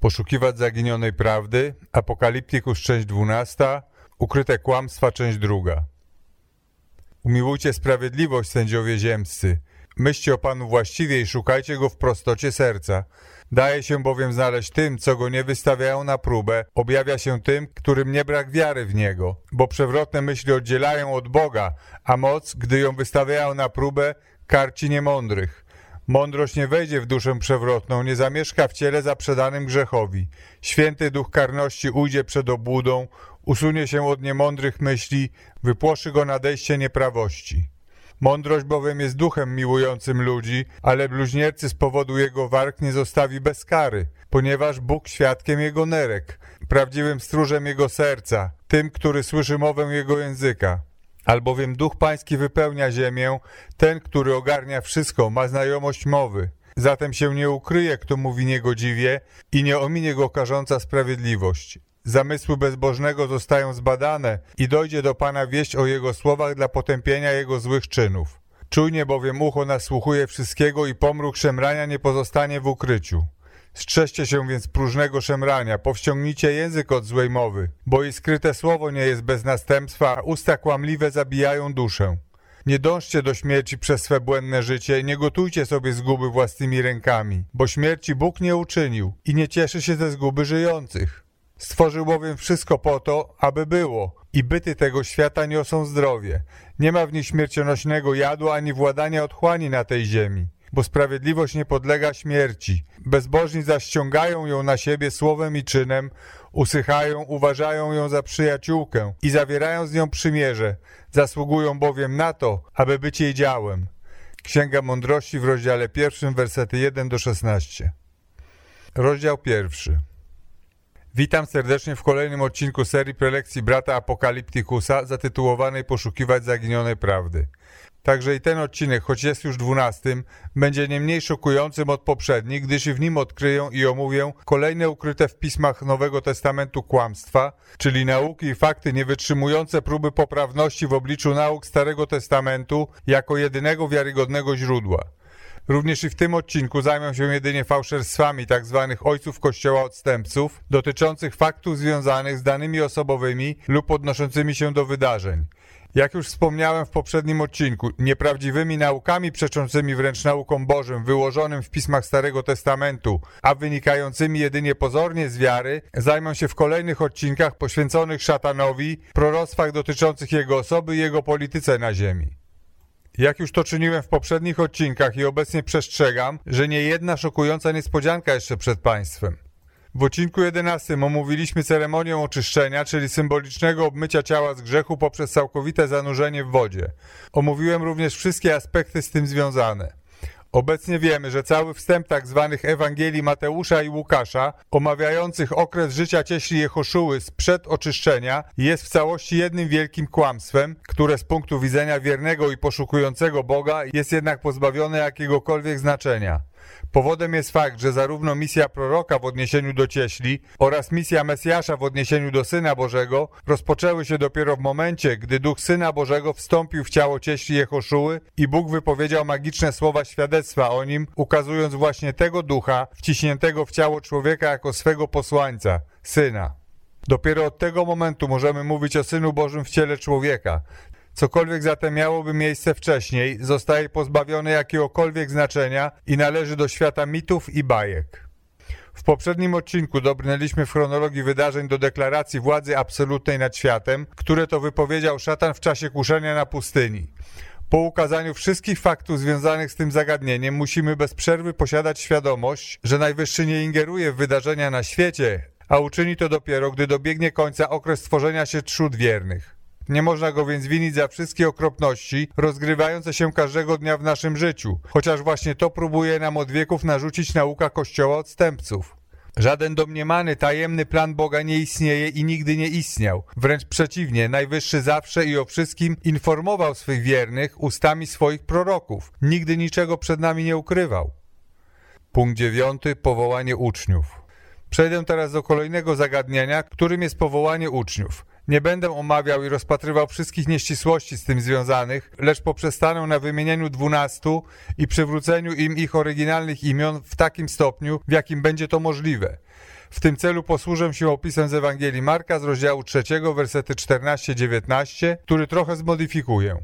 Poszukiwać zaginionej prawdy, Apokaliptykus część 12, Ukryte kłamstwa część druga. Umiłujcie sprawiedliwość, sędziowie ziemscy. Myślcie o Panu właściwie i szukajcie Go w prostocie serca. Daje się bowiem znaleźć tym, co Go nie wystawiają na próbę, objawia się tym, którym nie brak wiary w Niego. Bo przewrotne myśli oddzielają od Boga, a moc, gdy ją wystawiają na próbę, karci niemądrych. Mądrość nie wejdzie w duszę przewrotną, nie zamieszka w ciele zaprzedanym grzechowi. Święty duch karności ujdzie przed obłudą, usunie się od niemądrych myśli, wypłoszy go nadejście nieprawości. Mądrość bowiem jest duchem miłującym ludzi, ale bluźniercy z powodu jego warg nie zostawi bez kary, ponieważ Bóg świadkiem jego nerek, prawdziwym stróżem jego serca, tym, który słyszy mowę jego języka. Albowiem duch pański wypełnia ziemię, ten, który ogarnia wszystko, ma znajomość mowy. Zatem się nie ukryje, kto mówi niegodziwie i nie ominie go karząca sprawiedliwość. Zamysły bezbożnego zostają zbadane i dojdzie do Pana wieść o jego słowach dla potępienia jego złych czynów. Czujnie bowiem ucho nasłuchuje wszystkiego i pomruk szemrania nie pozostanie w ukryciu. Strzeżcie się więc próżnego szemrania, powściągnijcie język od złej mowy, bo i skryte słowo nie jest bez następstwa, a usta kłamliwe zabijają duszę. Nie dążcie do śmierci przez swe błędne życie, nie gotujcie sobie zguby własnymi rękami, bo śmierci Bóg nie uczynił i nie cieszy się ze zguby żyjących. Stworzył bowiem wszystko po to, aby było i byty tego świata niosą zdrowie. Nie ma w nich śmiercionośnego jadu ani władania otchłani na tej ziemi bo sprawiedliwość nie podlega śmierci. Bezbożni zaś ściągają ją na siebie słowem i czynem, usychają, uważają ją za przyjaciółkę i zawierają z nią przymierze, zasługują bowiem na to, aby być jej działem. Księga Mądrości w rozdziale pierwszym, wersety 1 do 16. Rozdział pierwszy. Witam serdecznie w kolejnym odcinku serii prelekcji brata Apokaliptikusa zatytułowanej Poszukiwać zaginionej prawdy. Także i ten odcinek, choć jest już dwunastym, będzie nie mniej szokującym od poprzednich, gdyż i w nim odkryję i omówię kolejne ukryte w pismach Nowego Testamentu kłamstwa, czyli nauki i fakty niewytrzymujące próby poprawności w obliczu nauk Starego Testamentu jako jedynego wiarygodnego źródła. Również i w tym odcinku zajmę się jedynie fałszerstwami tzw. Tak ojców kościoła odstępców dotyczących faktów związanych z danymi osobowymi lub odnoszącymi się do wydarzeń. Jak już wspomniałem w poprzednim odcinku, nieprawdziwymi naukami przeczącymi wręcz naukom Bożym, wyłożonym w pismach Starego Testamentu, a wynikającymi jedynie pozornie z wiary, zajmą się w kolejnych odcinkach poświęconych szatanowi, proroctwach dotyczących jego osoby i jego polityce na ziemi. Jak już to czyniłem w poprzednich odcinkach i obecnie przestrzegam, że nie jedna szokująca niespodzianka jeszcze przed Państwem. W odcinku 11 omówiliśmy ceremonię oczyszczenia, czyli symbolicznego obmycia ciała z grzechu poprzez całkowite zanurzenie w wodzie. Omówiłem również wszystkie aspekty z tym związane. Obecnie wiemy, że cały wstęp tzw. Tak Ewangelii Mateusza i Łukasza, omawiających okres życia cieśli Jehoszuły sprzed oczyszczenia, jest w całości jednym wielkim kłamstwem, które z punktu widzenia wiernego i poszukującego Boga jest jednak pozbawione jakiegokolwiek znaczenia. Powodem jest fakt, że zarówno misja proroka w odniesieniu do cieśli oraz misja Mesjasza w odniesieniu do Syna Bożego rozpoczęły się dopiero w momencie, gdy Duch Syna Bożego wstąpił w ciało cieśli Jehoszuły i Bóg wypowiedział magiczne słowa świadectwa o nim, ukazując właśnie tego Ducha wciśniętego w ciało człowieka jako swego posłańca, Syna. Dopiero od tego momentu możemy mówić o Synu Bożym w ciele człowieka. Cokolwiek zatem miałoby miejsce wcześniej, zostaje pozbawione jakiegokolwiek znaczenia i należy do świata mitów i bajek. W poprzednim odcinku dobrnęliśmy w chronologii wydarzeń do deklaracji władzy absolutnej nad światem, które to wypowiedział szatan w czasie kuszenia na pustyni. Po ukazaniu wszystkich faktów związanych z tym zagadnieniem musimy bez przerwy posiadać świadomość, że Najwyższy nie ingeruje w wydarzenia na świecie, a uczyni to dopiero, gdy dobiegnie końca okres tworzenia się trzód wiernych. Nie można go więc winić za wszystkie okropności rozgrywające się każdego dnia w naszym życiu, chociaż właśnie to próbuje nam od wieków narzucić nauka Kościoła odstępców. Żaden domniemany, tajemny plan Boga nie istnieje i nigdy nie istniał. Wręcz przeciwnie, Najwyższy zawsze i o wszystkim informował swych wiernych ustami swoich proroków. Nigdy niczego przed nami nie ukrywał. Punkt dziewiąty. Powołanie uczniów. Przejdę teraz do kolejnego zagadnienia, którym jest powołanie uczniów. Nie będę omawiał i rozpatrywał wszystkich nieścisłości z tym związanych, lecz poprzestanę na wymienieniu dwunastu i przywróceniu im ich oryginalnych imion w takim stopniu, w jakim będzie to możliwe. W tym celu posłużę się opisem z Ewangelii Marka z rozdziału 3, wersety 14-19, który trochę zmodyfikuję.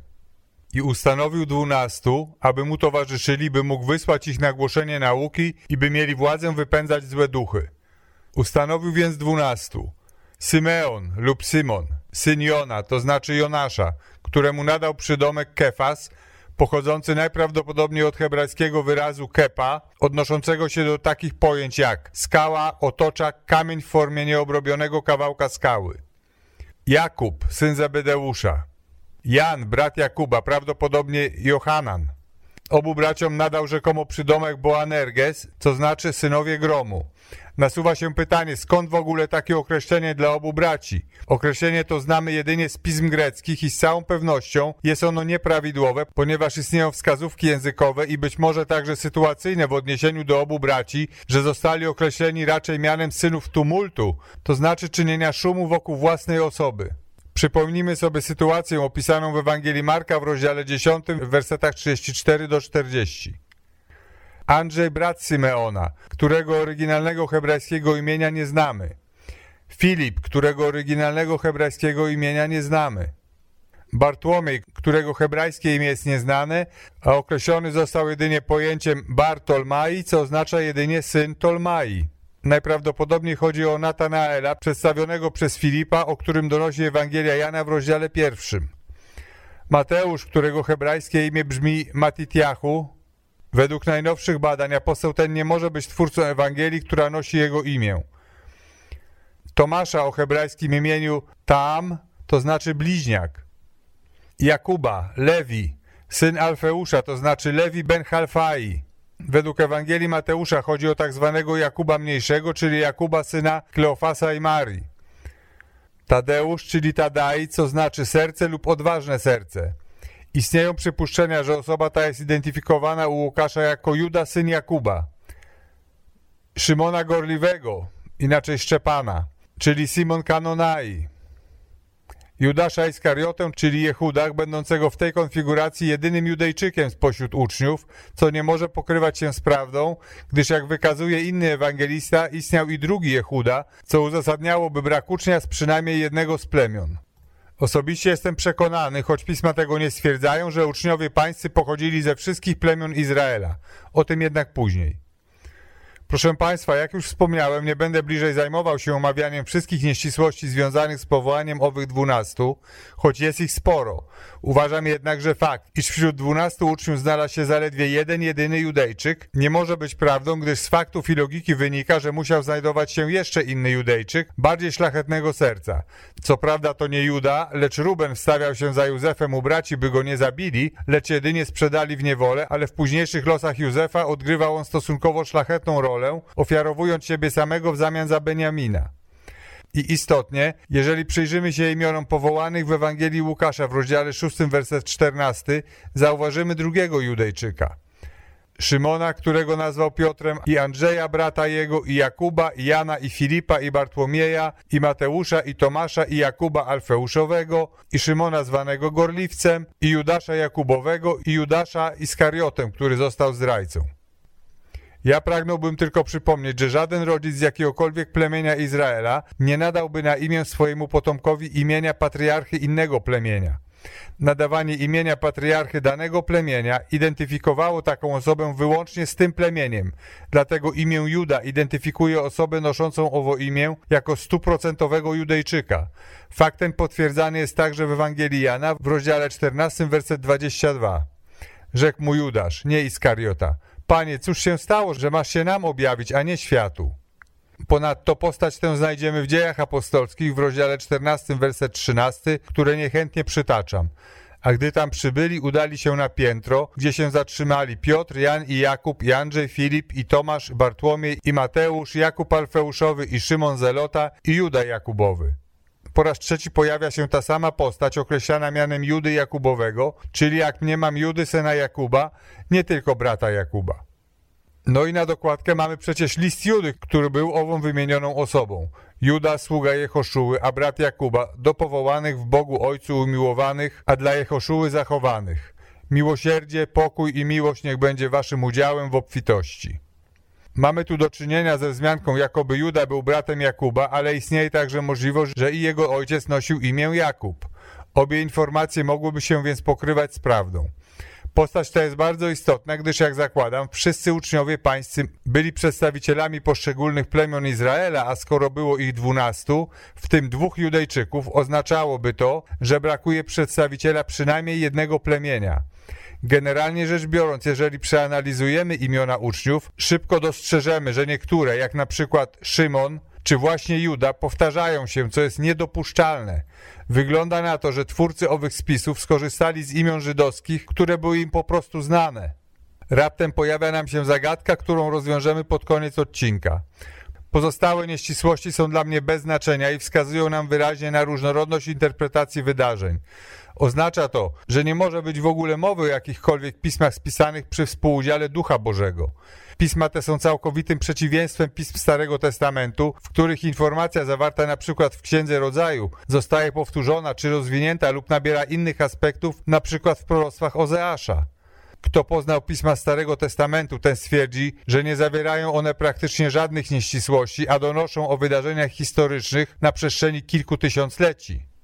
I ustanowił dwunastu, aby mu towarzyszyli, by mógł wysłać ich na głoszenie nauki i by mieli władzę wypędzać złe duchy. Ustanowił więc dwunastu. Symeon lub Symon, syn Jona, to znaczy Jonasza, któremu nadał przydomek Kefas, pochodzący najprawdopodobniej od hebrajskiego wyrazu kepa, odnoszącego się do takich pojęć jak skała, otoczak, kamień w formie nieobrobionego kawałka skały. Jakub, syn Zebedeusza. Jan, brat Jakuba, prawdopodobnie Johanan. Obu braciom nadał rzekomo przydomek Boanerges, co znaczy synowie gromu. Nasuwa się pytanie, skąd w ogóle takie określenie dla obu braci? Określenie to znamy jedynie z pism greckich i z całą pewnością jest ono nieprawidłowe, ponieważ istnieją wskazówki językowe i być może także sytuacyjne w odniesieniu do obu braci, że zostali określeni raczej mianem synów tumultu, to znaczy czynienia szumu wokół własnej osoby. Przypomnijmy sobie sytuację opisaną w Ewangelii Marka w rozdziale 10, w wersetach 34 do 40. Andrzej brat Symeona, którego oryginalnego hebrajskiego imienia nie znamy. Filip, którego oryginalnego hebrajskiego imienia nie znamy. Bartłomiej, którego hebrajskie imię jest nieznane, a określony został jedynie pojęciem Bartolmai, co oznacza jedynie syn Tolmai. Najprawdopodobniej chodzi o Natanaela, przedstawionego przez Filipa, o którym donosi Ewangelia Jana w rozdziale pierwszym. Mateusz, którego hebrajskie imię brzmi Matitiachu, według najnowszych badań apostoł ten nie może być twórcą Ewangelii, która nosi jego imię. Tomasza o hebrajskim imieniu Tam, to znaczy bliźniak. Jakuba, Lewi, syn Alfeusza, to znaczy Lewi ben Halfai. Według Ewangelii Mateusza chodzi o tak zwanego Jakuba Mniejszego, czyli Jakuba syna Kleofasa i Marii. Tadeusz, czyli Tadai, co znaczy serce lub odważne serce. Istnieją przypuszczenia, że osoba ta jest identyfikowana u Łukasza jako Juda, syn Jakuba. Szymona Gorliwego, inaczej Szczepana, czyli Simon Kanonai. Judasza Iskariotę, czyli Jehudach, będącego w tej konfiguracji jedynym Judejczykiem spośród uczniów, co nie może pokrywać się z prawdą, gdyż jak wykazuje inny ewangelista, istniał i drugi Jehuda, co uzasadniałoby brak ucznia z przynajmniej jednego z plemion. Osobiście jestem przekonany, choć pisma tego nie stwierdzają, że uczniowie pańscy pochodzili ze wszystkich plemion Izraela. O tym jednak później. Proszę Państwa, jak już wspomniałem, nie będę bliżej zajmował się omawianiem wszystkich nieścisłości związanych z powołaniem owych dwunastu, choć jest ich sporo. Uważam jednak, że fakt, iż wśród dwunastu uczniów znalazł się zaledwie jeden jedyny Judejczyk, nie może być prawdą, gdyż z faktów i logiki wynika, że musiał znajdować się jeszcze inny Judejczyk, bardziej szlachetnego serca. Co prawda to nie Juda, lecz Ruben wstawiał się za Józefem u braci, by go nie zabili, lecz jedynie sprzedali w niewolę, ale w późniejszych losach Józefa odgrywał on stosunkowo szlachetną rolę rolę, ofiarowując siebie samego w zamian za Beniamina. I istotnie, jeżeli przyjrzymy się imionom powołanych w Ewangelii Łukasza w rozdziale 6, werset 14, zauważymy drugiego Judejczyka. Szymona, którego nazwał Piotrem, i Andrzeja, brata jego, i Jakuba, i Jana, i Filipa, i Bartłomieja, i Mateusza, i Tomasza, i Jakuba Alfeuszowego, i Szymona zwanego Gorliwcem, i Judasza Jakubowego, i Judasza Iskariotem, który został zdrajcą. Ja pragnąłbym tylko przypomnieć, że żaden rodzic z jakiegokolwiek plemienia Izraela nie nadałby na imię swojemu potomkowi imienia patriarchy innego plemienia. Nadawanie imienia patriarchy danego plemienia identyfikowało taką osobę wyłącznie z tym plemieniem. Dlatego imię Juda identyfikuje osobę noszącą owo imię jako stuprocentowego Judejczyka. Fakt ten potwierdzany jest także w Ewangelii Jana w rozdziale 14, werset 22. Rzekł mu Judasz, nie Iskariota. Panie, cóż się stało, że masz się nam objawić, a nie światu? Ponadto postać tę znajdziemy w dziejach apostolskich w rozdziale 14, werset 13, które niechętnie przytaczam. A gdy tam przybyli, udali się na piętro, gdzie się zatrzymali Piotr, Jan i Jakub, i Andrzej, Filip, i Tomasz, Bartłomiej, i Mateusz, Jakub Alfeuszowy, i Szymon Zelota, i Juda Jakubowy. Po raz trzeci pojawia się ta sama postać określana mianem Judy Jakubowego, czyli jak mniemam Judy syna Jakuba, nie tylko brata Jakuba. No i na dokładkę mamy przecież list Judy, który był ową wymienioną osobą. Juda, sługa Jehoszuły, a brat Jakuba, do powołanych w Bogu Ojcu umiłowanych, a dla Jehoszuły zachowanych. Miłosierdzie, pokój i miłość niech będzie waszym udziałem w obfitości. Mamy tu do czynienia ze wzmianką, jakoby Juda był bratem Jakuba, ale istnieje także możliwość, że i jego ojciec nosił imię Jakub. Obie informacje mogłyby się więc pokrywać z prawdą. Postać ta jest bardzo istotna, gdyż jak zakładam, wszyscy uczniowie pańscy byli przedstawicielami poszczególnych plemion Izraela, a skoro było ich dwunastu, w tym dwóch Judejczyków, oznaczałoby to, że brakuje przedstawiciela przynajmniej jednego plemienia. Generalnie rzecz biorąc, jeżeli przeanalizujemy imiona uczniów, szybko dostrzeżemy, że niektóre, jak na przykład Szymon czy właśnie Juda, powtarzają się, co jest niedopuszczalne. Wygląda na to, że twórcy owych spisów skorzystali z imion żydowskich, które były im po prostu znane. Raptem pojawia nam się zagadka, którą rozwiążemy pod koniec odcinka. Pozostałe nieścisłości są dla mnie bez znaczenia i wskazują nam wyraźnie na różnorodność interpretacji wydarzeń. Oznacza to, że nie może być w ogóle mowy o jakichkolwiek pismach spisanych przy współudziale Ducha Bożego. Pisma te są całkowitym przeciwieństwem pism Starego Testamentu, w których informacja zawarta przykład w Księdze Rodzaju zostaje powtórzona czy rozwinięta lub nabiera innych aspektów, przykład w proroctwach Ozeasza. Kto poznał pisma Starego Testamentu, ten stwierdzi, że nie zawierają one praktycznie żadnych nieścisłości, a donoszą o wydarzeniach historycznych na przestrzeni kilku tysiącleci.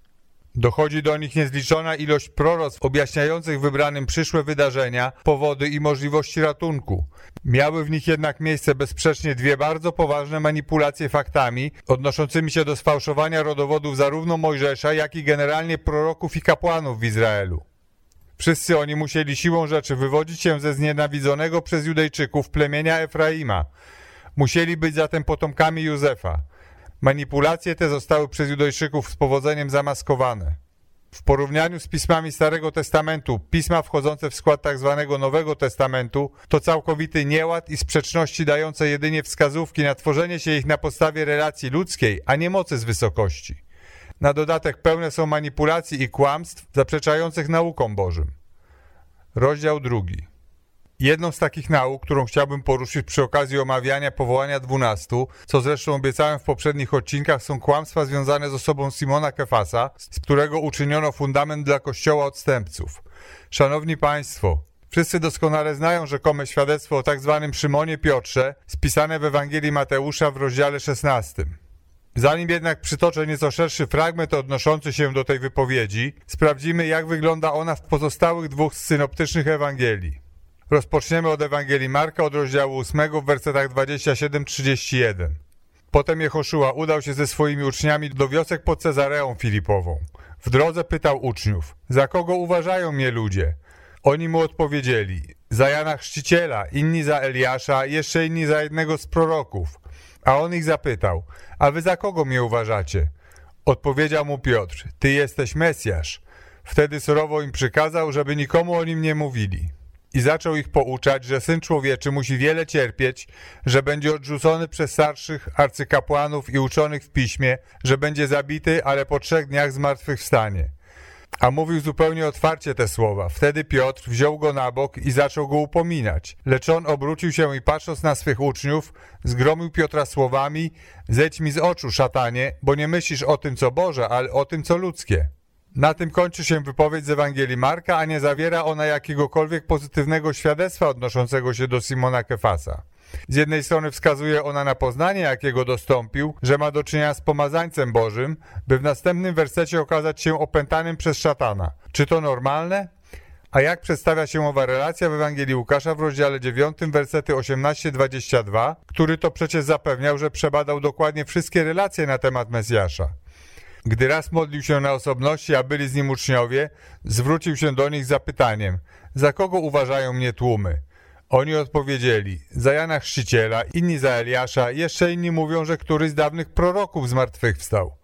Dochodzi do nich niezliczona ilość proroctw objaśniających wybranym przyszłe wydarzenia, powody i możliwości ratunku. Miały w nich jednak miejsce bezsprzecznie dwie bardzo poważne manipulacje faktami, odnoszącymi się do sfałszowania rodowodów zarówno Mojżesza, jak i generalnie proroków i kapłanów w Izraelu. Wszyscy oni musieli siłą rzeczy wywodzić się ze znienawidzonego przez Judejczyków plemienia Efraima. Musieli być zatem potomkami Józefa. Manipulacje te zostały przez Judejczyków z powodzeniem zamaskowane. W porównaniu z pismami Starego Testamentu, pisma wchodzące w skład tzw. Tak Nowego Testamentu to całkowity nieład i sprzeczności dające jedynie wskazówki na tworzenie się ich na podstawie relacji ludzkiej, a nie mocy z wysokości. Na dodatek pełne są manipulacji i kłamstw zaprzeczających naukom Bożym. Rozdział drugi. Jedną z takich nauk, którą chciałbym poruszyć przy okazji omawiania powołania dwunastu, co zresztą obiecałem w poprzednich odcinkach, są kłamstwa związane z osobą Simona Kefasa, z którego uczyniono fundament dla kościoła odstępców. Szanowni Państwo, wszyscy doskonale znają rzekome świadectwo o tak zwanym Szymonie Piotrze, spisane w Ewangelii Mateusza w rozdziale 16. Zanim jednak przytoczę nieco szerszy fragment odnoszący się do tej wypowiedzi, sprawdzimy jak wygląda ona w pozostałych dwóch synoptycznych Ewangelii. Rozpoczniemy od Ewangelii Marka od rozdziału 8 w wersetach 27-31. Potem Jehoszua udał się ze swoimi uczniami do wiosek pod Cezareą Filipową. W drodze pytał uczniów, za kogo uważają mnie ludzie? Oni mu odpowiedzieli, za Jana Chrzciciela, inni za Eliasza, jeszcze inni za jednego z proroków. A on ich zapytał, a wy za kogo mnie uważacie? Odpowiedział mu Piotr, ty jesteś Mesjasz. Wtedy surowo im przykazał, żeby nikomu o nim nie mówili i zaczął ich pouczać, że Syn Człowieczy musi wiele cierpieć, że będzie odrzucony przez starszych arcykapłanów i uczonych w piśmie, że będzie zabity, ale po trzech dniach zmartwychwstanie. A mówił zupełnie otwarcie te słowa. Wtedy Piotr wziął go na bok i zaczął go upominać. Lecz on obrócił się i patrząc na swych uczniów, zgromił Piotra słowami Zejdź mi z oczu, szatanie, bo nie myślisz o tym, co Boże, ale o tym, co ludzkie. Na tym kończy się wypowiedź z Ewangelii Marka, a nie zawiera ona jakiegokolwiek pozytywnego świadectwa odnoszącego się do Simona Kefasa. Z jednej strony wskazuje ona na poznanie, jakiego dostąpił, że ma do czynienia z pomazańcem Bożym, by w następnym wersecie okazać się opętanym przez szatana. Czy to normalne? A jak przedstawia się owa relacja w Ewangelii Łukasza w rozdziale 9, wersety 18-22, który to przecież zapewniał, że przebadał dokładnie wszystkie relacje na temat Mesjasza. Gdy raz modlił się na osobności, a byli z nim uczniowie, zwrócił się do nich z zapytaniem, za kogo uważają mnie tłumy? Oni odpowiedzieli, za Jana Chrzciciela, inni za Eliasza, jeszcze inni mówią, że któryś z dawnych proroków zmartwychwstał.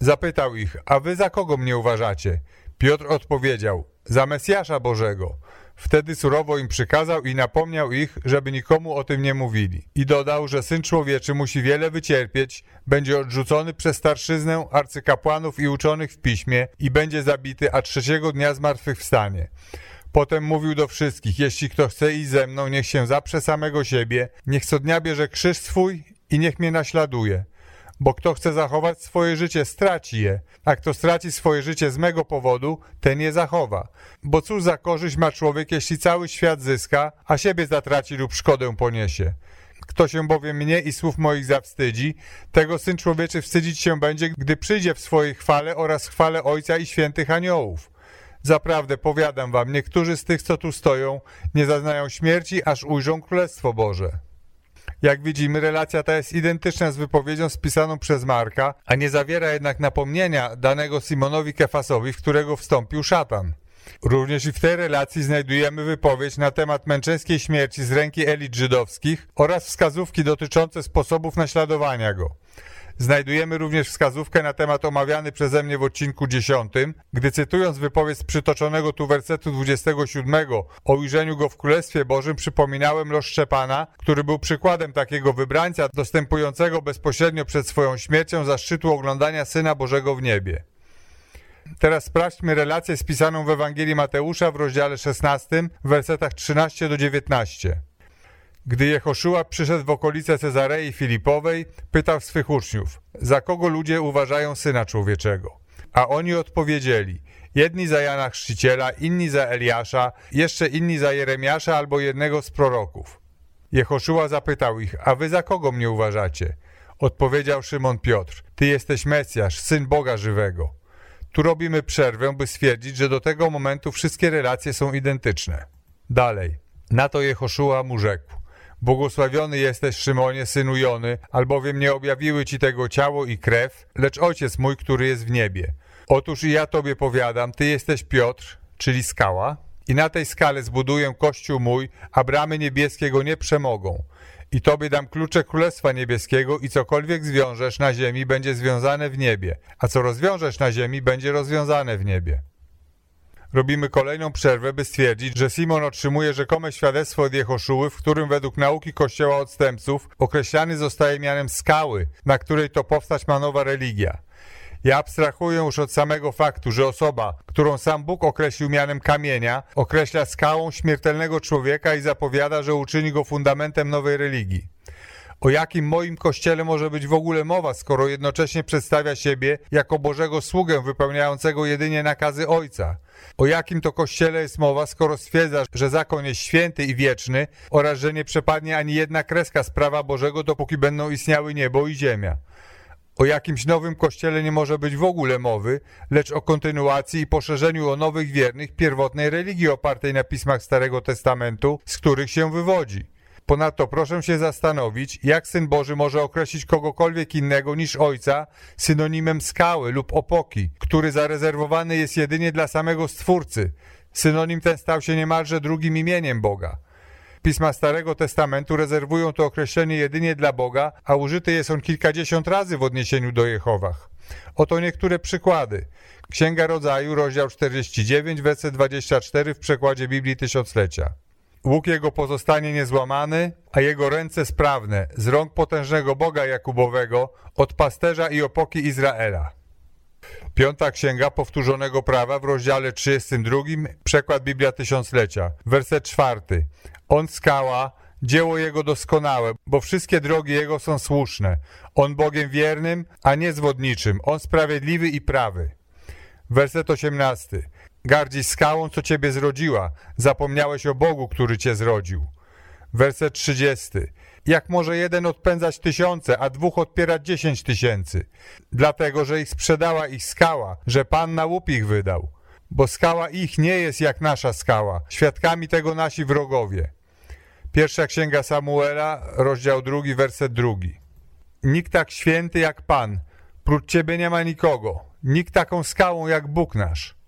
Zapytał ich, a wy za kogo mnie uważacie? Piotr odpowiedział, za Mesjasza Bożego. Wtedy surowo im przykazał i napomniał ich, żeby nikomu o tym nie mówili. I dodał, że Syn Człowieczy musi wiele wycierpieć, będzie odrzucony przez starszyznę arcykapłanów i uczonych w piśmie i będzie zabity, a trzeciego dnia zmartwychwstanie. Potem mówił do wszystkich, jeśli kto chce iść ze mną, niech się zaprze samego siebie, niech co dnia bierze krzyż swój i niech mnie naśladuje. Bo kto chce zachować swoje życie, straci je, a kto straci swoje życie z mego powodu, ten je zachowa. Bo cóż za korzyść ma człowiek, jeśli cały świat zyska, a siebie zatraci lub szkodę poniesie. Kto się bowiem mnie i słów moich zawstydzi, tego Syn Człowieczy wstydzić się będzie, gdy przyjdzie w swojej chwale oraz chwale Ojca i świętych aniołów. Zaprawdę powiadam wam, niektórzy z tych, co tu stoją, nie zaznają śmierci, aż ujrzą Królestwo Boże. Jak widzimy, relacja ta jest identyczna z wypowiedzią spisaną przez Marka, a nie zawiera jednak napomnienia danego Simonowi Kefasowi, w którego wstąpił szatan. Również i w tej relacji znajdujemy wypowiedź na temat męczeńskiej śmierci z ręki elit żydowskich oraz wskazówki dotyczące sposobów naśladowania go. Znajdujemy również wskazówkę na temat omawiany przeze mnie w odcinku 10, gdy cytując wypowiedź z przytoczonego tu wersetu 27 o ujrzeniu go w Królestwie Bożym przypominałem los Szczepana, który był przykładem takiego wybrańca dostępującego bezpośrednio przed swoją śmiercią zaszczytu oglądania Syna Bożego w niebie. Teraz sprawdźmy relację spisaną w Ewangelii Mateusza w rozdziale 16, w wersetach 13 do 19. Gdy Jehoszua przyszedł w okolice Cezarei Filipowej, pytał swych uczniów, za kogo ludzie uważają Syna Człowieczego? A oni odpowiedzieli, jedni za Jana Chrzciciela, inni za Eliasza, jeszcze inni za Jeremiasza albo jednego z proroków. Jehoszua zapytał ich, a wy za kogo mnie uważacie? Odpowiedział Szymon Piotr, ty jesteś Mesjasz, Syn Boga żywego. Tu robimy przerwę, by stwierdzić, że do tego momentu wszystkie relacje są identyczne. Dalej. Na to Jehoszua mu rzekł. Błogosławiony jesteś, Szymonie, synu Jony, albowiem nie objawiły ci tego ciało i krew, lecz Ojciec mój, który jest w niebie. Otóż i ja tobie powiadam, ty jesteś Piotr, czyli skała, i na tej skale zbuduję kościół mój, a bramy niebieskie go nie przemogą. I tobie dam klucze Królestwa Niebieskiego i cokolwiek zwiążesz na ziemi, będzie związane w niebie, a co rozwiążesz na ziemi, będzie rozwiązane w niebie. Robimy kolejną przerwę, by stwierdzić, że Simon otrzymuje rzekome świadectwo od Jehoszuły, w którym według nauki Kościoła odstępców określany zostaje mianem skały, na której to powstać ma nowa religia. Ja abstrahuję już od samego faktu, że osoba, którą sam Bóg określił mianem kamienia, określa skałą śmiertelnego człowieka i zapowiada, że uczyni go fundamentem nowej religii. O jakim moim kościele może być w ogóle mowa, skoro jednocześnie przedstawia siebie jako Bożego sługę wypełniającego jedynie nakazy Ojca? O jakim to kościele jest mowa, skoro stwierdza, że zakon jest święty i wieczny oraz że nie przepadnie ani jedna kreska z prawa Bożego, dopóki będą istniały niebo i ziemia? O jakimś nowym kościele nie może być w ogóle mowy, lecz o kontynuacji i poszerzeniu o nowych wiernych pierwotnej religii opartej na pismach Starego Testamentu, z których się wywodzi. Ponadto proszę się zastanowić, jak Syn Boży może określić kogokolwiek innego niż Ojca synonimem skały lub opoki, który zarezerwowany jest jedynie dla samego Stwórcy. Synonim ten stał się niemalże drugim imieniem Boga. Pisma Starego Testamentu rezerwują to określenie jedynie dla Boga, a użyty jest on kilkadziesiąt razy w odniesieniu do Jehowach. Oto niektóre przykłady. Księga Rodzaju, rozdział 49, werset 24 w przekładzie Biblii Tysiąclecia. Łuk jego pozostanie niezłamany, a jego ręce sprawne, z rąk potężnego Boga Jakubowego, od pasterza i opoki Izraela. Piąta Księga Powtórzonego Prawa w rozdziale 32, przekład Biblia Tysiąclecia, werset czwarty. On skała, dzieło Jego doskonałe, bo wszystkie drogi Jego są słuszne. On Bogiem wiernym, a nie zwodniczym. On sprawiedliwy i prawy. Werset osiemnasty. Gardzi skałą, co ciebie zrodziła. Zapomniałeś o Bogu, który cię zrodził. Werset 30. Jak może jeden odpędzać tysiące, a dwóch odpierać dziesięć tysięcy? Dlatego, że ich sprzedała ich skała, że Pan na łup ich wydał. Bo skała ich nie jest jak nasza skała. Świadkami tego nasi wrogowie. Pierwsza księga Samuela, rozdział drugi, werset drugi. Nikt tak święty jak Pan, prócz Ciebie nie ma nikogo. Nikt taką skałą jak Bóg nasz.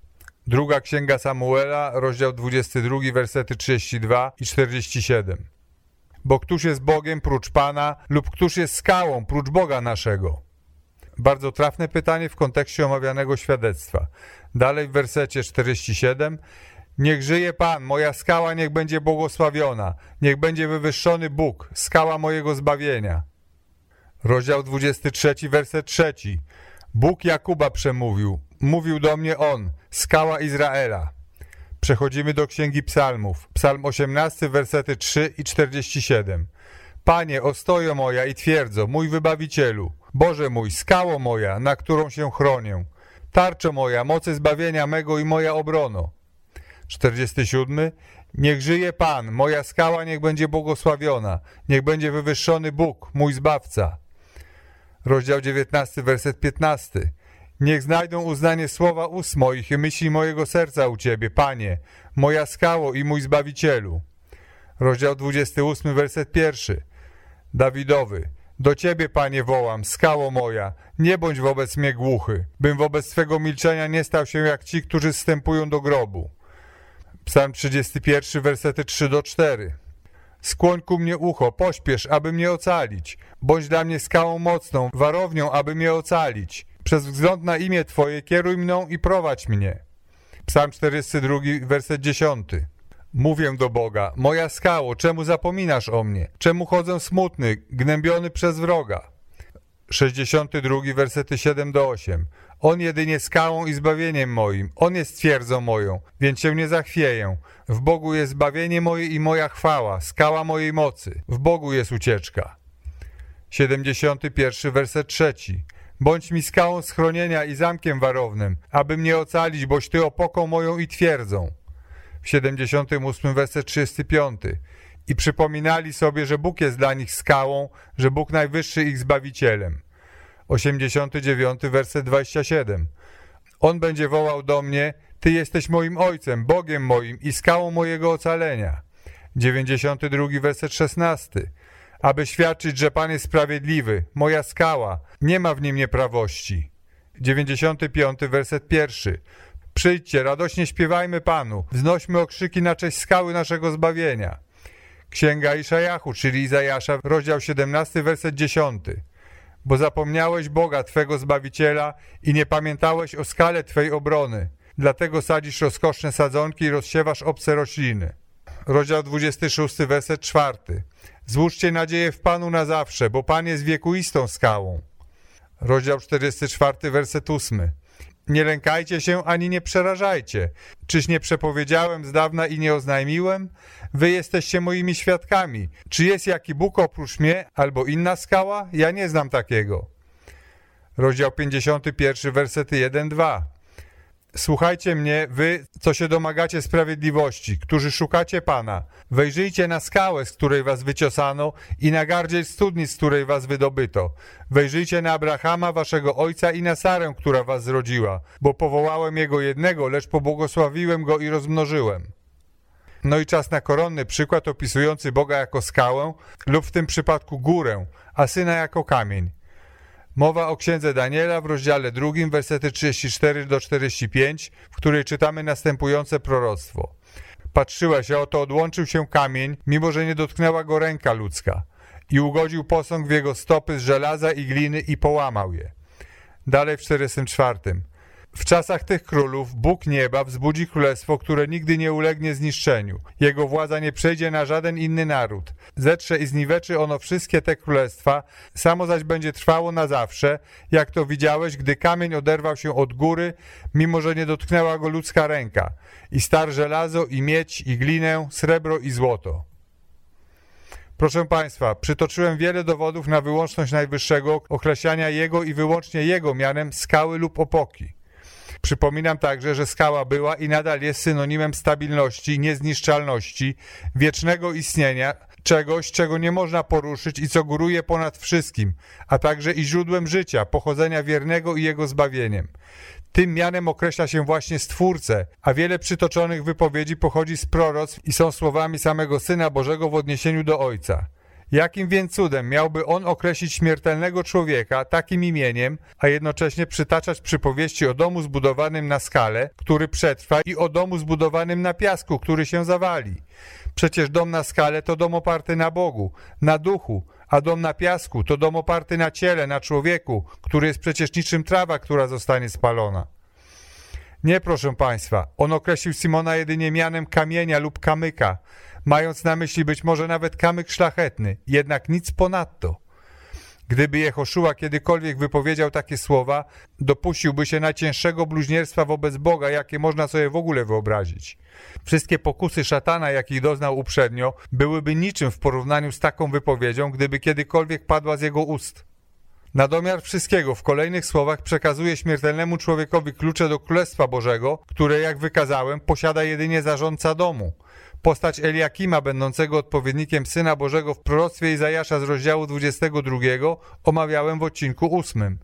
Druga księga Samuela, rozdział 22, wersety 32 i 47. Bo któż jest Bogiem prócz Pana lub któż jest skałą prócz Boga naszego? Bardzo trafne pytanie w kontekście omawianego świadectwa. Dalej w wersecie 47. Niech żyje Pan, moja skała niech będzie błogosławiona, niech będzie wywyższony Bóg, skała mojego zbawienia. Rozdział 23, werset 3. Bóg Jakuba przemówił, mówił do mnie On, skała Izraela. Przechodzimy do Księgi Psalmów. Psalm 18, wersety 3 i 47. Panie, ostojo moja i twierdzo, mój wybawicielu, Boże mój, skało moja, na którą się chronię, tarczo moja, mocy zbawienia mego i moja obrono. 47. Niech żyje Pan, moja skała niech będzie błogosławiona, niech będzie wywyższony Bóg, mój Zbawca. Rozdział 19, werset 15. Niech znajdą uznanie słowa ust moich i myśli mojego serca u Ciebie, Panie, moja skało i mój Zbawicielu. Rozdział 28, werset 1. Dawidowy. Do Ciebie, Panie, wołam, skało moja, nie bądź wobec mnie głuchy, bym wobec Twego milczenia nie stał się jak ci, którzy wstępują do grobu. Psalm 31, wersety 3 do 4. Skłoń ku mnie ucho, pośpiesz, aby mnie ocalić. Bądź dla mnie skałą mocną, warownią, aby mnie ocalić. Przez wzgląd na imię Twoje kieruj mną i prowadź mnie. Psalm 42, werset 10. Mówię do Boga, moja skało, czemu zapominasz o mnie? Czemu chodzę smutny, gnębiony przez wroga? 62, wersety 7 do 8. On jedynie skałą i zbawieniem moim, On jest twierdzą moją, więc się nie zachwieję. W Bogu jest zbawienie moje i moja chwała, skała mojej mocy. W Bogu jest ucieczka. 71, werset 3. Bądź mi skałą schronienia i zamkiem warownym, aby mnie ocalić, boś Ty opoką moją i twierdzą. 78, werset 35. I przypominali sobie, że Bóg jest dla nich skałą, że Bóg najwyższy ich zbawicielem. 89, werset 27. On będzie wołał do mnie, Ty jesteś moim Ojcem, Bogiem moim i skałą mojego ocalenia. 92, werset 16. Aby świadczyć, że Pan jest sprawiedliwy, moja skała, nie ma w nim nieprawości. 95, werset pierwszy. Przyjdźcie, radośnie śpiewajmy Panu, wznośmy okrzyki na cześć skały naszego zbawienia. Księga Iszajachu, czyli Izajasza, rozdział 17, werset 10. Bo zapomniałeś Boga, Twego Zbawiciela i nie pamiętałeś o skale Twej obrony. Dlatego sadzisz rozkoszne sadzonki i rozsiewasz obce rośliny. Rozdział 26, werset 4. Złóżcie nadzieję w Panu na zawsze, bo Pan jest wiekuistą skałą. Rozdział 44, werset 8. Nie lękajcie się ani nie przerażajcie. Czyż nie przepowiedziałem z dawna i nie oznajmiłem? Wy jesteście moimi świadkami. Czy jest jaki Bóg oprócz mnie albo inna skała? Ja nie znam takiego. Rozdział 51, wersety 1-2. Słuchajcie mnie, wy, co się domagacie sprawiedliwości, którzy szukacie Pana. Wejrzyjcie na skałę, z której was wyciosano i na gardziel studni, z której was wydobyto. Wejrzyjcie na Abrahama, waszego ojca i na Sarę, która was zrodziła, bo powołałem jego jednego, lecz pobłogosławiłem go i rozmnożyłem. No i czas na koronny przykład opisujący Boga jako skałę lub w tym przypadku górę, a Syna jako kamień. Mowa o księdze Daniela w rozdziale drugim, wersety 34 do 45, w której czytamy następujące proroctwo. Patrzyła się, oto odłączył się kamień, mimo że nie dotknęła go ręka ludzka. I ugodził posąg w jego stopy z żelaza i gliny i połamał je. Dalej w 44. W czasach tych królów Bóg nieba wzbudzi królestwo, które nigdy nie ulegnie zniszczeniu. Jego władza nie przejdzie na żaden inny naród. Zetrze i zniweczy ono wszystkie te królestwa, samo zaś będzie trwało na zawsze, jak to widziałeś, gdy kamień oderwał się od góry, mimo że nie dotknęła go ludzka ręka. I star żelazo, i miedź, i glinę, srebro i złoto. Proszę Państwa, przytoczyłem wiele dowodów na wyłączność Najwyższego, określania Jego i wyłącznie Jego mianem skały lub opoki. Przypominam także, że skała była i nadal jest synonimem stabilności, niezniszczalności, wiecznego istnienia, czegoś, czego nie można poruszyć i co góruje ponad wszystkim, a także i źródłem życia, pochodzenia wiernego i jego zbawieniem. Tym mianem określa się właśnie Stwórcę, a wiele przytoczonych wypowiedzi pochodzi z proroc i są słowami samego Syna Bożego w odniesieniu do Ojca. Jakim więc cudem miałby on określić śmiertelnego człowieka takim imieniem, a jednocześnie przytaczać przypowieści o domu zbudowanym na skale, który przetrwa i o domu zbudowanym na piasku, który się zawali? Przecież dom na skale to dom oparty na Bogu, na duchu, a dom na piasku to dom oparty na ciele, na człowieku, który jest przecież niczym trawa, która zostanie spalona. Nie, proszę Państwa, on określił Simona jedynie mianem kamienia lub kamyka, mając na myśli być może nawet kamyk szlachetny, jednak nic ponadto. Gdyby Jehoszua kiedykolwiek wypowiedział takie słowa, dopuściłby się najcięższego bluźnierstwa wobec Boga, jakie można sobie w ogóle wyobrazić. Wszystkie pokusy szatana, jakich doznał uprzednio, byłyby niczym w porównaniu z taką wypowiedzią, gdyby kiedykolwiek padła z jego ust. Na domiar wszystkiego w kolejnych słowach przekazuje śmiertelnemu człowiekowi klucze do Królestwa Bożego, które, jak wykazałem, posiada jedynie zarządca domu. Postać Eliakima, będącego odpowiednikiem Syna Bożego w proroctwie Izajasza z rozdziału 22 omawiałem w odcinku 8.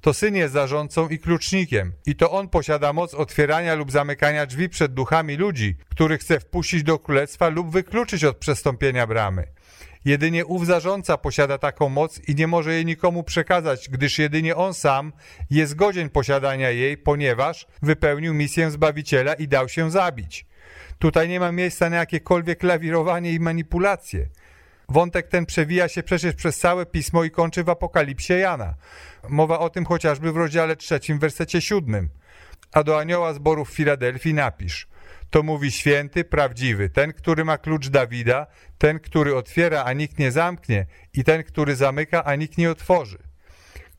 To syn jest zarządcą i klucznikiem, i to on posiada moc otwierania lub zamykania drzwi przed duchami ludzi, których chce wpuścić do królestwa lub wykluczyć od przestąpienia bramy. Jedynie ów zarządca posiada taką moc i nie może jej nikomu przekazać, gdyż jedynie on sam jest godzien posiadania jej, ponieważ wypełnił misję Zbawiciela i dał się zabić. Tutaj nie ma miejsca na jakiekolwiek lawirowanie i manipulacje. Wątek ten przewija się przecież przez całe pismo i kończy w Apokalipsie Jana. Mowa o tym chociażby w rozdziale trzecim, wersecie siódmym. A do anioła zboru w Filadelfii napisz. To mówi święty, prawdziwy, ten, który ma klucz Dawida, ten, który otwiera, a nikt nie zamknie i ten, który zamyka, a nikt nie otworzy.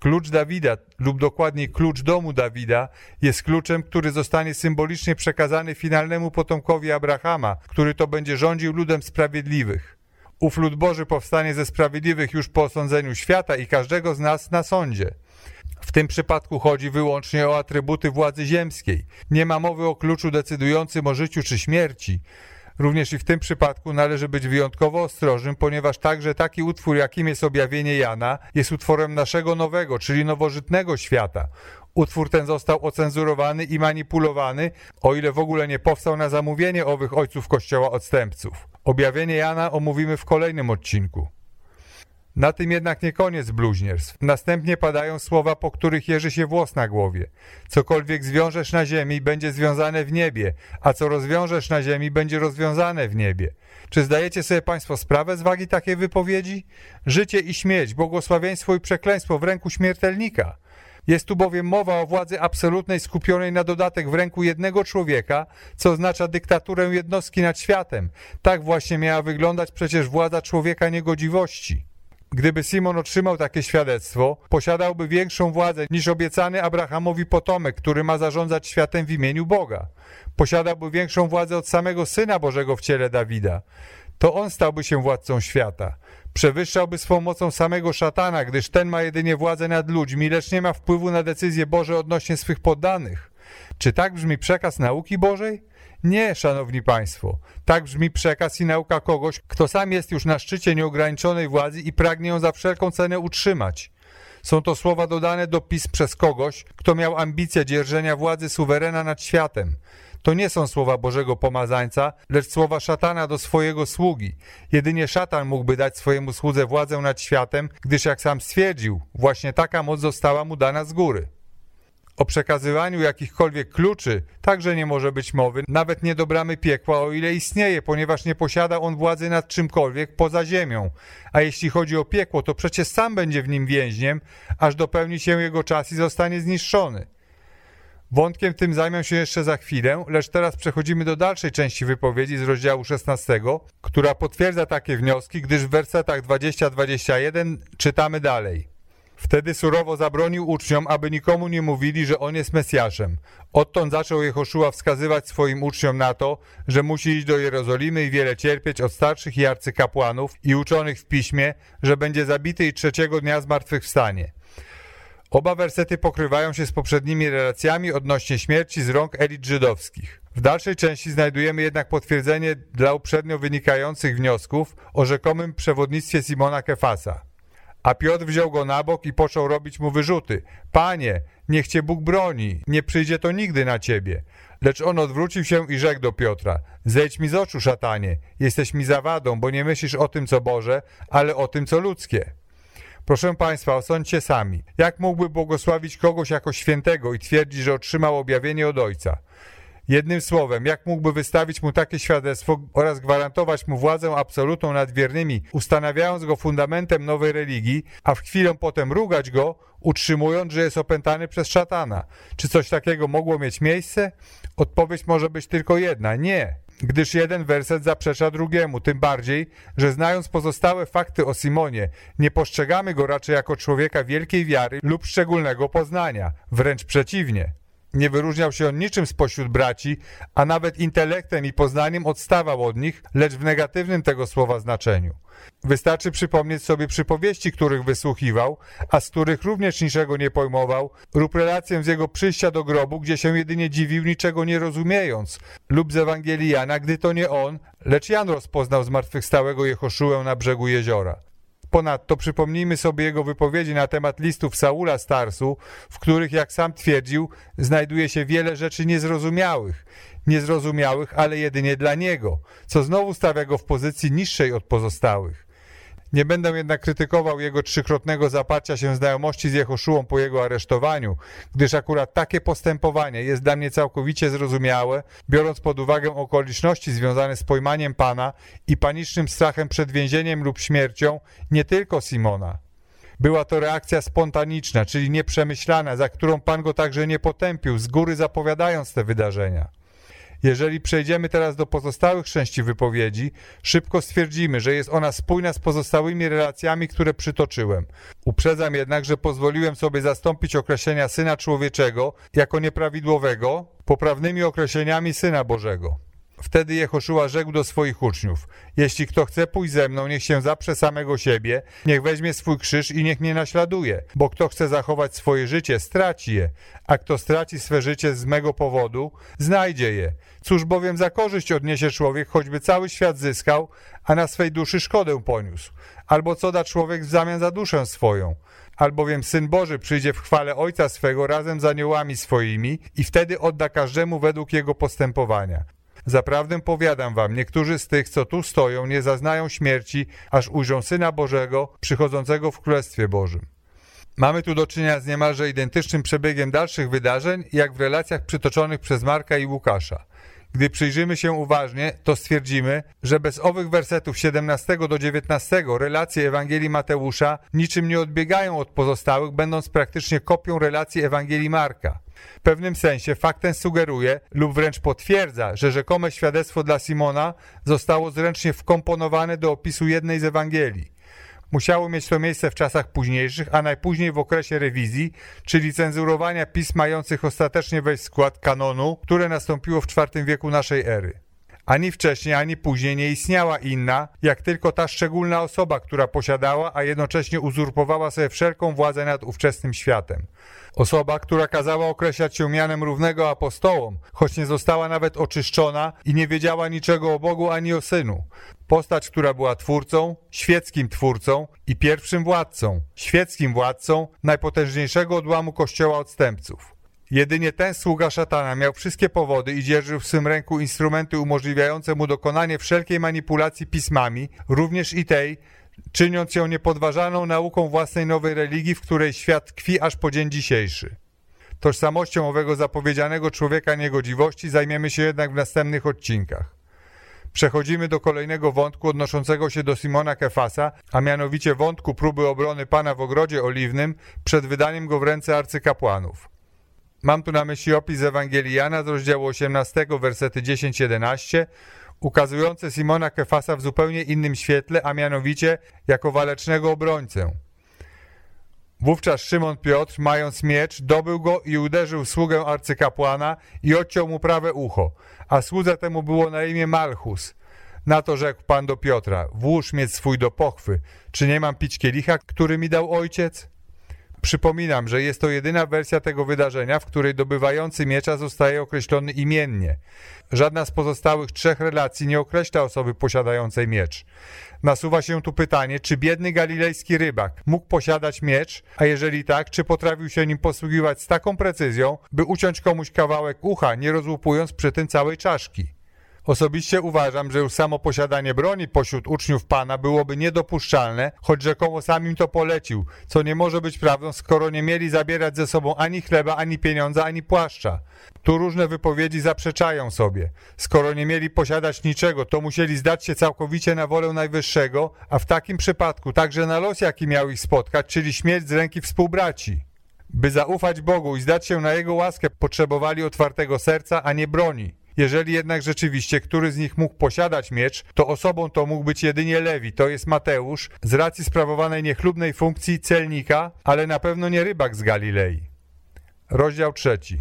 Klucz Dawida, lub dokładniej klucz domu Dawida, jest kluczem, który zostanie symbolicznie przekazany finalnemu potomkowi Abrahama, który to będzie rządził ludem sprawiedliwych. Ów lud Boży powstanie ze sprawiedliwych już po osądzeniu świata i każdego z nas na sądzie. W tym przypadku chodzi wyłącznie o atrybuty władzy ziemskiej. Nie ma mowy o kluczu decydującym o życiu czy śmierci. Również i w tym przypadku należy być wyjątkowo ostrożnym, ponieważ także taki utwór, jakim jest objawienie Jana, jest utworem naszego nowego, czyli nowożytnego świata. Utwór ten został ocenzurowany i manipulowany, o ile w ogóle nie powstał na zamówienie owych ojców Kościoła odstępców. Objawienie Jana omówimy w kolejnym odcinku. Na tym jednak nie koniec bluźnierstw. Następnie padają słowa, po których jeży się włos na głowie. Cokolwiek zwiążesz na ziemi, będzie związane w niebie, a co rozwiążesz na ziemi, będzie rozwiązane w niebie. Czy zdajecie sobie Państwo sprawę z wagi takiej wypowiedzi? Życie i śmierć, błogosławieństwo i przekleństwo w ręku śmiertelnika. Jest tu bowiem mowa o władzy absolutnej skupionej na dodatek w ręku jednego człowieka, co oznacza dyktaturę jednostki nad światem. Tak właśnie miała wyglądać przecież władza człowieka niegodziwości. Gdyby Simon otrzymał takie świadectwo, posiadałby większą władzę niż obiecany Abrahamowi potomek, który ma zarządzać światem w imieniu Boga. Posiadałby większą władzę od samego Syna Bożego w ciele Dawida. To on stałby się władcą świata. Przewyższałby swą mocą samego szatana, gdyż ten ma jedynie władzę nad ludźmi, lecz nie ma wpływu na decyzje Boże odnośnie swych poddanych. Czy tak brzmi przekaz nauki Bożej? Nie, szanowni państwo. Tak brzmi przekaz i nauka kogoś, kto sam jest już na szczycie nieograniczonej władzy i pragnie ją za wszelką cenę utrzymać. Są to słowa dodane do pism przez kogoś, kto miał ambicję dzierżenia władzy suwerena nad światem. To nie są słowa Bożego Pomazańca, lecz słowa szatana do swojego sługi. Jedynie szatan mógłby dać swojemu słudze władzę nad światem, gdyż jak sam stwierdził, właśnie taka moc została mu dana z góry. O przekazywaniu jakichkolwiek kluczy także nie może być mowy, nawet nie do bramy piekła, o ile istnieje, ponieważ nie posiada on władzy nad czymkolwiek poza ziemią. A jeśli chodzi o piekło, to przecież sam będzie w nim więźniem, aż dopełni się jego czas i zostanie zniszczony. Wątkiem tym zajmę się jeszcze za chwilę, lecz teraz przechodzimy do dalszej części wypowiedzi z rozdziału 16, która potwierdza takie wnioski, gdyż w wersetach 20-21 czytamy dalej. Wtedy surowo zabronił uczniom, aby nikomu nie mówili, że on jest Mesjaszem. Odtąd zaczął Jehoszua wskazywać swoim uczniom na to, że musi iść do Jerozolimy i wiele cierpieć od starszych i arcykapłanów i uczonych w piśmie, że będzie zabity i trzeciego dnia zmartwychwstanie. Oba wersety pokrywają się z poprzednimi relacjami odnośnie śmierci z rąk elit żydowskich. W dalszej części znajdujemy jednak potwierdzenie dla uprzednio wynikających wniosków o rzekomym przewodnictwie Simona Kefasa. A Piotr wziął go na bok i począł robić mu wyrzuty. Panie, niech cię Bóg broni, nie przyjdzie to nigdy na ciebie. Lecz on odwrócił się i rzekł do Piotra, zejdź mi z oczu, szatanie, jesteś mi zawadą, bo nie myślisz o tym, co Boże, ale o tym, co ludzkie. Proszę Państwa, osądźcie sami. Jak mógłby błogosławić kogoś jako świętego i twierdzić, że otrzymał objawienie od Ojca? Jednym słowem, jak mógłby wystawić mu takie świadectwo oraz gwarantować mu władzę absolutną nad wiernymi, ustanawiając go fundamentem nowej religii, a w chwilę potem rugać go, utrzymując, że jest opętany przez szatana. Czy coś takiego mogło mieć miejsce? Odpowiedź może być tylko jedna: nie gdyż jeden werset zaprzecza drugiemu, tym bardziej, że znając pozostałe fakty o Simonie, nie postrzegamy go raczej jako człowieka wielkiej wiary lub szczególnego poznania, wręcz przeciwnie. Nie wyróżniał się on niczym spośród braci, a nawet intelektem i poznaniem odstawał od nich, lecz w negatywnym tego słowa znaczeniu. Wystarczy przypomnieć sobie przypowieści, których wysłuchiwał, a z których również niczego nie pojmował, lub relację z jego przyjścia do grobu, gdzie się jedynie dziwił, niczego nie rozumiejąc, lub z Ewangelii Jana, gdy to nie on, lecz Jan rozpoznał zmartwychwstałego Jehoszułę na brzegu jeziora. Ponadto przypomnijmy sobie jego wypowiedzi na temat listów Saula Starsu, w których, jak sam twierdził, znajduje się wiele rzeczy niezrozumiałych. Niezrozumiałych, ale jedynie dla niego, co znowu stawia go w pozycji niższej od pozostałych. Nie będę jednak krytykował jego trzykrotnego zaparcia się znajomości z Jehoszułą po jego aresztowaniu, gdyż akurat takie postępowanie jest dla mnie całkowicie zrozumiałe, biorąc pod uwagę okoliczności związane z pojmaniem Pana i panicznym strachem przed więzieniem lub śmiercią nie tylko Simona. Była to reakcja spontaniczna, czyli nieprzemyślana, za którą Pan go także nie potępił, z góry zapowiadając te wydarzenia. Jeżeli przejdziemy teraz do pozostałych części wypowiedzi, szybko stwierdzimy, że jest ona spójna z pozostałymi relacjami, które przytoczyłem. Uprzedzam jednak, że pozwoliłem sobie zastąpić określenia Syna Człowieczego jako nieprawidłowego poprawnymi określeniami Syna Bożego. Wtedy Jehoszua rzekł do swoich uczniów: Jeśli kto chce pójść ze mną, niech się zaprze samego siebie, niech weźmie swój krzyż i niech mnie naśladuje. Bo kto chce zachować swoje życie, straci je, a kto straci swe życie z mego powodu, znajdzie je. Cóż bowiem za korzyść odniesie człowiek, choćby cały świat zyskał, a na swej duszy szkodę poniósł? Albo co da człowiek w zamian za duszę swoją? albowiem Syn Boży przyjdzie w chwale Ojca swego razem z aniołami swoimi i wtedy odda każdemu według jego postępowania. Zaprawdę powiadam wam, niektórzy z tych, co tu stoją, nie zaznają śmierci, aż ujrzą Syna Bożego przychodzącego w Królestwie Bożym. Mamy tu do czynienia z niemalże identycznym przebiegiem dalszych wydarzeń, jak w relacjach przytoczonych przez Marka i Łukasza. Gdy przyjrzymy się uważnie, to stwierdzimy, że bez owych wersetów 17 do 19 relacje Ewangelii Mateusza niczym nie odbiegają od pozostałych, będąc praktycznie kopią relacji Ewangelii Marka. W pewnym sensie fakt ten sugeruje lub wręcz potwierdza, że rzekome świadectwo dla Simona zostało zręcznie wkomponowane do opisu jednej z Ewangelii. Musiało mieć to miejsce w czasach późniejszych, a najpóźniej w okresie rewizji, czyli cenzurowania pism mających ostatecznie wejść w skład kanonu, które nastąpiło w IV wieku naszej ery. Ani wcześniej, ani później nie istniała inna, jak tylko ta szczególna osoba, która posiadała, a jednocześnie uzurpowała sobie wszelką władzę nad ówczesnym światem. Osoba, która kazała określać się mianem równego apostołom, choć nie została nawet oczyszczona i nie wiedziała niczego o Bogu ani o Synu. Postać, która była twórcą, świeckim twórcą i pierwszym władcą, świeckim władcą najpotężniejszego odłamu kościoła odstępców. Jedynie ten sługa szatana miał wszystkie powody i dzierżył w swym ręku instrumenty umożliwiające mu dokonanie wszelkiej manipulacji pismami, również i tej, czyniąc ją niepodważaną nauką własnej nowej religii, w której świat tkwi aż po dzień dzisiejszy. Tożsamością owego zapowiedzianego człowieka niegodziwości zajmiemy się jednak w następnych odcinkach. Przechodzimy do kolejnego wątku odnoszącego się do Simona Kefasa, a mianowicie wątku próby obrony Pana w ogrodzie oliwnym przed wydaniem go w ręce arcykapłanów. Mam tu na myśli opis Ewangelii Jana z rozdziału 18, wersety 10-11, ukazujące Simona Kefasa w zupełnie innym świetle, a mianowicie jako walecznego obrońcę. Wówczas Szymon Piotr, mając miecz, dobył go i uderzył sługę arcykapłana i odciął mu prawe ucho, a słudze temu było na imię Malchus. Na to rzekł pan do Piotra, włóż mieć swój do pochwy, czy nie mam pić kielicha, który mi dał ojciec? Przypominam, że jest to jedyna wersja tego wydarzenia, w której dobywający miecza zostaje określony imiennie. Żadna z pozostałych trzech relacji nie określa osoby posiadającej miecz. Nasuwa się tu pytanie, czy biedny galilejski rybak mógł posiadać miecz, a jeżeli tak, czy potrafił się nim posługiwać z taką precyzją, by uciąć komuś kawałek ucha, nie rozłupując przy tym całej czaszki. Osobiście uważam, że już samo posiadanie broni pośród uczniów Pana byłoby niedopuszczalne, choć rzekomo sam im to polecił, co nie może być prawdą, skoro nie mieli zabierać ze sobą ani chleba, ani pieniądza, ani płaszcza. Tu różne wypowiedzi zaprzeczają sobie. Skoro nie mieli posiadać niczego, to musieli zdać się całkowicie na wolę Najwyższego, a w takim przypadku także na los, jaki miał ich spotkać, czyli śmierć z ręki współbraci. By zaufać Bogu i zdać się na Jego łaskę, potrzebowali otwartego serca, a nie broni. Jeżeli jednak rzeczywiście który z nich mógł posiadać miecz, to osobą to mógł być jedynie Lewi, to jest Mateusz, z racji sprawowanej niechlubnej funkcji celnika, ale na pewno nie rybak z Galilei. Rozdział trzeci.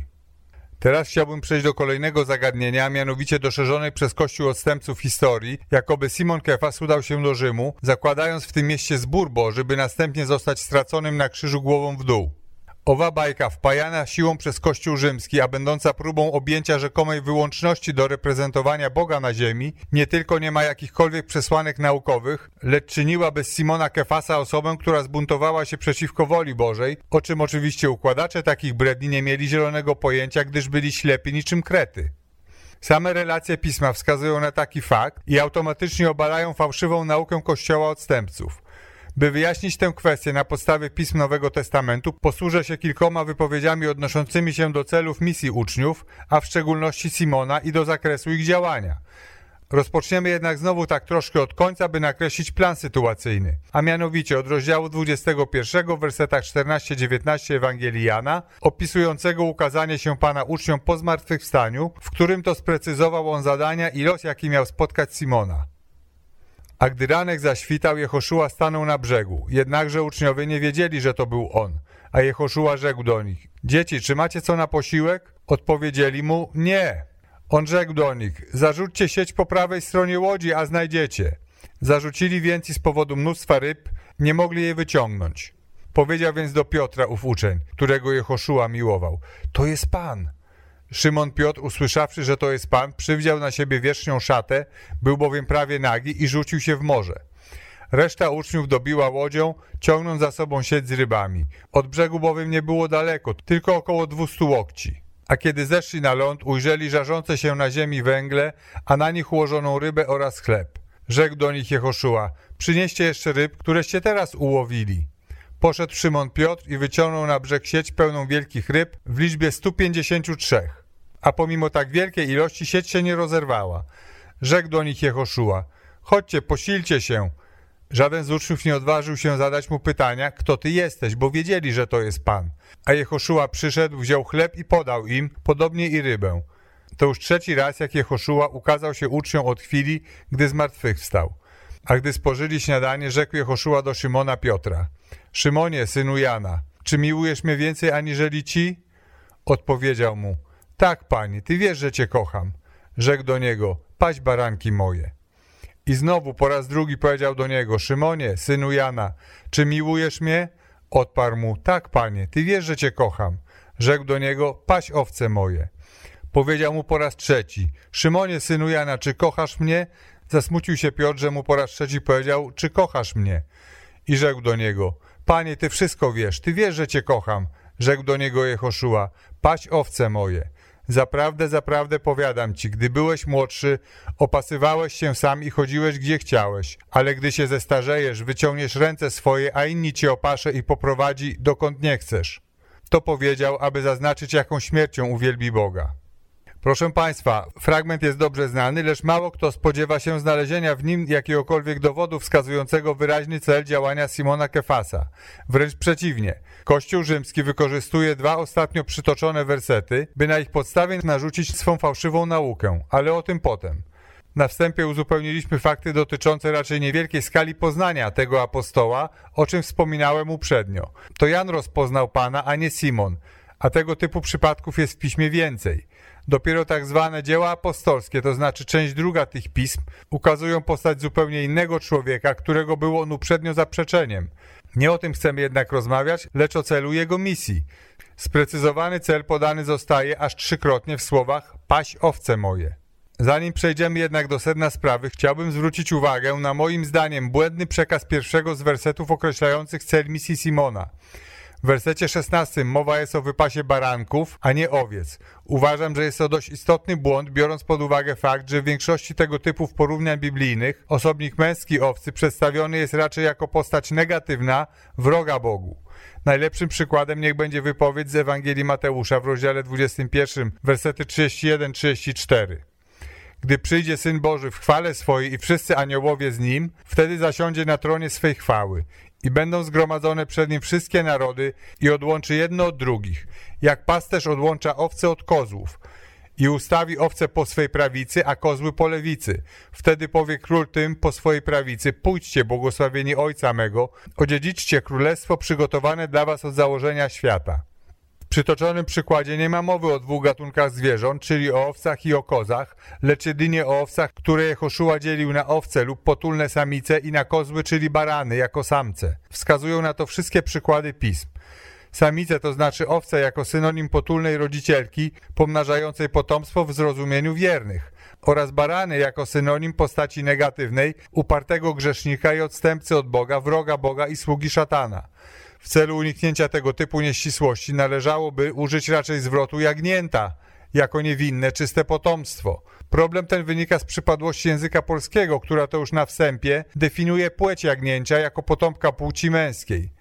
Teraz chciałbym przejść do kolejnego zagadnienia, mianowicie do szerzonej przez Kościół odstępców historii, jakoby Simon Kefas udał się do Rzymu, zakładając w tym mieście zbór Boży, by następnie zostać straconym na krzyżu głową w dół. Owa bajka, wpajana siłą przez Kościół rzymski, a będąca próbą objęcia rzekomej wyłączności do reprezentowania Boga na ziemi, nie tylko nie ma jakichkolwiek przesłanek naukowych, lecz czyniła bez Simona Kefasa osobę, która zbuntowała się przeciwko woli Bożej, o czym oczywiście układacze takich bredni nie mieli zielonego pojęcia, gdyż byli ślepi niczym krety. Same relacje pisma wskazują na taki fakt i automatycznie obalają fałszywą naukę Kościoła odstępców – by wyjaśnić tę kwestię na podstawie pism Nowego Testamentu, posłużę się kilkoma wypowiedziami odnoszącymi się do celów misji uczniów, a w szczególności Simona i do zakresu ich działania. Rozpoczniemy jednak znowu tak troszkę od końca, by nakreślić plan sytuacyjny, a mianowicie od rozdziału 21, w wersetach 14-19 Ewangelii Jana, opisującego ukazanie się Pana uczniom po zmartwychwstaniu, w którym to sprecyzował on zadania i los, jaki miał spotkać Simona. A gdy ranek zaświtał, Jehoszua stanął na brzegu. Jednakże uczniowie nie wiedzieli, że to był on. A Jehoszua rzekł do nich, dzieci, czy macie co na posiłek? Odpowiedzieli mu, nie. On rzekł do nich, zarzućcie sieć po prawej stronie łodzi, a znajdziecie. Zarzucili więc i z powodu mnóstwa ryb nie mogli jej wyciągnąć. Powiedział więc do Piotra ów uczeń, którego Jehoszua miłował, to jest Pan. Szymon Piotr, usłyszawszy, że to jest Pan, przywdział na siebie wierzchnią szatę, był bowiem prawie nagi i rzucił się w morze. Reszta uczniów dobiła łodzią, ciągnąc za sobą sieć z rybami. Od brzegu bowiem nie było daleko, tylko około dwustu łokci. A kiedy zeszli na ląd, ujrzeli żarzące się na ziemi węgle, a na nich ułożoną rybę oraz chleb. Rzekł do nich Jehoszua, przynieście jeszcze ryb, któreście teraz ułowili. Poszedł Szymon Piotr i wyciągnął na brzeg sieć pełną wielkich ryb w liczbie 153 a pomimo tak wielkiej ilości sieć się nie rozerwała. Rzekł do nich Jehoszua, chodźcie, posilcie się. Żaden z uczniów nie odważył się zadać mu pytania, kto ty jesteś, bo wiedzieli, że to jest Pan. A Jehoszua przyszedł, wziął chleb i podał im, podobnie i rybę. To już trzeci raz, jak Jehoszua ukazał się uczniom od chwili, gdy zmartwychwstał. A gdy spożyli śniadanie, rzekł Jehoszua do Szymona Piotra. Szymonie, synu Jana, czy miłujesz mnie więcej aniżeli ci? Odpowiedział mu – tak, panie, ty wiesz, że cię kocham. Rzekł do niego, paść baranki moje. I znowu po raz drugi powiedział do niego, Szymonie, synu Jana, czy miłujesz mnie? Odparł mu, tak, panie, ty wiesz, że cię kocham. Rzekł do niego, paść owce moje. Powiedział mu po raz trzeci, Szymonie, synu Jana, czy kochasz mnie? Zasmucił się Piotr, że mu po raz trzeci powiedział, czy kochasz mnie? I rzekł do niego, panie, ty wszystko wiesz, ty wiesz, że cię kocham. Rzekł do niego Jehoszua, paść owce moje. Zaprawdę, zaprawdę powiadam ci, gdy byłeś młodszy, opasywałeś się sam i chodziłeś gdzie chciałeś, ale gdy się zestarzejesz, wyciągniesz ręce swoje, a inni cię opasze i poprowadzi dokąd nie chcesz. To powiedział, aby zaznaczyć, jaką śmiercią uwielbi Boga. Proszę Państwa, fragment jest dobrze znany, lecz mało kto spodziewa się znalezienia w nim jakiegokolwiek dowodu wskazującego wyraźny cel działania Simona Kefasa. Wręcz przeciwnie. Kościół rzymski wykorzystuje dwa ostatnio przytoczone wersety, by na ich podstawie narzucić swą fałszywą naukę, ale o tym potem. Na wstępie uzupełniliśmy fakty dotyczące raczej niewielkiej skali poznania tego apostoła, o czym wspominałem uprzednio. To Jan rozpoznał Pana, a nie Simon, a tego typu przypadków jest w piśmie więcej. Dopiero tak zwane dzieła apostolskie, to znaczy część druga tych pism, ukazują postać zupełnie innego człowieka, którego był on uprzednio zaprzeczeniem. Nie o tym chcemy jednak rozmawiać, lecz o celu jego misji. Sprecyzowany cel podany zostaje aż trzykrotnie w słowach paś owce moje. Zanim przejdziemy jednak do sedna sprawy, chciałbym zwrócić uwagę na moim zdaniem błędny przekaz pierwszego z wersetów określających cel misji Simona. W wersecie 16 mowa jest o wypasie baranków, a nie owiec. Uważam, że jest to dość istotny błąd, biorąc pod uwagę fakt, że w większości tego typu porównań biblijnych osobnik męski owcy przedstawiony jest raczej jako postać negatywna, wroga Bogu. Najlepszym przykładem niech będzie wypowiedź z Ewangelii Mateusza w rozdziale 21, wersety 31-34. Gdy przyjdzie Syn Boży w chwale swojej i wszyscy aniołowie z Nim, wtedy zasiądzie na tronie swej chwały i będą zgromadzone przed Nim wszystkie narody i odłączy jedno od drugich, jak pasterz odłącza owce od kozłów i ustawi owce po swej prawicy, a kozły po lewicy. Wtedy powie król tym po swojej prawicy, pójdźcie, błogosławieni Ojca mego, odziedziczcie królestwo przygotowane dla was od założenia świata. Przytoczonym przykładzie nie ma mowy o dwóch gatunkach zwierząt, czyli o owcach i o kozach, lecz jedynie o owcach, które Jehoszua dzielił na owce lub potulne samice i na kozły, czyli barany, jako samce. Wskazują na to wszystkie przykłady pism. Samice to znaczy owce jako synonim potulnej rodzicielki pomnażającej potomstwo w zrozumieniu wiernych oraz barany jako synonim postaci negatywnej, upartego grzesznika i odstępcy od Boga, wroga Boga i sługi szatana. W celu uniknięcia tego typu nieścisłości należałoby użyć raczej zwrotu jagnięta, jako niewinne, czyste potomstwo. Problem ten wynika z przypadłości języka polskiego, która to już na wstępie definiuje płeć jagnięcia jako potomka płci męskiej.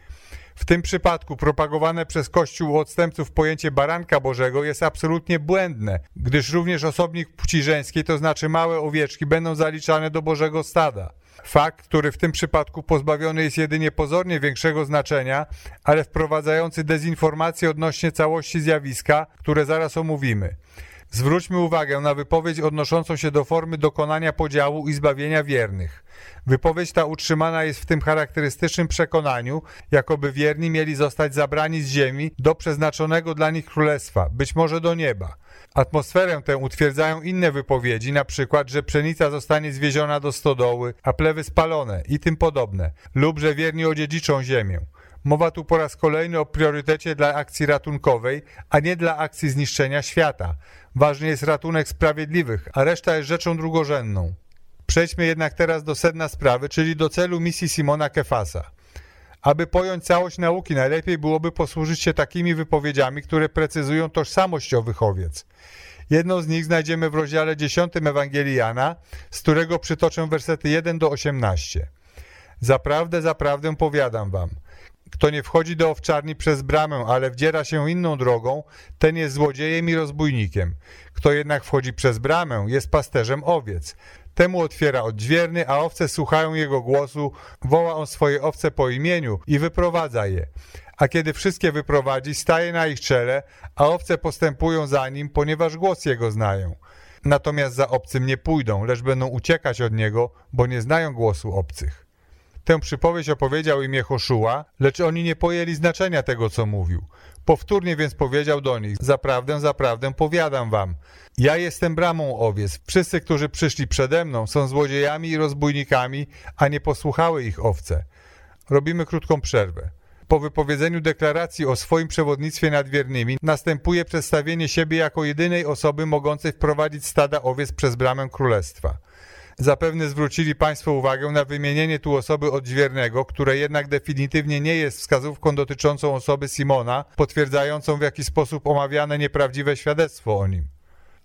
W tym przypadku propagowane przez Kościół odstępców pojęcie baranka Bożego jest absolutnie błędne, gdyż również osobnik płci żeńskiej, to znaczy małe owieczki, będą zaliczane do Bożego stada. Fakt, który w tym przypadku pozbawiony jest jedynie pozornie większego znaczenia, ale wprowadzający dezinformację odnośnie całości zjawiska, które zaraz omówimy. Zwróćmy uwagę na wypowiedź odnoszącą się do formy dokonania podziału i zbawienia wiernych. Wypowiedź ta utrzymana jest w tym charakterystycznym przekonaniu, jakoby wierni mieli zostać zabrani z ziemi do przeznaczonego dla nich królestwa, być może do nieba. Atmosferę tę utwierdzają inne wypowiedzi, na przykład, że pszenica zostanie zwieziona do stodoły, a plewy spalone i tym podobne, lub że wierni odziedziczą ziemię. Mowa tu po raz kolejny o priorytecie dla akcji ratunkowej, a nie dla akcji zniszczenia świata. Ważny jest ratunek sprawiedliwych, a reszta jest rzeczą drugorzędną. Przejdźmy jednak teraz do sedna sprawy, czyli do celu misji Simona Kefasa. Aby pojąć całość nauki, najlepiej byłoby posłużyć się takimi wypowiedziami, które precyzują tożsamość owych owiec. Jedną z nich znajdziemy w rozdziale 10 Ewangelii Jana, z którego przytoczę wersety 1 do 18. Zaprawdę, zaprawdę powiadam wam, kto nie wchodzi do owczarni przez bramę, ale wdziera się inną drogą, ten jest złodziejem i rozbójnikiem. Kto jednak wchodzi przez bramę, jest pasterzem owiec. Temu otwiera odźwierny, a owce słuchają jego głosu, woła on swoje owce po imieniu i wyprowadza je. A kiedy wszystkie wyprowadzi, staje na ich czele, a owce postępują za nim, ponieważ głos jego znają. Natomiast za obcym nie pójdą, lecz będą uciekać od niego, bo nie znają głosu obcych. Tę przypowieść opowiedział im Jehoszua, lecz oni nie pojęli znaczenia tego, co mówił. Powtórnie więc powiedział do nich, zaprawdę, zaprawdę powiadam wam, ja jestem bramą owiec. Wszyscy, którzy przyszli przede mną, są złodziejami i rozbójnikami, a nie posłuchały ich owce. Robimy krótką przerwę. Po wypowiedzeniu deklaracji o swoim przewodnictwie nad wiernymi następuje przedstawienie siebie jako jedynej osoby mogącej wprowadzić stada owiec przez bramę królestwa. Zapewne zwrócili Państwo uwagę na wymienienie tu osoby odźwiernego, które jednak definitywnie nie jest wskazówką dotyczącą osoby Simona, potwierdzającą w jaki sposób omawiane nieprawdziwe świadectwo o nim.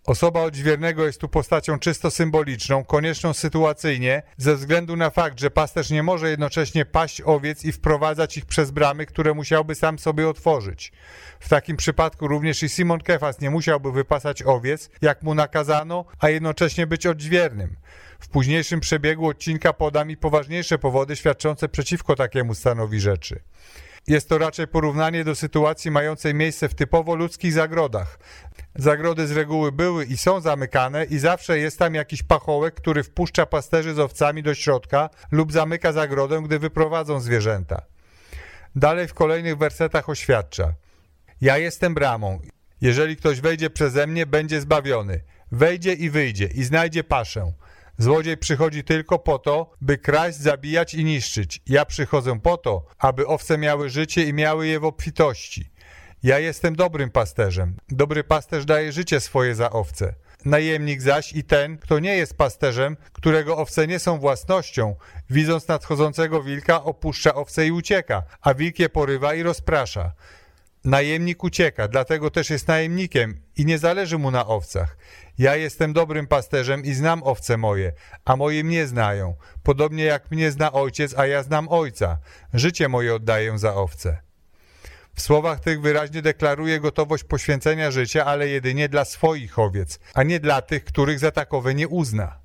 Osoba odźwiernego jest tu postacią czysto symboliczną, konieczną sytuacyjnie, ze względu na fakt, że pasterz nie może jednocześnie paść owiec i wprowadzać ich przez bramy, które musiałby sam sobie otworzyć. W takim przypadku również i Simon Kefas nie musiałby wypasać owiec, jak mu nakazano, a jednocześnie być odźwiernym. W późniejszym przebiegu odcinka podam i poważniejsze powody świadczące przeciwko takiemu stanowi rzeczy. Jest to raczej porównanie do sytuacji mającej miejsce w typowo ludzkich zagrodach. Zagrody z reguły były i są zamykane i zawsze jest tam jakiś pachołek, który wpuszcza pasterzy z owcami do środka lub zamyka zagrodę, gdy wyprowadzą zwierzęta. Dalej w kolejnych wersetach oświadcza. Ja jestem bramą. Jeżeli ktoś wejdzie przeze mnie, będzie zbawiony. Wejdzie i wyjdzie i znajdzie paszę. Złodziej przychodzi tylko po to, by kraść, zabijać i niszczyć. Ja przychodzę po to, aby owce miały życie i miały je w obfitości. Ja jestem dobrym pasterzem. Dobry pasterz daje życie swoje za owce. Najemnik zaś i ten, kto nie jest pasterzem, którego owce nie są własnością, widząc nadchodzącego wilka, opuszcza owce i ucieka, a wilk je porywa i rozprasza. Najemnik ucieka, dlatego też jest najemnikiem i nie zależy mu na owcach. Ja jestem dobrym pasterzem i znam owce moje, a moje mnie znają, podobnie jak mnie zna ojciec, a ja znam ojca. Życie moje oddaję za owce. W słowach tych wyraźnie deklaruje gotowość poświęcenia życia, ale jedynie dla swoich owiec, a nie dla tych, których za takowe nie uzna.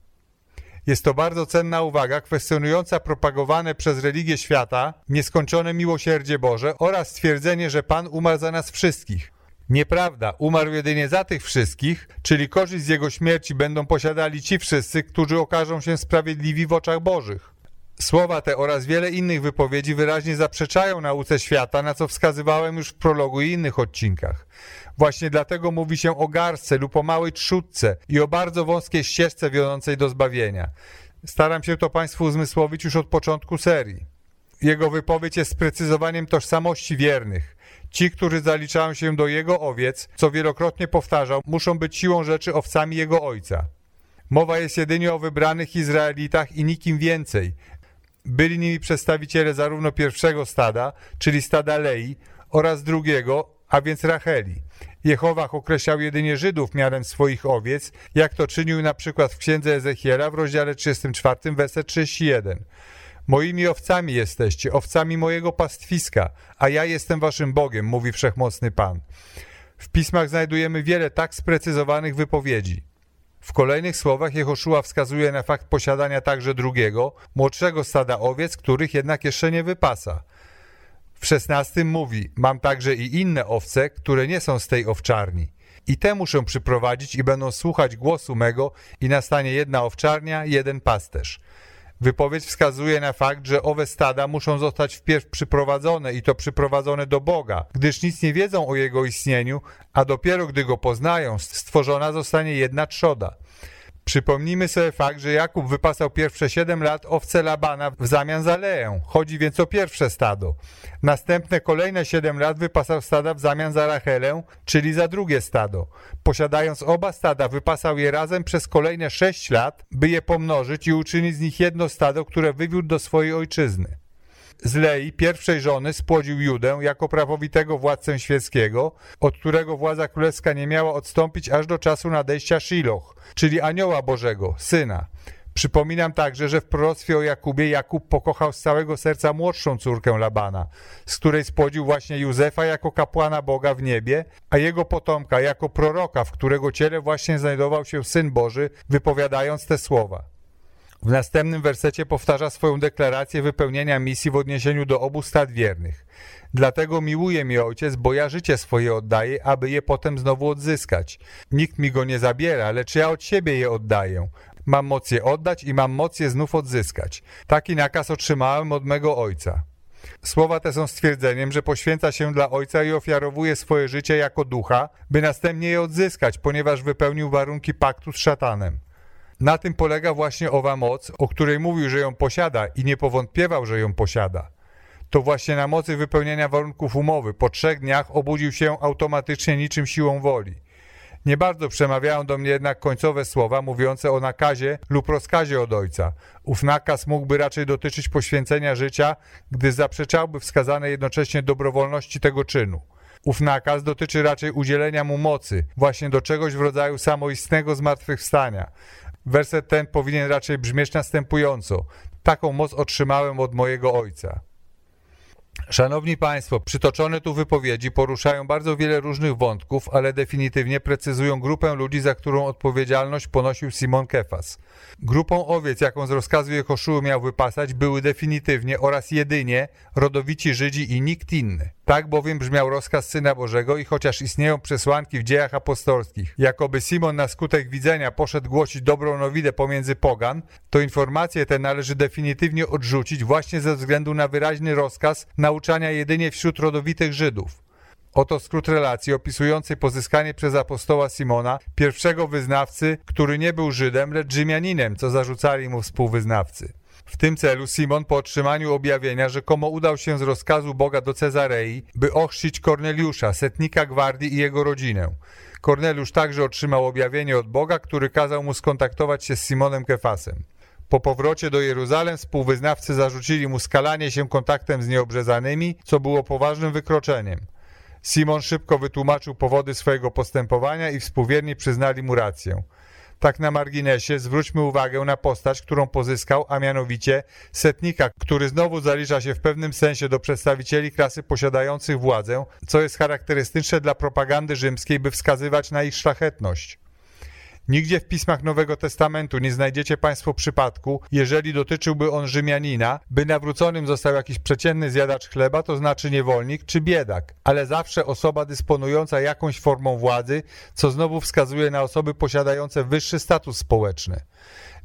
Jest to bardzo cenna uwaga, kwestionująca propagowane przez religię świata nieskończone miłosierdzie Boże oraz stwierdzenie, że Pan umarł za nas wszystkich. Nieprawda, umarł jedynie za tych wszystkich, czyli korzyść z Jego śmierci będą posiadali ci wszyscy, którzy okażą się sprawiedliwi w oczach Bożych. Słowa te oraz wiele innych wypowiedzi wyraźnie zaprzeczają nauce świata, na co wskazywałem już w prologu i innych odcinkach. Właśnie dlatego mówi się o garstce lub o małej trzutce i o bardzo wąskiej ścieżce wiodącej do zbawienia. Staram się to Państwu uzmysłowić już od początku serii. Jego wypowiedź jest sprecyzowaniem tożsamości wiernych. Ci, którzy zaliczają się do Jego owiec, co wielokrotnie powtarzał, muszą być siłą rzeczy owcami Jego Ojca. Mowa jest jedynie o wybranych Izraelitach i nikim więcej. Byli nimi przedstawiciele zarówno pierwszego stada, czyli stada Lei, oraz drugiego, a więc Racheli. Jehowach określał jedynie Żydów miarem swoich owiec, jak to czynił na przykład w księdze Ezechiela w rozdziale 34, werset 31. Moimi owcami jesteście, owcami mojego pastwiska, a ja jestem waszym Bogiem, mówi Wszechmocny Pan. W pismach znajdujemy wiele tak sprecyzowanych wypowiedzi. W kolejnych słowach Jehoszua wskazuje na fakt posiadania także drugiego, młodszego stada owiec, których jednak jeszcze nie wypasa. W szesnastym mówi, mam także i inne owce, które nie są z tej owczarni. I te muszę przyprowadzić i będą słuchać głosu mego i nastanie jedna owczarnia, jeden pasterz. Wypowiedź wskazuje na fakt, że owe stada muszą zostać wpierw przyprowadzone i to przyprowadzone do Boga, gdyż nic nie wiedzą o Jego istnieniu, a dopiero gdy Go poznają, stworzona zostanie jedna trzoda. Przypomnijmy sobie fakt, że Jakub wypasał pierwsze siedem lat owce Labana w zamian za Leę. Chodzi więc o pierwsze stado. Następne kolejne siedem lat wypasał stada w zamian za Rachelę, czyli za drugie stado. Posiadając oba stada, wypasał je razem przez kolejne sześć lat, by je pomnożyć i uczynić z nich jedno stado, które wywiódł do swojej ojczyzny. Z Lei, pierwszej żony, spłodził Judę jako prawowitego władcę świeckiego, od którego władza królewska nie miała odstąpić aż do czasu nadejścia Shiloh, czyli anioła Bożego, syna. Przypominam także, że w proroctwie o Jakubie Jakub pokochał z całego serca młodszą córkę Labana, z której spłodził właśnie Józefa jako kapłana Boga w niebie, a jego potomka jako proroka, w którego ciele właśnie znajdował się Syn Boży, wypowiadając te słowa. W następnym wersecie powtarza swoją deklarację wypełnienia misji w odniesieniu do obu stad wiernych. Dlatego miłuje mnie ojciec, bo ja życie swoje oddaję, aby je potem znowu odzyskać. Nikt mi go nie zabiera, lecz ja od siebie je oddaję. Mam moc je oddać i mam moc je znów odzyskać. Taki nakaz otrzymałem od mego ojca. Słowa te są stwierdzeniem, że poświęca się dla ojca i ofiarowuje swoje życie jako ducha, by następnie je odzyskać, ponieważ wypełnił warunki paktu z szatanem. Na tym polega właśnie owa moc, o której mówił, że ją posiada i nie powątpiewał, że ją posiada. To właśnie na mocy wypełnienia warunków umowy po trzech dniach obudził się automatycznie niczym siłą woli. Nie bardzo przemawiają do mnie jednak końcowe słowa mówiące o nakazie lub rozkazie od ojca. Ów nakaz mógłby raczej dotyczyć poświęcenia życia, gdy zaprzeczałby wskazane jednocześnie dobrowolności tego czynu. Ów nakaz dotyczy raczej udzielenia mu mocy, właśnie do czegoś w rodzaju samoistnego zmartwychwstania, Werset ten powinien raczej brzmieć następująco. Taką moc otrzymałem od mojego ojca. Szanowni Państwo, przytoczone tu wypowiedzi poruszają bardzo wiele różnych wątków, ale definitywnie precyzują grupę ludzi, za którą odpowiedzialność ponosił Simon Kefas. Grupą owiec, jaką z rozkazu Jehoszuły miał wypasać, były definitywnie oraz jedynie rodowici Żydzi i nikt inny. Tak bowiem brzmiał rozkaz Syna Bożego i chociaż istnieją przesłanki w dziejach apostolskich, jakoby Simon na skutek widzenia poszedł głosić dobrą nowinę pomiędzy pogan, to informacje te należy definitywnie odrzucić właśnie ze względu na wyraźny rozkaz nauczania jedynie wśród rodowitych Żydów. Oto skrót relacji opisującej pozyskanie przez apostoła Simona pierwszego wyznawcy, który nie był Żydem, lecz Rzymianinem, co zarzucali mu współwyznawcy. W tym celu Simon po otrzymaniu objawienia rzekomo udał się z rozkazu Boga do Cezarei, by ochrzcić Korneliusza, setnika gwardii i jego rodzinę. Korneliusz także otrzymał objawienie od Boga, który kazał mu skontaktować się z Simonem Kefasem. Po powrocie do Jeruzalem współwyznawcy zarzucili mu skalanie się kontaktem z nieobrzezanymi, co było poważnym wykroczeniem. Simon szybko wytłumaczył powody swojego postępowania i współwierni przyznali mu rację. Tak na marginesie zwróćmy uwagę na postać, którą pozyskał, a mianowicie setnika, który znowu zalicza się w pewnym sensie do przedstawicieli klasy posiadających władzę, co jest charakterystyczne dla propagandy rzymskiej, by wskazywać na ich szlachetność. Nigdzie w pismach Nowego Testamentu nie znajdziecie Państwo przypadku, jeżeli dotyczyłby on Rzymianina, by nawróconym został jakiś przeciętny zjadacz chleba, to znaczy niewolnik czy biedak, ale zawsze osoba dysponująca jakąś formą władzy, co znowu wskazuje na osoby posiadające wyższy status społeczny.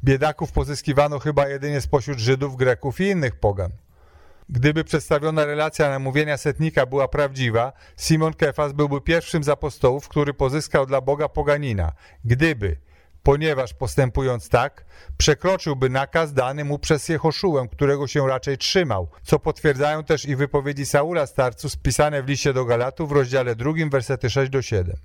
Biedaków pozyskiwano chyba jedynie spośród Żydów, Greków i innych pogan. Gdyby przedstawiona relacja namówienia setnika była prawdziwa, Simon Kefas byłby pierwszym z apostołów, który pozyskał dla Boga poganina. Gdyby, ponieważ postępując tak, przekroczyłby nakaz dany mu przez Jehoszułę, którego się raczej trzymał, co potwierdzają też i wypowiedzi Saula starcu spisane w liście do Galatów w rozdziale 2, wersety 6 do 7.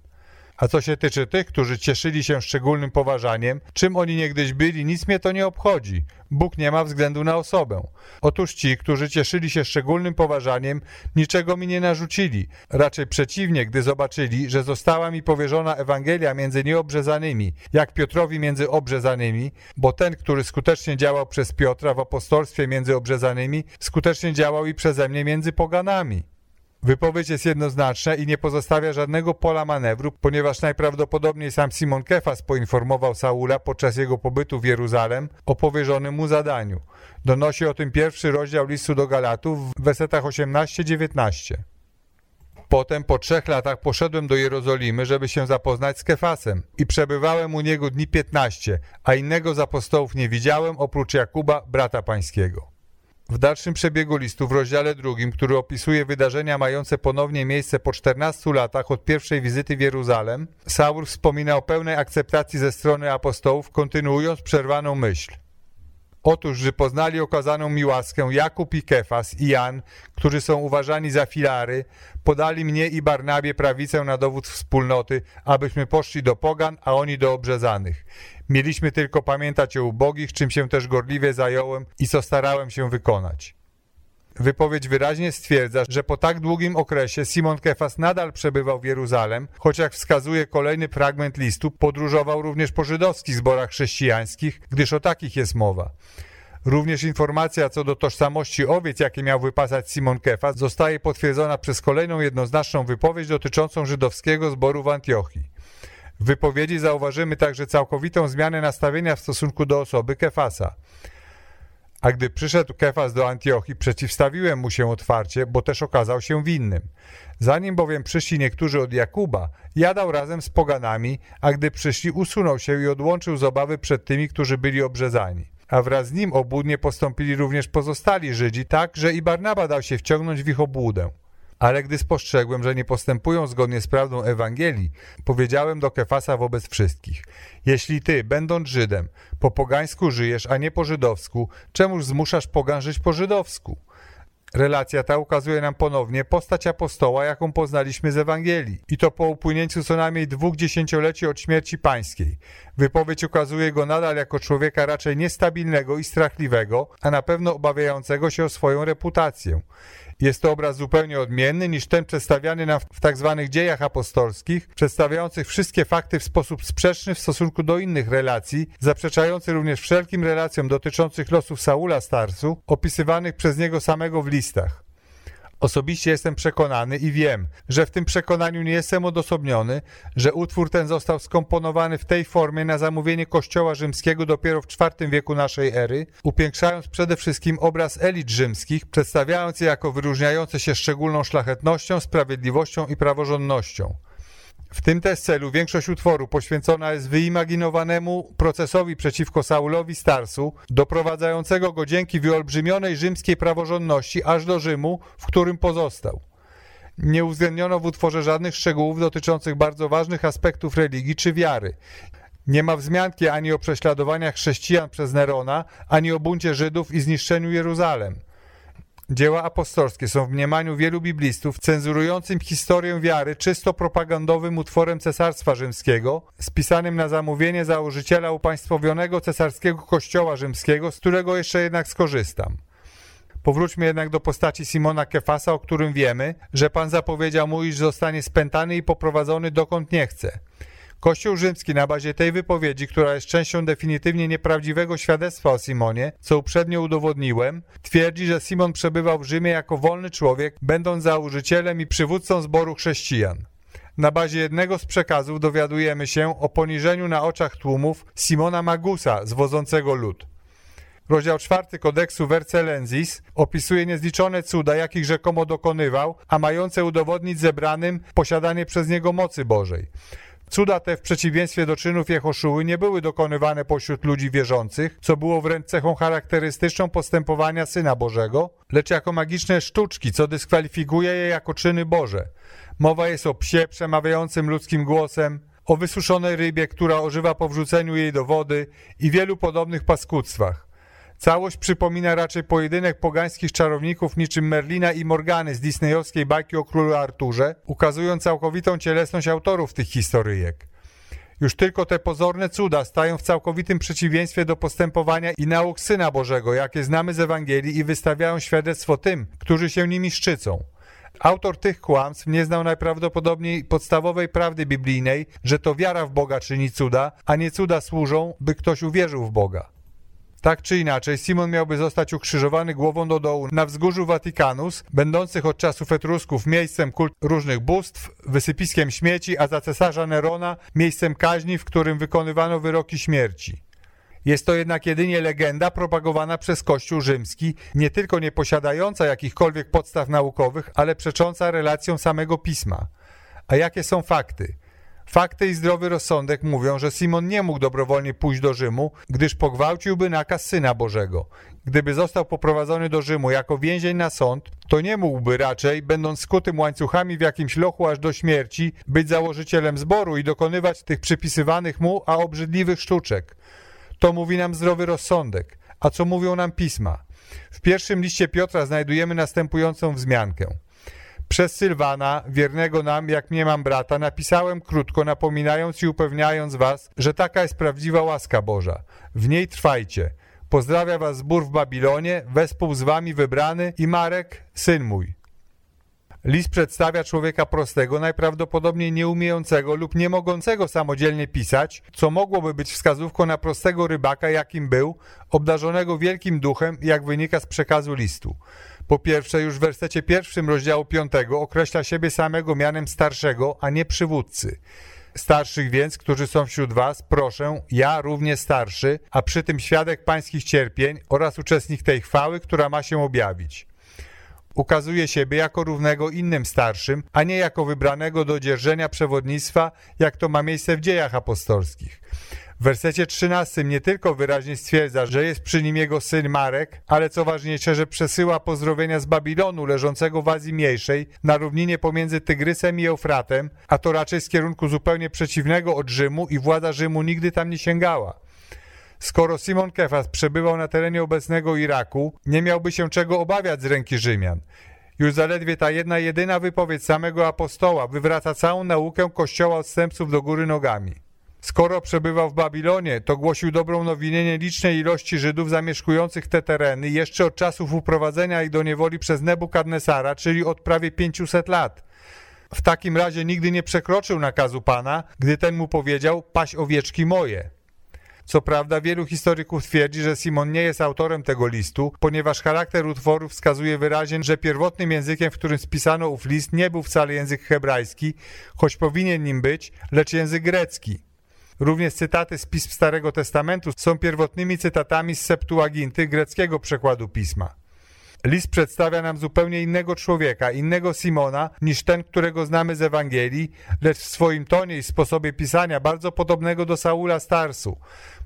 A co się tyczy tych, którzy cieszyli się szczególnym poważaniem, czym oni niegdyś byli, nic mnie to nie obchodzi. Bóg nie ma względu na osobę. Otóż ci, którzy cieszyli się szczególnym poważaniem, niczego mi nie narzucili. Raczej przeciwnie, gdy zobaczyli, że została mi powierzona Ewangelia między nieobrzezanymi, jak Piotrowi między obrzezanymi, bo ten, który skutecznie działał przez Piotra w apostolstwie między obrzezanymi, skutecznie działał i przeze mnie między poganami. Wypowiedź jest jednoznaczna i nie pozostawia żadnego pola manewru, ponieważ najprawdopodobniej sam Simon Kefas poinformował Saula podczas jego pobytu w Jeruzalem o powierzonym mu zadaniu. Donosi o tym pierwszy rozdział listu do Galatów w wersetach 18-19. Potem po trzech latach poszedłem do Jerozolimy, żeby się zapoznać z Kefasem i przebywałem u niego dni 15, a innego z apostołów nie widziałem oprócz Jakuba, brata pańskiego. W dalszym przebiegu listu w rozdziale drugim, który opisuje wydarzenia mające ponownie miejsce po 14 latach od pierwszej wizyty w Jeruzalem, Saul wspomina o pełnej akceptacji ze strony apostołów, kontynuując przerwaną myśl. Otóż, że poznali okazaną mi łaskę Jakub i Kefas i Jan, którzy są uważani za filary, podali mnie i Barnabie prawicę na dowód wspólnoty, abyśmy poszli do pogan, a oni do obrzezanych. Mieliśmy tylko pamiętać o ubogich, czym się też gorliwie zająłem i co starałem się wykonać. Wypowiedź wyraźnie stwierdza, że po tak długim okresie Simon Kefas nadal przebywał w Jeruzalem, choć jak wskazuje kolejny fragment listu, podróżował również po żydowskich zborach chrześcijańskich, gdyż o takich jest mowa. Również informacja co do tożsamości owiec, jakie miał wypasać Simon Kefas, zostaje potwierdzona przez kolejną jednoznaczną wypowiedź dotyczącą żydowskiego zboru w Antiochii. W wypowiedzi zauważymy także całkowitą zmianę nastawienia w stosunku do osoby Kefasa. A gdy przyszedł Kefas do Antiochii, przeciwstawiłem mu się otwarcie, bo też okazał się winnym. Zanim bowiem przyszli niektórzy od Jakuba, jadał razem z poganami, a gdy przyszli, usunął się i odłączył z obawy przed tymi, którzy byli obrzezani. A wraz z nim obłudnie postąpili również pozostali Żydzi, tak, że i Barnaba dał się wciągnąć w ich obłudę. Ale gdy spostrzegłem, że nie postępują zgodnie z prawdą Ewangelii, powiedziałem do Kefasa wobec wszystkich: Jeśli ty, będąc Żydem, po pogańsku żyjesz, a nie po żydowsku, czemuż zmuszasz pogan żyć po żydowsku? Relacja ta ukazuje nam ponownie postać apostoła, jaką poznaliśmy z Ewangelii. I to po upłynięciu co najmniej dwóch dziesięcioleci od śmierci pańskiej. Wypowiedź ukazuje go nadal jako człowieka raczej niestabilnego i strachliwego, a na pewno obawiającego się o swoją reputację. Jest to obraz zupełnie odmienny niż ten przedstawiany nam w tzw. Tak dziejach apostolskich, przedstawiających wszystkie fakty w sposób sprzeczny w stosunku do innych relacji, zaprzeczający również wszelkim relacjom dotyczących losów Saula Starsu, opisywanych przez niego samego w listach. Osobiście jestem przekonany i wiem, że w tym przekonaniu nie jestem odosobniony, że utwór ten został skomponowany w tej formie na zamówienie Kościoła Rzymskiego dopiero w IV wieku naszej ery, upiększając przede wszystkim obraz elit rzymskich, przedstawiając je jako wyróżniające się szczególną szlachetnością, sprawiedliwością i praworządnością. W tym też celu większość utworu poświęcona jest wyimaginowanemu procesowi przeciwko Saulowi Starsu, doprowadzającego go dzięki wyolbrzymionej rzymskiej praworządności aż do Rzymu, w którym pozostał. Nie uwzględniono w utworze żadnych szczegółów dotyczących bardzo ważnych aspektów religii czy wiary. Nie ma wzmianki ani o prześladowaniach chrześcijan przez Nerona, ani o buncie Żydów i zniszczeniu Jeruzalem. Dzieła apostolskie są w mniemaniu wielu biblistów cenzurującym historię wiary czysto propagandowym utworem Cesarstwa Rzymskiego, spisanym na zamówienie założyciela upaństwowionego cesarskiego kościoła rzymskiego, z którego jeszcze jednak skorzystam. Powróćmy jednak do postaci Simona Kefasa, o którym wiemy, że Pan zapowiedział mu, iż zostanie spętany i poprowadzony dokąd nie chce. Kościół rzymski na bazie tej wypowiedzi, która jest częścią definitywnie nieprawdziwego świadectwa o Simonie, co uprzednio udowodniłem, twierdzi, że Simon przebywał w Rzymie jako wolny człowiek, będąc założycielem i przywódcą zboru chrześcijan. Na bazie jednego z przekazów dowiadujemy się o poniżeniu na oczach tłumów Simona Magusa, zwodzącego lud. Rozdział czwarty kodeksu Vercelenzis opisuje niezliczone cuda, jakich rzekomo dokonywał, a mające udowodnić zebranym posiadanie przez niego mocy Bożej. Cuda te w przeciwieństwie do czynów Jehoszuły nie były dokonywane pośród ludzi wierzących, co było wręcz cechą charakterystyczną postępowania Syna Bożego, lecz jako magiczne sztuczki, co dyskwalifikuje je jako czyny Boże. Mowa jest o psie przemawiającym ludzkim głosem, o wysuszonej rybie, która ożywa po wrzuceniu jej do wody i wielu podobnych paskudztwach. Całość przypomina raczej pojedynek pogańskich czarowników niczym Merlina i Morgany z disneyowskiej bajki o królu Arturze, ukazując całkowitą cielesność autorów tych historyjek. Już tylko te pozorne cuda stają w całkowitym przeciwieństwie do postępowania i nauk Syna Bożego, jakie znamy z Ewangelii i wystawiają świadectwo tym, którzy się nimi szczycą. Autor tych kłamstw nie znał najprawdopodobniej podstawowej prawdy biblijnej, że to wiara w Boga czyni cuda, a nie cuda służą, by ktoś uwierzył w Boga. Tak czy inaczej, Simon miałby zostać ukrzyżowany głową do dołu na wzgórzu Vaticanus, będących od czasów Etrusków miejscem kult różnych bóstw, wysypiskiem śmieci, a za cesarza Nerona miejscem kaźni, w którym wykonywano wyroki śmierci. Jest to jednak jedynie legenda propagowana przez Kościół rzymski, nie tylko nie posiadająca jakichkolwiek podstaw naukowych, ale przecząca relacją samego pisma. A jakie są fakty? Fakty i zdrowy rozsądek mówią, że Simon nie mógł dobrowolnie pójść do Rzymu, gdyż pogwałciłby nakaz Syna Bożego. Gdyby został poprowadzony do Rzymu jako więzień na sąd, to nie mógłby raczej, będąc skutym łańcuchami w jakimś lochu aż do śmierci, być założycielem zboru i dokonywać tych przypisywanych mu, a obrzydliwych sztuczek. To mówi nam zdrowy rozsądek. A co mówią nam pisma? W pierwszym liście Piotra znajdujemy następującą wzmiankę. Przez Sylwana, wiernego nam, jak nie mam brata, napisałem krótko, napominając i upewniając was, że taka jest prawdziwa łaska Boża. W niej trwajcie. Pozdrawia was zbór w Babilonie, wespół z wami wybrany i Marek, syn mój. List przedstawia człowieka prostego, najprawdopodobniej nieumiejącego lub nie mogącego samodzielnie pisać, co mogłoby być wskazówką na prostego rybaka, jakim był, obdarzonego wielkim duchem, jak wynika z przekazu listu. Po pierwsze, już w wersecie pierwszym rozdziału piątego określa siebie samego mianem starszego, a nie przywódcy. Starszych więc, którzy są wśród was, proszę, ja równie starszy, a przy tym świadek pańskich cierpień oraz uczestnik tej chwały, która ma się objawić. Ukazuje siebie jako równego innym starszym, a nie jako wybranego do dzierżenia przewodnictwa, jak to ma miejsce w dziejach apostolskich. W wersecie 13 nie tylko wyraźnie stwierdza, że jest przy nim jego syn Marek, ale co ważniejsze, że przesyła pozdrowienia z Babilonu leżącego w Azji Mniejszej na równinie pomiędzy Tygrysem i Eufratem, a to raczej z kierunku zupełnie przeciwnego od Rzymu i władza Rzymu nigdy tam nie sięgała. Skoro Simon Kefas przebywał na terenie obecnego Iraku, nie miałby się czego obawiać z ręki Rzymian. Już zaledwie ta jedna jedyna wypowiedź samego apostoła wywraca całą naukę kościoła odstępców do góry nogami. Skoro przebywał w Babilonie, to głosił dobrą nowinę nielicznej ilości Żydów zamieszkujących te tereny jeszcze od czasów uprowadzenia ich do niewoli przez Nebukadnesara, czyli od prawie 500 lat. W takim razie nigdy nie przekroczył nakazu Pana, gdy ten mu powiedział, paś owieczki moje. Co prawda wielu historyków twierdzi, że Simon nie jest autorem tego listu, ponieważ charakter utworu wskazuje wyraźnie, że pierwotnym językiem, w którym spisano ów list nie był wcale język hebrajski, choć powinien nim być, lecz język grecki. Również cytaty z pism Starego Testamentu są pierwotnymi cytatami z Septuaginty, greckiego przekładu pisma. List przedstawia nam zupełnie innego człowieka, innego Simona, niż ten, którego znamy z Ewangelii, lecz w swoim tonie i sposobie pisania bardzo podobnego do Saula Starsu.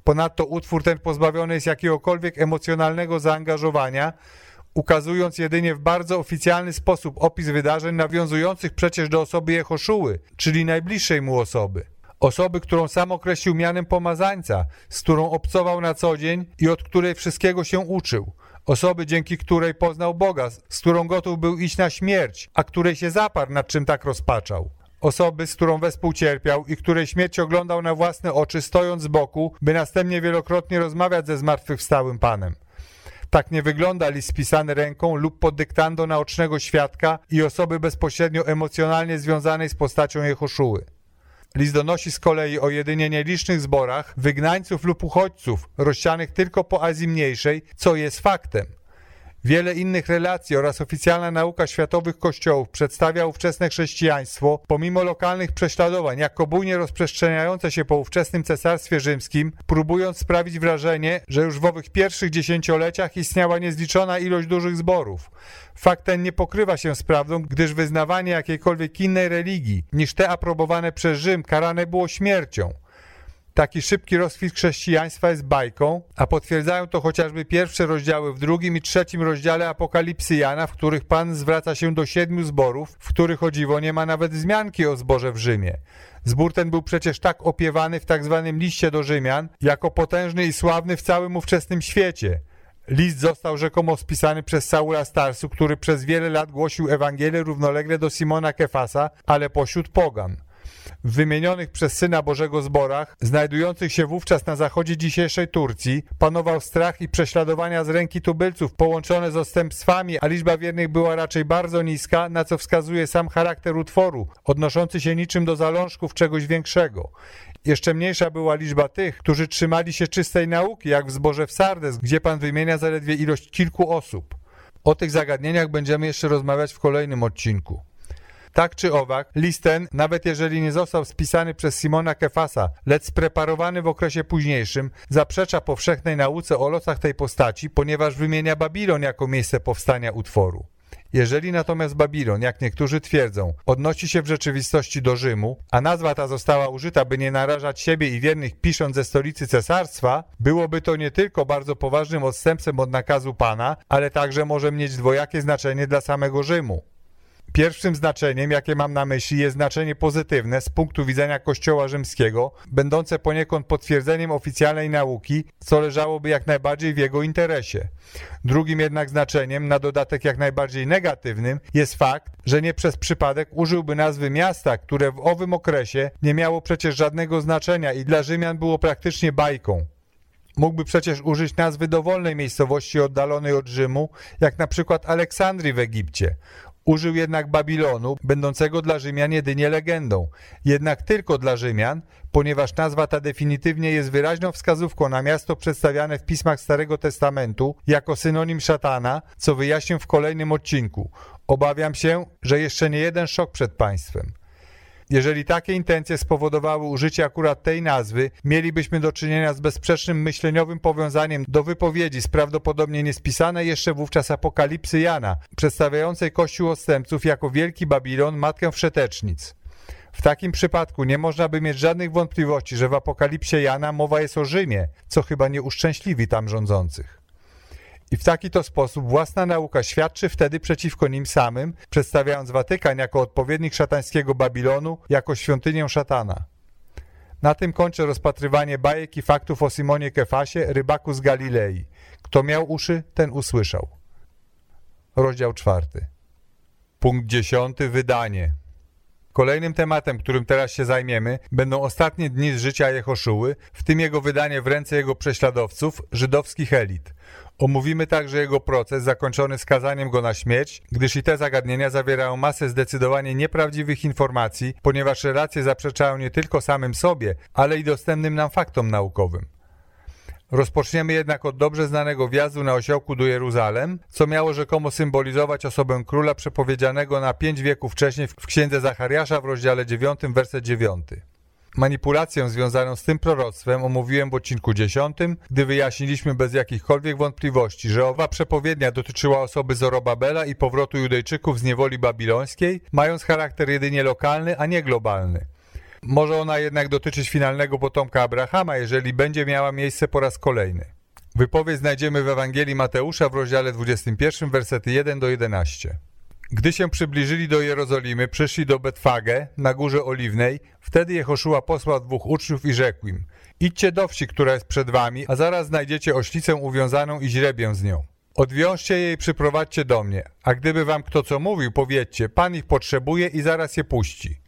Ponadto utwór ten pozbawiony jest jakiegokolwiek emocjonalnego zaangażowania, ukazując jedynie w bardzo oficjalny sposób opis wydarzeń nawiązujących przecież do osoby Jehoszuły, czyli najbliższej mu osoby. Osoby, którą sam określił mianem pomazańca, z którą obcował na co dzień i od której wszystkiego się uczył. Osoby, dzięki której poznał Boga, z którą gotów był iść na śmierć, a której się zaparł, nad czym tak rozpaczał. Osoby, z którą wespół cierpiał i której śmierć oglądał na własne oczy, stojąc z boku, by następnie wielokrotnie rozmawiać ze zmartwychwstałym Panem. Tak nie wygląda list pisany ręką lub pod dyktando naocznego świadka i osoby bezpośrednio emocjonalnie związanej z postacią Jehoszuły. List donosi z kolei o jedynie nielicznych zborach wygnańców lub uchodźców, rozsianych tylko po Azji Mniejszej, co jest faktem. Wiele innych relacji oraz oficjalna nauka światowych kościołów przedstawia ówczesne chrześcijaństwo, pomimo lokalnych prześladowań, jako bujnie rozprzestrzeniające się po ówczesnym cesarstwie rzymskim, próbując sprawić wrażenie, że już w owych pierwszych dziesięcioleciach istniała niezliczona ilość dużych zborów. Fakt ten nie pokrywa się z prawdą, gdyż wyznawanie jakiejkolwiek innej religii niż te aprobowane przez Rzym karane było śmiercią. Taki szybki rozkwit chrześcijaństwa jest bajką, a potwierdzają to chociażby pierwsze rozdziały w drugim i trzecim rozdziale Apokalipsy Jana, w których Pan zwraca się do siedmiu zborów, w których o dziwo nie ma nawet wzmianki o zborze w Rzymie. Zbór ten był przecież tak opiewany w tak zwanym liście do Rzymian, jako potężny i sławny w całym ówczesnym świecie. List został rzekomo spisany przez Saula Starsu, który przez wiele lat głosił Ewangelię równolegle do Simona Kefasa, ale pośród pogan w wymienionych przez Syna Bożego zborach, znajdujących się wówczas na zachodzie dzisiejszej Turcji, panował strach i prześladowania z ręki tubylców połączone z odstępstwami, a liczba wiernych była raczej bardzo niska, na co wskazuje sam charakter utworu, odnoszący się niczym do zalążków czegoś większego. Jeszcze mniejsza była liczba tych, którzy trzymali się czystej nauki, jak w zborze w Sardes, gdzie Pan wymienia zaledwie ilość kilku osób. O tych zagadnieniach będziemy jeszcze rozmawiać w kolejnym odcinku. Tak czy owak, list ten, nawet jeżeli nie został spisany przez Simona Kefasa, lecz spreparowany w okresie późniejszym, zaprzecza powszechnej nauce o losach tej postaci, ponieważ wymienia Babilon jako miejsce powstania utworu. Jeżeli natomiast Babilon, jak niektórzy twierdzą, odnosi się w rzeczywistości do Rzymu, a nazwa ta została użyta, by nie narażać siebie i wiernych pisząc ze stolicy cesarstwa, byłoby to nie tylko bardzo poważnym odstępstwem od nakazu Pana, ale także może mieć dwojakie znaczenie dla samego Rzymu. Pierwszym znaczeniem, jakie mam na myśli, jest znaczenie pozytywne z punktu widzenia Kościoła Rzymskiego, będące poniekąd potwierdzeniem oficjalnej nauki, co leżałoby jak najbardziej w jego interesie. Drugim jednak znaczeniem, na dodatek jak najbardziej negatywnym, jest fakt, że nie przez przypadek użyłby nazwy miasta, które w owym okresie nie miało przecież żadnego znaczenia i dla Rzymian było praktycznie bajką. Mógłby przecież użyć nazwy dowolnej miejscowości oddalonej od Rzymu, jak na przykład Aleksandrii w Egipcie. Użył jednak Babilonu, będącego dla Rzymian jedynie legendą. Jednak tylko dla Rzymian, ponieważ nazwa ta definitywnie jest wyraźną wskazówką na miasto przedstawiane w pismach Starego Testamentu jako synonim szatana, co wyjaśnię w kolejnym odcinku. Obawiam się, że jeszcze nie jeden szok przed państwem. Jeżeli takie intencje spowodowały użycie akurat tej nazwy, mielibyśmy do czynienia z bezsprzecznym myśleniowym powiązaniem do wypowiedzi z prawdopodobnie niespisanej jeszcze wówczas apokalipsy Jana, przedstawiającej Kościół odstępców jako wielki Babilon, matkę wszetecznic. W takim przypadku nie można by mieć żadnych wątpliwości, że w apokalipsie Jana mowa jest o Rzymie, co chyba nie uszczęśliwi tam rządzących. I w taki to sposób własna nauka świadczy wtedy przeciwko nim samym, przedstawiając Watykan jako odpowiednik szatańskiego Babilonu, jako świątynię szatana. Na tym kończę rozpatrywanie bajek i faktów o Simonie Kefasie, rybaku z Galilei. Kto miał uszy, ten usłyszał. Rozdział czwarty. Punkt dziesiąty. Wydanie. Kolejnym tematem, którym teraz się zajmiemy, będą ostatnie dni z życia Jehoszuły, w tym jego wydanie w ręce jego prześladowców, żydowskich elit. Omówimy także jego proces zakończony skazaniem go na śmierć, gdyż i te zagadnienia zawierają masę zdecydowanie nieprawdziwych informacji, ponieważ relacje zaprzeczają nie tylko samym sobie, ale i dostępnym nam faktom naukowym. Rozpoczniemy jednak od dobrze znanego wjazdu na osiołku do Jeruzalem, co miało rzekomo symbolizować osobę króla przepowiedzianego na pięć wieków wcześniej w księdze Zachariasza w rozdziale 9, werset 9. Manipulację związaną z tym proroctwem omówiłem w odcinku 10, gdy wyjaśniliśmy bez jakichkolwiek wątpliwości, że owa przepowiednia dotyczyła osoby Zorobabela i powrotu Judejczyków z niewoli babilońskiej, mając charakter jedynie lokalny, a nie globalny. Może ona jednak dotyczyć finalnego potomka Abrahama, jeżeli będzie miała miejsce po raz kolejny. Wypowiedź znajdziemy w Ewangelii Mateusza w rozdziale 21, versety 1 do 11. Gdy się przybliżyli do Jerozolimy, przyszli do Betfage na Górze Oliwnej, wtedy Jehoszua posłał dwóch uczniów i rzekł im Idźcie do wsi, która jest przed wami, a zaraz znajdziecie oślicę uwiązaną i źrebię z nią. Odwiążcie je i przyprowadźcie do mnie, a gdyby wam kto co mówił, powiedzcie, Pan ich potrzebuje i zaraz je puści.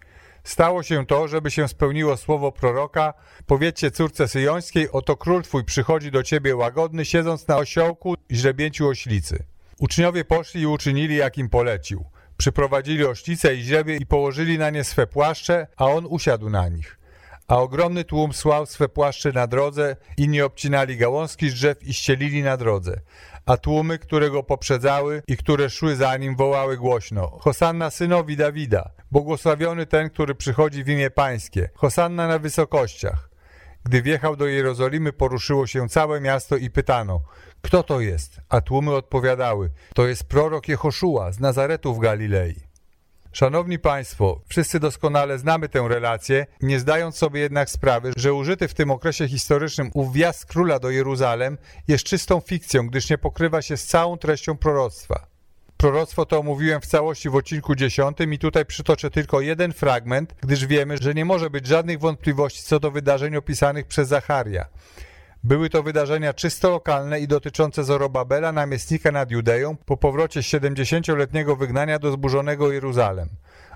Stało się to, żeby się spełniło słowo proroka, powiedzcie córce syjońskiej, oto król twój przychodzi do ciebie łagodny, siedząc na osiołku i źrebięciu oślicy. Uczniowie poszli i uczynili, jak im polecił. Przyprowadzili oślicę i źrebie i położyli na nie swe płaszcze, a on usiadł na nich. A ogromny tłum słał swe płaszcze na drodze, inni obcinali gałązki z drzew i ścielili na drodze. A tłumy, które go poprzedzały i które szły za nim, wołały głośno Hosanna synowi Dawida, błogosławiony ten, który przychodzi w imię pańskie, Hosanna na wysokościach. Gdy wjechał do Jerozolimy, poruszyło się całe miasto i pytano, kto to jest? A tłumy odpowiadały, to jest prorok Jehoszua z Nazaretu w Galilei. Szanowni Państwo, wszyscy doskonale znamy tę relację, nie zdając sobie jednak sprawy, że użyty w tym okresie historycznym ów wjazd króla do Jeruzalem jest czystą fikcją, gdyż nie pokrywa się z całą treścią proroctwa. Proroctwo to omówiłem w całości w odcinku 10 i tutaj przytoczę tylko jeden fragment, gdyż wiemy, że nie może być żadnych wątpliwości co do wydarzeń opisanych przez Zacharia. Były to wydarzenia czysto lokalne i dotyczące Zorobabela, namiestnika nad Judeją, po powrocie z 70-letniego wygnania do zburzonego Jeruzalem.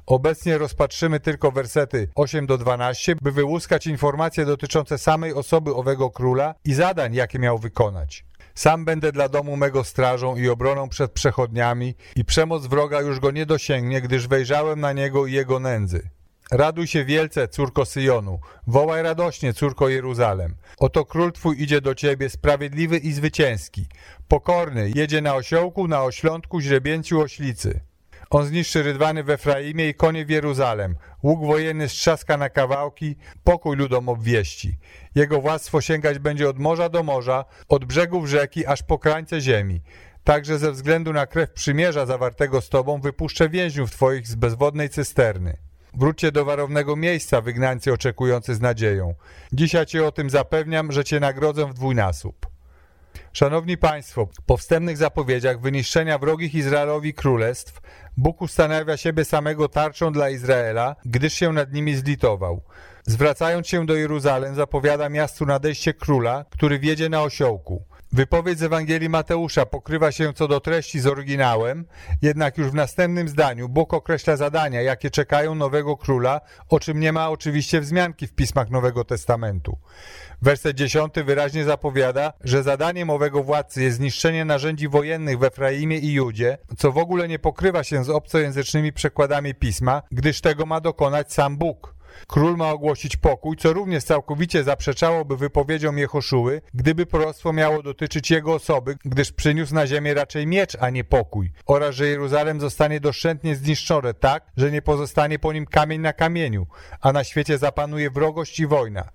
Obecnie rozpatrzymy tylko wersety 8 do 12, by wyłuskać informacje dotyczące samej osoby owego króla i zadań, jakie miał wykonać. Sam będę dla domu mego strażą i obroną przed przechodniami i przemoc wroga już go nie dosięgnie, gdyż wejrzałem na niego i jego nędzy. Raduj się wielce, córko Syjonu, wołaj radośnie, córko Jeruzalem. Oto król twój idzie do ciebie, sprawiedliwy i zwycięski. Pokorny, jedzie na osiołku, na oślątku, źrebięciu oślicy. On zniszczy rydwany w Efraimie i konie w Jeruzalem. Łuk wojenny strzaska na kawałki, pokój ludom obwieści. Jego władztwo sięgać będzie od morza do morza, od brzegów rzeki aż po krańce ziemi. Także ze względu na krew przymierza zawartego z tobą wypuszczę więźniów twoich z bezwodnej cysterny. Wróćcie do warownego miejsca, wygnańcy oczekujący z nadzieją. Dzisiaj cię o tym zapewniam, że cię nagrodzę w dwójnasób. Szanowni Państwo, po wstępnych zapowiedziach wyniszczenia wrogich Izraelowi królestw, Bóg ustanawia siebie samego tarczą dla Izraela, gdyż się nad nimi zlitował. Zwracając się do Jeruzalem, zapowiada miastu nadejście króla, który wiedzie na osiołku. Wypowiedź z Ewangelii Mateusza pokrywa się co do treści z oryginałem, jednak już w następnym zdaniu Bóg określa zadania, jakie czekają nowego króla, o czym nie ma oczywiście wzmianki w pismach Nowego Testamentu. Werset 10 wyraźnie zapowiada, że zadaniem owego władcy jest zniszczenie narzędzi wojennych w Efraimie i Judzie, co w ogóle nie pokrywa się z obcojęzycznymi przekładami pisma, gdyż tego ma dokonać sam Bóg. Król ma ogłosić pokój, co również całkowicie zaprzeczałoby wypowiedziom Jehoszuły, gdyby proroctwo miało dotyczyć jego osoby, gdyż przyniósł na ziemię raczej miecz, a nie pokój, oraz że Jeruzalem zostanie doszczętnie zniszczone tak, że nie pozostanie po nim kamień na kamieniu, a na świecie zapanuje wrogość i wojna.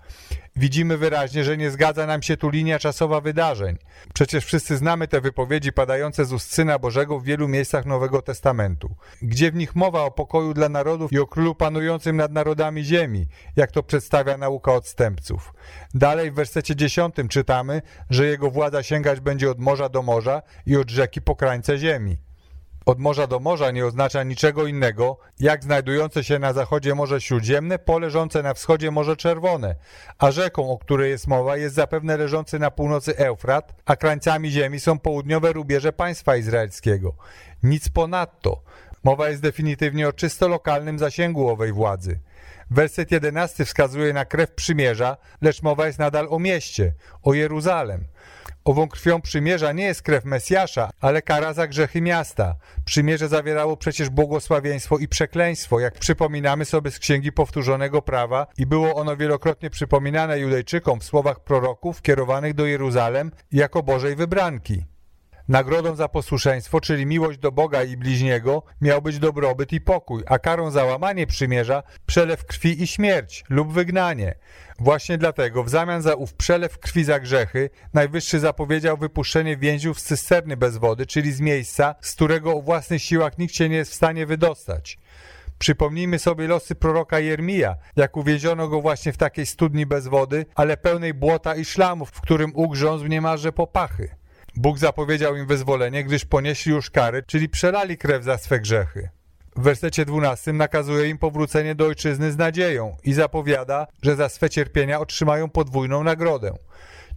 Widzimy wyraźnie, że nie zgadza nam się tu linia czasowa wydarzeń. Przecież wszyscy znamy te wypowiedzi padające z ust Syna Bożego w wielu miejscach Nowego Testamentu, gdzie w nich mowa o pokoju dla narodów i o królu panującym nad narodami ziemi, jak to przedstawia nauka odstępców. Dalej w wersecie 10 czytamy, że jego władza sięgać będzie od morza do morza i od rzeki po krańce ziemi. Od morza do morza nie oznacza niczego innego, jak znajdujące się na zachodzie Morze Śródziemne, po leżące na wschodzie Morze Czerwone, a rzeką, o której jest mowa, jest zapewne leżący na północy Eufrat, a krańcami ziemi są południowe rubieże państwa izraelskiego. Nic ponadto. Mowa jest definitywnie o czysto lokalnym zasięgu owej władzy. Werset 11 wskazuje na krew przymierza, lecz mowa jest nadal o mieście, o Jeruzalem. Ową krwią przymierza nie jest krew Mesjasza, ale kara za grzechy miasta. Przymierze zawierało przecież błogosławieństwo i przekleństwo, jak przypominamy sobie z Księgi Powtórzonego Prawa i było ono wielokrotnie przypominane Judejczykom w słowach proroków kierowanych do Jeruzalem jako Bożej wybranki. Nagrodą za posłuszeństwo, czyli miłość do Boga i bliźniego, miał być dobrobyt i pokój, a karą za łamanie przymierza przelew krwi i śmierć lub wygnanie. Właśnie dlatego w zamian za ów przelew krwi za grzechy Najwyższy zapowiedział wypuszczenie więźniów z cysterny bez wody, czyli z miejsca, z którego o własnych siłach nikt się nie jest w stanie wydostać. Przypomnijmy sobie losy proroka Jermija, jak uwięziono go właśnie w takiej studni bez wody, ale pełnej błota i szlamów, w którym ugrzązł niemalże popachy. Bóg zapowiedział im wyzwolenie, gdyż ponieśli już kary, czyli przelali krew za swe grzechy. W wersecie 12 nakazuje im powrócenie do ojczyzny z nadzieją i zapowiada, że za swe cierpienia otrzymają podwójną nagrodę.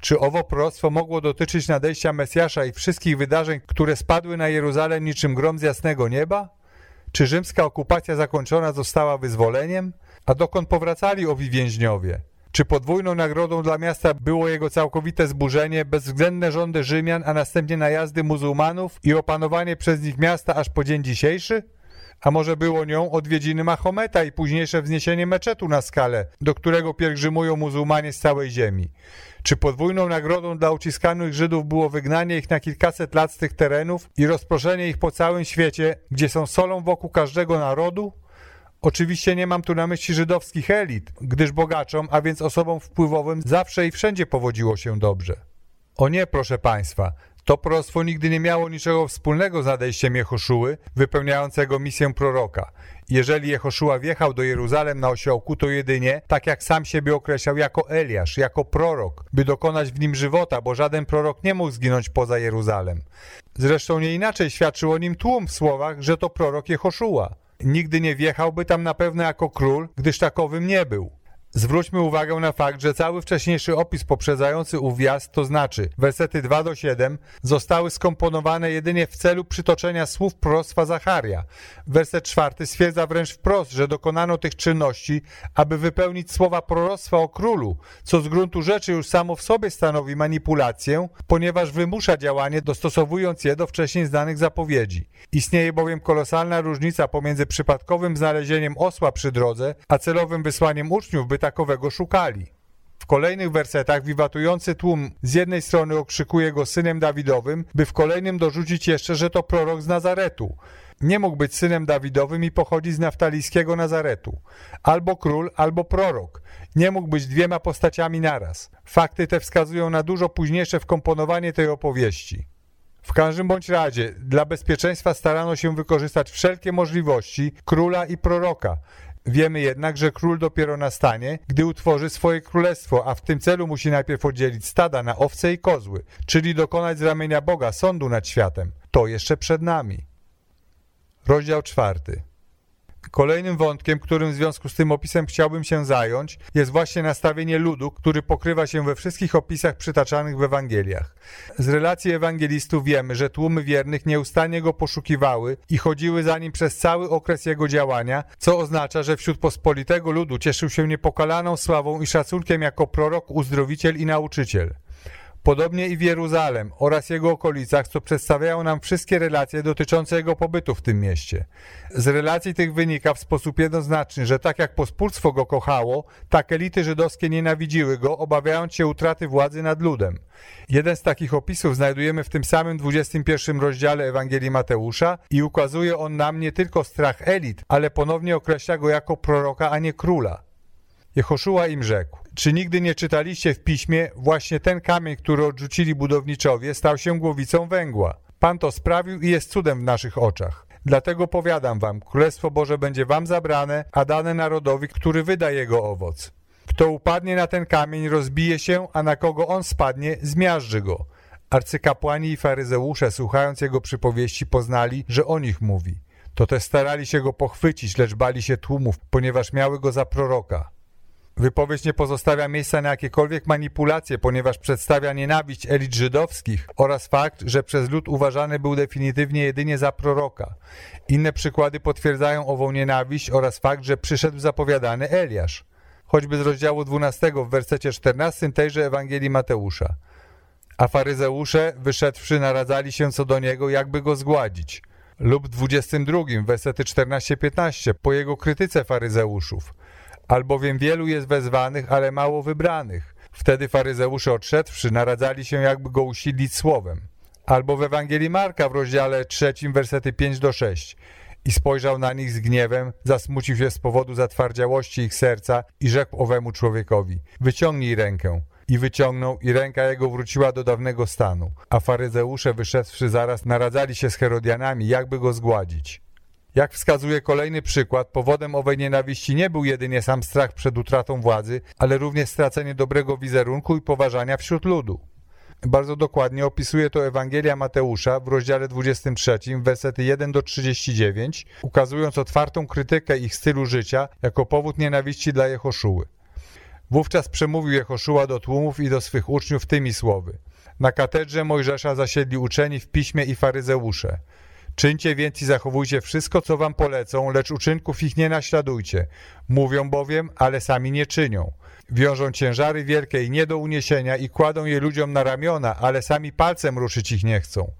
Czy owo proroctwo mogło dotyczyć nadejścia Mesjasza i wszystkich wydarzeń, które spadły na Jeruzalem niczym grom z jasnego nieba? Czy rzymska okupacja zakończona została wyzwoleniem? A dokąd powracali owi więźniowie? Czy podwójną nagrodą dla miasta było jego całkowite zburzenie, bezwzględne rządy Rzymian, a następnie najazdy muzułmanów i opanowanie przez nich miasta aż po dzień dzisiejszy? A może było nią odwiedziny Mahometa i późniejsze wzniesienie meczetu na skalę, do którego pielgrzymują muzułmanie z całej ziemi? Czy podwójną nagrodą dla uciskanych Żydów było wygnanie ich na kilkaset lat z tych terenów i rozproszenie ich po całym świecie, gdzie są solą wokół każdego narodu? Oczywiście nie mam tu na myśli żydowskich elit, gdyż bogaczom, a więc osobom wpływowym zawsze i wszędzie powodziło się dobrze. O nie, proszę Państwa, to proroctwo nigdy nie miało niczego wspólnego z nadejściem Jehoszuły, wypełniającego misję proroka. Jeżeli Jehoszua wjechał do Jeruzalem na osiołku, to jedynie, tak jak sam siebie określał, jako Eliasz, jako prorok, by dokonać w nim żywota, bo żaden prorok nie mógł zginąć poza Jeruzalem. Zresztą nie inaczej świadczył o nim tłum w słowach, że to prorok Jehoszua. Nigdy nie wjechałby tam na pewno jako król, gdyż takowym nie był. Zwróćmy uwagę na fakt, że cały wcześniejszy opis poprzedzający ów wjazd, to znaczy wersety 2 do 7, zostały skomponowane jedynie w celu przytoczenia słów proroctwa Zacharia. Werset 4 stwierdza wręcz wprost, że dokonano tych czynności, aby wypełnić słowa proroctwa o królu, co z gruntu rzeczy już samo w sobie stanowi manipulację, ponieważ wymusza działanie, dostosowując je do wcześniej znanych zapowiedzi. Istnieje bowiem kolosalna różnica pomiędzy przypadkowym znalezieniem osła przy drodze, a celowym wysłaniem uczniów, by takowego szukali. W kolejnych wersetach wiwatujący tłum z jednej strony okrzykuje go synem Dawidowym, by w kolejnym dorzucić jeszcze, że to prorok z Nazaretu. Nie mógł być synem Dawidowym i pochodzi z naftalijskiego Nazaretu. Albo król, albo prorok. Nie mógł być dwiema postaciami naraz. Fakty te wskazują na dużo późniejsze wkomponowanie tej opowieści. W każdym bądź razie, dla bezpieczeństwa starano się wykorzystać wszelkie możliwości króla i proroka, Wiemy jednak, że król dopiero nastanie, gdy utworzy swoje królestwo, a w tym celu musi najpierw oddzielić stada na owce i kozły, czyli dokonać z ramienia Boga sądu nad światem. To jeszcze przed nami. Rozdział czwarty. Kolejnym wątkiem, którym w związku z tym opisem chciałbym się zająć, jest właśnie nastawienie ludu, który pokrywa się we wszystkich opisach przytaczanych w Ewangeliach. Z relacji ewangelistów wiemy, że tłumy wiernych nieustannie go poszukiwały i chodziły za nim przez cały okres jego działania, co oznacza, że wśród pospolitego ludu cieszył się niepokalaną sławą i szacunkiem jako prorok, uzdrowiciel i nauczyciel. Podobnie i w Jeruzalem oraz jego okolicach, co przedstawiają nam wszystkie relacje dotyczące jego pobytu w tym mieście. Z relacji tych wynika w sposób jednoznaczny, że tak jak pospólstwo go kochało, tak elity żydowskie nienawidziły go, obawiając się utraty władzy nad ludem. Jeden z takich opisów znajdujemy w tym samym 21 rozdziale Ewangelii Mateusza i ukazuje on nam nie tylko strach elit, ale ponownie określa go jako proroka, a nie króla. Jehoszua im rzekł, czy nigdy nie czytaliście w piśmie, właśnie ten kamień, który odrzucili budowniczowie, stał się głowicą węgła. Pan to sprawił i jest cudem w naszych oczach. Dlatego powiadam wam, Królestwo Boże będzie wam zabrane, a dane narodowi, który wyda jego owoc. Kto upadnie na ten kamień, rozbije się, a na kogo on spadnie, zmiażdży go. Arcykapłani i faryzeusze, słuchając jego przypowieści, poznali, że o nich mówi. To też starali się go pochwycić, lecz bali się tłumów, ponieważ miały go za proroka. Wypowiedź nie pozostawia miejsca na jakiekolwiek manipulacje, ponieważ przedstawia nienawiść elit żydowskich oraz fakt, że przez lud uważany był definitywnie jedynie za proroka. Inne przykłady potwierdzają ową nienawiść oraz fakt, że przyszedł zapowiadany Eliasz. Choćby z rozdziału 12 w wersecie 14 tejże Ewangelii Mateusza. A faryzeusze, wyszedłszy, naradzali się co do niego, jakby go zgładzić. Lub w 22, wersety 14-15, po jego krytyce faryzeuszów albowiem wielu jest wezwanych, ale mało wybranych. Wtedy faryzeusze odszedłszy naradzali się, jakby go usidlić słowem. Albo w Ewangelii Marka w rozdziale trzecim, wersety 5 do 6. I spojrzał na nich z gniewem, zasmucił się z powodu zatwardziałości ich serca i rzekł owemu człowiekowi, wyciągnij rękę. I wyciągnął i ręka jego wróciła do dawnego stanu. A faryzeusze wyszedłszy zaraz naradzali się z Herodianami, jakby go zgładzić. Jak wskazuje kolejny przykład, powodem owej nienawiści nie był jedynie sam strach przed utratą władzy, ale również stracenie dobrego wizerunku i poważania wśród ludu. Bardzo dokładnie opisuje to Ewangelia Mateusza w rozdziale 23, wersety 1 do 39, ukazując otwartą krytykę ich stylu życia jako powód nienawiści dla Jehoszuły. Wówczas przemówił Jehoszua do tłumów i do swych uczniów tymi słowy. Na katedrze Mojżesza zasiedli uczeni w piśmie i faryzeusze. Czyńcie więc i zachowujcie wszystko, co wam polecą, lecz uczynków ich nie naśladujcie. Mówią bowiem, ale sami nie czynią. Wiążą ciężary wielkie i nie do uniesienia i kładą je ludziom na ramiona, ale sami palcem ruszyć ich nie chcą.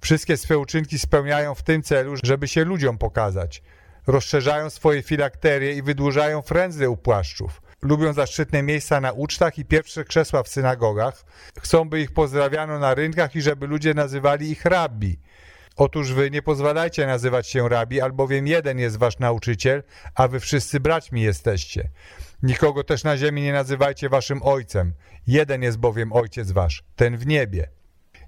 Wszystkie swe uczynki spełniają w tym celu, żeby się ludziom pokazać. Rozszerzają swoje filakterie i wydłużają frędzle u płaszczów. Lubią zaszczytne miejsca na ucztach i pierwsze krzesła w synagogach. Chcą, by ich pozdrawiano na rynkach i żeby ludzie nazywali ich rabbi. Otóż wy nie pozwalajcie nazywać się rabi, albowiem jeden jest wasz nauczyciel, a wy wszyscy braćmi jesteście. Nikogo też na ziemi nie nazywajcie waszym ojcem. Jeden jest bowiem ojciec wasz, ten w niebie.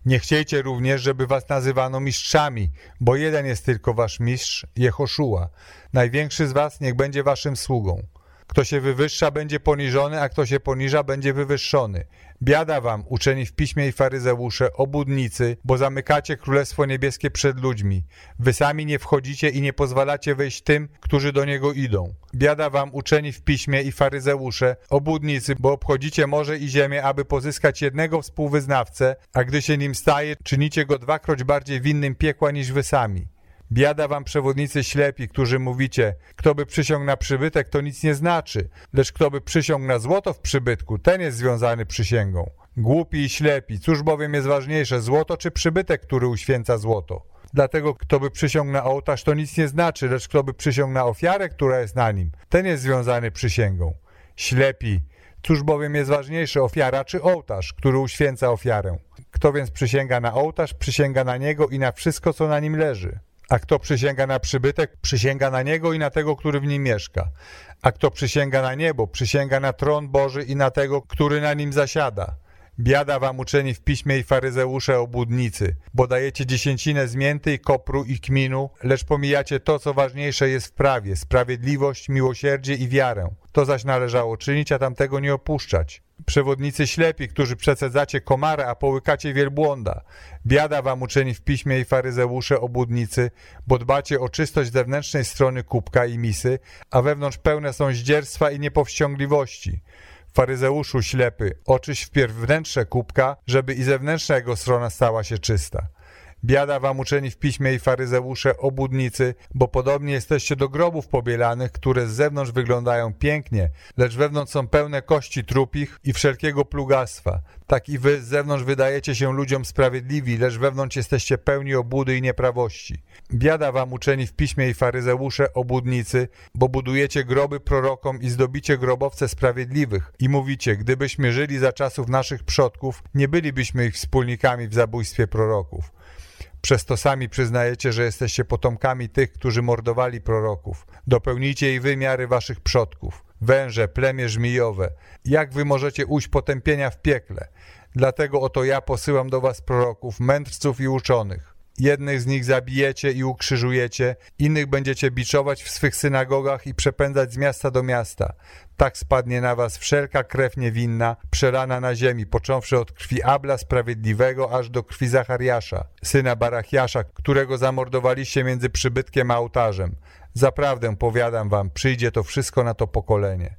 Nie chciejcie również, żeby was nazywano mistrzami, bo jeden jest tylko wasz mistrz, Jehoszua. Największy z was niech będzie waszym sługą. Kto się wywyższa, będzie poniżony, a kto się poniża, będzie wywyższony. Biada wam, uczeni w piśmie i faryzeusze, obudnicy, bo zamykacie Królestwo Niebieskie przed ludźmi. Wy sami nie wchodzicie i nie pozwalacie wejść tym, którzy do niego idą. Biada wam, uczeni w piśmie i faryzeusze, obudnicy, bo obchodzicie morze i ziemię, aby pozyskać jednego współwyznawcę, a gdy się nim staje, czynicie go dwakroć bardziej winnym piekła niż wy sami. Biada wam przewodnicy ślepi, którzy mówicie, kto by przysiągł na przybytek, to nic nie znaczy, lecz kto by przysiągł na złoto w przybytku, ten jest związany przysięgą. Głupi i ślepi, cóż bowiem jest ważniejsze, złoto czy przybytek, który uświęca złoto? Dlatego kto by przysiągł na ołtarz, to nic nie znaczy, lecz kto by przysiągł na ofiarę, która jest na nim, ten jest związany przysięgą. Ślepi, cóż bowiem jest ważniejsze, ofiara czy ołtarz, który uświęca ofiarę? Kto więc przysięga na ołtarz, przysięga na niego i na wszystko, co na nim leży. A kto przysięga na przybytek, przysięga na niego i na tego, który w nim mieszka. A kto przysięga na niebo, przysięga na tron Boży i na tego, który na nim zasiada. Biada wam uczeni w piśmie i faryzeusze obłudnicy, bo dajecie dziesięcinę z mięty i kopru i kminu, lecz pomijacie to, co ważniejsze jest w prawie, sprawiedliwość, miłosierdzie i wiarę. To zaś należało czynić, a tamtego nie opuszczać. Przewodnicy ślepi, którzy przecedzacie komarę, a połykacie wielbłąda. Biada wam uczeni w piśmie i faryzeusze obłudnicy, bo dbacie o czystość zewnętrznej strony kubka i misy, a wewnątrz pełne są zdzierstwa i niepowściągliwości. Faryzeuszu ślepy, oczyś wpierw wnętrze kubka, żeby i zewnętrzna jego strona stała się czysta. Biada wam uczeni w piśmie i faryzeusze, obudnicy, bo podobnie jesteście do grobów pobielanych, które z zewnątrz wyglądają pięknie, lecz wewnątrz są pełne kości trupich i wszelkiego plugastwa. Tak i wy z zewnątrz wydajecie się ludziom sprawiedliwi, lecz wewnątrz jesteście pełni obłudy i nieprawości. Biada wam uczeni w piśmie i faryzeusze, obudnicy, bo budujecie groby prorokom i zdobicie grobowce sprawiedliwych i mówicie, gdybyśmy żyli za czasów naszych przodków, nie bylibyśmy ich wspólnikami w zabójstwie proroków. Przez to sami przyznajecie, że jesteście potomkami tych, którzy mordowali proroków. Dopełnijcie i wymiary waszych przodków. Węże, plemię żmijowe. Jak wy możecie ujść potępienia w piekle? Dlatego oto ja posyłam do was proroków, mędrców i uczonych. Jednych z nich zabijecie i ukrzyżujecie, innych będziecie biczować w swych synagogach i przepędzać z miasta do miasta. Tak spadnie na was wszelka krew niewinna, przelana na ziemi, począwszy od krwi Abla Sprawiedliwego, aż do krwi Zachariasza, syna Barachiasza, którego zamordowaliście między przybytkiem a ołtarzem. Zaprawdę powiadam wam, przyjdzie to wszystko na to pokolenie.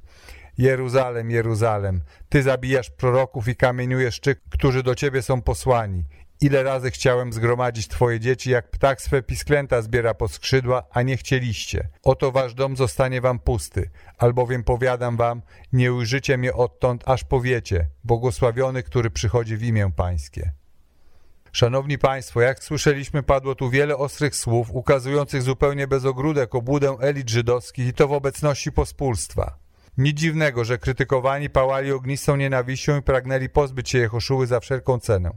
Jeruzalem, Jeruzalem, ty zabijasz proroków i kamieniujesz tych, którzy do ciebie są posłani. Ile razy chciałem zgromadzić twoje dzieci, jak ptak swe pisklęta zbiera pod skrzydła, a nie chcieliście. Oto wasz dom zostanie wam pusty, albowiem powiadam wam, nie ujrzycie mnie odtąd, aż powiecie, błogosławiony, który przychodzi w imię pańskie. Szanowni Państwo, jak słyszeliśmy, padło tu wiele ostrych słów, ukazujących zupełnie bez ogródek obłudę elit żydowskich i to w obecności pospólstwa. Nic dziwnego, że krytykowani pałali ognistą nienawiścią i pragnęli pozbyć się Jehoszuły za wszelką cenę.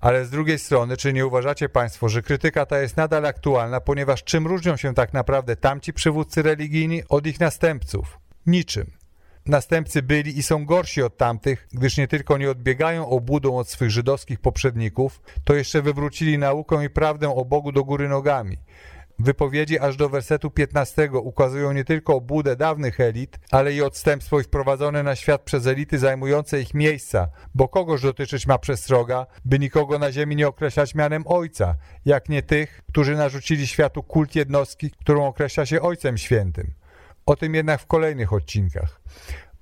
Ale z drugiej strony, czy nie uważacie Państwo, że krytyka ta jest nadal aktualna, ponieważ czym różnią się tak naprawdę tamci przywódcy religijni od ich następców? Niczym. Następcy byli i są gorsi od tamtych, gdyż nie tylko nie odbiegają obłudą od swych żydowskich poprzedników, to jeszcze wywrócili naukę i prawdę o Bogu do góry nogami. Wypowiedzi aż do wersetu 15 ukazują nie tylko obłudę dawnych elit, ale i odstępstwo wprowadzone na świat przez elity zajmujące ich miejsca, bo kogoż dotyczyć ma przestroga, by nikogo na ziemi nie określać mianem ojca, jak nie tych, którzy narzucili światu kult jednostki, którą określa się Ojcem Świętym. O tym jednak w kolejnych odcinkach.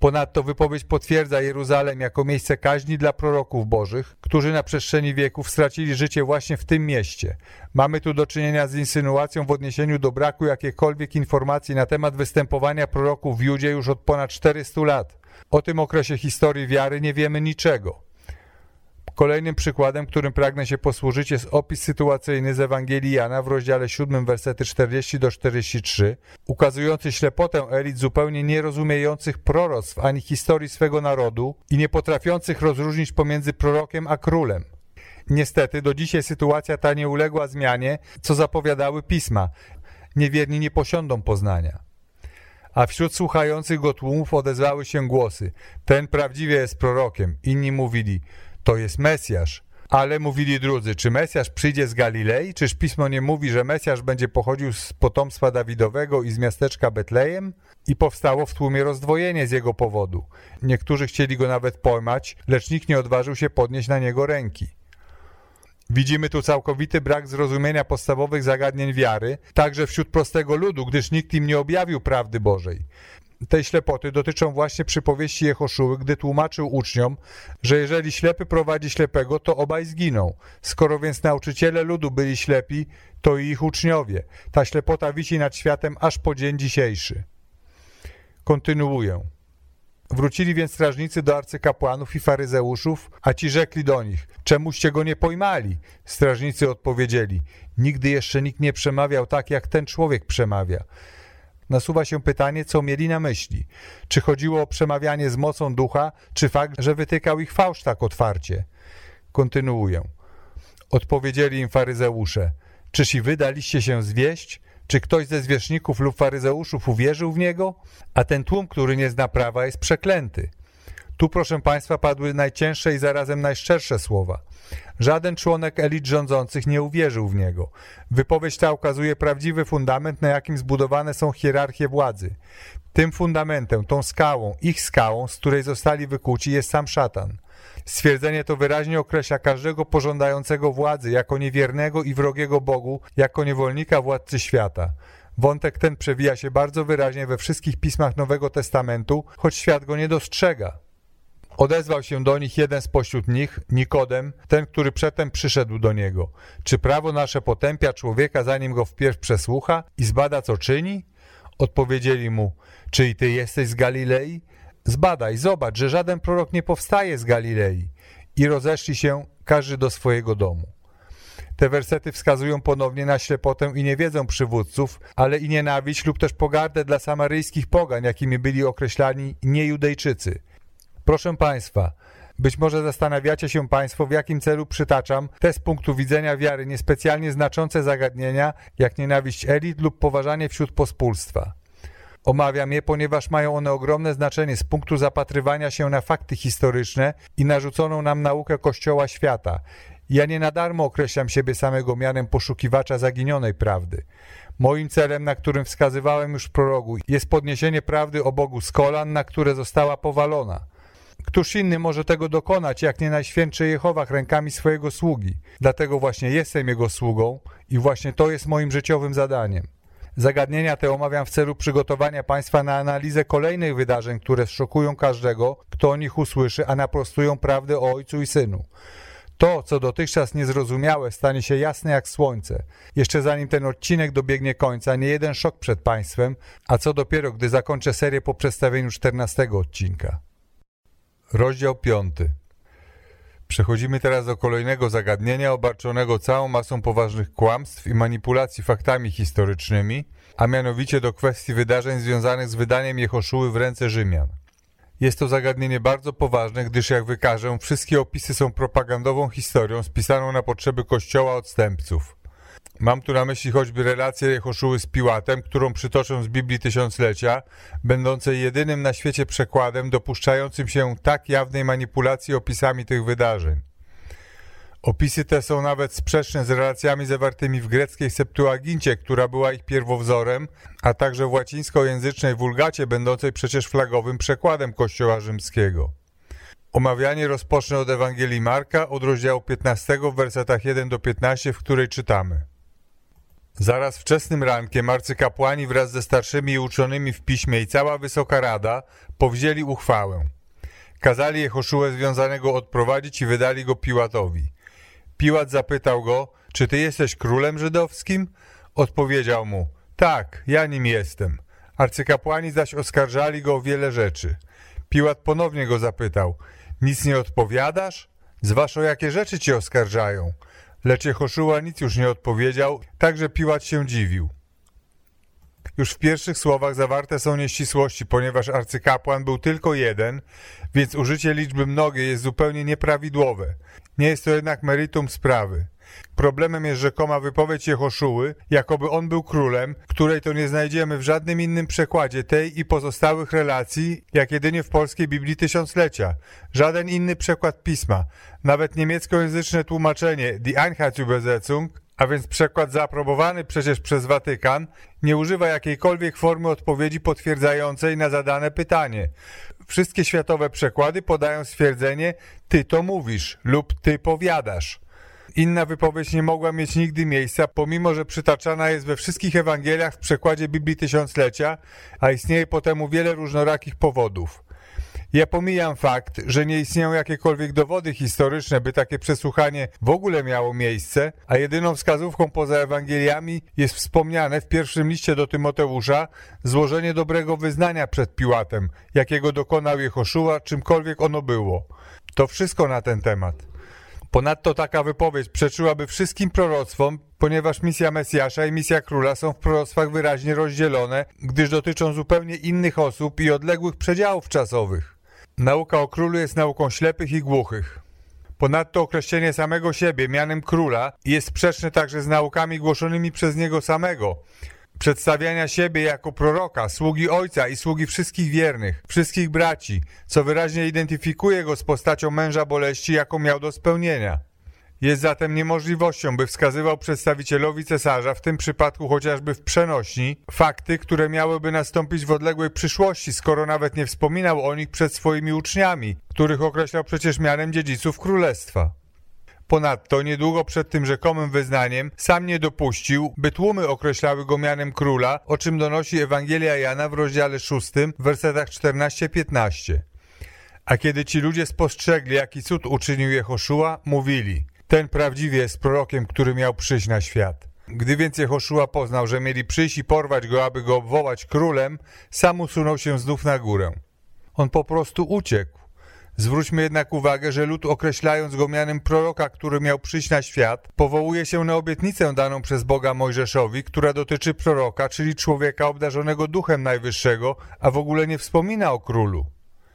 Ponadto wypowiedź potwierdza Jeruzalem jako miejsce kaźni dla proroków bożych, którzy na przestrzeni wieków stracili życie właśnie w tym mieście. Mamy tu do czynienia z insynuacją w odniesieniu do braku jakiejkolwiek informacji na temat występowania proroków w Judzie już od ponad 400 lat. O tym okresie historii wiary nie wiemy niczego. Kolejnym przykładem, którym pragnę się posłużyć, jest opis sytuacyjny z Ewangelii Jana w rozdziale 7, versety 40 do 43, ukazujący ślepotę elit zupełnie nierozumiejących proroctw ani historii swego narodu i nie potrafiących rozróżnić pomiędzy prorokiem a królem. Niestety, do dzisiaj sytuacja ta nie uległa zmianie, co zapowiadały pisma. Niewierni nie posiądą poznania. A wśród słuchających go tłumów odezwały się głosy: Ten prawdziwie jest prorokiem. Inni mówili: to jest Mesjasz. Ale mówili drudzy, czy Mesjasz przyjdzie z Galilei? Czyż Pismo nie mówi, że Mesjasz będzie pochodził z potomstwa Dawidowego i z miasteczka Betlejem? I powstało w tłumie rozdwojenie z jego powodu. Niektórzy chcieli go nawet pojmać, lecz nikt nie odważył się podnieść na niego ręki. Widzimy tu całkowity brak zrozumienia podstawowych zagadnień wiary, także wśród prostego ludu, gdyż nikt im nie objawił prawdy Bożej tej ślepoty dotyczą właśnie przypowieści Jehoszuły, gdy tłumaczył uczniom, że jeżeli ślepy prowadzi ślepego, to obaj zginą. Skoro więc nauczyciele ludu byli ślepi, to i ich uczniowie. Ta ślepota wisi nad światem aż po dzień dzisiejszy. Kontynuuję. Wrócili więc strażnicy do arcykapłanów i faryzeuszów, a ci rzekli do nich, czemuście go nie pojmali? Strażnicy odpowiedzieli, nigdy jeszcze nikt nie przemawiał tak, jak ten człowiek przemawia. Nasuwa się pytanie, co mieli na myśli. Czy chodziło o przemawianie z mocą ducha, czy fakt, że wytykał ich fałsz tak otwarcie? Kontynuuję. Odpowiedzieli im faryzeusze. Czyż i wy daliście się zwieść? Czy ktoś ze zwierzchników lub faryzeuszów uwierzył w niego? A ten tłum, który nie zna prawa, jest przeklęty. Tu, proszę Państwa, padły najcięższe i zarazem najszczersze słowa. Żaden członek elit rządzących nie uwierzył w niego. Wypowiedź ta ukazuje prawdziwy fundament, na jakim zbudowane są hierarchie władzy. Tym fundamentem, tą skałą, ich skałą, z której zostali wykuci, jest sam szatan. Stwierdzenie to wyraźnie określa każdego pożądającego władzy jako niewiernego i wrogiego Bogu, jako niewolnika władcy świata. Wątek ten przewija się bardzo wyraźnie we wszystkich pismach Nowego Testamentu, choć świat go nie dostrzega. Odezwał się do nich jeden spośród nich, Nikodem, ten, który przedtem przyszedł do niego. Czy prawo nasze potępia człowieka, zanim go wpierw przesłucha i zbada, co czyni? Odpowiedzieli mu, czy i ty jesteś z Galilei? Zbadaj, zobacz, że żaden prorok nie powstaje z Galilei. I rozeszli się każdy do swojego domu. Te wersety wskazują ponownie na ślepotę i niewiedzę przywódców, ale i nienawiść lub też pogardę dla samaryjskich pogań, jakimi byli określani niejudejczycy – Proszę Państwa, być może zastanawiacie się Państwo, w jakim celu przytaczam te z punktu widzenia wiary niespecjalnie znaczące zagadnienia, jak nienawiść elit lub poważanie wśród pospólstwa. Omawiam je, ponieważ mają one ogromne znaczenie z punktu zapatrywania się na fakty historyczne i narzuconą nam naukę Kościoła świata. Ja nie na darmo określam siebie samego mianem poszukiwacza zaginionej prawdy. Moim celem, na którym wskazywałem już w prorogu, jest podniesienie prawdy o Bogu z kolan, na które została powalona – Któż inny może tego dokonać, jak nie Najświętszy Jehowach rękami swojego sługi? Dlatego właśnie jestem Jego sługą i właśnie to jest moim życiowym zadaniem. Zagadnienia te omawiam w celu przygotowania Państwa na analizę kolejnych wydarzeń, które szokują każdego, kto o nich usłyszy, a naprostują prawdę o Ojcu i Synu. To, co dotychczas niezrozumiałe, stanie się jasne jak słońce. Jeszcze zanim ten odcinek dobiegnie końca, nie jeden szok przed Państwem, a co dopiero, gdy zakończę serię po przedstawieniu 14 odcinka. Rozdział 5. Przechodzimy teraz do kolejnego zagadnienia obarczonego całą masą poważnych kłamstw i manipulacji faktami historycznymi, a mianowicie do kwestii wydarzeń związanych z wydaniem Jehoszuły w ręce Rzymian. Jest to zagadnienie bardzo poważne, gdyż jak wykażę, wszystkie opisy są propagandową historią spisaną na potrzeby kościoła odstępców. Mam tu na myśli choćby relację Jehoszuły z Piłatem, którą przytoczę z Biblii Tysiąclecia, będącej jedynym na świecie przekładem dopuszczającym się tak jawnej manipulacji opisami tych wydarzeń. Opisy te są nawet sprzeczne z relacjami zawartymi w greckiej Septuagincie, która była ich pierwowzorem, a także w łacińskojęzycznej Wulgacie, będącej przecież flagowym przekładem Kościoła rzymskiego. Omawianie rozpocznę od Ewangelii Marka, od rozdziału 15 w wersetach 1 do 15, w której czytamy. Zaraz wczesnym rankiem arcykapłani wraz ze starszymi uczonymi w piśmie i cała Wysoka Rada powzięli uchwałę. Kazali Jehoszułę związanego odprowadzić i wydali go Piłatowi. Piłat zapytał go, czy ty jesteś królem żydowskim? Odpowiedział mu, tak, ja nim jestem. Arcykapłani zaś oskarżali go o wiele rzeczy. Piłat ponownie go zapytał, nic nie odpowiadasz? Zważ o jakie rzeczy cię oskarżają? Lecz Jehoszuła nic już nie odpowiedział, także Piłat się dziwił. Już w pierwszych słowach zawarte są nieścisłości, ponieważ arcykapłan był tylko jeden, więc użycie liczby mnogiej jest zupełnie nieprawidłowe. Nie jest to jednak meritum sprawy. Problemem jest rzekoma wypowiedź Jehoszuły, jakoby on był królem, której to nie znajdziemy w żadnym innym przekładzie tej i pozostałych relacji, jak jedynie w polskiej Biblii Tysiąclecia. Żaden inny przekład pisma, nawet niemieckojęzyczne tłumaczenie Die Einheitsübersetzung, a więc przekład zaaprobowany przecież przez Watykan, nie używa jakiejkolwiek formy odpowiedzi potwierdzającej na zadane pytanie. Wszystkie światowe przekłady podają stwierdzenie ty to mówisz lub ty powiadasz. Inna wypowiedź nie mogła mieć nigdy miejsca, pomimo że przytaczana jest we wszystkich Ewangeliach w przekładzie Biblii Tysiąclecia, a istnieje po temu wiele różnorakich powodów. Ja pomijam fakt, że nie istnieją jakiekolwiek dowody historyczne, by takie przesłuchanie w ogóle miało miejsce, a jedyną wskazówką poza Ewangeliami jest wspomniane w pierwszym liście do Tymoteusza złożenie dobrego wyznania przed Piłatem, jakiego dokonał Jehoszuła, czymkolwiek ono było. To wszystko na ten temat. Ponadto taka wypowiedź przeczyłaby wszystkim proroctwom, ponieważ misja Mesjasza i misja Króla są w proroctwach wyraźnie rozdzielone, gdyż dotyczą zupełnie innych osób i odległych przedziałów czasowych. Nauka o królu jest nauką ślepych i głuchych. Ponadto określenie samego siebie mianem króla jest sprzeczne także z naukami głoszonymi przez niego samego, przedstawiania siebie jako proroka, sługi ojca i sługi wszystkich wiernych, wszystkich braci, co wyraźnie identyfikuje go z postacią męża boleści, jaką miał do spełnienia. Jest zatem niemożliwością, by wskazywał przedstawicielowi cesarza, w tym przypadku chociażby w przenośni, fakty, które miałyby nastąpić w odległej przyszłości, skoro nawet nie wspominał o nich przed swoimi uczniami, których określał przecież mianem dziedziców królestwa. Ponadto niedługo przed tym rzekomym wyznaniem sam nie dopuścił, by tłumy określały go mianem króla, o czym donosi Ewangelia Jana w rozdziale 6, w wersetach 14-15. A kiedy ci ludzie spostrzegli, jaki cud uczynił Jehoszua, mówili, ten prawdziwie jest prorokiem, który miał przyjść na świat. Gdy więc Jehoszua poznał, że mieli przyjść i porwać go, aby go obwołać królem, sam usunął się znów na górę. On po prostu uciekł. Zwróćmy jednak uwagę, że lud określając go mianem proroka, który miał przyjść na świat, powołuje się na obietnicę daną przez Boga Mojżeszowi, która dotyczy proroka, czyli człowieka obdarzonego duchem najwyższego, a w ogóle nie wspomina o królu.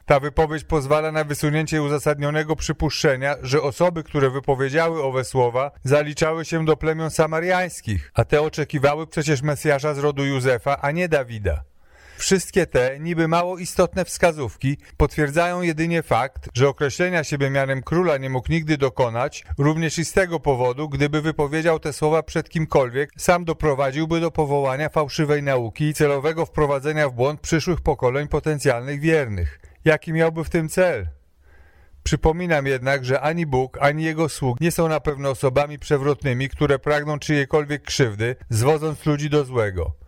Ta wypowiedź pozwala na wysunięcie uzasadnionego przypuszczenia, że osoby, które wypowiedziały owe słowa, zaliczały się do plemion samariańskich, a te oczekiwały przecież Mesjasza z rodu Józefa, a nie Dawida. Wszystkie te, niby mało istotne wskazówki, potwierdzają jedynie fakt, że określenia siebie mianem króla nie mógł nigdy dokonać, również i z tego powodu, gdyby wypowiedział te słowa przed kimkolwiek, sam doprowadziłby do powołania fałszywej nauki i celowego wprowadzenia w błąd przyszłych pokoleń potencjalnych wiernych. Jaki miałby w tym cel? Przypominam jednak, że ani Bóg, ani Jego sług nie są na pewno osobami przewrotnymi, które pragną czyjejkolwiek krzywdy, zwodząc ludzi do złego.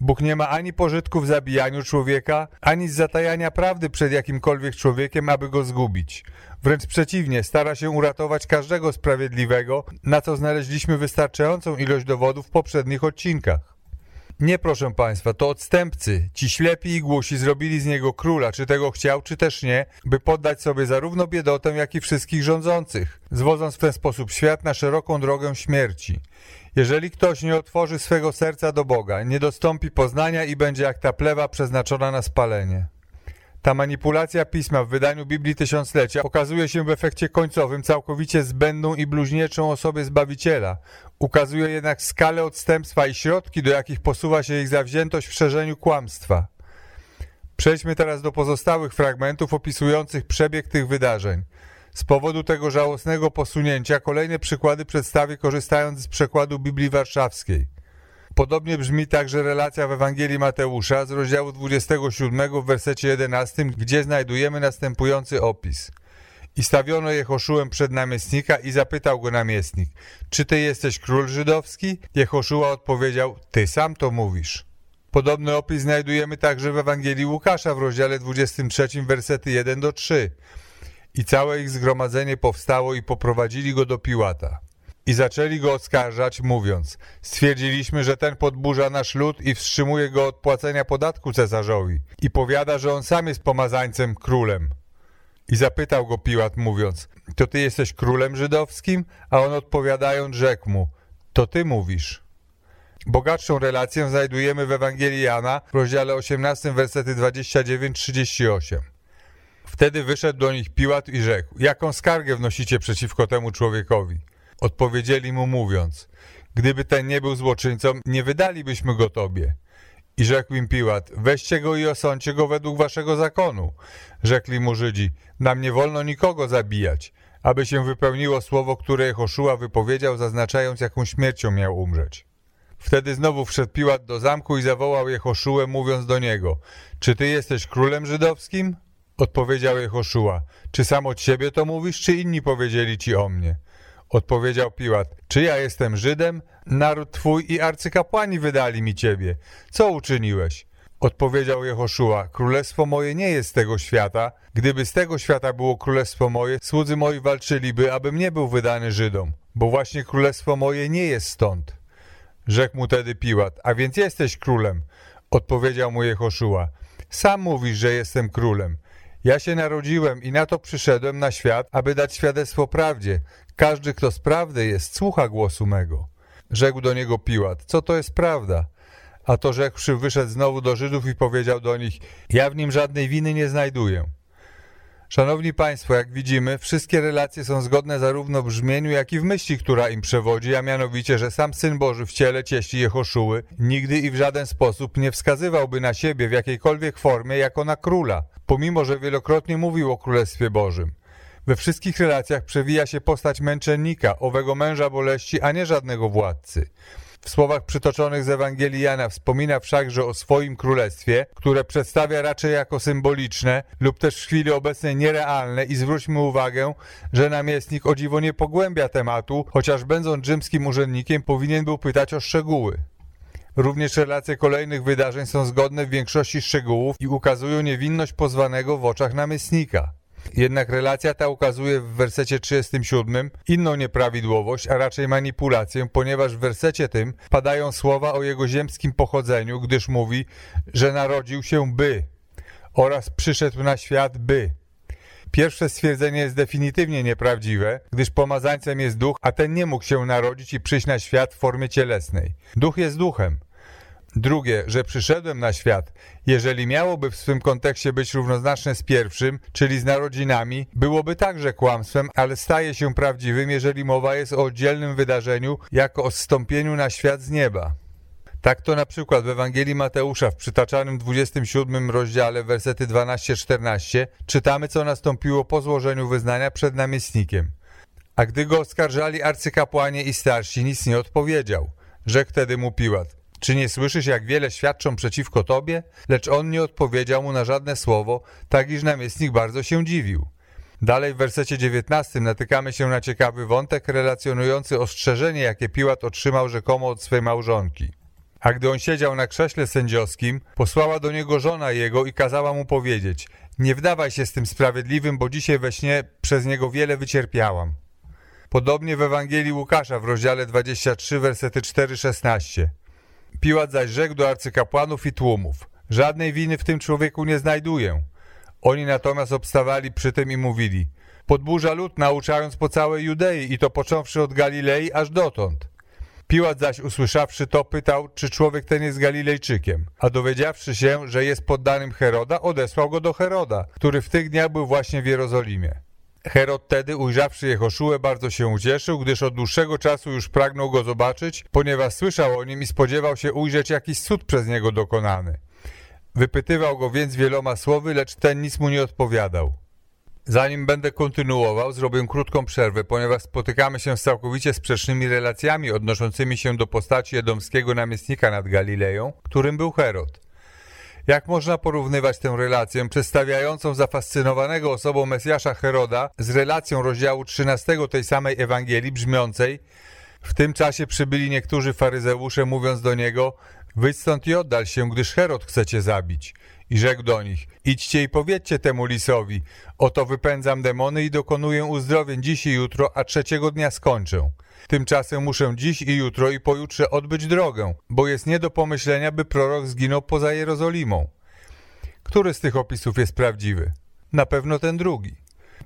Bóg nie ma ani pożytku w zabijaniu człowieka, ani z zatajania prawdy przed jakimkolwiek człowiekiem, aby go zgubić. Wręcz przeciwnie, stara się uratować każdego sprawiedliwego, na co znaleźliśmy wystarczającą ilość dowodów w poprzednich odcinkach. Nie, proszę Państwa, to odstępcy, ci ślepi i głusi zrobili z niego króla, czy tego chciał, czy też nie, by poddać sobie zarówno biedotę, jak i wszystkich rządzących, zwodząc w ten sposób świat na szeroką drogę śmierci. Jeżeli ktoś nie otworzy swego serca do Boga, nie dostąpi poznania i będzie jak ta plewa przeznaczona na spalenie. Ta manipulacja pisma w wydaniu Biblii Tysiąclecia okazuje się w efekcie końcowym całkowicie zbędną i bluźnieczą osobie Zbawiciela. Ukazuje jednak skalę odstępstwa i środki, do jakich posuwa się ich zawziętość w szerzeniu kłamstwa. Przejdźmy teraz do pozostałych fragmentów opisujących przebieg tych wydarzeń. Z powodu tego żałosnego posunięcia kolejne przykłady przedstawię korzystając z przekładu Biblii Warszawskiej. Podobnie brzmi także relacja w Ewangelii Mateusza z rozdziału 27 w wersecie 11, gdzie znajdujemy następujący opis. I stawiono Jehoszułem przed namiestnika i zapytał go namiestnik, czy ty jesteś król żydowski? Jehoszua odpowiedział, ty sam to mówisz. Podobny opis znajdujemy także w Ewangelii Łukasza w rozdziale 23, wersety 1 do 3. I całe ich zgromadzenie powstało i poprowadzili go do Piłata. I zaczęli go oskarżać, mówiąc: Stwierdziliśmy, że ten podburza nasz lud i wstrzymuje go od płacenia podatku cesarzowi. I powiada, że on sam jest pomazańcem, królem. I zapytał go Piłat, mówiąc: To ty jesteś królem żydowskim? A on odpowiadając, rzekł mu: To ty mówisz. Bogatszą relację znajdujemy w Ewangelii Jana w rozdziale 18, wersety 29-38. Wtedy wyszedł do nich Piłat i rzekł: Jaką skargę wnosicie przeciwko temu człowiekowi? Odpowiedzieli mu mówiąc, gdyby ten nie był złoczyńcą, nie wydalibyśmy go tobie. I rzekł im Piłat, weźcie go i osądźcie go według waszego zakonu. Rzekli mu Żydzi, nam nie wolno nikogo zabijać, aby się wypełniło słowo, które Jehoszua wypowiedział, zaznaczając, jaką śmiercią miał umrzeć. Wtedy znowu wszedł Piłat do zamku i zawołał Jehoszułę, mówiąc do niego, czy ty jesteś królem żydowskim? Odpowiedział Jehoszua, czy sam od siebie to mówisz, czy inni powiedzieli ci o mnie? Odpowiedział Piłat, czy ja jestem Żydem? Naród twój i arcykapłani wydali mi ciebie. Co uczyniłeś? Odpowiedział Jehoszua, królestwo moje nie jest z tego świata. Gdyby z tego świata było królestwo moje, słudzy moi walczyliby, abym nie był wydany Żydom, bo właśnie królestwo moje nie jest stąd. Rzekł mu tedy Piłat, a więc jesteś królem. Odpowiedział mu Jehoszua, sam mówisz, że jestem królem. Ja się narodziłem i na to przyszedłem na świat, aby dać świadectwo prawdzie. Każdy, kto z prawdy jest, słucha głosu mego. Rzekł do niego Piłat, co to jest prawda? A to rzekłszy, wyszedł znowu do Żydów i powiedział do nich, ja w nim żadnej winy nie znajduję. Szanowni Państwo, jak widzimy, wszystkie relacje są zgodne zarówno w brzmieniu, jak i w myśli, która im przewodzi, a mianowicie, że sam Syn Boży w ciele cieści Jehoszuły nigdy i w żaden sposób nie wskazywałby na siebie w jakiejkolwiek formie jako na króla, pomimo, że wielokrotnie mówił o Królestwie Bożym. We wszystkich relacjach przewija się postać męczennika, owego męża boleści, a nie żadnego władcy. W słowach przytoczonych z Ewangelii Jana wspomina wszakże o swoim królestwie, które przedstawia raczej jako symboliczne lub też w chwili obecnej nierealne i zwróćmy uwagę, że namiestnik o dziwo nie pogłębia tematu, chociaż będąc rzymskim urzędnikiem powinien był pytać o szczegóły. Również relacje kolejnych wydarzeń są zgodne w większości szczegółów i ukazują niewinność pozwanego w oczach namiestnika. Jednak relacja ta ukazuje w wersecie 37 inną nieprawidłowość, a raczej manipulację, ponieważ w wersecie tym padają słowa o jego ziemskim pochodzeniu, gdyż mówi, że narodził się by oraz przyszedł na świat by. Pierwsze stwierdzenie jest definitywnie nieprawdziwe, gdyż pomazańcem jest duch, a ten nie mógł się narodzić i przyjść na świat w formie cielesnej. Duch jest duchem. Drugie, że przyszedłem na świat, jeżeli miałoby w swym kontekście być równoznaczne z pierwszym, czyli z narodzinami, byłoby także kłamstwem, ale staje się prawdziwym, jeżeli mowa jest o oddzielnym wydarzeniu, jako o zstąpieniu na świat z nieba. Tak to na przykład w Ewangelii Mateusza w przytaczanym 27 rozdziale, wersety 12-14, czytamy, co nastąpiło po złożeniu wyznania przed namiestnikiem. A gdy go oskarżali arcykapłanie i starsi, nic nie odpowiedział. Rzekł wtedy mu Piłat, czy nie słyszysz, jak wiele świadczą przeciwko tobie? Lecz on nie odpowiedział mu na żadne słowo, tak iż namiestnik bardzo się dziwił. Dalej w wersecie 19 natykamy się na ciekawy wątek relacjonujący ostrzeżenie, jakie Piłat otrzymał rzekomo od swej małżonki. A gdy on siedział na krześle sędziowskim, posłała do niego żona jego i kazała mu powiedzieć Nie wdawaj się z tym sprawiedliwym, bo dzisiaj we śnie przez niego wiele wycierpiałam. Podobnie w Ewangelii Łukasza w rozdziale 23, wersety 4-16. Piłat zaś rzekł do arcykapłanów i tłumów, żadnej winy w tym człowieku nie znajduję. Oni natomiast obstawali przy tym i mówili, podburza lud nauczając po całej Judei i to począwszy od Galilei aż dotąd. Piłat zaś usłyszawszy to pytał, czy człowiek ten jest Galilejczykiem, a dowiedziawszy się, że jest poddanym Heroda, odesłał go do Heroda, który w tych dniach był właśnie w Jerozolimie. Herod tedy, ujrzawszy Jehoszułę, bardzo się ucieszył, gdyż od dłuższego czasu już pragnął go zobaczyć, ponieważ słyszał o nim i spodziewał się ujrzeć jakiś cud przez niego dokonany. Wypytywał go więc wieloma słowy, lecz ten nic mu nie odpowiadał. Zanim będę kontynuował, zrobię krótką przerwę, ponieważ spotykamy się z całkowicie sprzecznymi relacjami odnoszącymi się do postaci edomskiego namiestnika nad Galileją, którym był Herod. Jak można porównywać tę relację przedstawiającą zafascynowanego osobą Mesjasza Heroda z relacją rozdziału 13 tej samej Ewangelii brzmiącej W tym czasie przybyli niektórzy faryzeusze mówiąc do niego Wyjdź stąd i oddal się, gdyż Herod chce cię zabić. I rzekł do nich, idźcie i powiedzcie temu lisowi, oto wypędzam demony i dokonuję uzdrowień dziś i jutro, a trzeciego dnia skończę. Tymczasem muszę dziś i jutro i pojutrze odbyć drogę, bo jest nie do pomyślenia, by prorok zginął poza Jerozolimą. Który z tych opisów jest prawdziwy? Na pewno ten drugi.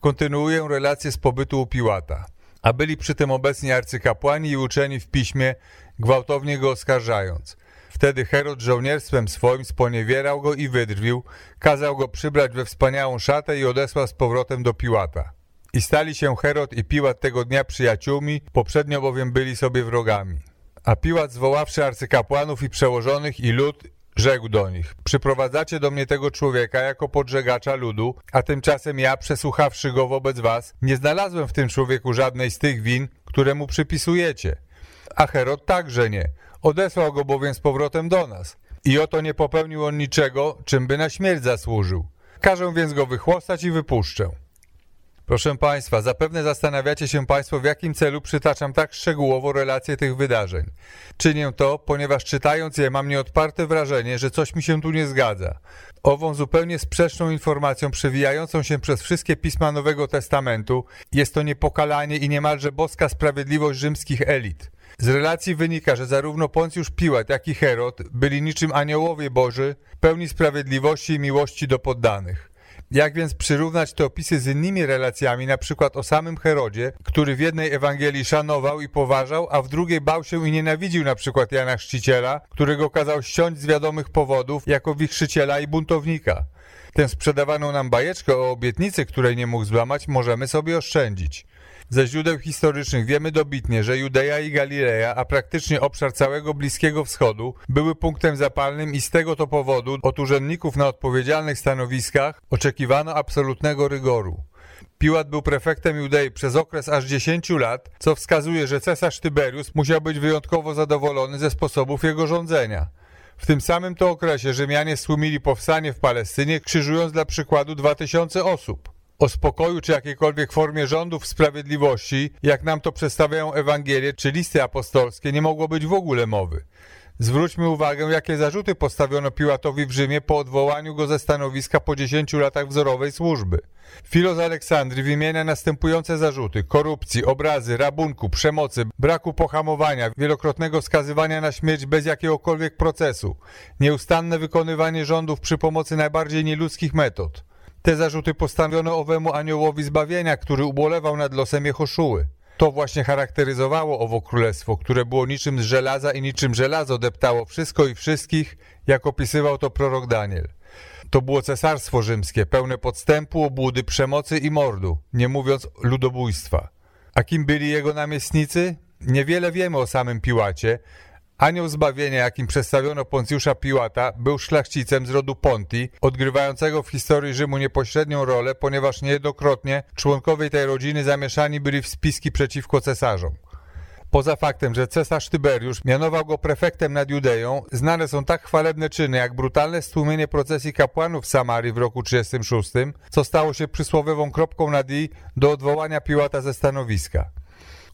Kontynuuję relację z pobytu u Piłata. A byli przy tym obecni arcykapłani i uczeni w piśmie, gwałtownie go oskarżając. Wtedy Herod żołnierstwem swoim sponiewierał go i wydrwił, kazał go przybrać we wspaniałą szatę i odesłał z powrotem do Piłata. I stali się Herod i Piłat tego dnia przyjaciółmi, poprzednio bowiem byli sobie wrogami. A Piłat zwoławszy arcykapłanów i przełożonych i lud, rzekł do nich, przyprowadzacie do mnie tego człowieka jako podżegacza ludu, a tymczasem ja, przesłuchawszy go wobec was, nie znalazłem w tym człowieku żadnej z tych win, które mu przypisujecie. A Herod także nie. Odesłał go bowiem z powrotem do nas. I oto nie popełnił on niczego, czym by na śmierć zasłużył. Każę więc go wychłostać i wypuszczę. Proszę Państwa, zapewne zastanawiacie się Państwo, w jakim celu przytaczam tak szczegółowo relacje tych wydarzeń. Czynię to, ponieważ czytając je mam nieodparte wrażenie, że coś mi się tu nie zgadza. Ową zupełnie sprzeczną informacją przewijającą się przez wszystkie pisma Nowego Testamentu jest to niepokalanie i niemalże boska sprawiedliwość rzymskich elit. Z relacji wynika, że zarówno Poncjusz Piłat, jak i Herod byli niczym aniołowie Boży, pełni sprawiedliwości i miłości do poddanych. Jak więc przyrównać te opisy z innymi relacjami, na przykład o samym Herodzie, który w jednej Ewangelii szanował i poważał, a w drugiej bał się i nienawidził na przykład Jana Chrzciciela, którego kazał ściąć z wiadomych powodów jako wichrzyciela i buntownika. Tę sprzedawaną nam bajeczkę o obietnicy, której nie mógł złamać, możemy sobie oszczędzić. Ze źródeł historycznych wiemy dobitnie, że Judeja i Galileja, a praktycznie obszar całego Bliskiego Wschodu, były punktem zapalnym i z tego to powodu od urzędników na odpowiedzialnych stanowiskach oczekiwano absolutnego rygoru. Piłat był prefektem Judei przez okres aż 10 lat, co wskazuje, że cesarz Tyberius musiał być wyjątkowo zadowolony ze sposobów jego rządzenia. W tym samym to okresie Rzymianie stłumili powstanie w Palestynie, krzyżując dla przykładu 2000 osób. O spokoju czy jakiejkolwiek formie rządów sprawiedliwości, jak nam to przedstawiają Ewangelie czy listy apostolskie, nie mogło być w ogóle mowy. Zwróćmy uwagę, jakie zarzuty postawiono Piłatowi w Rzymie po odwołaniu go ze stanowiska po 10 latach wzorowej służby. Filos Aleksandrii wymienia następujące zarzuty korupcji, obrazy, rabunku, przemocy, braku pohamowania, wielokrotnego skazywania na śmierć bez jakiegokolwiek procesu, nieustanne wykonywanie rządów przy pomocy najbardziej nieludzkich metod. Te zarzuty postawiono owemu aniołowi zbawienia, który ubolewał nad losem Jehoszuły. To właśnie charakteryzowało owo królestwo, które było niczym z żelaza i niczym żelazo deptało wszystko i wszystkich, jak opisywał to prorok Daniel. To było cesarstwo rzymskie, pełne podstępu, obłudy, przemocy i mordu, nie mówiąc ludobójstwa. A kim byli jego namiestnicy? Niewiele wiemy o samym Piłacie, Anioł zbawienia, jakim przedstawiono Poncjusza Piłata, był szlachcicem z rodu Ponti, odgrywającego w historii Rzymu niepośrednią rolę, ponieważ niejednokrotnie członkowie tej rodziny zamieszani byli w spiski przeciwko cesarzom. Poza faktem, że cesarz Tyberiusz mianował go prefektem nad Judeją, znane są tak chwalebne czyny, jak brutalne stłumienie procesji kapłanów w Samarii w roku 36, co stało się przysłowiową kropką nad i do odwołania Piłata ze stanowiska.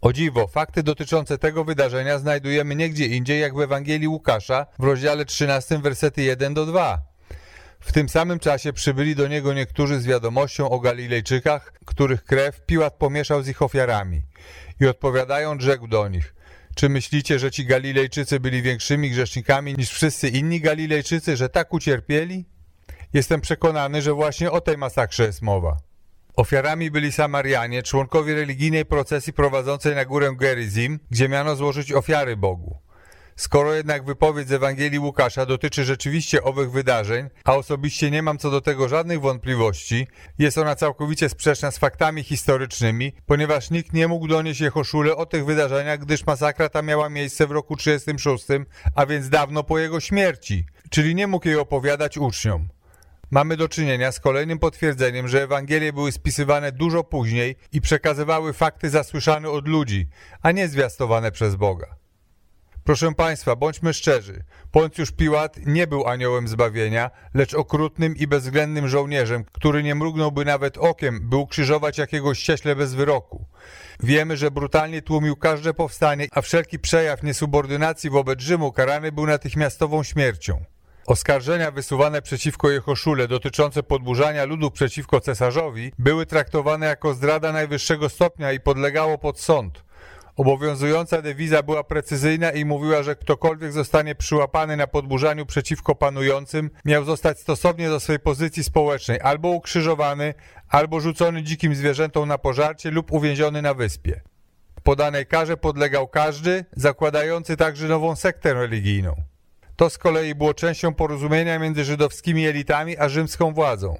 O dziwo, fakty dotyczące tego wydarzenia znajdujemy niegdzie indziej jak w Ewangelii Łukasza w rozdziale 13, wersety 1 do 2. W tym samym czasie przybyli do niego niektórzy z wiadomością o Galilejczykach, których krew Piłat pomieszał z ich ofiarami. I odpowiadając rzekł do nich, czy myślicie, że ci Galilejczycy byli większymi grzesznikami niż wszyscy inni Galilejczycy, że tak ucierpieli? Jestem przekonany, że właśnie o tej masakrze jest mowa. Ofiarami byli Samarianie, członkowie religijnej procesji prowadzącej na górę Gerizim, gdzie miano złożyć ofiary Bogu. Skoro jednak wypowiedź z Ewangelii Łukasza dotyczy rzeczywiście owych wydarzeń, a osobiście nie mam co do tego żadnych wątpliwości, jest ona całkowicie sprzeczna z faktami historycznymi, ponieważ nikt nie mógł donieść Jehoszule o tych wydarzeniach, gdyż masakra ta miała miejsce w roku 36, a więc dawno po jego śmierci, czyli nie mógł jej opowiadać uczniom. Mamy do czynienia z kolejnym potwierdzeniem, że Ewangelie były spisywane dużo później i przekazywały fakty zasłyszane od ludzi, a nie zwiastowane przez Boga. Proszę Państwa, bądźmy szczerzy. Poncjusz Piłat nie był aniołem zbawienia, lecz okrutnym i bezwzględnym żołnierzem, który nie mrugnąłby nawet okiem, by ukrzyżować jakiegoś ścieśle bez wyroku. Wiemy, że brutalnie tłumił każde powstanie, a wszelki przejaw niesubordynacji wobec Rzymu karany był natychmiastową śmiercią. Oskarżenia wysuwane przeciwko Jehoszule dotyczące podburzania ludów przeciwko cesarzowi były traktowane jako zdrada najwyższego stopnia i podlegało pod sąd. Obowiązująca dewiza była precyzyjna i mówiła, że ktokolwiek zostanie przyłapany na podburzaniu przeciwko panującym, miał zostać stosownie do swej pozycji społecznej albo ukrzyżowany, albo rzucony dzikim zwierzętom na pożarcie lub uwięziony na wyspie. Podanej karze podlegał każdy, zakładający także nową sektę religijną. To z kolei było częścią porozumienia między żydowskimi elitami a rzymską władzą.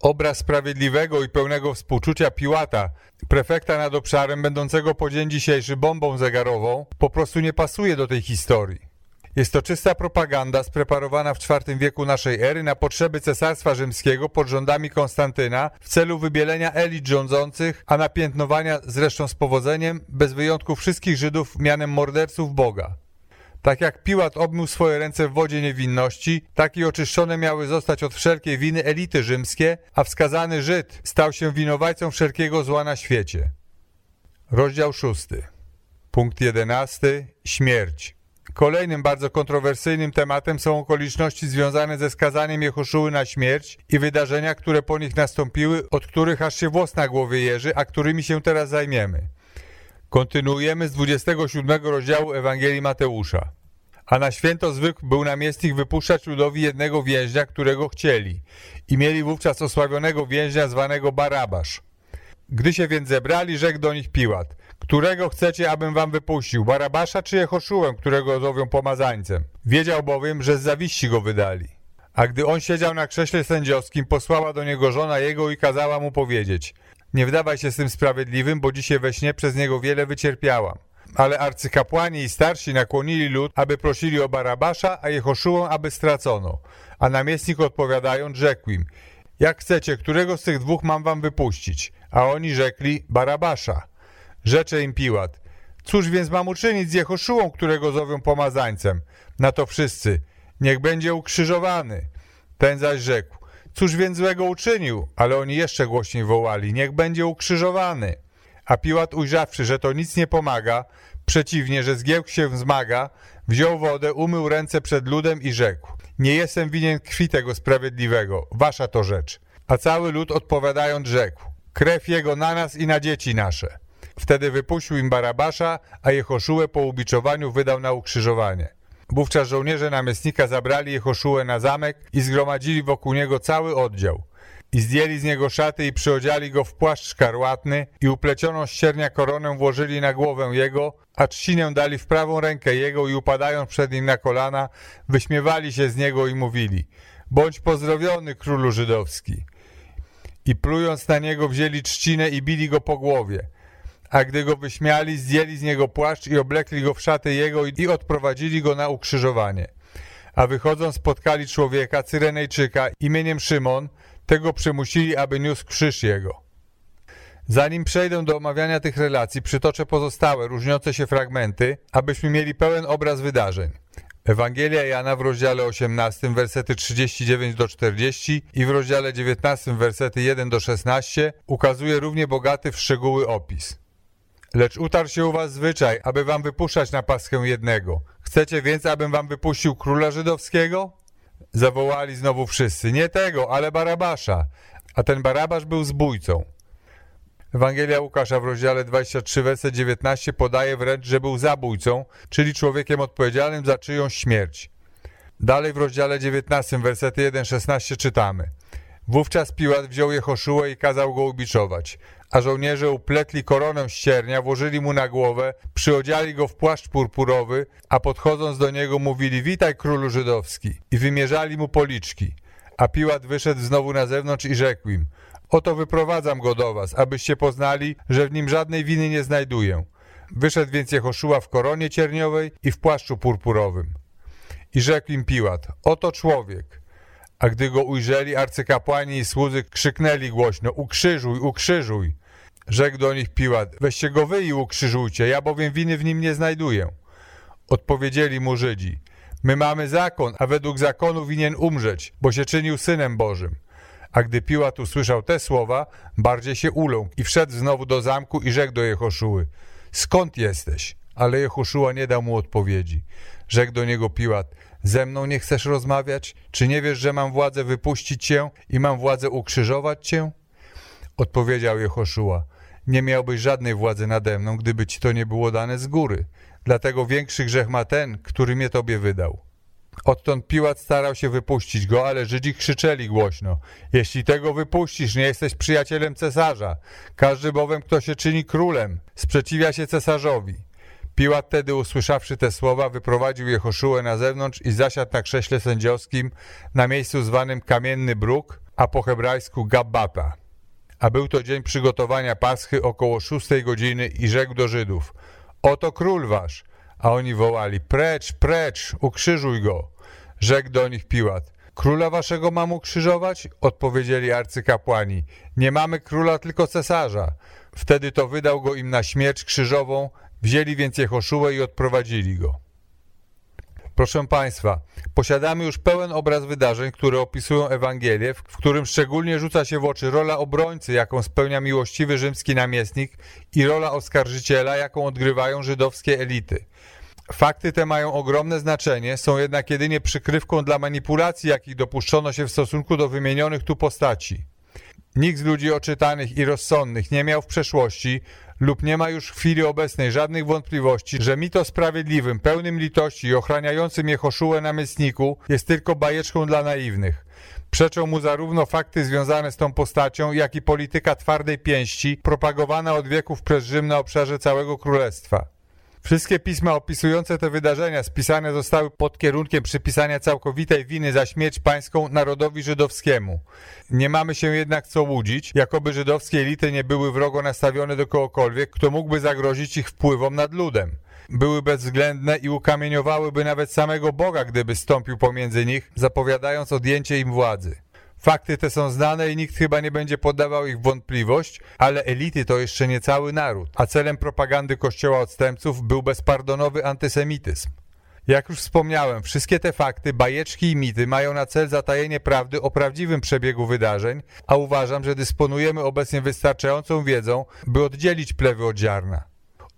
Obraz sprawiedliwego i pełnego współczucia Piłata, prefekta nad obszarem będącego po dzień dzisiejszy bombą zegarową, po prostu nie pasuje do tej historii. Jest to czysta propaganda spreparowana w IV wieku naszej ery na potrzeby Cesarstwa Rzymskiego pod rządami Konstantyna w celu wybielenia elit rządzących, a napiętnowania zresztą z powodzeniem bez wyjątku wszystkich Żydów mianem morderców Boga. Tak jak Piłat obmył swoje ręce w wodzie niewinności, tak i oczyszczone miały zostać od wszelkiej winy elity rzymskie, a wskazany Żyd stał się winowajcą wszelkiego zła na świecie. Rozdział szósty. Punkt jedenasty. Śmierć. Kolejnym bardzo kontrowersyjnym tematem są okoliczności związane ze skazaniem Jehoszuły na śmierć i wydarzenia, które po nich nastąpiły, od których aż się włos na głowie jeży, a którymi się teraz zajmiemy. Kontynuujemy z 27 rozdziału Ewangelii Mateusza. A na święto zwykł był namiestnik wypuszczać ludowi jednego więźnia, którego chcieli. I mieli wówczas osławionego więźnia zwanego Barabasz. Gdy się więc zebrali, rzekł do nich Piłat. Którego chcecie, abym wam wypuścił? Barabasza czy Jehoszułem, którego zowią pomazańcem? Wiedział bowiem, że z zawiści go wydali. A gdy on siedział na krześle sędziowskim, posłała do niego żona jego i kazała mu powiedzieć – nie wdawaj się z tym sprawiedliwym, bo dzisiaj we śnie przez niego wiele wycierpiałam. Ale arcykapłani i starsi nakłonili lud, aby prosili o Barabasza, a Jehoszułę, aby stracono. A namiestnik odpowiadając, rzekł im, jak chcecie, którego z tych dwóch mam wam wypuścić? A oni rzekli, Barabasza. Rzecze im Piłat, cóż więc mam uczynić z Jehoszułą, którego zowią pomazańcem? Na to wszyscy, niech będzie ukrzyżowany. Ten zaś rzekł, Cóż więc złego uczynił? Ale oni jeszcze głośniej wołali, niech będzie ukrzyżowany. A Piłat ujrzawszy, że to nic nie pomaga, przeciwnie, że zgiełk się wzmaga, wziął wodę, umył ręce przed ludem i rzekł, nie jestem winien krwi tego sprawiedliwego, wasza to rzecz. A cały lud odpowiadając rzekł, krew jego na nas i na dzieci nasze. Wtedy wypuścił im Barabasza, a Jehoszułę po ubiczowaniu wydał na ukrzyżowanie. Wówczas żołnierze namiestnika zabrali Jehoszułę na zamek i zgromadzili wokół niego cały oddział. I zdjęli z niego szaty i przyodziali go w płaszcz szkarłatny i uplecioną ściernia koronę włożyli na głowę jego, a trzcinę dali w prawą rękę jego i upadając przed nim na kolana, wyśmiewali się z niego i mówili Bądź pozdrowiony, królu żydowski. I plując na niego wzięli trzcinę i bili go po głowie – a gdy go wyśmiali, zdjęli z niego płaszcz i oblekli go w szaty jego i odprowadzili go na ukrzyżowanie. A wychodząc spotkali człowieka, Cyrenejczyka, imieniem Szymon, tego przymusili, aby niósł krzyż jego. Zanim przejdę do omawiania tych relacji, przytoczę pozostałe, różniące się fragmenty, abyśmy mieli pełen obraz wydarzeń. Ewangelia Jana w rozdziale 18, wersety 39 do 40 i w rozdziale 19, wersety 1 do 16 ukazuje równie bogaty w szczegóły opis. Lecz utarł się u was zwyczaj, aby wam wypuszczać na paschę jednego. Chcecie więc, abym wam wypuścił króla żydowskiego? Zawołali znowu wszyscy. Nie tego, ale Barabasza. A ten Barabasz był zbójcą. Ewangelia Łukasza w rozdziale 23, werset 19 podaje wręcz, że był zabójcą, czyli człowiekiem odpowiedzialnym za czyjąś śmierć. Dalej w rozdziale 19, wersety 1-16 czytamy. Wówczas Piłat wziął Jehoszułę i kazał go ubiczować a żołnierze upletli koronę ściernia, włożyli mu na głowę, przyodziali go w płaszcz purpurowy, a podchodząc do niego mówili witaj królu żydowski i wymierzali mu policzki. A Piłat wyszedł znowu na zewnątrz i rzekł im oto wyprowadzam go do was, abyście poznali, że w nim żadnej winy nie znajduję. Wyszedł więc Jehoszuła w koronie cierniowej i w płaszczu purpurowym. I rzekł im Piłat, oto człowiek. A gdy go ujrzeli, arcykapłani i słudzy krzyknęli głośno, ukrzyżuj, ukrzyżuj. Rzekł do nich Piłat, weźcie go wy i ukrzyżujcie, ja bowiem winy w nim nie znajduję. Odpowiedzieli mu Żydzi, my mamy zakon, a według zakonu winien umrzeć, bo się czynił Synem Bożym. A gdy Piłat usłyszał te słowa, bardziej się uląkł i wszedł znowu do zamku i rzekł do Jehoszuły, skąd jesteś? Ale Jehoszua nie dał mu odpowiedzi. Rzekł do niego Piłat, ze mną nie chcesz rozmawiać? Czy nie wiesz, że mam władzę wypuścić cię i mam władzę ukrzyżować cię? Odpowiedział Jehoszua, nie miałbyś żadnej władzy nade mną, gdyby ci to nie było dane z góry. Dlatego większy grzech ma ten, który mnie tobie wydał. Odtąd Piłat starał się wypuścić go, ale Żydzi krzyczeli głośno. Jeśli tego wypuścisz, nie jesteś przyjacielem cesarza. Każdy bowiem, kto się czyni królem, sprzeciwia się cesarzowi. Piłat tedy, usłyszawszy te słowa, wyprowadził Jehoszułę na zewnątrz i zasiadł na krześle sędziowskim na miejscu zwanym Kamienny Bruk, a po hebrajsku Gabbata. A był to dzień przygotowania Paschy około szóstej godziny i rzekł do Żydów, oto król wasz. A oni wołali, precz, precz, ukrzyżuj go. Rzekł do nich Piłat, króla waszego mam ukrzyżować? Odpowiedzieli arcykapłani, nie mamy króla, tylko cesarza. Wtedy to wydał go im na śmierć krzyżową, wzięli więc Jehoszułę i odprowadzili go. Proszę Państwa, posiadamy już pełen obraz wydarzeń, które opisują Ewangelię, w którym szczególnie rzuca się w oczy rola obrońcy, jaką spełnia miłościwy rzymski namiestnik i rola oskarżyciela, jaką odgrywają żydowskie elity. Fakty te mają ogromne znaczenie, są jednak jedynie przykrywką dla manipulacji, jakich dopuszczono się w stosunku do wymienionych tu postaci. Nikt z ludzi oczytanych i rozsądnych nie miał w przeszłości lub nie ma już w chwili obecnej żadnych wątpliwości, że mito sprawiedliwym, pełnym litości i ochraniającym Jehoszułę namiestniku jest tylko bajeczką dla naiwnych. Przeczą mu zarówno fakty związane z tą postacią, jak i polityka twardej pięści, propagowana od wieków przez Rzym na obszarze całego królestwa. Wszystkie pisma opisujące te wydarzenia spisane zostały pod kierunkiem przypisania całkowitej winy za śmierć pańską narodowi żydowskiemu. Nie mamy się jednak co łudzić, jakoby żydowskie elity nie były wrogo nastawione do kogokolwiek, kto mógłby zagrozić ich wpływom nad ludem. Były bezwzględne i ukamieniowałyby nawet samego Boga, gdyby stąpił pomiędzy nich, zapowiadając odjęcie im władzy. Fakty te są znane i nikt chyba nie będzie podawał ich wątpliwość, ale elity to jeszcze nie cały naród, a celem propagandy kościoła odstępców był bezpardonowy antysemityzm. Jak już wspomniałem, wszystkie te fakty, bajeczki i mity mają na cel zatajenie prawdy o prawdziwym przebiegu wydarzeń, a uważam, że dysponujemy obecnie wystarczającą wiedzą, by oddzielić plewy od ziarna.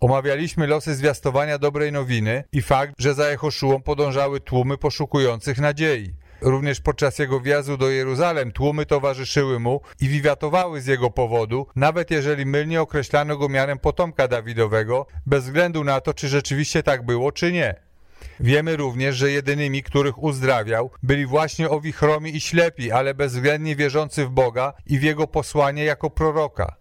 Omawialiśmy losy zwiastowania dobrej nowiny i fakt, że za Jehoszułą podążały tłumy poszukujących nadziei. Również podczas jego wjazdu do Jeruzalem tłumy towarzyszyły mu i wiwatowały z jego powodu, nawet jeżeli mylnie określano go mianem potomka Dawidowego, bez względu na to, czy rzeczywiście tak było, czy nie. Wiemy również, że jedynymi, których uzdrawiał, byli właśnie owi chromi i ślepi, ale bezwzględnie wierzący w Boga i w Jego posłanie jako proroka.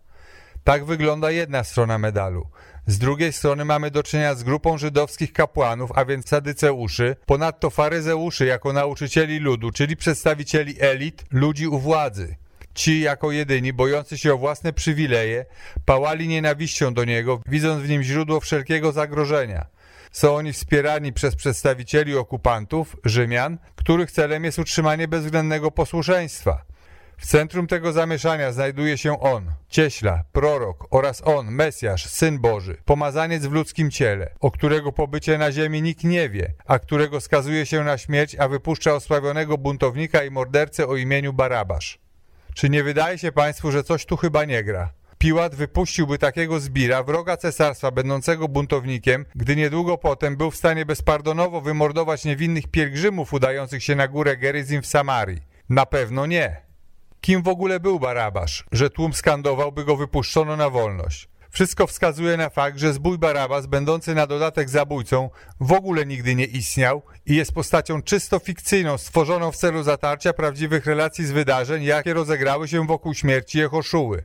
Tak wygląda jedna strona medalu. Z drugiej strony mamy do czynienia z grupą żydowskich kapłanów, a więc sadyceuszy, ponadto faryzeuszy jako nauczycieli ludu, czyli przedstawicieli elit, ludzi u władzy. Ci jako jedyni, bojący się o własne przywileje, pałali nienawiścią do niego, widząc w nim źródło wszelkiego zagrożenia. Są oni wspierani przez przedstawicieli okupantów, Rzymian, których celem jest utrzymanie bezwzględnego posłuszeństwa. W centrum tego zamieszania znajduje się On, cieśla, prorok oraz On, Mesjasz, Syn Boży, pomazaniec w ludzkim ciele, o którego pobycie na ziemi nikt nie wie, a którego skazuje się na śmierć, a wypuszcza osławionego buntownika i mordercę o imieniu Barabasz. Czy nie wydaje się Państwu, że coś tu chyba nie gra? Piłat wypuściłby takiego zbira, wroga cesarstwa, będącego buntownikiem, gdy niedługo potem był w stanie bezpardonowo wymordować niewinnych pielgrzymów udających się na górę Geryzim w Samarii? Na pewno nie. Kim w ogóle był Barabasz, że tłum skandował, by go wypuszczono na wolność? Wszystko wskazuje na fakt, że zbój Barabas, będący na dodatek zabójcą, w ogóle nigdy nie istniał i jest postacią czysto fikcyjną, stworzoną w celu zatarcia prawdziwych relacji z wydarzeń, jakie rozegrały się wokół śmierci Jehoszuły.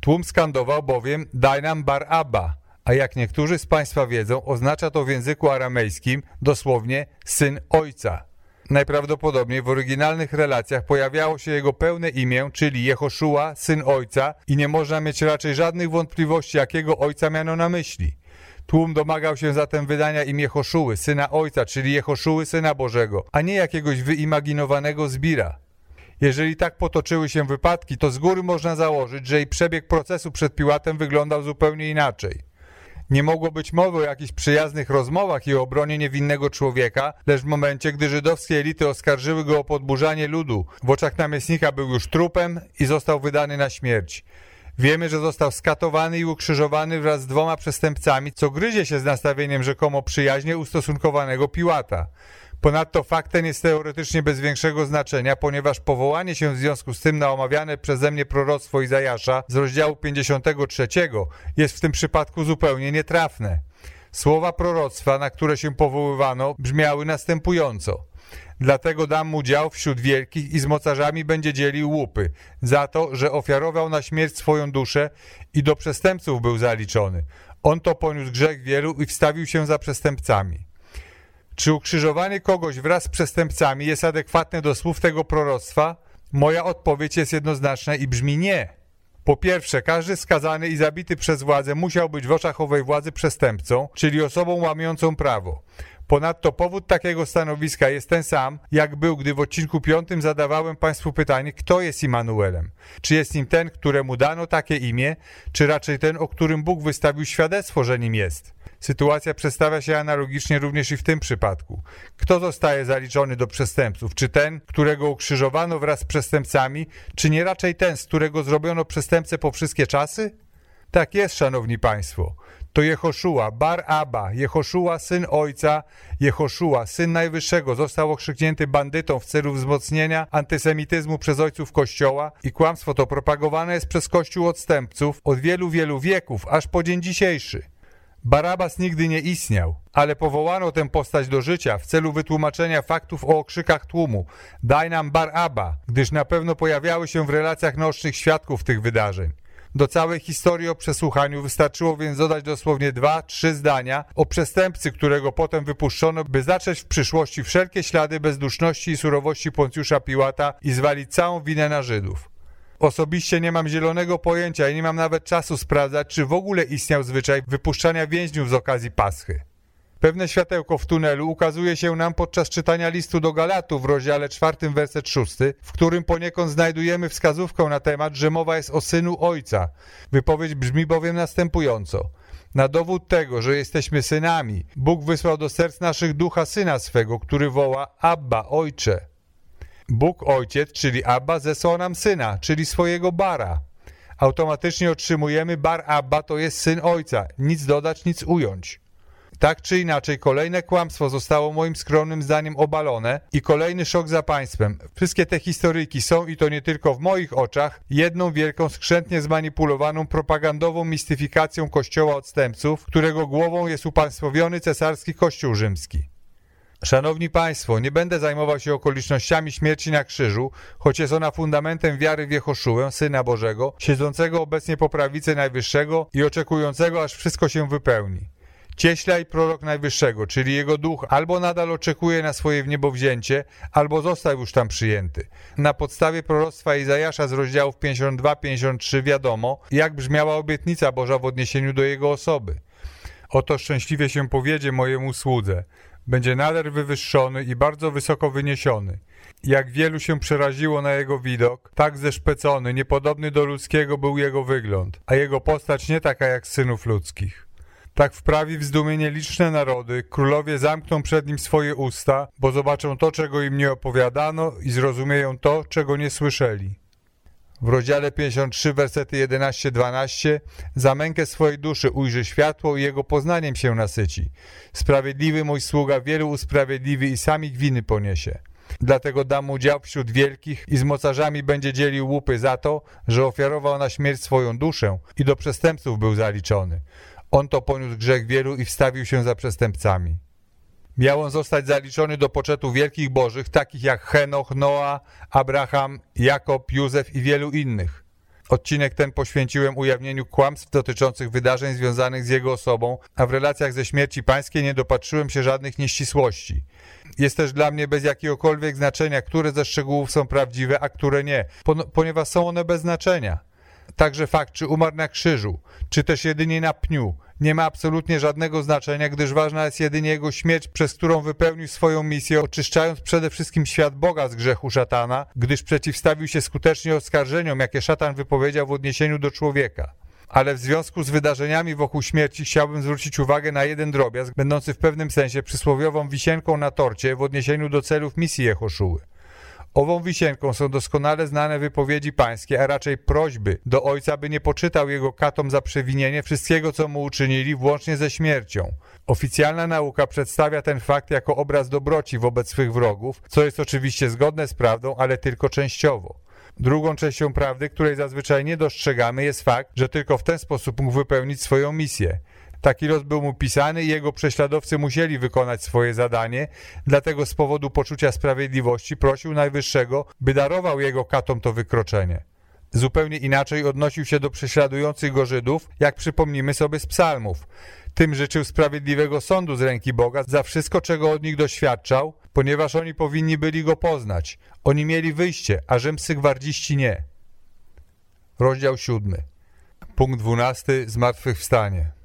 Tłum skandował bowiem Daj nam Bar Abba, a jak niektórzy z Państwa wiedzą, oznacza to w języku aramejskim dosłownie syn ojca. Najprawdopodobniej w oryginalnych relacjach pojawiało się jego pełne imię, czyli Jehoszua, syn ojca i nie można mieć raczej żadnych wątpliwości, jakiego ojca miano na myśli. Tłum domagał się zatem wydania im Jehoszuły, syna ojca, czyli Jehoszuły, syna Bożego, a nie jakiegoś wyimaginowanego zbira. Jeżeli tak potoczyły się wypadki, to z góry można założyć, że i przebieg procesu przed Piłatem wyglądał zupełnie inaczej. Nie mogło być mowy o jakichś przyjaznych rozmowach i obronie niewinnego człowieka, lecz w momencie, gdy żydowskie elity oskarżyły go o podburzanie ludu, w oczach namiestnika był już trupem i został wydany na śmierć. Wiemy, że został skatowany i ukrzyżowany wraz z dwoma przestępcami, co gryzie się z nastawieniem rzekomo przyjaźnie ustosunkowanego Piłata. Ponadto fakt ten jest teoretycznie bez większego znaczenia, ponieważ powołanie się w związku z tym na omawiane przeze mnie proroctwo Izajasza z rozdziału 53 jest w tym przypadku zupełnie nietrafne. Słowa proroctwa, na które się powoływano, brzmiały następująco. Dlatego dam mu dział wśród wielkich i z mocarzami będzie dzielił łupy, za to, że ofiarował na śmierć swoją duszę i do przestępców był zaliczony. On to poniósł grzech wielu i wstawił się za przestępcami. Czy ukrzyżowanie kogoś wraz z przestępcami jest adekwatne do słów tego proroctwa? Moja odpowiedź jest jednoznaczna i brzmi nie. Po pierwsze, każdy skazany i zabity przez władzę musiał być w oczach owej władzy przestępcą, czyli osobą łamiącą prawo. Ponadto powód takiego stanowiska jest ten sam, jak był, gdy w odcinku piątym zadawałem Państwu pytanie, kto jest Immanuelem? Czy jest nim ten, któremu dano takie imię, czy raczej ten, o którym Bóg wystawił świadectwo, że nim jest? Sytuacja przedstawia się analogicznie również i w tym przypadku. Kto zostaje zaliczony do przestępców? Czy ten, którego ukrzyżowano wraz z przestępcami, czy nie raczej ten, z którego zrobiono przestępcę po wszystkie czasy? Tak jest, szanowni państwo. To Jehoszua, Bar Abba, Jehoszua, syn ojca, Jehoszua, syn najwyższego, został okrzyknięty bandytą w celu wzmocnienia antysemityzmu przez ojców Kościoła i kłamstwo to propagowane jest przez Kościół odstępców od wielu, wielu wieków, aż po dzień dzisiejszy. Barabas nigdy nie istniał, ale powołano tę postać do życia w celu wytłumaczenia faktów o okrzykach tłumu. Daj nam Baraba, gdyż na pewno pojawiały się w relacjach nocznych świadków tych wydarzeń. Do całej historii o przesłuchaniu wystarczyło więc dodać dosłownie dwa, trzy zdania o przestępcy, którego potem wypuszczono, by zacząć w przyszłości wszelkie ślady bezduszności i surowości Poncjusza Piłata i zwalić całą winę na Żydów. Osobiście nie mam zielonego pojęcia i nie mam nawet czasu sprawdzać, czy w ogóle istniał zwyczaj wypuszczania więźniów z okazji Paschy. Pewne światełko w tunelu ukazuje się nam podczas czytania listu do Galatów w rozdziale 4, werset 6, w którym poniekąd znajdujemy wskazówkę na temat, że mowa jest o synu ojca. Wypowiedź brzmi bowiem następująco. Na dowód tego, że jesteśmy synami, Bóg wysłał do serc naszych ducha syna swego, który woła Abba, ojcze. Bóg ojciec, czyli Abba, zesłał nam syna, czyli swojego bara. Automatycznie otrzymujemy bar Abba, to jest syn ojca. Nic dodać, nic ująć. Tak czy inaczej, kolejne kłamstwo zostało moim skromnym zdaniem obalone i kolejny szok za państwem. Wszystkie te historyjki są, i to nie tylko w moich oczach, jedną wielką, skrzętnie zmanipulowaną propagandową mistyfikacją kościoła odstępców, którego głową jest upaństwowiony cesarski kościół rzymski. Szanowni Państwo, nie będę zajmował się okolicznościami śmierci na krzyżu, choć jest ona fundamentem wiary w Jehoszułę, Syna Bożego, siedzącego obecnie po prawicy Najwyższego i oczekującego, aż wszystko się wypełni. Cieślaj prorok Najwyższego, czyli jego duch, albo nadal oczekuje na swoje wniebowzięcie, albo został już tam przyjęty. Na podstawie proroctwa Izajasza z rozdziałów 52-53 wiadomo, jak brzmiała obietnica Boża w odniesieniu do jego osoby. Oto szczęśliwie się powiedzie mojemu słudze. Będzie nader wywyższony i bardzo wysoko wyniesiony. Jak wielu się przeraziło na jego widok, tak zeszpecony, niepodobny do ludzkiego był jego wygląd, a jego postać nie taka jak synów ludzkich. Tak wprawi w zdumienie liczne narody, królowie zamkną przed nim swoje usta, bo zobaczą to, czego im nie opowiadano i zrozumieją to, czego nie słyszeli. W rozdziale 53, wersety 11-12 za mękę swojej duszy ujrzy światło i jego poznaniem się nasyci. Sprawiedliwy mój sługa wielu usprawiedliwi i sami winy poniesie. Dlatego dam mu dział wśród wielkich i z mocarzami będzie dzielił łupy za to, że ofiarował na śmierć swoją duszę i do przestępców był zaliczony. On to poniósł grzech wielu i wstawił się za przestępcami. Miał on zostać zaliczony do poczetu wielkich bożych, takich jak Henoch, Noa, Abraham, Jakob, Józef i wielu innych. Odcinek ten poświęciłem ujawnieniu kłamstw dotyczących wydarzeń związanych z jego osobą, a w relacjach ze śmierci pańskiej nie dopatrzyłem się żadnych nieścisłości. Jest też dla mnie bez jakiegokolwiek znaczenia, które ze szczegółów są prawdziwe, a które nie, ponieważ są one bez znaczenia. Także fakt, czy umarł na krzyżu, czy też jedynie na pniu, nie ma absolutnie żadnego znaczenia, gdyż ważna jest jedynie jego śmierć, przez którą wypełnił swoją misję, oczyszczając przede wszystkim świat Boga z grzechu szatana, gdyż przeciwstawił się skutecznie oskarżeniom, jakie szatan wypowiedział w odniesieniu do człowieka ale w związku z wydarzeniami wokół śmierci chciałbym zwrócić uwagę na jeden drobiazg, będący w pewnym sensie przysłowiową wisienką na torcie w odniesieniu do celów misji Jehoszuły. Ową wisienką są doskonale znane wypowiedzi pańskie, a raczej prośby do ojca, by nie poczytał jego katom za przewinienie wszystkiego, co mu uczynili, włącznie ze śmiercią. Oficjalna nauka przedstawia ten fakt jako obraz dobroci wobec swych wrogów, co jest oczywiście zgodne z prawdą, ale tylko częściowo. Drugą częścią prawdy, której zazwyczaj nie dostrzegamy, jest fakt, że tylko w ten sposób mógł wypełnić swoją misję. Taki los był mu pisany i jego prześladowcy musieli wykonać swoje zadanie, dlatego z powodu poczucia sprawiedliwości prosił Najwyższego, by darował jego katom to wykroczenie. Zupełnie inaczej odnosił się do prześladujących go Żydów, jak przypomnimy sobie z psalmów. Tym życzył sprawiedliwego sądu z ręki Boga za wszystko, czego od nich doświadczał, ponieważ oni powinni byli go poznać. Oni mieli wyjście, a rzymscy gwardziści nie. Rozdział siódmy. Punkt dwunasty. Zmartwychwstanie.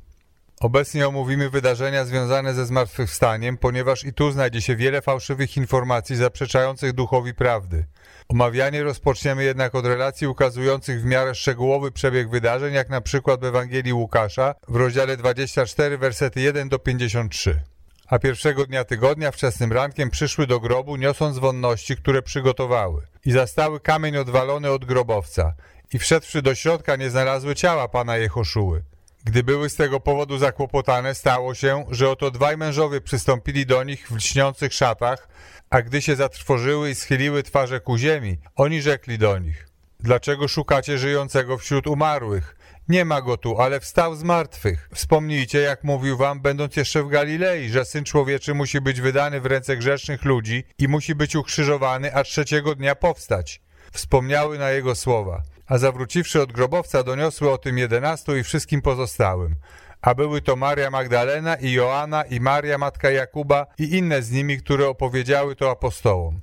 Obecnie omówimy wydarzenia związane ze zmartwychwstaniem, ponieważ i tu znajdzie się wiele fałszywych informacji zaprzeczających duchowi prawdy. Omawianie rozpoczniemy jednak od relacji ukazujących w miarę szczegółowy przebieg wydarzeń, jak na przykład w Ewangelii Łukasza w rozdziale 24, versety 1 do 53. A pierwszego dnia tygodnia wczesnym rankiem przyszły do grobu, niosąc wonności, które przygotowały. I zastały kamień odwalony od grobowca. I wszedłszy do środka nie znalazły ciała pana Jehoszuły. Gdy były z tego powodu zakłopotane, stało się, że oto dwaj mężowie przystąpili do nich w lśniących szatach, a gdy się zatrwożyły i schyliły twarze ku ziemi, oni rzekli do nich: Dlaczego szukacie żyjącego wśród umarłych? Nie ma go tu, ale wstał z martwych. Wspomnijcie, jak mówił wam, będąc jeszcze w Galilei, że Syn Człowieczy musi być wydany w ręce grzesznych ludzi i musi być ukrzyżowany, a trzeciego dnia powstać. Wspomniały na jego słowa a zawróciwszy od grobowca doniosły o tym jedenastu i wszystkim pozostałym. A były to Maria Magdalena i Joanna i Maria matka Jakuba i inne z nimi, które opowiedziały to apostołom.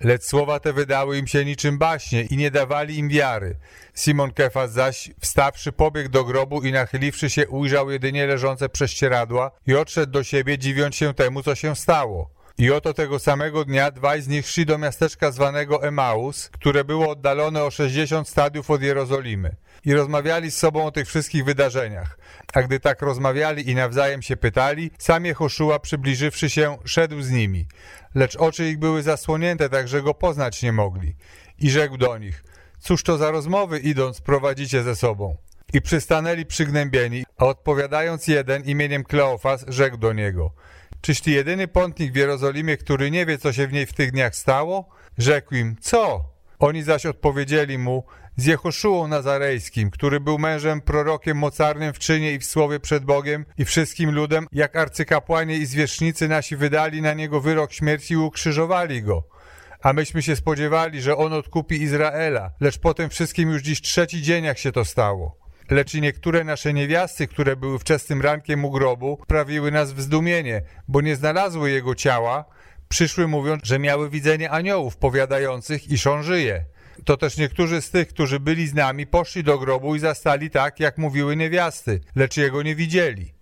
Lecz słowa te wydały im się niczym baśnie i nie dawali im wiary. Simon Kefas zaś, wstawszy, pobiegł do grobu i nachyliwszy się, ujrzał jedynie leżące prześcieradła i odszedł do siebie, dziwiąc się temu, co się stało. I oto tego samego dnia dwaj z nich szli do miasteczka zwanego Emaus, które było oddalone o 60 stadiów od Jerozolimy. I rozmawiali z sobą o tych wszystkich wydarzeniach. A gdy tak rozmawiali i nawzajem się pytali, sam Jehoszua przybliżywszy się, szedł z nimi. Lecz oczy ich były zasłonięte, tak że go poznać nie mogli. I rzekł do nich, cóż to za rozmowy idąc prowadzicie ze sobą? I przystanęli przygnębieni, a odpowiadając jeden imieniem Kleofas, rzekł do niego – Czyś ty jedyny pątnik w Jerozolimie, który nie wie, co się w niej w tych dniach stało? Rzekł im, co? Oni zaś odpowiedzieli mu, z Jehoszułą Nazarejskim, który był mężem, prorokiem mocarnym w czynie i w słowie przed Bogiem i wszystkim ludem, jak arcykapłanie i zwierzchnicy nasi wydali na niego wyrok śmierci i ukrzyżowali go. A myśmy się spodziewali, że on odkupi Izraela, lecz potem wszystkim już dziś trzeci dzień, jak się to stało. Lecz i niektóre nasze niewiasty, które były wczesnym rankiem u grobu, prawiły nas w zdumienie, bo nie znalazły jego ciała, przyszły mówiąc, że miały widzenie aniołów powiadających, iż on żyje. To też niektórzy z tych, którzy byli z nami, poszli do grobu i zastali tak, jak mówiły niewiasty, lecz jego nie widzieli.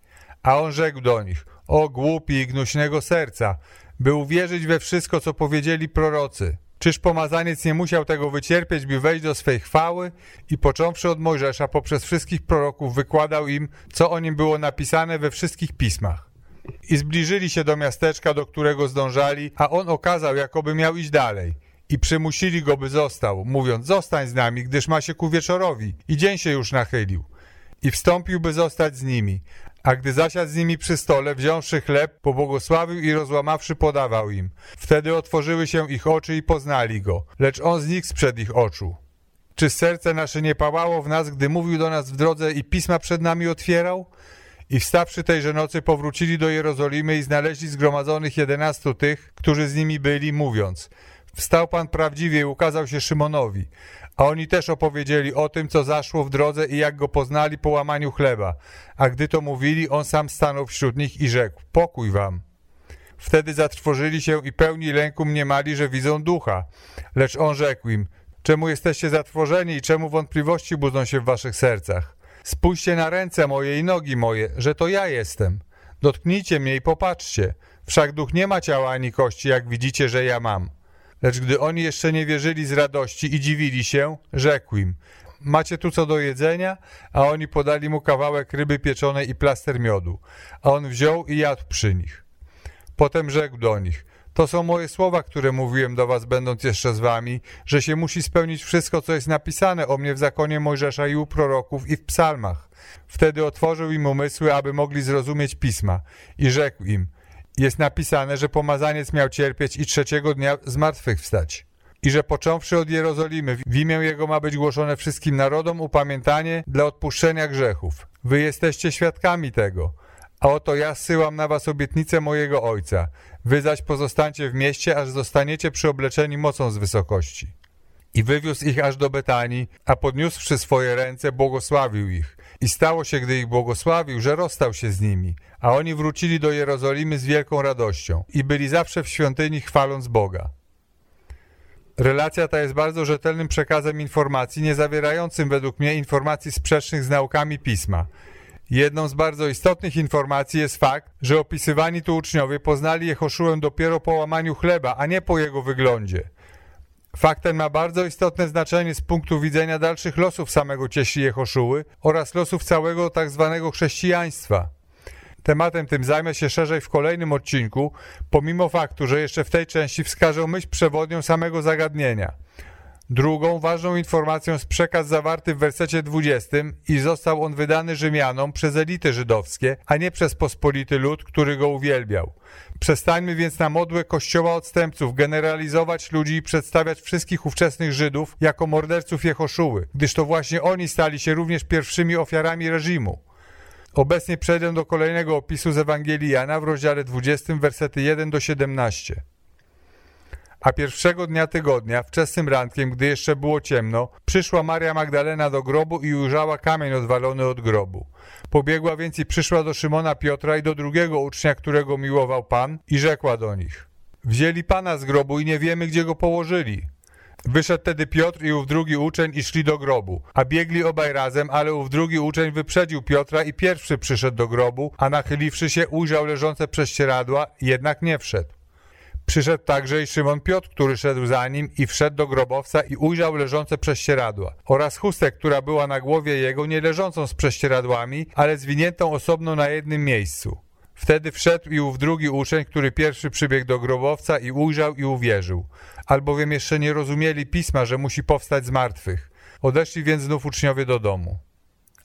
A on rzekł do nich, o głupi i gnuśnego serca, by uwierzyć we wszystko, co powiedzieli prorocy. Czyż pomazaniec nie musiał tego wycierpieć, by wejść do swej chwały? I począwszy od Mojżesza poprzez wszystkich proroków wykładał im, co o nim było napisane we wszystkich pismach. I zbliżyli się do miasteczka, do którego zdążali, a on okazał, jakoby miał iść dalej. I przymusili go, by został, mówiąc, zostań z nami, gdyż ma się ku wieczorowi. I dzień się już nachylił. I wstąpił, by zostać z nimi. A gdy zasiadł z nimi przy stole, wziąwszy chleb, pobłogosławił i rozłamawszy podawał im. Wtedy otworzyły się ich oczy i poznali go, lecz on znikł sprzed ich oczu. Czy serce nasze nie pałało w nas, gdy mówił do nas w drodze i pisma przed nami otwierał? I wstawszy tejże nocy powrócili do Jerozolimy i znaleźli zgromadzonych jedenastu tych, którzy z nimi byli, mówiąc Wstał Pan prawdziwie i ukazał się Szymonowi. A oni też opowiedzieli o tym, co zaszło w drodze i jak go poznali po łamaniu chleba. A gdy to mówili, on sam stanął wśród nich i rzekł, pokój wam. Wtedy zatrwożyli się i pełni lęku mniemali, że widzą ducha. Lecz on rzekł im, czemu jesteście zatrwożeni i czemu wątpliwości budzą się w waszych sercach? spójrzcie na ręce moje i nogi moje, że to ja jestem. Dotknijcie mnie i popatrzcie. Wszak duch nie ma ciała ani kości, jak widzicie, że ja mam. Lecz gdy oni jeszcze nie wierzyli z radości i dziwili się, rzekł im, macie tu co do jedzenia? A oni podali mu kawałek ryby pieczonej i plaster miodu. A on wziął i jadł przy nich. Potem rzekł do nich, to są moje słowa, które mówiłem do was, będąc jeszcze z wami, że się musi spełnić wszystko, co jest napisane o mnie w zakonie Mojżesza i u proroków i w psalmach. Wtedy otworzył im umysły, aby mogli zrozumieć pisma i rzekł im, jest napisane, że pomazaniec miał cierpieć i trzeciego dnia zmartwychwstać. I że począwszy od Jerozolimy, w imię Jego ma być głoszone wszystkim narodom upamiętanie dla odpuszczenia grzechów. Wy jesteście świadkami tego. A oto ja zsyłam na was obietnicę mojego Ojca. Wy zaś pozostańcie w mieście, aż zostaniecie przyobleczeni mocą z wysokości. I wywiózł ich aż do Betanii, a podniósłszy swoje ręce, błogosławił ich. I stało się, gdy ich błogosławił, że rozstał się z nimi, a oni wrócili do Jerozolimy z wielką radością i byli zawsze w świątyni chwaląc Boga. Relacja ta jest bardzo rzetelnym przekazem informacji, nie zawierającym według mnie informacji sprzecznych z naukami pisma. Jedną z bardzo istotnych informacji jest fakt, że opisywani tu uczniowie poznali Jehoszuę dopiero po łamaniu chleba, a nie po jego wyglądzie. Fakt ten ma bardzo istotne znaczenie z punktu widzenia dalszych losów samego cieśli Jehoszuły oraz losów całego tak zwanego chrześcijaństwa. Tematem tym zajmę się szerzej w kolejnym odcinku, pomimo faktu, że jeszcze w tej części wskażę myśl przewodnią samego zagadnienia. Drugą ważną informacją jest przekaz zawarty w wersecie 20 i został on wydany Rzymianom przez elity żydowskie, a nie przez pospolity lud, który go uwielbiał. Przestańmy więc na modłę kościoła odstępców generalizować ludzi i przedstawiać wszystkich ówczesnych Żydów jako morderców Jehoszuły, gdyż to właśnie oni stali się również pierwszymi ofiarami reżimu. Obecnie przejdę do kolejnego opisu z Ewangelii Jana w rozdziale 20, versety 1 do 17. A pierwszego dnia tygodnia, wczesnym rankiem, gdy jeszcze było ciemno, przyszła Maria Magdalena do grobu i ujrzała kamień odwalony od grobu. Pobiegła więc i przyszła do Szymona Piotra i do drugiego ucznia, którego miłował Pan i rzekła do nich. Wzięli Pana z grobu i nie wiemy, gdzie go położyli. Wyszedł tedy Piotr i ów drugi uczeń i szli do grobu, a biegli obaj razem, ale ów drugi uczeń wyprzedził Piotra i pierwszy przyszedł do grobu, a nachyliwszy się ujrzał leżące prześcieradła, jednak nie wszedł. Przyszedł także i Szymon Piotr, który szedł za nim i wszedł do grobowca i ujrzał leżące prześcieradła oraz chustę, która była na głowie jego, nie leżącą z prześcieradłami, ale zwiniętą osobno na jednym miejscu. Wtedy wszedł i ów drugi uczeń, który pierwszy przybiegł do grobowca i ujrzał i uwierzył, albowiem jeszcze nie rozumieli pisma, że musi powstać z martwych. Odeszli więc znów uczniowie do domu.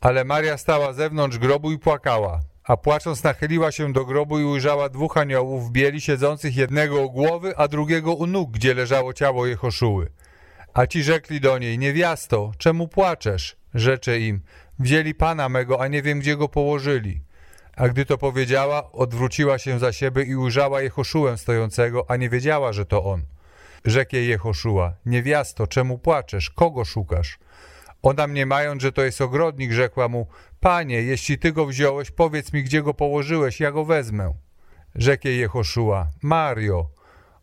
Ale Maria stała zewnątrz grobu i płakała a płacząc nachyliła się do grobu i ujrzała dwóch aniołów bieli siedzących jednego u głowy, a drugiego u nóg, gdzie leżało ciało Jehoszuły. A ci rzekli do niej, niewiasto, czemu płaczesz? Rzecze im, wzięli Pana mego, a nie wiem, gdzie go położyli. A gdy to powiedziała, odwróciła się za siebie i ujrzała Jehoszułę stojącego, a nie wiedziała, że to on. Rzekł jej Jehoszuła, niewiasto, czemu płaczesz? Kogo szukasz? Ona mnie mając, że to jest ogrodnik, rzekła mu, Panie, jeśli Ty go wziąłeś, powiedz mi, gdzie go położyłeś, ja go wezmę. Rzekł jej Jehoszua, Mario.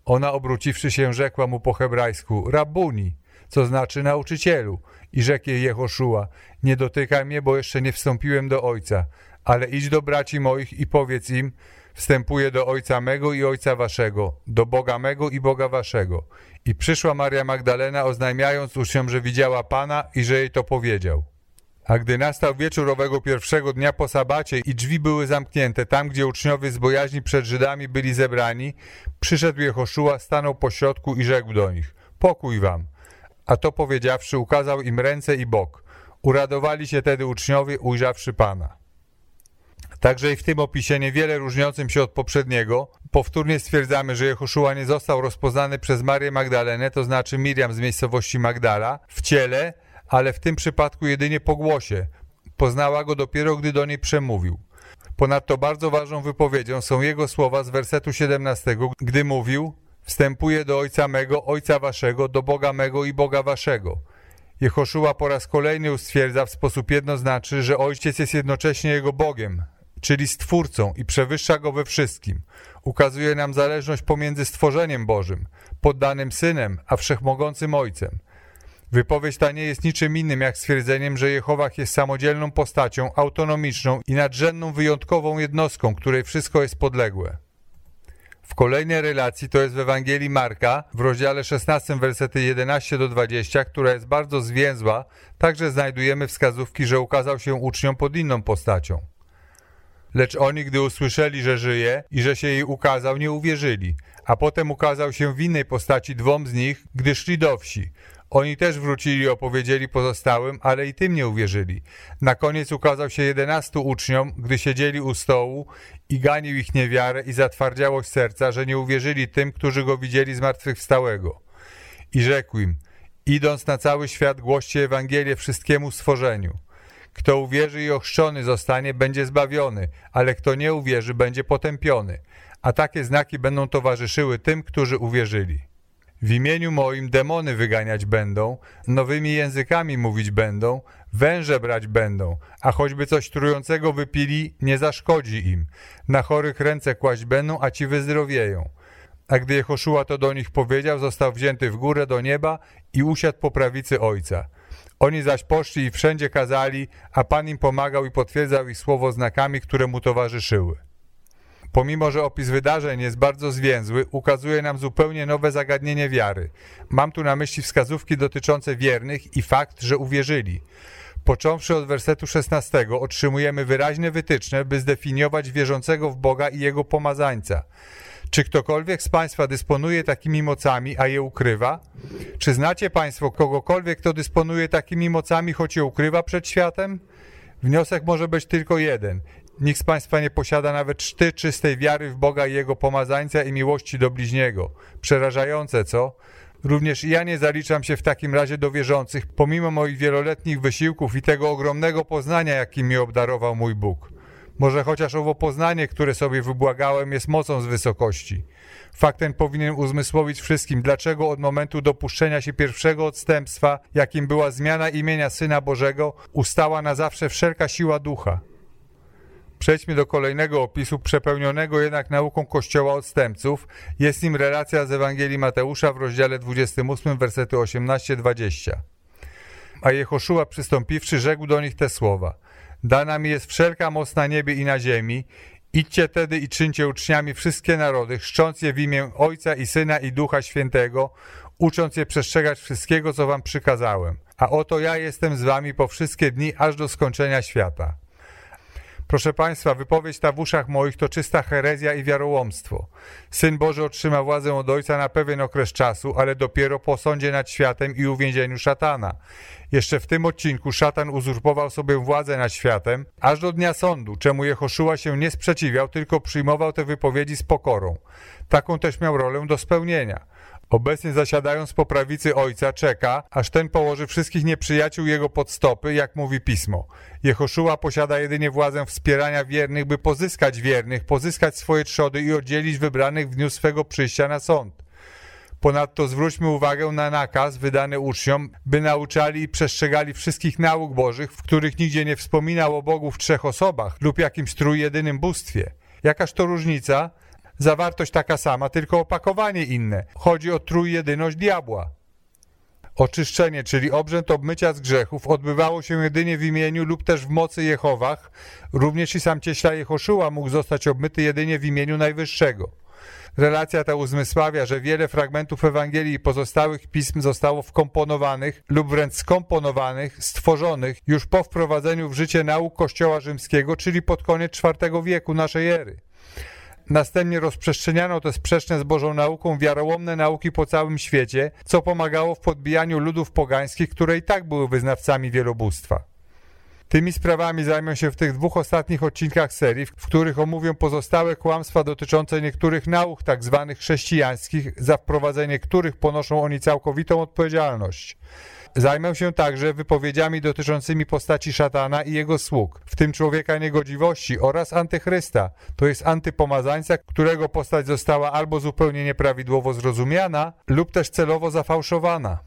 Ona obróciwszy się, rzekła mu po hebrajsku, Rabuni, co znaczy nauczycielu. I rzekł jej Jehoszua, nie dotykaj mnie, bo jeszcze nie wstąpiłem do Ojca, ale idź do braci moich i powiedz im, wstępuję do Ojca mego i Ojca waszego, do Boga mego i Boga waszego. I przyszła Maria Magdalena, oznajmiając uczniom, że widziała Pana i że jej to powiedział. A gdy nastał wieczór owego pierwszego dnia po sabacie i drzwi były zamknięte tam, gdzie uczniowie z bojaźni przed Żydami byli zebrani, przyszedł Jehoszua, stanął po środku i rzekł do nich, pokój wam. A to powiedziawszy, ukazał im ręce i bok. Uradowali się tedy uczniowie, ujrzawszy Pana. Także i w tym opisie niewiele różniącym się od poprzedniego, powtórnie stwierdzamy, że Jehoszua nie został rozpoznany przez Marię Magdalenę, to znaczy Miriam z miejscowości Magdala, w ciele, ale w tym przypadku jedynie po głosie. Poznała go dopiero, gdy do niej przemówił. Ponadto bardzo ważną wypowiedzią są jego słowa z wersetu 17, gdy mówił Wstępuję do Ojca mego, Ojca waszego, do Boga mego i Boga waszego. Jehoszua po raz kolejny ustwierdza w sposób jednoznaczny, że Ojciec jest jednocześnie Jego Bogiem, czyli Stwórcą i przewyższa Go we wszystkim. Ukazuje nam zależność pomiędzy stworzeniem Bożym, poddanym Synem, a Wszechmogącym Ojcem – Wypowiedź ta nie jest niczym innym jak stwierdzeniem, że Jehowach jest samodzielną postacią, autonomiczną i nadrzędną wyjątkową jednostką, której wszystko jest podległe. W kolejnej relacji, to jest w Ewangelii Marka, w rozdziale 16, wersety 11 do 20, która jest bardzo zwięzła, także znajdujemy wskazówki, że ukazał się uczniom pod inną postacią. Lecz oni, gdy usłyszeli, że żyje i że się jej ukazał, nie uwierzyli, a potem ukazał się w innej postaci dwom z nich, gdy szli do wsi. Oni też wrócili i opowiedzieli pozostałym, ale i tym nie uwierzyli. Na koniec ukazał się jedenastu uczniom, gdy siedzieli u stołu i ganił ich niewiarę i zatwardziałość serca, że nie uwierzyli tym, którzy go widzieli zmartwychwstałego. I rzekł im, idąc na cały świat głoście Ewangelię wszystkiemu stworzeniu. Kto uwierzy i ochrzczony zostanie, będzie zbawiony, ale kto nie uwierzy, będzie potępiony. A takie znaki będą towarzyszyły tym, którzy uwierzyli. W imieniu moim demony wyganiać będą, nowymi językami mówić będą, węże brać będą, a choćby coś trującego wypili, nie zaszkodzi im. Na chorych ręce kłaść będą, a ci wyzdrowieją. A gdy Jehoszua to do nich powiedział, został wzięty w górę do nieba i usiadł po prawicy Ojca. Oni zaś poszli i wszędzie kazali, a Pan im pomagał i potwierdzał ich słowo znakami, które mu towarzyszyły. Pomimo, że opis wydarzeń jest bardzo zwięzły, ukazuje nam zupełnie nowe zagadnienie wiary. Mam tu na myśli wskazówki dotyczące wiernych i fakt, że uwierzyli. Począwszy od wersetu 16, otrzymujemy wyraźne wytyczne, by zdefiniować wierzącego w Boga i Jego pomazańca. Czy ktokolwiek z Państwa dysponuje takimi mocami, a je ukrywa? Czy znacie Państwo kogokolwiek, kto dysponuje takimi mocami, choć je ukrywa przed światem? Wniosek może być tylko jeden. Nikt z Państwa nie posiada nawet szty czystej wiary w Boga i Jego pomazańca i miłości do bliźniego. Przerażające, co? Również ja nie zaliczam się w takim razie do wierzących, pomimo moich wieloletnich wysiłków i tego ogromnego poznania, jakim mi obdarował mój Bóg. Może chociaż owo poznanie, które sobie wybłagałem, jest mocą z wysokości. Fakt ten powinien uzmysłowić wszystkim, dlaczego od momentu dopuszczenia się pierwszego odstępstwa, jakim była zmiana imienia Syna Bożego, ustała na zawsze wszelka siła ducha. Przejdźmy do kolejnego opisu, przepełnionego jednak nauką Kościoła odstępców. Jest nim relacja z Ewangelii Mateusza w rozdziale 28, versety 18-20. A Jehoszua przystąpiwszy, rzekł do nich te słowa. Dana mi jest wszelka moc na niebie i na ziemi. Idźcie tedy i czyńcie uczniami wszystkie narody, chrzcząc je w imię Ojca i Syna i Ducha Świętego, ucząc je przestrzegać wszystkiego, co wam przykazałem. A oto ja jestem z wami po wszystkie dni, aż do skończenia świata. Proszę Państwa, wypowiedź ta w uszach moich to czysta herezja i wiarołomstwo. Syn Boży otrzyma władzę od Ojca na pewien okres czasu, ale dopiero po sądzie nad światem i uwięzieniu szatana. Jeszcze w tym odcinku szatan uzurpował sobie władzę nad światem, aż do dnia sądu, czemu Jehoszua się nie sprzeciwiał, tylko przyjmował te wypowiedzi z pokorą. Taką też miał rolę do spełnienia. Obecnie zasiadając po prawicy ojca czeka, aż ten położy wszystkich nieprzyjaciół jego pod stopy, jak mówi pismo. Jehoszua posiada jedynie władzę wspierania wiernych, by pozyskać wiernych, pozyskać swoje trzody i oddzielić wybranych w dniu swego przyjścia na sąd. Ponadto zwróćmy uwagę na nakaz wydany uczniom, by nauczali i przestrzegali wszystkich nauk bożych, w których nigdzie nie wspominał o Bogu w trzech osobach lub jakimś trójjedynym bóstwie. Jakaż to różnica? Zawartość taka sama, tylko opakowanie inne. Chodzi o trójjedyność diabła. Oczyszczenie, czyli obrzęd obmycia z grzechów, odbywało się jedynie w imieniu lub też w mocy Jehowach. Również i sam cieśla Jehoszua mógł zostać obmyty jedynie w imieniu Najwyższego. Relacja ta uzmysławia, że wiele fragmentów Ewangelii i pozostałych pism zostało wkomponowanych lub wręcz skomponowanych, stworzonych już po wprowadzeniu w życie nauk Kościoła Rzymskiego, czyli pod koniec IV wieku naszej ery. Następnie rozprzestrzeniano te sprzeczne z Bożą nauką wiarołomne nauki po całym świecie, co pomagało w podbijaniu ludów pogańskich, które i tak były wyznawcami wielobóstwa. Tymi sprawami zajmę się w tych dwóch ostatnich odcinkach serii, w których omówię pozostałe kłamstwa dotyczące niektórych nauk tak zwanych chrześcijańskich, za wprowadzenie których ponoszą oni całkowitą odpowiedzialność. Zajmę się także wypowiedziami dotyczącymi postaci szatana i jego sług, w tym człowieka niegodziwości oraz antychrysta, to jest antypomazańca, którego postać została albo zupełnie nieprawidłowo zrozumiana, lub też celowo zafałszowana.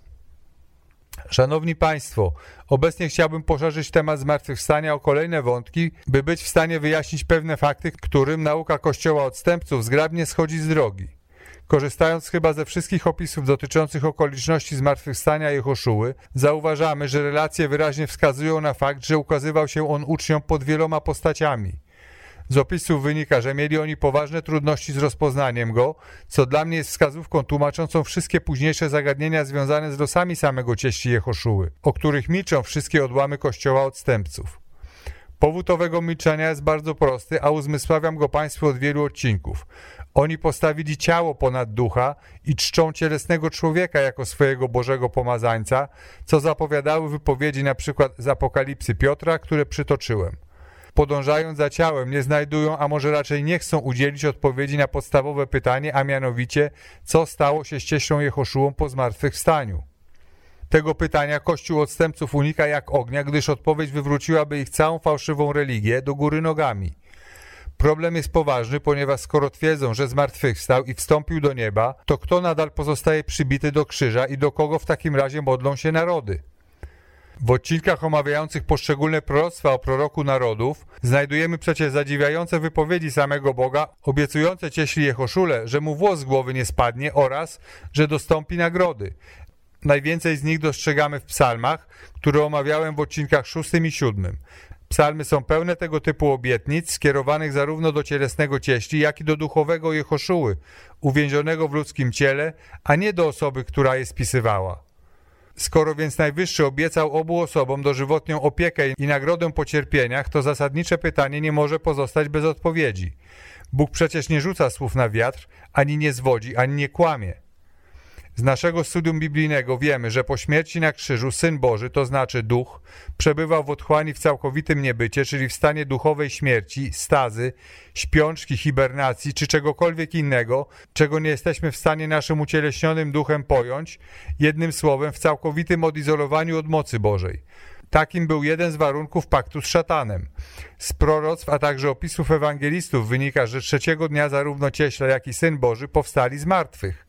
Szanowni Państwo, obecnie chciałbym poszerzyć temat zmartwychwstania o kolejne wątki, by być w stanie wyjaśnić pewne fakty, którym nauka Kościoła odstępców zgrabnie schodzi z drogi. Korzystając chyba ze wszystkich opisów dotyczących okoliczności zmartwychwstania Jehoszuły, zauważamy, że relacje wyraźnie wskazują na fakt, że ukazywał się on uczniom pod wieloma postaciami. Z opisów wynika, że mieli oni poważne trudności z rozpoznaniem go, co dla mnie jest wskazówką tłumaczącą wszystkie późniejsze zagadnienia związane z losami samego cieści Jehoszuły, o których milczą wszystkie odłamy kościoła odstępców. Powód owego milczenia jest bardzo prosty, a uzmysławiam go Państwu od wielu odcinków. Oni postawili ciało ponad ducha i czczą cielesnego człowieka jako swojego Bożego pomazańca, co zapowiadały wypowiedzi na przykład z Apokalipsy Piotra, które przytoczyłem. Podążając za ciałem, nie znajdują, a może raczej nie chcą udzielić odpowiedzi na podstawowe pytanie, a mianowicie, co stało się z cieślą Jehoszułą po zmartwychwstaniu. Tego pytania Kościół odstępców unika jak ognia, gdyż odpowiedź wywróciłaby ich całą fałszywą religię do góry nogami. Problem jest poważny, ponieważ skoro twierdzą, że zmartwychwstał i wstąpił do nieba, to kto nadal pozostaje przybity do krzyża i do kogo w takim razie modlą się narody? W odcinkach omawiających poszczególne proroctwa o proroku narodów znajdujemy przecież zadziwiające wypowiedzi samego Boga, obiecujące cieśli Jehoszule, że mu włos z głowy nie spadnie oraz, że dostąpi nagrody. Najwięcej z nich dostrzegamy w psalmach, które omawiałem w odcinkach szóstym i siódmym. Psalmy są pełne tego typu obietnic, skierowanych zarówno do cielesnego cieści, jak i do duchowego Jehoszuły, uwięzionego w ludzkim ciele, a nie do osoby, która je spisywała. Skoro więc Najwyższy obiecał obu osobom dożywotnią opiekę i nagrodę po cierpieniach, to zasadnicze pytanie nie może pozostać bez odpowiedzi. Bóg przecież nie rzuca słów na wiatr, ani nie zwodzi, ani nie kłamie. Z naszego studium biblijnego wiemy, że po śmierci na krzyżu Syn Boży, to znaczy Duch, przebywał w otchłani w całkowitym niebycie, czyli w stanie duchowej śmierci, stazy, śpiączki, hibernacji czy czegokolwiek innego, czego nie jesteśmy w stanie naszym ucieleśnionym duchem pojąć, jednym słowem w całkowitym odizolowaniu od mocy Bożej. Takim był jeden z warunków paktu z szatanem. Z proroctw, a także opisów ewangelistów wynika, że trzeciego dnia zarówno cieśla, jak i Syn Boży powstali z martwych.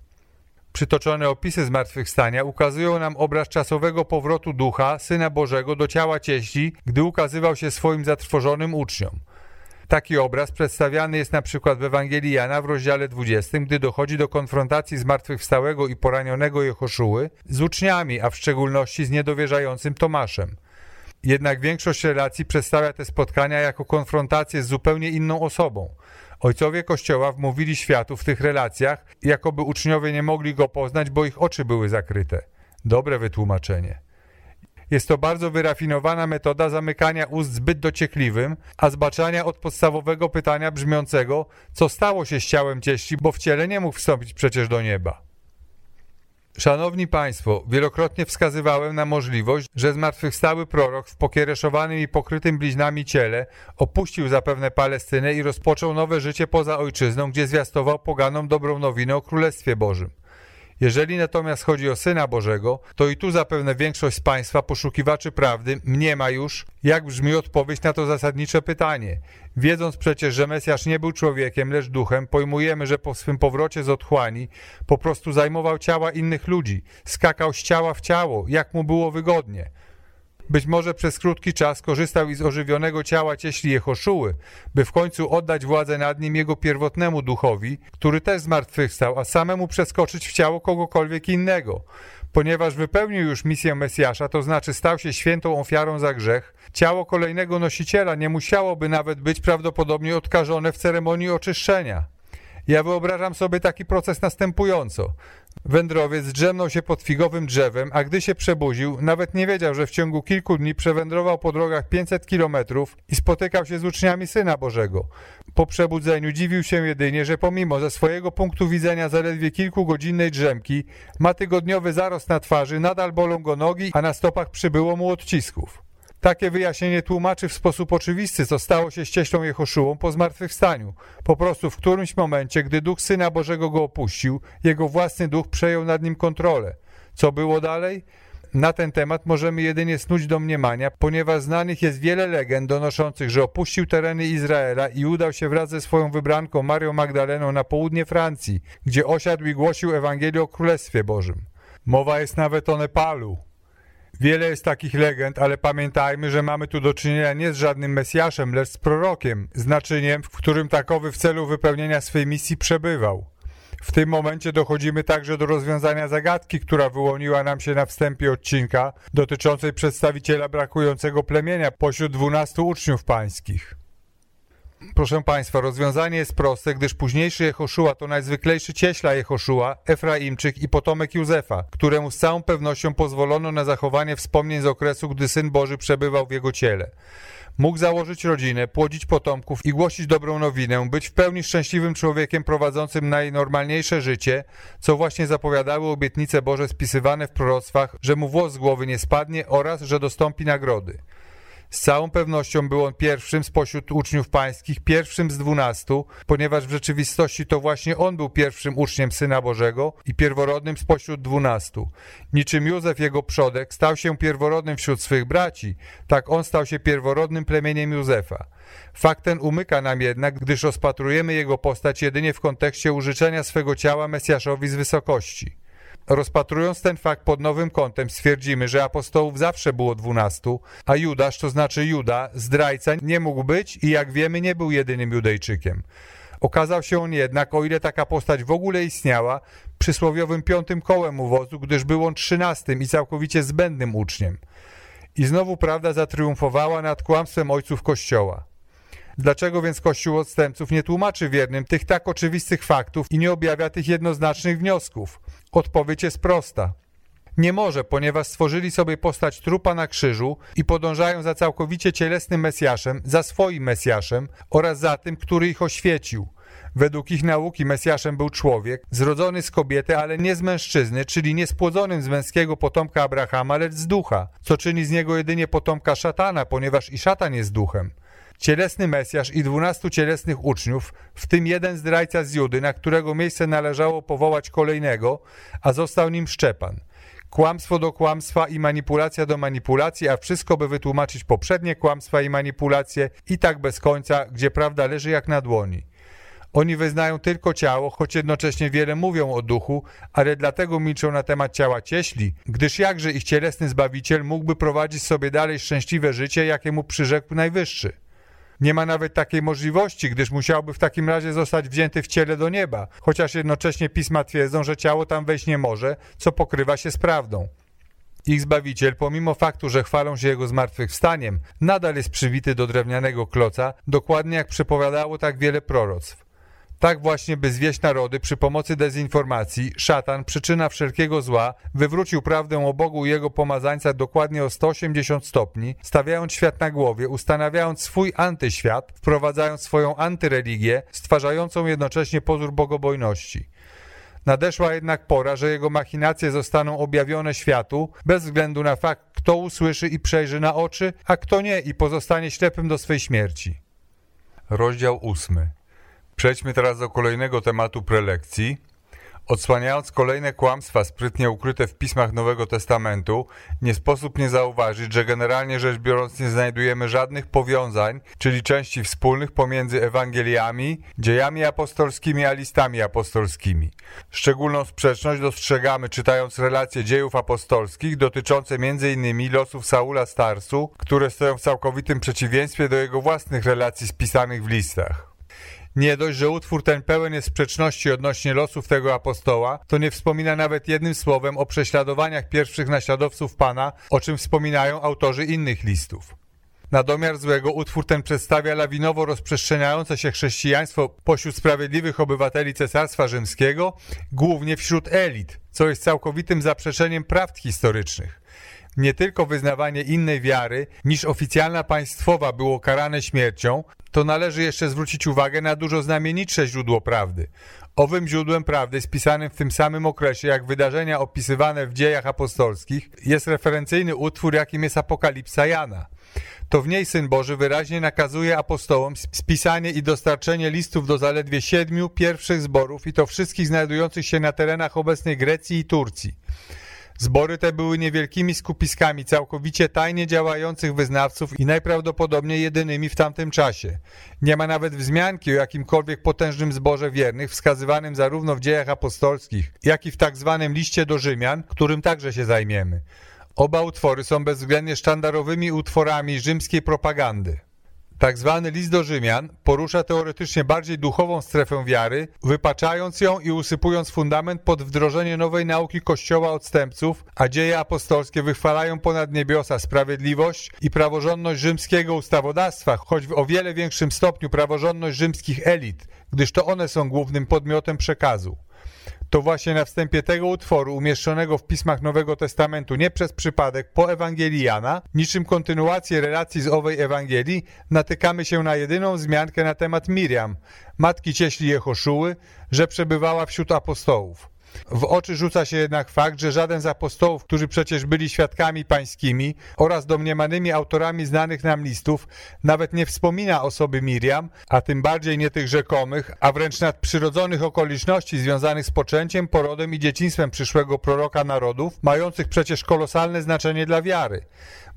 Przytoczone opisy zmartwychwstania ukazują nam obraz czasowego powrotu ducha, Syna Bożego, do ciała cieści, gdy ukazywał się swoim zatrwożonym uczniom. Taki obraz przedstawiany jest na przykład w Ewangelii Jana w rozdziale 20, gdy dochodzi do konfrontacji zmartwychwstałego i poranionego Jehoszuły z uczniami, a w szczególności z niedowierzającym Tomaszem. Jednak większość relacji przedstawia te spotkania jako konfrontację z zupełnie inną osobą – Ojcowie Kościoła wmówili światu w tych relacjach, jakoby uczniowie nie mogli go poznać, bo ich oczy były zakryte. Dobre wytłumaczenie. Jest to bardzo wyrafinowana metoda zamykania ust zbyt dociekliwym, a zbaczania od podstawowego pytania brzmiącego, co stało się z ciałem cieści, bo w ciele nie mógł wstąpić przecież do nieba. Szanowni Państwo, wielokrotnie wskazywałem na możliwość, że zmartwychwstały prorok w pokiereszowanym i pokrytym bliźnami ciele opuścił zapewne Palestynę i rozpoczął nowe życie poza ojczyzną, gdzie zwiastował poganom dobrą nowinę o Królestwie Bożym. Jeżeli natomiast chodzi o Syna Bożego, to i tu zapewne większość z Państwa poszukiwaczy prawdy mniema już, jak brzmi odpowiedź na to zasadnicze pytanie. Wiedząc przecież, że Mesjasz nie był człowiekiem, lecz duchem, pojmujemy, że po swym powrocie z otchłani po prostu zajmował ciała innych ludzi, skakał z ciała w ciało, jak mu było wygodnie. Być może przez krótki czas korzystał i z ożywionego ciała cieśli Jehoszuły, by w końcu oddać władzę nad nim jego pierwotnemu duchowi, który też zmartwychwstał, a samemu przeskoczyć w ciało kogokolwiek innego. Ponieważ wypełnił już misję Mesjasza, to znaczy stał się świętą ofiarą za grzech, ciało kolejnego nosiciela nie musiałoby nawet być prawdopodobnie odkażone w ceremonii oczyszczenia. Ja wyobrażam sobie taki proces następująco. Wędrowiec drzemnął się pod figowym drzewem, a gdy się przebudził, nawet nie wiedział, że w ciągu kilku dni przewędrował po drogach 500 kilometrów i spotykał się z uczniami Syna Bożego. Po przebudzeniu dziwił się jedynie, że pomimo ze swojego punktu widzenia zaledwie kilkugodzinnej drzemki, ma tygodniowy zarost na twarzy, nadal bolą go nogi, a na stopach przybyło mu odcisków. Takie wyjaśnienie tłumaczy w sposób oczywisty, co stało się ścieżką Jehoszułą po zmartwychwstaniu. Po prostu w którymś momencie, gdy Duch Syna Bożego go opuścił, jego własny duch przejął nad nim kontrolę. Co było dalej? Na ten temat możemy jedynie snuć domniemania, ponieważ znanych jest wiele legend donoszących, że opuścił tereny Izraela i udał się wraz ze swoją wybranką Marią Magdaleną na południe Francji, gdzie osiadł i głosił Ewangelię o Królestwie Bożym. Mowa jest nawet o Nepalu. Wiele jest takich legend, ale pamiętajmy, że mamy tu do czynienia nie z żadnym Mesjaszem, lecz z prorokiem, z naczyniem, w którym takowy w celu wypełnienia swej misji przebywał. W tym momencie dochodzimy także do rozwiązania zagadki, która wyłoniła nam się na wstępie odcinka dotyczącej przedstawiciela brakującego plemienia pośród dwunastu uczniów pańskich. Proszę Państwa, rozwiązanie jest proste, gdyż późniejszy Jehoszua to najzwyklejszy cieśla Jehoszua, Efraimczyk i potomek Józefa, któremu z całą pewnością pozwolono na zachowanie wspomnień z okresu, gdy Syn Boży przebywał w jego ciele. Mógł założyć rodzinę, płodzić potomków i głosić dobrą nowinę, być w pełni szczęśliwym człowiekiem prowadzącym najnormalniejsze życie, co właśnie zapowiadały obietnice Boże spisywane w proroctwach, że mu włos z głowy nie spadnie oraz, że dostąpi nagrody. Z całą pewnością był on pierwszym spośród uczniów pańskich, pierwszym z dwunastu, ponieważ w rzeczywistości to właśnie on był pierwszym uczniem Syna Bożego i pierworodnym spośród dwunastu. Niczym Józef, jego przodek, stał się pierworodnym wśród swych braci, tak on stał się pierworodnym plemieniem Józefa. Fakt ten umyka nam jednak, gdyż rozpatrujemy jego postać jedynie w kontekście użyczenia swego ciała Mesjaszowi z wysokości. Rozpatrując ten fakt pod nowym kątem, stwierdzimy, że apostołów zawsze było dwunastu, a Judasz, to znaczy Juda, zdrajca, nie mógł być i jak wiemy, nie był jedynym Judejczykiem. Okazał się on jednak, o ile taka postać w ogóle istniała, przysłowiowym piątym kołem u wozu, gdyż był on trzynastym i całkowicie zbędnym uczniem. I znowu prawda zatriumfowała nad kłamstwem ojców Kościoła. Dlaczego więc Kościół odstępców nie tłumaczy wiernym tych tak oczywistych faktów i nie objawia tych jednoznacznych wniosków? Odpowiedź jest prosta. Nie może, ponieważ stworzyli sobie postać trupa na krzyżu i podążają za całkowicie cielesnym Mesjaszem, za swoim Mesjaszem oraz za tym, który ich oświecił. Według ich nauki Mesjaszem był człowiek, zrodzony z kobiety, ale nie z mężczyzny, czyli nie spłodzonym z męskiego potomka Abrahama, lecz z ducha, co czyni z niego jedynie potomka szatana, ponieważ i szatan jest duchem cielesny Mesjasz i dwunastu cielesnych uczniów, w tym jeden zdrajca z Judy, na którego miejsce należało powołać kolejnego, a został nim Szczepan. Kłamstwo do kłamstwa i manipulacja do manipulacji, a wszystko by wytłumaczyć poprzednie kłamstwa i manipulacje i tak bez końca, gdzie prawda leży jak na dłoni. Oni wyznają tylko ciało, choć jednocześnie wiele mówią o duchu, ale dlatego milczą na temat ciała cieśli, gdyż jakże ich cielesny Zbawiciel mógłby prowadzić sobie dalej szczęśliwe życie, jakie mu przyrzekł Najwyższy. Nie ma nawet takiej możliwości, gdyż musiałby w takim razie zostać wzięty w ciele do nieba, chociaż jednocześnie pisma twierdzą, że ciało tam wejść nie może, co pokrywa się z prawdą. Ich Zbawiciel, pomimo faktu, że chwalą się Jego zmartwychwstaniem, nadal jest przywity do drewnianego kloca, dokładnie jak przepowiadało tak wiele proroctw. Tak właśnie, by zwieść narody przy pomocy dezinformacji, szatan, przyczyna wszelkiego zła, wywrócił prawdę o Bogu i jego pomazańca dokładnie o 180 stopni, stawiając świat na głowie, ustanawiając swój antyświat, wprowadzając swoją antyreligię, stwarzającą jednocześnie pozór bogobojności. Nadeszła jednak pora, że jego machinacje zostaną objawione światu, bez względu na fakt, kto usłyszy i przejrzy na oczy, a kto nie i pozostanie ślepym do swej śmierci. Rozdział ósmy. Przejdźmy teraz do kolejnego tematu prelekcji. Odsłaniając kolejne kłamstwa sprytnie ukryte w pismach Nowego Testamentu, nie sposób nie zauważyć, że generalnie rzecz biorąc nie znajdujemy żadnych powiązań, czyli części wspólnych pomiędzy Ewangeliami, dziejami apostolskimi a listami apostolskimi. Szczególną sprzeczność dostrzegamy czytając relacje dziejów apostolskich dotyczące m.in. losów Saula Starsu, które stoją w całkowitym przeciwieństwie do jego własnych relacji spisanych w listach. Nie dość, że utwór ten pełen jest sprzeczności odnośnie losów tego apostoła, to nie wspomina nawet jednym słowem o prześladowaniach pierwszych naśladowców Pana, o czym wspominają autorzy innych listów. Na domiar złego utwór ten przedstawia lawinowo rozprzestrzeniające się chrześcijaństwo pośród sprawiedliwych obywateli Cesarstwa Rzymskiego, głównie wśród elit, co jest całkowitym zaprzeczeniem prawd historycznych. Nie tylko wyznawanie innej wiary niż oficjalna państwowa było karane śmiercią, to należy jeszcze zwrócić uwagę na dużo znamienitsze źródło prawdy. Owym źródłem prawdy, spisanym w tym samym okresie jak wydarzenia opisywane w dziejach apostolskich, jest referencyjny utwór, jakim jest Apokalipsa Jana. To w niej Syn Boży wyraźnie nakazuje apostołom spisanie i dostarczenie listów do zaledwie siedmiu pierwszych zborów i to wszystkich znajdujących się na terenach obecnej Grecji i Turcji. Zbory te były niewielkimi skupiskami całkowicie tajnie działających wyznawców i najprawdopodobniej jedynymi w tamtym czasie. Nie ma nawet wzmianki o jakimkolwiek potężnym zborze wiernych wskazywanym zarówno w dziejach apostolskich, jak i w tak zwanym liście do Rzymian, którym także się zajmiemy. Oba utwory są bezwzględnie sztandarowymi utworami rzymskiej propagandy. Tak zwany list do Rzymian porusza teoretycznie bardziej duchową strefę wiary, wypaczając ją i usypując fundament pod wdrożenie nowej nauki Kościoła odstępców, a dzieje apostolskie wychwalają ponad niebiosa sprawiedliwość i praworządność rzymskiego ustawodawstwa, choć w o wiele większym stopniu praworządność rzymskich elit, gdyż to one są głównym podmiotem przekazu. To właśnie na wstępie tego utworu, umieszczonego w pismach Nowego Testamentu nie przez przypadek po Ewangelii Jana, niczym kontynuację relacji z owej Ewangelii, natykamy się na jedyną wzmiankę na temat Miriam, matki cieśli Jehoszuły, że przebywała wśród apostołów. W oczy rzuca się jednak fakt, że żaden z apostołów, którzy przecież byli świadkami pańskimi oraz domniemanymi autorami znanych nam listów, nawet nie wspomina osoby Miriam, a tym bardziej nie tych rzekomych, a wręcz nadprzyrodzonych okoliczności związanych z poczęciem, porodem i dzieciństwem przyszłego proroka narodów, mających przecież kolosalne znaczenie dla wiary.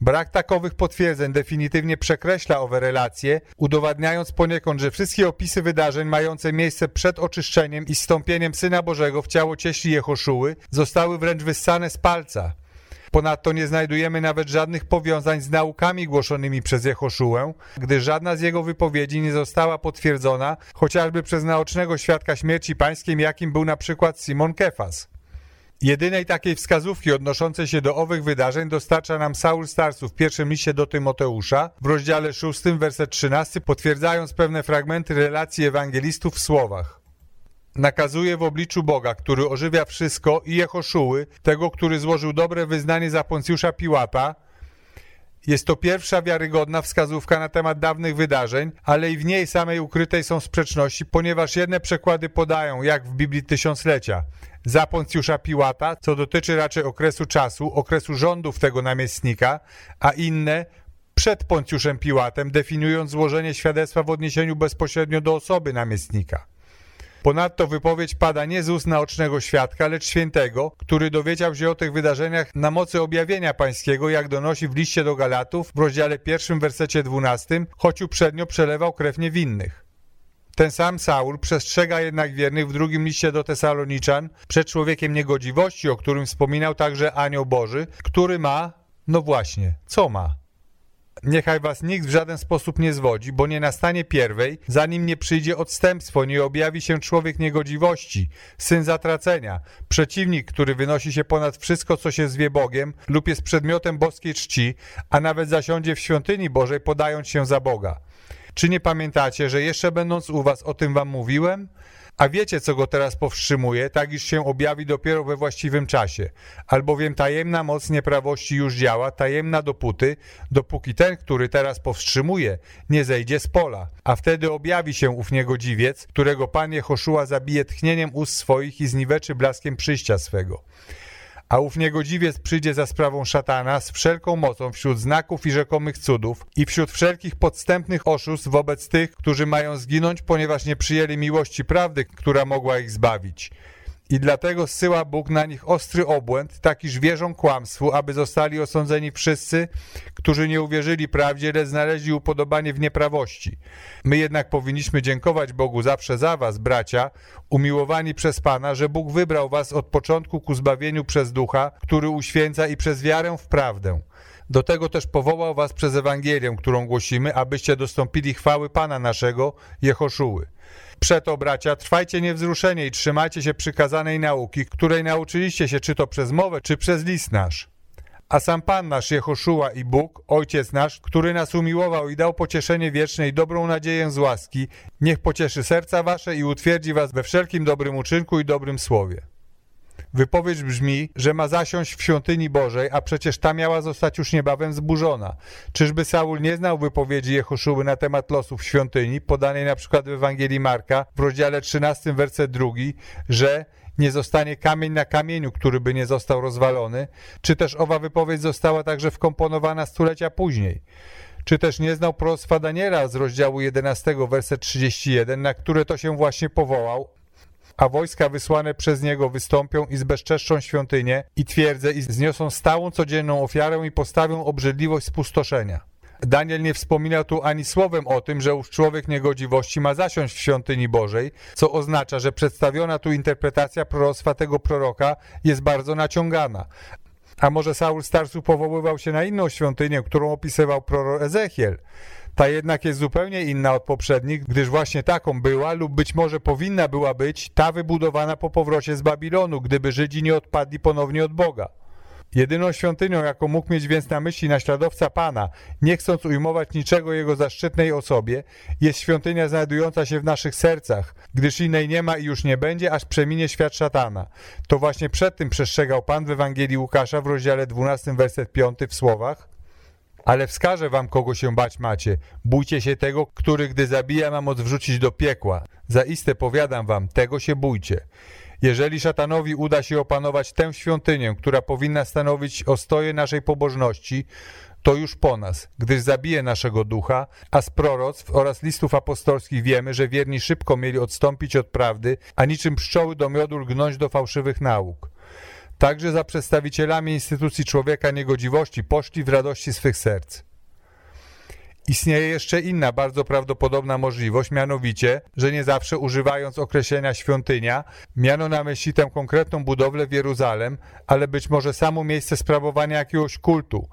Brak takowych potwierdzeń definitywnie przekreśla owe relacje, udowadniając poniekąd, że wszystkie opisy wydarzeń mające miejsce przed oczyszczeniem i stąpieniem Syna Bożego w ciało cieśli Jehoszuły zostały wręcz wyssane z palca. Ponadto nie znajdujemy nawet żadnych powiązań z naukami głoszonymi przez Jehoszułę, gdyż żadna z jego wypowiedzi nie została potwierdzona chociażby przez naocznego świadka śmierci pańskiej, jakim był na przykład Simon Kefas. Jedynej takiej wskazówki odnoszącej się do owych wydarzeń dostarcza nam Saul Starsu w pierwszym liście do Tymoteusza w rozdziale 6, werset 13, potwierdzając pewne fragmenty relacji ewangelistów w słowach. Nakazuje w obliczu Boga, który ożywia wszystko i Jehoszuły, tego, który złożył dobre wyznanie za Poncjusza Piłata, jest to pierwsza wiarygodna wskazówka na temat dawnych wydarzeń, ale i w niej samej ukrytej są sprzeczności, ponieważ jedne przekłady podają, jak w Biblii Tysiąclecia, za Poncjusza Piłata, co dotyczy raczej okresu czasu, okresu rządów tego namiestnika, a inne przed Poncjuszem Piłatem, definiując złożenie świadectwa w odniesieniu bezpośrednio do osoby namiestnika. Ponadto wypowiedź pada nie z ust naocznego świadka, lecz świętego, który dowiedział się o tych wydarzeniach na mocy objawienia pańskiego, jak donosi w liście do Galatów w rozdziale pierwszym, wersecie 12, choć uprzednio przelewał krew niewinnych. Ten sam Saul przestrzega jednak wiernych w drugim liście do Tesaloniczan przed człowiekiem niegodziwości, o którym wspominał także anioł Boży, który ma, no właśnie, co ma? Niechaj was nikt w żaden sposób nie zwodzi, bo nie nastanie pierwej, zanim nie przyjdzie odstępstwo, nie objawi się człowiek niegodziwości, syn zatracenia, przeciwnik, który wynosi się ponad wszystko, co się zwie Bogiem lub jest przedmiotem boskiej czci, a nawet zasiądzie w świątyni Bożej, podając się za Boga. Czy nie pamiętacie, że jeszcze będąc u was o tym wam mówiłem? A wiecie, co go teraz powstrzymuje, tak iż się objawi dopiero we właściwym czasie. Albowiem tajemna moc nieprawości już działa, tajemna dopóty, dopóki ten, który teraz powstrzymuje, nie zejdzie z pola. A wtedy objawi się ów niegodziwiec, którego Pan Jehoszua zabije tchnieniem ust swoich i zniweczy blaskiem przyjścia swego. A ów niegodziwiec przyjdzie za sprawą szatana z wszelką mocą wśród znaków i rzekomych cudów i wśród wszelkich podstępnych oszustw wobec tych, którzy mają zginąć, ponieważ nie przyjęli miłości prawdy, która mogła ich zbawić. I dlatego zsyła Bóg na nich ostry obłęd, tak iż wierzą kłamstwu, aby zostali osądzeni wszyscy, którzy nie uwierzyli prawdzie, lecz znaleźli upodobanie w nieprawości. My jednak powinniśmy dziękować Bogu zawsze za was, bracia, umiłowani przez Pana, że Bóg wybrał was od początku ku zbawieniu przez Ducha, który uświęca i przez wiarę w prawdę. Do tego też powołał was przez Ewangelię, którą głosimy, abyście dostąpili chwały Pana naszego, Jehoszuły. Przeto, bracia, trwajcie niewzruszenie i trzymajcie się przykazanej nauki, której nauczyliście się czy to przez mowę, czy przez list nasz. A sam Pan nasz, Jehoszua i Bóg, Ojciec nasz, który nas umiłował i dał pocieszenie wieczne i dobrą nadzieję z łaski, niech pocieszy serca wasze i utwierdzi was we wszelkim dobrym uczynku i dobrym słowie. Wypowiedź brzmi, że ma zasiąść w świątyni Bożej, a przecież ta miała zostać już niebawem zburzona. Czyżby Saul nie znał wypowiedzi Jehoszuły na temat losów świątyni, podanej na przykład w Ewangelii Marka w rozdziale 13, werset 2, że nie zostanie kamień na kamieniu, który by nie został rozwalony, czy też owa wypowiedź została także wkomponowana stulecia później. Czy też nie znał proroctwa Daniela z rozdziału 11, werset 31, na które to się właśnie powołał, a wojska wysłane przez niego wystąpią i zbezczeszczą świątynię i twierdzę i zniosą stałą codzienną ofiarę i postawią obrzydliwość spustoszenia. Daniel nie wspominał tu ani słowem o tym, że ów człowiek niegodziwości ma zasiąść w świątyni Bożej, co oznacza, że przedstawiona tu interpretacja proroctwa tego proroka jest bardzo naciągana. A może Saul Starsu powoływał się na inną świątynię, którą opisywał prorok Ezechiel? Ta jednak jest zupełnie inna od poprzednich, gdyż właśnie taką była lub być może powinna była być ta wybudowana po powrocie z Babilonu, gdyby Żydzi nie odpadli ponownie od Boga. Jedyną świątynią, jaką mógł mieć więc na myśli naśladowca Pana, nie chcąc ujmować niczego jego zaszczytnej osobie, jest świątynia znajdująca się w naszych sercach, gdyż innej nie ma i już nie będzie, aż przeminie świat szatana. To właśnie przed tym przestrzegał Pan w Ewangelii Łukasza w rozdziale 12, werset 5 w słowach ale wskażę wam, kogo się bać macie. Bójcie się tego, który gdy zabija ma moc wrzucić do piekła. Zaiste powiadam wam, tego się bójcie. Jeżeli szatanowi uda się opanować tę świątynię, która powinna stanowić ostoję naszej pobożności, to już po nas, gdyż zabije naszego ducha, a z proroctw oraz listów apostolskich wiemy, że wierni szybko mieli odstąpić od prawdy, a niczym pszczoły do miodu lgnąć do fałszywych nauk. Także za przedstawicielami instytucji człowieka niegodziwości poszli w radości swych serc. Istnieje jeszcze inna, bardzo prawdopodobna możliwość, mianowicie, że nie zawsze używając określenia świątynia, miano na myśli tę konkretną budowlę w Jeruzalem, ale być może samo miejsce sprawowania jakiegoś kultu,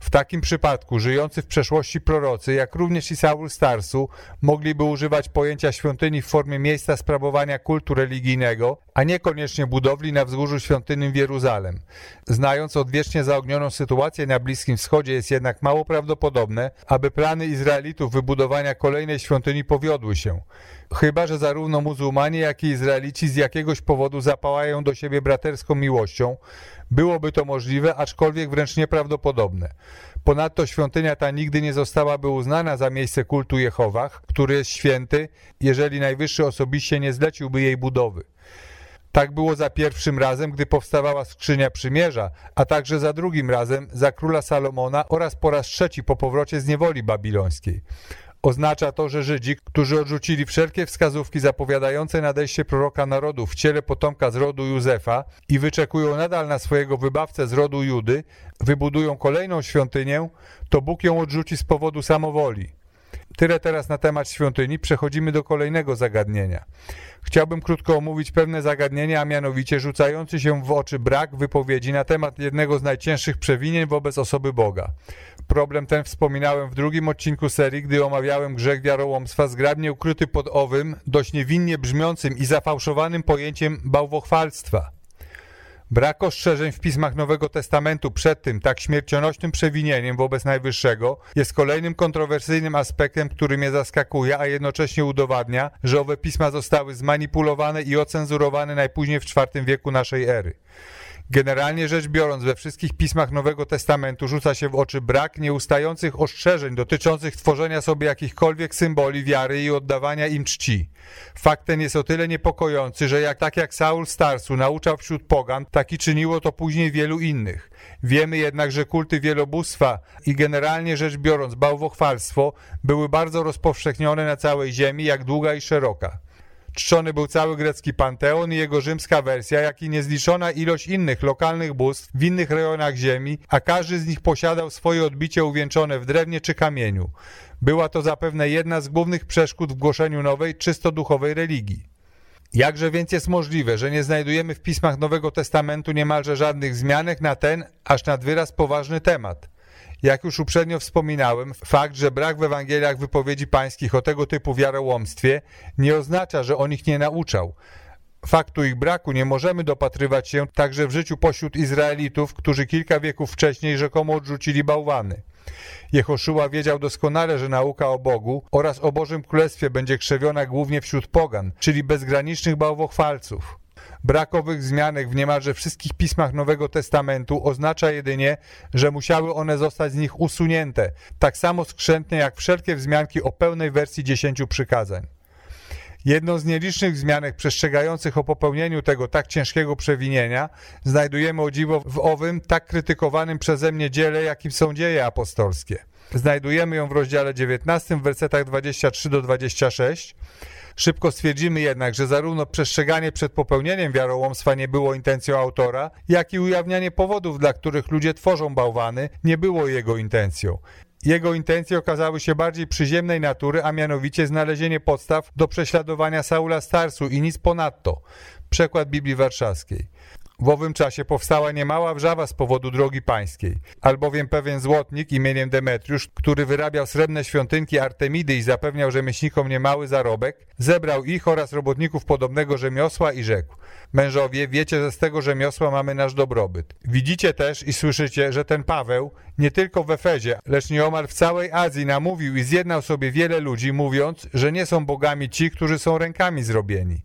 w takim przypadku żyjący w przeszłości prorocy, jak również i Saul Starsu, mogliby używać pojęcia świątyni w formie miejsca sprawowania kultu religijnego, a niekoniecznie budowli na wzgórzu świątynnym w Jeruzalem. Znając odwiecznie zaognioną sytuację na Bliskim Wschodzie, jest jednak mało prawdopodobne, aby plany Izraelitów wybudowania kolejnej świątyni powiodły się. Chyba, że zarówno muzułmanie, jak i Izraelici z jakiegoś powodu zapałają do siebie braterską miłością, Byłoby to możliwe, aczkolwiek wręcz nieprawdopodobne. Ponadto świątynia ta nigdy nie zostałaby uznana za miejsce kultu Jehowach, który jest święty, jeżeli Najwyższy osobiście nie zleciłby jej budowy. Tak było za pierwszym razem, gdy powstawała skrzynia przymierza, a także za drugim razem, za króla Salomona oraz po raz trzeci po powrocie z niewoli babilońskiej. Oznacza to, że Żydzi, którzy odrzucili wszelkie wskazówki zapowiadające nadejście proroka narodu w ciele potomka z rodu Józefa i wyczekują nadal na swojego wybawcę z rodu Judy, wybudują kolejną świątynię, to Bóg ją odrzuci z powodu samowoli. Tyle teraz na temat świątyni. Przechodzimy do kolejnego zagadnienia. Chciałbym krótko omówić pewne zagadnienia, a mianowicie rzucający się w oczy brak wypowiedzi na temat jednego z najcięższych przewinień wobec osoby Boga. Problem ten wspominałem w drugim odcinku serii, gdy omawiałem grzech wiarołomstwa zgrabnie ukryty pod owym, dość niewinnie brzmiącym i zafałszowanym pojęciem bałwochwalstwa. Brak ostrzeżeń w pismach Nowego Testamentu przed tym tak śmiercionośnym przewinieniem wobec Najwyższego jest kolejnym kontrowersyjnym aspektem, który mnie zaskakuje, a jednocześnie udowadnia, że owe pisma zostały zmanipulowane i ocenzurowane najpóźniej w IV wieku naszej ery. Generalnie rzecz biorąc, we wszystkich pismach Nowego Testamentu rzuca się w oczy brak nieustających ostrzeżeń dotyczących tworzenia sobie jakichkolwiek symboli wiary i oddawania im czci. Fakt ten jest o tyle niepokojący, że jak, tak jak Saul Starsu nauczał wśród pogan, tak i czyniło to później wielu innych. Wiemy jednak, że kulty wielobóstwa i generalnie rzecz biorąc bałwochwalstwo były bardzo rozpowszechnione na całej ziemi, jak długa i szeroka. Czczony był cały grecki panteon i jego rzymska wersja, jak i niezliczona ilość innych lokalnych bóstw w innych rejonach ziemi, a każdy z nich posiadał swoje odbicie uwieńczone w drewnie czy kamieniu. Była to zapewne jedna z głównych przeszkód w głoszeniu nowej, czysto duchowej religii. Jakże więc jest możliwe, że nie znajdujemy w pismach Nowego Testamentu niemalże żadnych zmianek na ten, aż nad wyraz poważny temat? Jak już uprzednio wspominałem, fakt, że brak w Ewangeliach wypowiedzi pańskich o tego typu wiarołomstwie nie oznacza, że on ich nie nauczał. Faktu ich braku nie możemy dopatrywać się także w życiu pośród Izraelitów, którzy kilka wieków wcześniej rzekomo odrzucili bałwany. Jehoszua wiedział doskonale, że nauka o Bogu oraz o Bożym Królestwie będzie krzewiona głównie wśród pogan, czyli bezgranicznych bałwochwalców. Brakowych zmianek w niemalże wszystkich pismach Nowego Testamentu oznacza jedynie, że musiały one zostać z nich usunięte, tak samo skrzętnie jak wszelkie wzmianki o pełnej wersji dziesięciu przykazań. Jedną z nielicznych wzmianek przestrzegających o popełnieniu tego tak ciężkiego przewinienia znajdujemy o dziwo w owym tak krytykowanym przeze mnie dziele, jakim są dzieje apostolskie. Znajdujemy ją w rozdziale 19, w wersetach 23 do 26. Szybko stwierdzimy jednak, że zarówno przestrzeganie przed popełnieniem wiarołomstwa nie było intencją autora, jak i ujawnianie powodów, dla których ludzie tworzą bałwany, nie było jego intencją. Jego intencje okazały się bardziej przyziemnej natury, a mianowicie znalezienie podstaw do prześladowania Saula Starsu i nic ponadto. Przekład Biblii Warszawskiej. W owym czasie powstała niemała wrzawa z powodu drogi pańskiej, albowiem pewien złotnik imieniem Demetriusz, który wyrabiał srebrne świątynki Artemidy i zapewniał rzemieślnikom niemały zarobek, zebrał ich oraz robotników podobnego rzemiosła i rzekł Mężowie, wiecie, że z tego rzemiosła mamy nasz dobrobyt. Widzicie też i słyszycie, że ten Paweł nie tylko w Efezie, lecz nieomal w całej Azji namówił i zjednał sobie wiele ludzi, mówiąc, że nie są bogami ci, którzy są rękami zrobieni.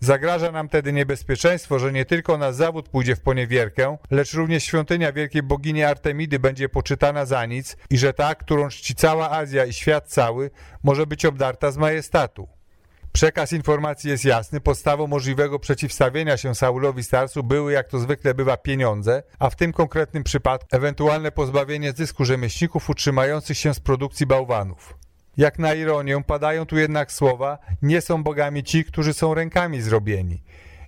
Zagraża nam tedy niebezpieczeństwo, że nie tylko nasz zawód pójdzie w poniewierkę, lecz również świątynia wielkiej bogini Artemidy będzie poczytana za nic i że ta, którą czci cała Azja i świat cały, może być obdarta z majestatu. Przekaz informacji jest jasny, podstawą możliwego przeciwstawienia się Saulowi Starsu były, jak to zwykle bywa, pieniądze, a w tym konkretnym przypadku ewentualne pozbawienie zysku rzemieślników utrzymających się z produkcji bałwanów. Jak na ironię padają tu jednak słowa, nie są bogami ci, którzy są rękami zrobieni,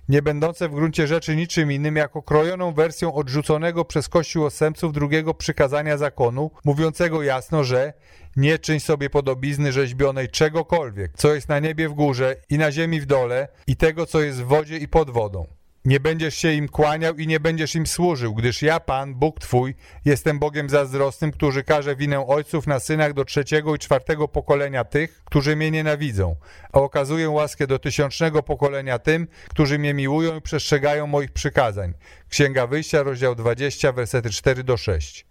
nie będące w gruncie rzeczy niczym innym jak okrojoną wersją odrzuconego przez Kościół Osępców drugiego przykazania zakonu, mówiącego jasno, że nie czyń sobie podobizny rzeźbionej czegokolwiek, co jest na niebie w górze i na ziemi w dole i tego, co jest w wodzie i pod wodą. Nie będziesz się im kłaniał i nie będziesz im służył, gdyż ja, Pan, Bóg Twój, jestem Bogiem zazdrosnym, który każe winę ojców na synach do trzeciego i czwartego pokolenia tych, którzy mnie nienawidzą, a okazuję łaskę do tysiącznego pokolenia tym, którzy mnie miłują i przestrzegają moich przykazań. Księga Wyjścia, rozdział 20, versety 4 do 6.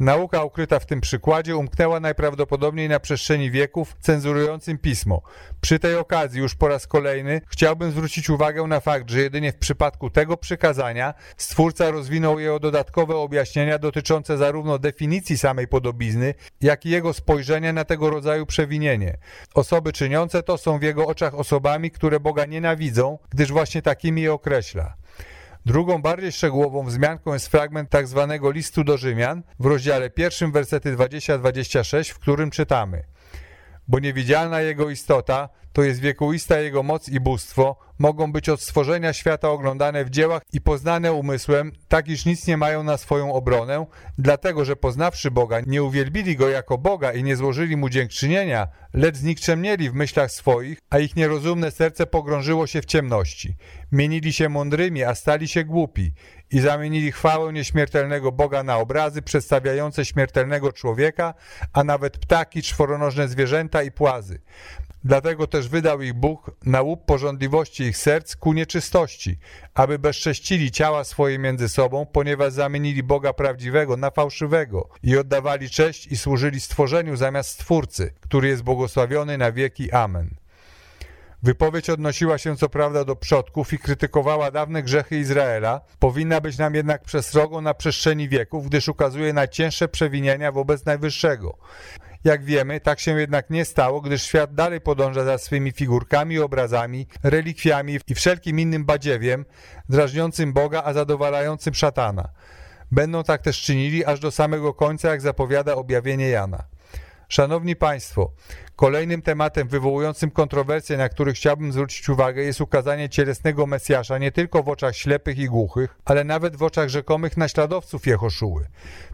Nauka ukryta w tym przykładzie umknęła najprawdopodobniej na przestrzeni wieków cenzurującym pismo. Przy tej okazji już po raz kolejny chciałbym zwrócić uwagę na fakt, że jedynie w przypadku tego przykazania Stwórca rozwinął je o dodatkowe objaśnienia dotyczące zarówno definicji samej podobizny, jak i jego spojrzenia na tego rodzaju przewinienie. Osoby czyniące to są w jego oczach osobami, które Boga nienawidzą, gdyż właśnie takimi je określa. Drugą, bardziej szczegółową wzmianką jest fragment tak zwanego listu do Rzymian w rozdziale pierwszym, wersety 20-26, w którym czytamy. Bo niewidzialna Jego istota, to jest wiekuista Jego moc i bóstwo, mogą być od stworzenia świata oglądane w dziełach i poznane umysłem, tak iż nic nie mają na swoją obronę, dlatego że poznawszy Boga, nie uwielbili Go jako Boga i nie złożyli Mu dziękczynienia, lecz znikczemnieli w myślach swoich, a ich nierozumne serce pogrążyło się w ciemności. Mienili się mądrymi, a stali się głupi i zamienili chwałę nieśmiertelnego Boga na obrazy przedstawiające śmiertelnego człowieka, a nawet ptaki, czworonożne zwierzęta i płazy. Dlatego też wydał ich Bóg na łup porządliwości ich serc ku nieczystości, aby bezcześcili ciała swoje między sobą, ponieważ zamienili Boga prawdziwego na fałszywego i oddawali cześć i służyli stworzeniu zamiast Stwórcy, który jest błogosławiony na wieki. Amen. Wypowiedź odnosiła się co prawda do przodków i krytykowała dawne grzechy Izraela, powinna być nam jednak przestrogą na przestrzeni wieków, gdyż ukazuje najcięższe przewinienia wobec Najwyższego. Jak wiemy, tak się jednak nie stało, gdyż świat dalej podąża za swymi figurkami, obrazami, relikwiami i wszelkim innym badziewiem, drażniącym Boga, a zadowalającym szatana. Będą tak też czynili aż do samego końca, jak zapowiada objawienie Jana. Szanowni Państwo, kolejnym tematem wywołującym kontrowersje, na który chciałbym zwrócić uwagę, jest ukazanie cielesnego Mesjasza nie tylko w oczach ślepych i głuchych, ale nawet w oczach rzekomych naśladowców Jehoszuły.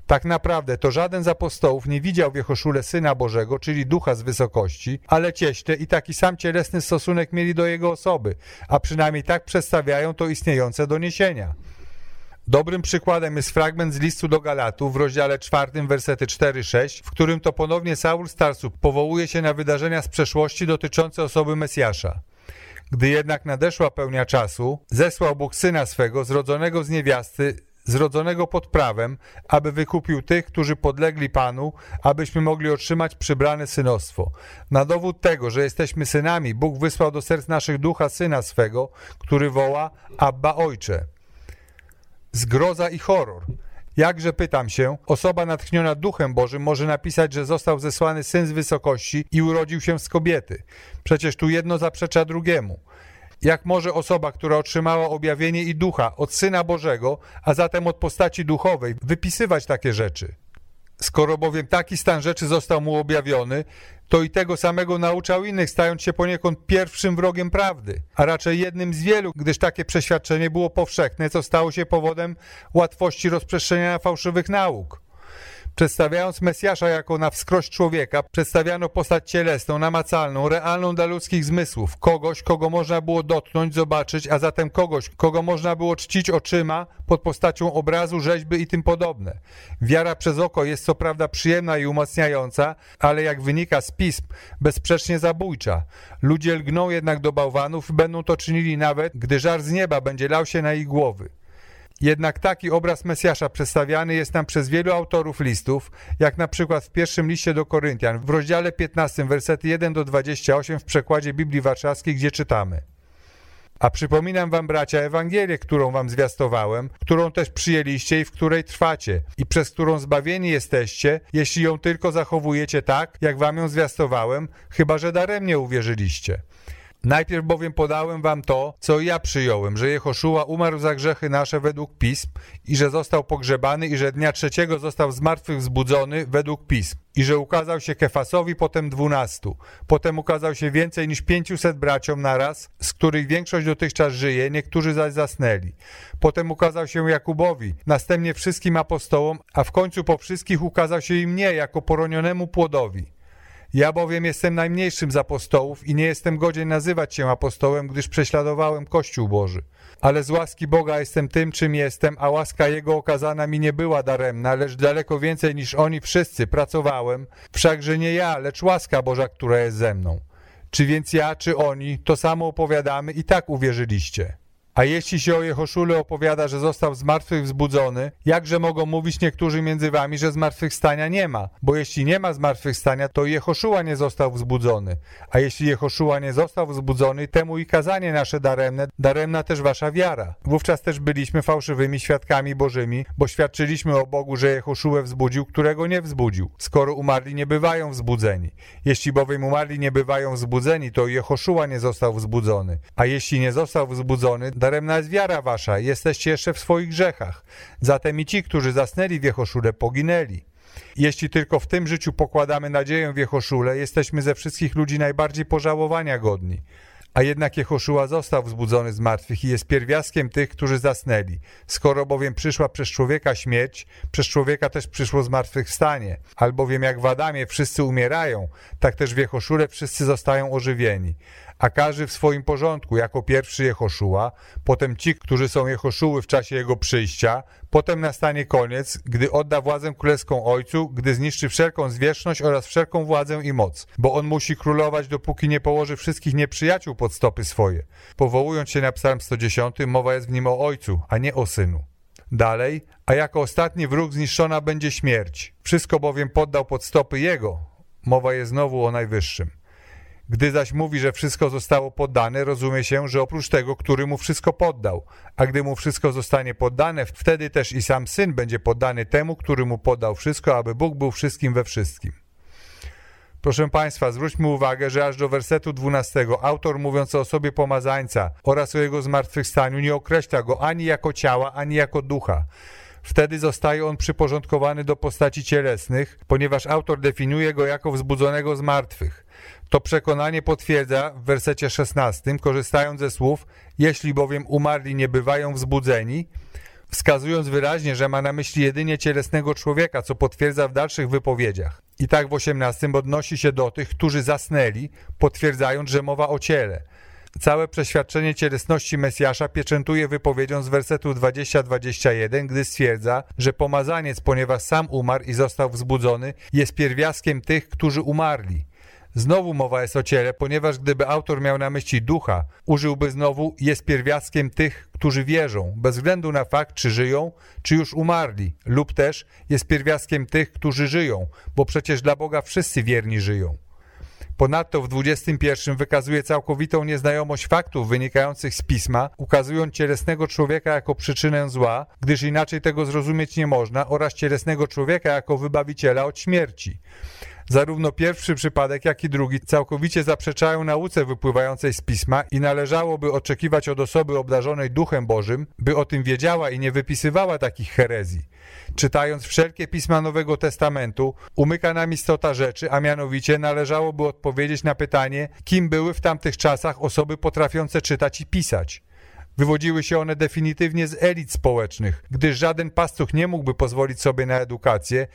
Tak naprawdę to żaden z apostołów nie widział w Jehoszule Syna Bożego, czyli Ducha z wysokości, ale cieśle i taki sam cielesny stosunek mieli do jego osoby, a przynajmniej tak przedstawiają to istniejące doniesienia. Dobrym przykładem jest fragment z listu do Galatów w rozdziale 4, wersety 4-6, w którym to ponownie Saul Starsu powołuje się na wydarzenia z przeszłości dotyczące osoby Mesjasza. Gdy jednak nadeszła pełnia czasu, zesłał Bóg Syna swego, zrodzonego z niewiasty, zrodzonego pod prawem, aby wykupił tych, którzy podlegli Panu, abyśmy mogli otrzymać przybrane synostwo. Na dowód tego, że jesteśmy synami, Bóg wysłał do serc naszych ducha Syna swego, który woła Abba Ojcze. Zgroza i horror. Jakże pytam się, osoba natchniona Duchem Bożym może napisać, że został zesłany syn z wysokości i urodził się z kobiety. Przecież tu jedno zaprzecza drugiemu. Jak może osoba, która otrzymała objawienie i ducha od Syna Bożego, a zatem od postaci duchowej, wypisywać takie rzeczy? Skoro bowiem taki stan rzeczy został mu objawiony, to i tego samego nauczał innych, stając się poniekąd pierwszym wrogiem prawdy, a raczej jednym z wielu, gdyż takie przeświadczenie było powszechne, co stało się powodem łatwości rozprzestrzeniania fałszywych nauk. Przedstawiając Mesjasza jako na wskroś człowieka, przedstawiano postać cielesną, namacalną, realną dla ludzkich zmysłów, kogoś, kogo można było dotknąć, zobaczyć, a zatem kogoś, kogo można było czcić oczyma pod postacią obrazu, rzeźby i tym podobne. Wiara przez oko jest co prawda przyjemna i umacniająca, ale jak wynika z pism, bezsprzecznie zabójcza. Ludzie lgną jednak do bałwanów i będą to czynili nawet, gdy żar z nieba będzie lał się na ich głowy. Jednak taki obraz Mesjasza przedstawiany jest nam przez wielu autorów listów, jak na przykład w pierwszym liście do Koryntian, w rozdziale 15, wersety 1 do 28 w przekładzie Biblii Warszawskiej, gdzie czytamy. A przypominam wam, bracia, Ewangelię, którą wam zwiastowałem, którą też przyjęliście i w której trwacie, i przez którą zbawieni jesteście, jeśli ją tylko zachowujecie tak, jak wam ją zwiastowałem, chyba że daremnie uwierzyliście. Najpierw bowiem podałem wam to, co ja przyjąłem, że Jehoszua umarł za grzechy nasze według pism i że został pogrzebany i że dnia trzeciego został z martwych wzbudzony według pism i że ukazał się Kefasowi, potem dwunastu. Potem ukazał się więcej niż pięciuset braciom naraz, z których większość dotychczas żyje, niektórzy zaś zasnęli. Potem ukazał się Jakubowi, następnie wszystkim apostołom, a w końcu po wszystkich ukazał się i mnie jako poronionemu płodowi. Ja bowiem jestem najmniejszym z apostołów i nie jestem godzien nazywać się apostołem, gdyż prześladowałem Kościół Boży. Ale z łaski Boga jestem tym, czym jestem, a łaska Jego okazana mi nie była daremna, lecz daleko więcej niż oni wszyscy pracowałem, wszakże nie ja, lecz łaska Boża, która jest ze mną. Czy więc ja, czy oni, to samo opowiadamy i tak uwierzyliście. A jeśli się o Jehoszule opowiada, że został z martwych wzbudzony, jakże mogą mówić niektórzy między wami, że zmartwychwstania nie ma? Bo jeśli nie ma zmartwychwstania, to Jehoszua nie został wzbudzony. A jeśli Jehoszua nie został wzbudzony, temu i kazanie nasze daremne, daremna też wasza wiara. Wówczas też byliśmy fałszywymi świadkami bożymi, bo świadczyliśmy o Bogu, że Jehoszułę wzbudził, którego nie wzbudził, skoro umarli nie bywają wzbudzeni. Jeśli bowiem umarli nie bywają wzbudzeni, to Jehoszua nie został wzbudzony. A jeśli nie został wzbudzony, daremna jest wiara wasza, jesteście jeszcze w swoich grzechach. Zatem i ci, którzy zasnęli w Jehoszule, poginęli. Jeśli tylko w tym życiu pokładamy nadzieję w Jehoszule, jesteśmy ze wszystkich ludzi najbardziej pożałowania godni. A jednak Jehoszua został wzbudzony z martwych i jest pierwiastkiem tych, którzy zasnęli. Skoro bowiem przyszła przez człowieka śmierć, przez człowieka też przyszło zmartwychwstanie. Albowiem jak w Adamie wszyscy umierają, tak też w Jehoszule wszyscy zostają ożywieni a każdy w swoim porządku, jako pierwszy Jehoszua, potem ci, którzy są Jehoszuły w czasie jego przyjścia, potem nastanie koniec, gdy odda władzę królewską Ojcu, gdy zniszczy wszelką zwierzchność oraz wszelką władzę i moc, bo on musi królować, dopóki nie położy wszystkich nieprzyjaciół pod stopy swoje. Powołując się na psalm 110, mowa jest w nim o Ojcu, a nie o Synu. Dalej, a jako ostatni wróg zniszczona będzie śmierć. Wszystko bowiem poddał pod stopy Jego. Mowa jest znowu o Najwyższym. Gdy zaś mówi, że wszystko zostało poddane, rozumie się, że oprócz tego, który mu wszystko poddał. A gdy mu wszystko zostanie poddane, wtedy też i sam syn będzie poddany temu, który mu poddał wszystko, aby Bóg był wszystkim we wszystkim. Proszę Państwa, zwróćmy uwagę, że aż do wersetu 12 autor mówiąc o osobie pomazańca oraz o jego zmartwychwstaniu nie określa go ani jako ciała, ani jako ducha. Wtedy zostaje on przyporządkowany do postaci cielesnych, ponieważ autor definiuje go jako wzbudzonego z martwych. To przekonanie potwierdza w wersecie 16, korzystając ze słów jeśli bowiem umarli nie bywają wzbudzeni, wskazując wyraźnie, że ma na myśli jedynie cielesnego człowieka, co potwierdza w dalszych wypowiedziach. I tak w 18 odnosi się do tych, którzy zasnęli, potwierdzając, że mowa o ciele. Całe przeświadczenie cielesności Mesjasza pieczętuje wypowiedzią z wersetu 20-21, gdy stwierdza, że pomazaniec, ponieważ sam umarł i został wzbudzony, jest pierwiastkiem tych, którzy umarli. Znowu mowa jest o ciele, ponieważ gdyby autor miał na myśli ducha, użyłby znowu jest pierwiastkiem tych, którzy wierzą, bez względu na fakt, czy żyją, czy już umarli, lub też jest pierwiastkiem tych, którzy żyją, bo przecież dla Boga wszyscy wierni żyją. Ponadto w 21 wykazuje całkowitą nieznajomość faktów wynikających z pisma, ukazując cielesnego człowieka jako przyczynę zła, gdyż inaczej tego zrozumieć nie można, oraz cielesnego człowieka jako wybawiciela od śmierci. Zarówno pierwszy przypadek, jak i drugi całkowicie zaprzeczają nauce wypływającej z pisma i należałoby oczekiwać od osoby obdarzonej Duchem Bożym, by o tym wiedziała i nie wypisywała takich herezji. Czytając wszelkie pisma Nowego Testamentu, umyka nam istota rzeczy, a mianowicie należałoby odpowiedzieć na pytanie, kim były w tamtych czasach osoby potrafiące czytać i pisać. Wywodziły się one definitywnie z elit społecznych, gdyż żaden pastuch nie mógłby pozwolić sobie na edukację,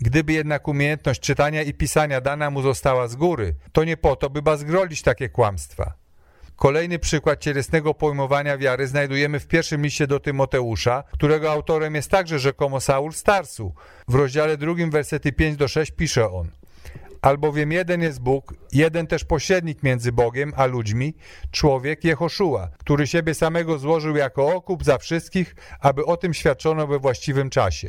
gdyby jednak umiejętność czytania i pisania dana mu została z góry, to nie po to, by bazgrolić takie kłamstwa. Kolejny przykład cielesnego pojmowania wiary znajdujemy w pierwszym liście do Tymoteusza, którego autorem jest także rzekomo Saul Starsu. W rozdziale drugim, wersety 5 do 6 pisze on – Albowiem jeden jest Bóg, jeden też pośrednik między Bogiem a ludźmi, człowiek Jehoszua, który siebie samego złożył jako okup za wszystkich, aby o tym świadczono we właściwym czasie.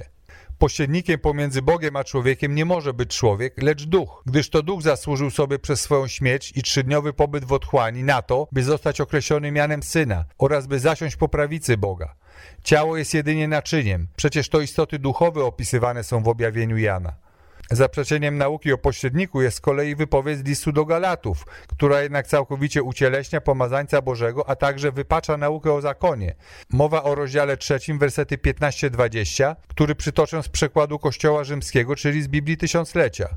Pośrednikiem pomiędzy Bogiem a człowiekiem nie może być człowiek, lecz duch, gdyż to duch zasłużył sobie przez swoją śmierć i trzydniowy pobyt w otchłani na to, by zostać określony mianem syna oraz by zasiąść po prawicy Boga. Ciało jest jedynie naczyniem, przecież to istoty duchowe opisywane są w objawieniu Jana. Zaprzeczeniem nauki o pośredniku jest z kolei wypowiedź listu do Galatów, która jednak całkowicie ucieleśnia pomazańca Bożego, a także wypacza naukę o zakonie. Mowa o rozdziale trzecim, wersety 15-20, który przytoczę z przekładu Kościoła Rzymskiego, czyli z Biblii Tysiąclecia.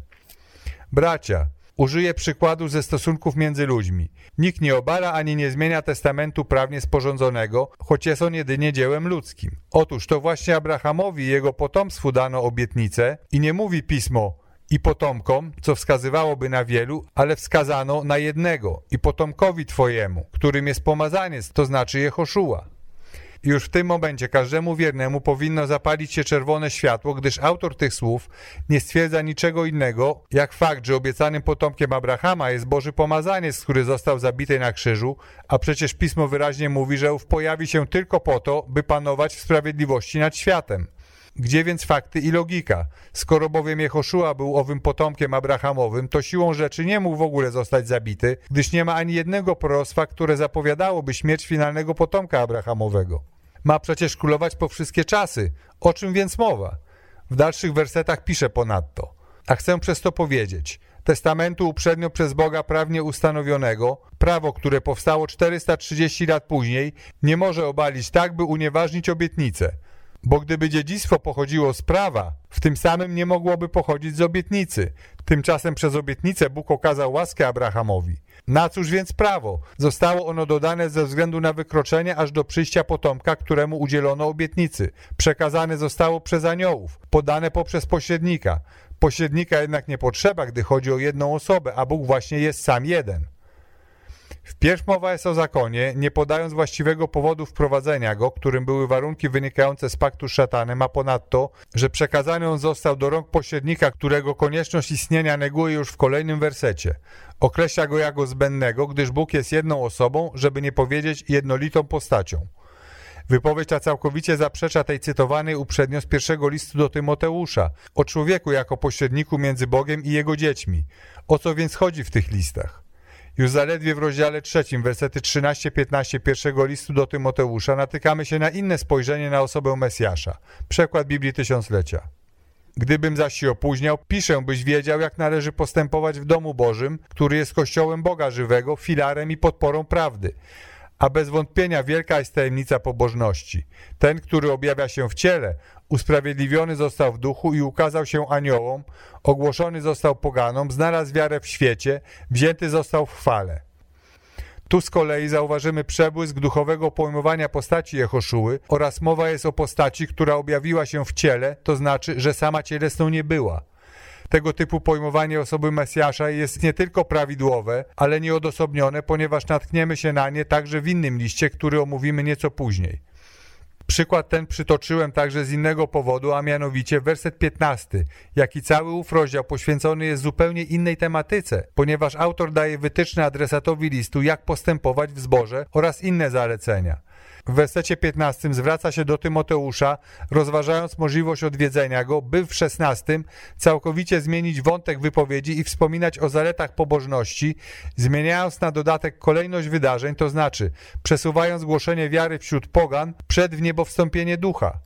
Bracia, Użyję przykładu ze stosunków między ludźmi. Nikt nie obala ani nie zmienia testamentu prawnie sporządzonego, choć jest on jedynie dziełem ludzkim. Otóż to właśnie Abrahamowi i jego potomstwu dano obietnicę i nie mówi pismo i potomkom, co wskazywałoby na wielu, ale wskazano na jednego i potomkowi twojemu, którym jest pomazaniec, to znaczy Jehoszua. Już w tym momencie każdemu wiernemu powinno zapalić się czerwone światło, gdyż autor tych słów nie stwierdza niczego innego, jak fakt, że obiecanym potomkiem Abrahama jest Boży pomazaniec, który został zabity na krzyżu, a przecież Pismo wyraźnie mówi, że ów pojawi się tylko po to, by panować w sprawiedliwości nad światem. Gdzie więc fakty i logika? Skoro bowiem Jehoszua był owym potomkiem Abrahamowym, to siłą rzeczy nie mógł w ogóle zostać zabity, gdyż nie ma ani jednego proroctwa, które zapowiadałoby śmierć finalnego potomka Abrahamowego. Ma przecież królować po wszystkie czasy. O czym więc mowa? W dalszych wersetach pisze ponadto. A chcę przez to powiedzieć, testamentu uprzednio przez Boga prawnie ustanowionego, prawo, które powstało 430 lat później, nie może obalić tak, by unieważnić obietnicę. Bo gdyby dziedzictwo pochodziło z prawa, w tym samym nie mogłoby pochodzić z obietnicy. Tymczasem przez obietnicę Bóg okazał łaskę Abrahamowi. Na cóż więc prawo? Zostało ono dodane ze względu na wykroczenie aż do przyjścia potomka, któremu udzielono obietnicy. Przekazane zostało przez aniołów, podane poprzez pośrednika. Pośrednika jednak nie potrzeba, gdy chodzi o jedną osobę, a Bóg właśnie jest sam jeden. Wpierw mowa jest o zakonie, nie podając właściwego powodu wprowadzenia go, którym były warunki wynikające z paktu z szatanem, a ponadto, że przekazany on został do rąk pośrednika, którego konieczność istnienia neguje już w kolejnym wersecie. Określa go jako zbędnego, gdyż Bóg jest jedną osobą, żeby nie powiedzieć jednolitą postacią. Wypowiedź ta całkowicie zaprzecza tej cytowanej uprzednio z pierwszego listu do Tymoteusza, o człowieku jako pośredniku między Bogiem i jego dziećmi. O co więc chodzi w tych listach? Już zaledwie w rozdziale trzecim, wersety 13-15 pierwszego listu do Tymoteusza natykamy się na inne spojrzenie na osobę Mesjasza. Przekład Biblii Tysiąclecia. Gdybym zaś się opóźniał, piszę, byś wiedział, jak należy postępować w domu Bożym, który jest kościołem Boga żywego, filarem i podporą prawdy. A bez wątpienia wielka jest tajemnica pobożności. Ten, który objawia się w ciele, usprawiedliwiony został w duchu i ukazał się aniołom, ogłoszony został poganom, znalazł wiarę w świecie, wzięty został w chwale. Tu z kolei zauważymy przebłysk duchowego pojmowania postaci Jehoszuły oraz mowa jest o postaci, która objawiła się w ciele, to znaczy, że sama cielesną nie była. Tego typu pojmowanie osoby Mesjasza jest nie tylko prawidłowe, ale nieodosobnione, ponieważ natkniemy się na nie także w innym liście, który omówimy nieco później. Przykład ten przytoczyłem także z innego powodu, a mianowicie werset 15, jak i cały ów rozdział poświęcony jest zupełnie innej tematyce, ponieważ autor daje wytyczne adresatowi listu, jak postępować w zborze oraz inne zalecenia. W wersecie 15 zwraca się do Tymoteusza, rozważając możliwość odwiedzenia go, by w 16 całkowicie zmienić wątek wypowiedzi i wspominać o zaletach pobożności, zmieniając na dodatek kolejność wydarzeń, to znaczy przesuwając głoszenie wiary wśród pogan przed wniebowstąpienie ducha.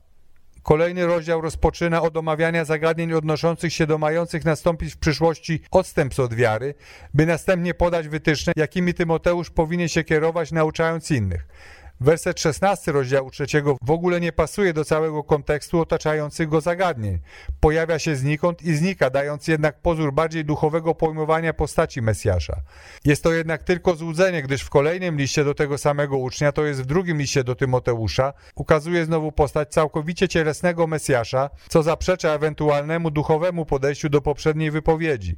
Kolejny rozdział rozpoczyna od omawiania zagadnień odnoszących się do mających nastąpić w przyszłości odstępstw od wiary, by następnie podać wytyczne, jakimi Tymoteusz powinien się kierować nauczając innych. Werset 16 rozdziału trzeciego w ogóle nie pasuje do całego kontekstu otaczających go zagadnień. Pojawia się znikąd i znika, dając jednak pozór bardziej duchowego pojmowania postaci Mesjasza. Jest to jednak tylko złudzenie, gdyż w kolejnym liście do tego samego ucznia, to jest w drugim liście do Tymoteusza, ukazuje znowu postać całkowicie cielesnego Mesjasza, co zaprzecza ewentualnemu duchowemu podejściu do poprzedniej wypowiedzi.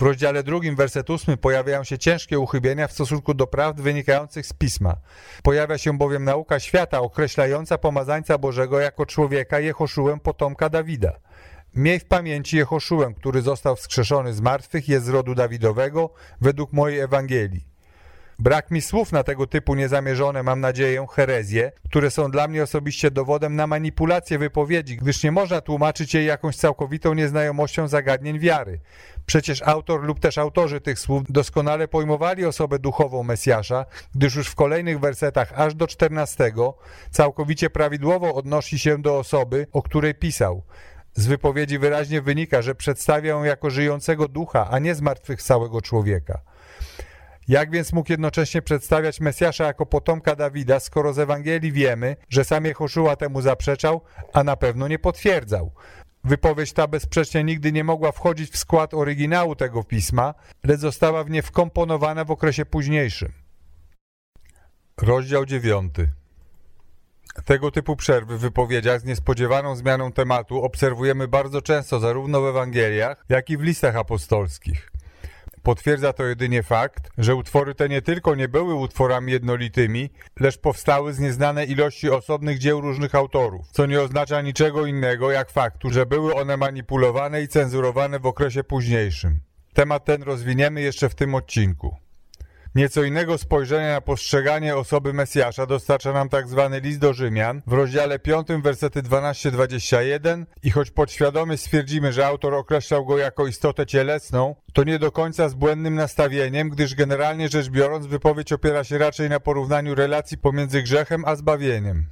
W rozdziale drugim, werset ósmy, pojawiają się ciężkie uchybienia w stosunku do prawd wynikających z Pisma. Pojawia się bowiem nauka świata określająca pomazańca Bożego jako człowieka Jehoszułę potomka Dawida. Miej w pamięci Jehoszułę, który został wskrzeszony z martwych, jest z rodu Dawidowego, według mojej Ewangelii. Brak mi słów na tego typu niezamierzone, mam nadzieję, herezje, które są dla mnie osobiście dowodem na manipulację wypowiedzi, gdyż nie można tłumaczyć jej jakąś całkowitą nieznajomością zagadnień wiary. Przecież autor lub też autorzy tych słów doskonale pojmowali osobę duchową Mesjasza, gdyż już w kolejnych wersetach aż do 14 całkowicie prawidłowo odnosi się do osoby, o której pisał. Z wypowiedzi wyraźnie wynika, że przedstawia ją jako żyjącego ducha, a nie zmartwychwstałego człowieka. Jak więc mógł jednocześnie przedstawiać Mesjasza jako potomka Dawida, skoro z Ewangelii wiemy, że sam Jehoszua temu zaprzeczał, a na pewno nie potwierdzał? Wypowiedź ta bezsprzecznie nigdy nie mogła wchodzić w skład oryginału tego pisma, lecz została w nie wkomponowana w okresie późniejszym. Rozdział 9 tego typu przerwy w wypowiedziach z niespodziewaną zmianą tematu obserwujemy bardzo często zarówno w Ewangeliach, jak i w listach apostolskich. Potwierdza to jedynie fakt, że utwory te nie tylko nie były utworami jednolitymi, lecz powstały z nieznanej ilości osobnych dzieł różnych autorów, co nie oznacza niczego innego jak faktu, że były one manipulowane i cenzurowane w okresie późniejszym. Temat ten rozwiniemy jeszcze w tym odcinku. Nieco innego spojrzenia na postrzeganie osoby Mesjasza dostarcza nam tzw. Tak list do Rzymian w rozdziale 5, wersety 12-21 i choć podświadomie stwierdzimy, że autor określał go jako istotę cielesną, to nie do końca z błędnym nastawieniem, gdyż generalnie rzecz biorąc wypowiedź opiera się raczej na porównaniu relacji pomiędzy grzechem a zbawieniem.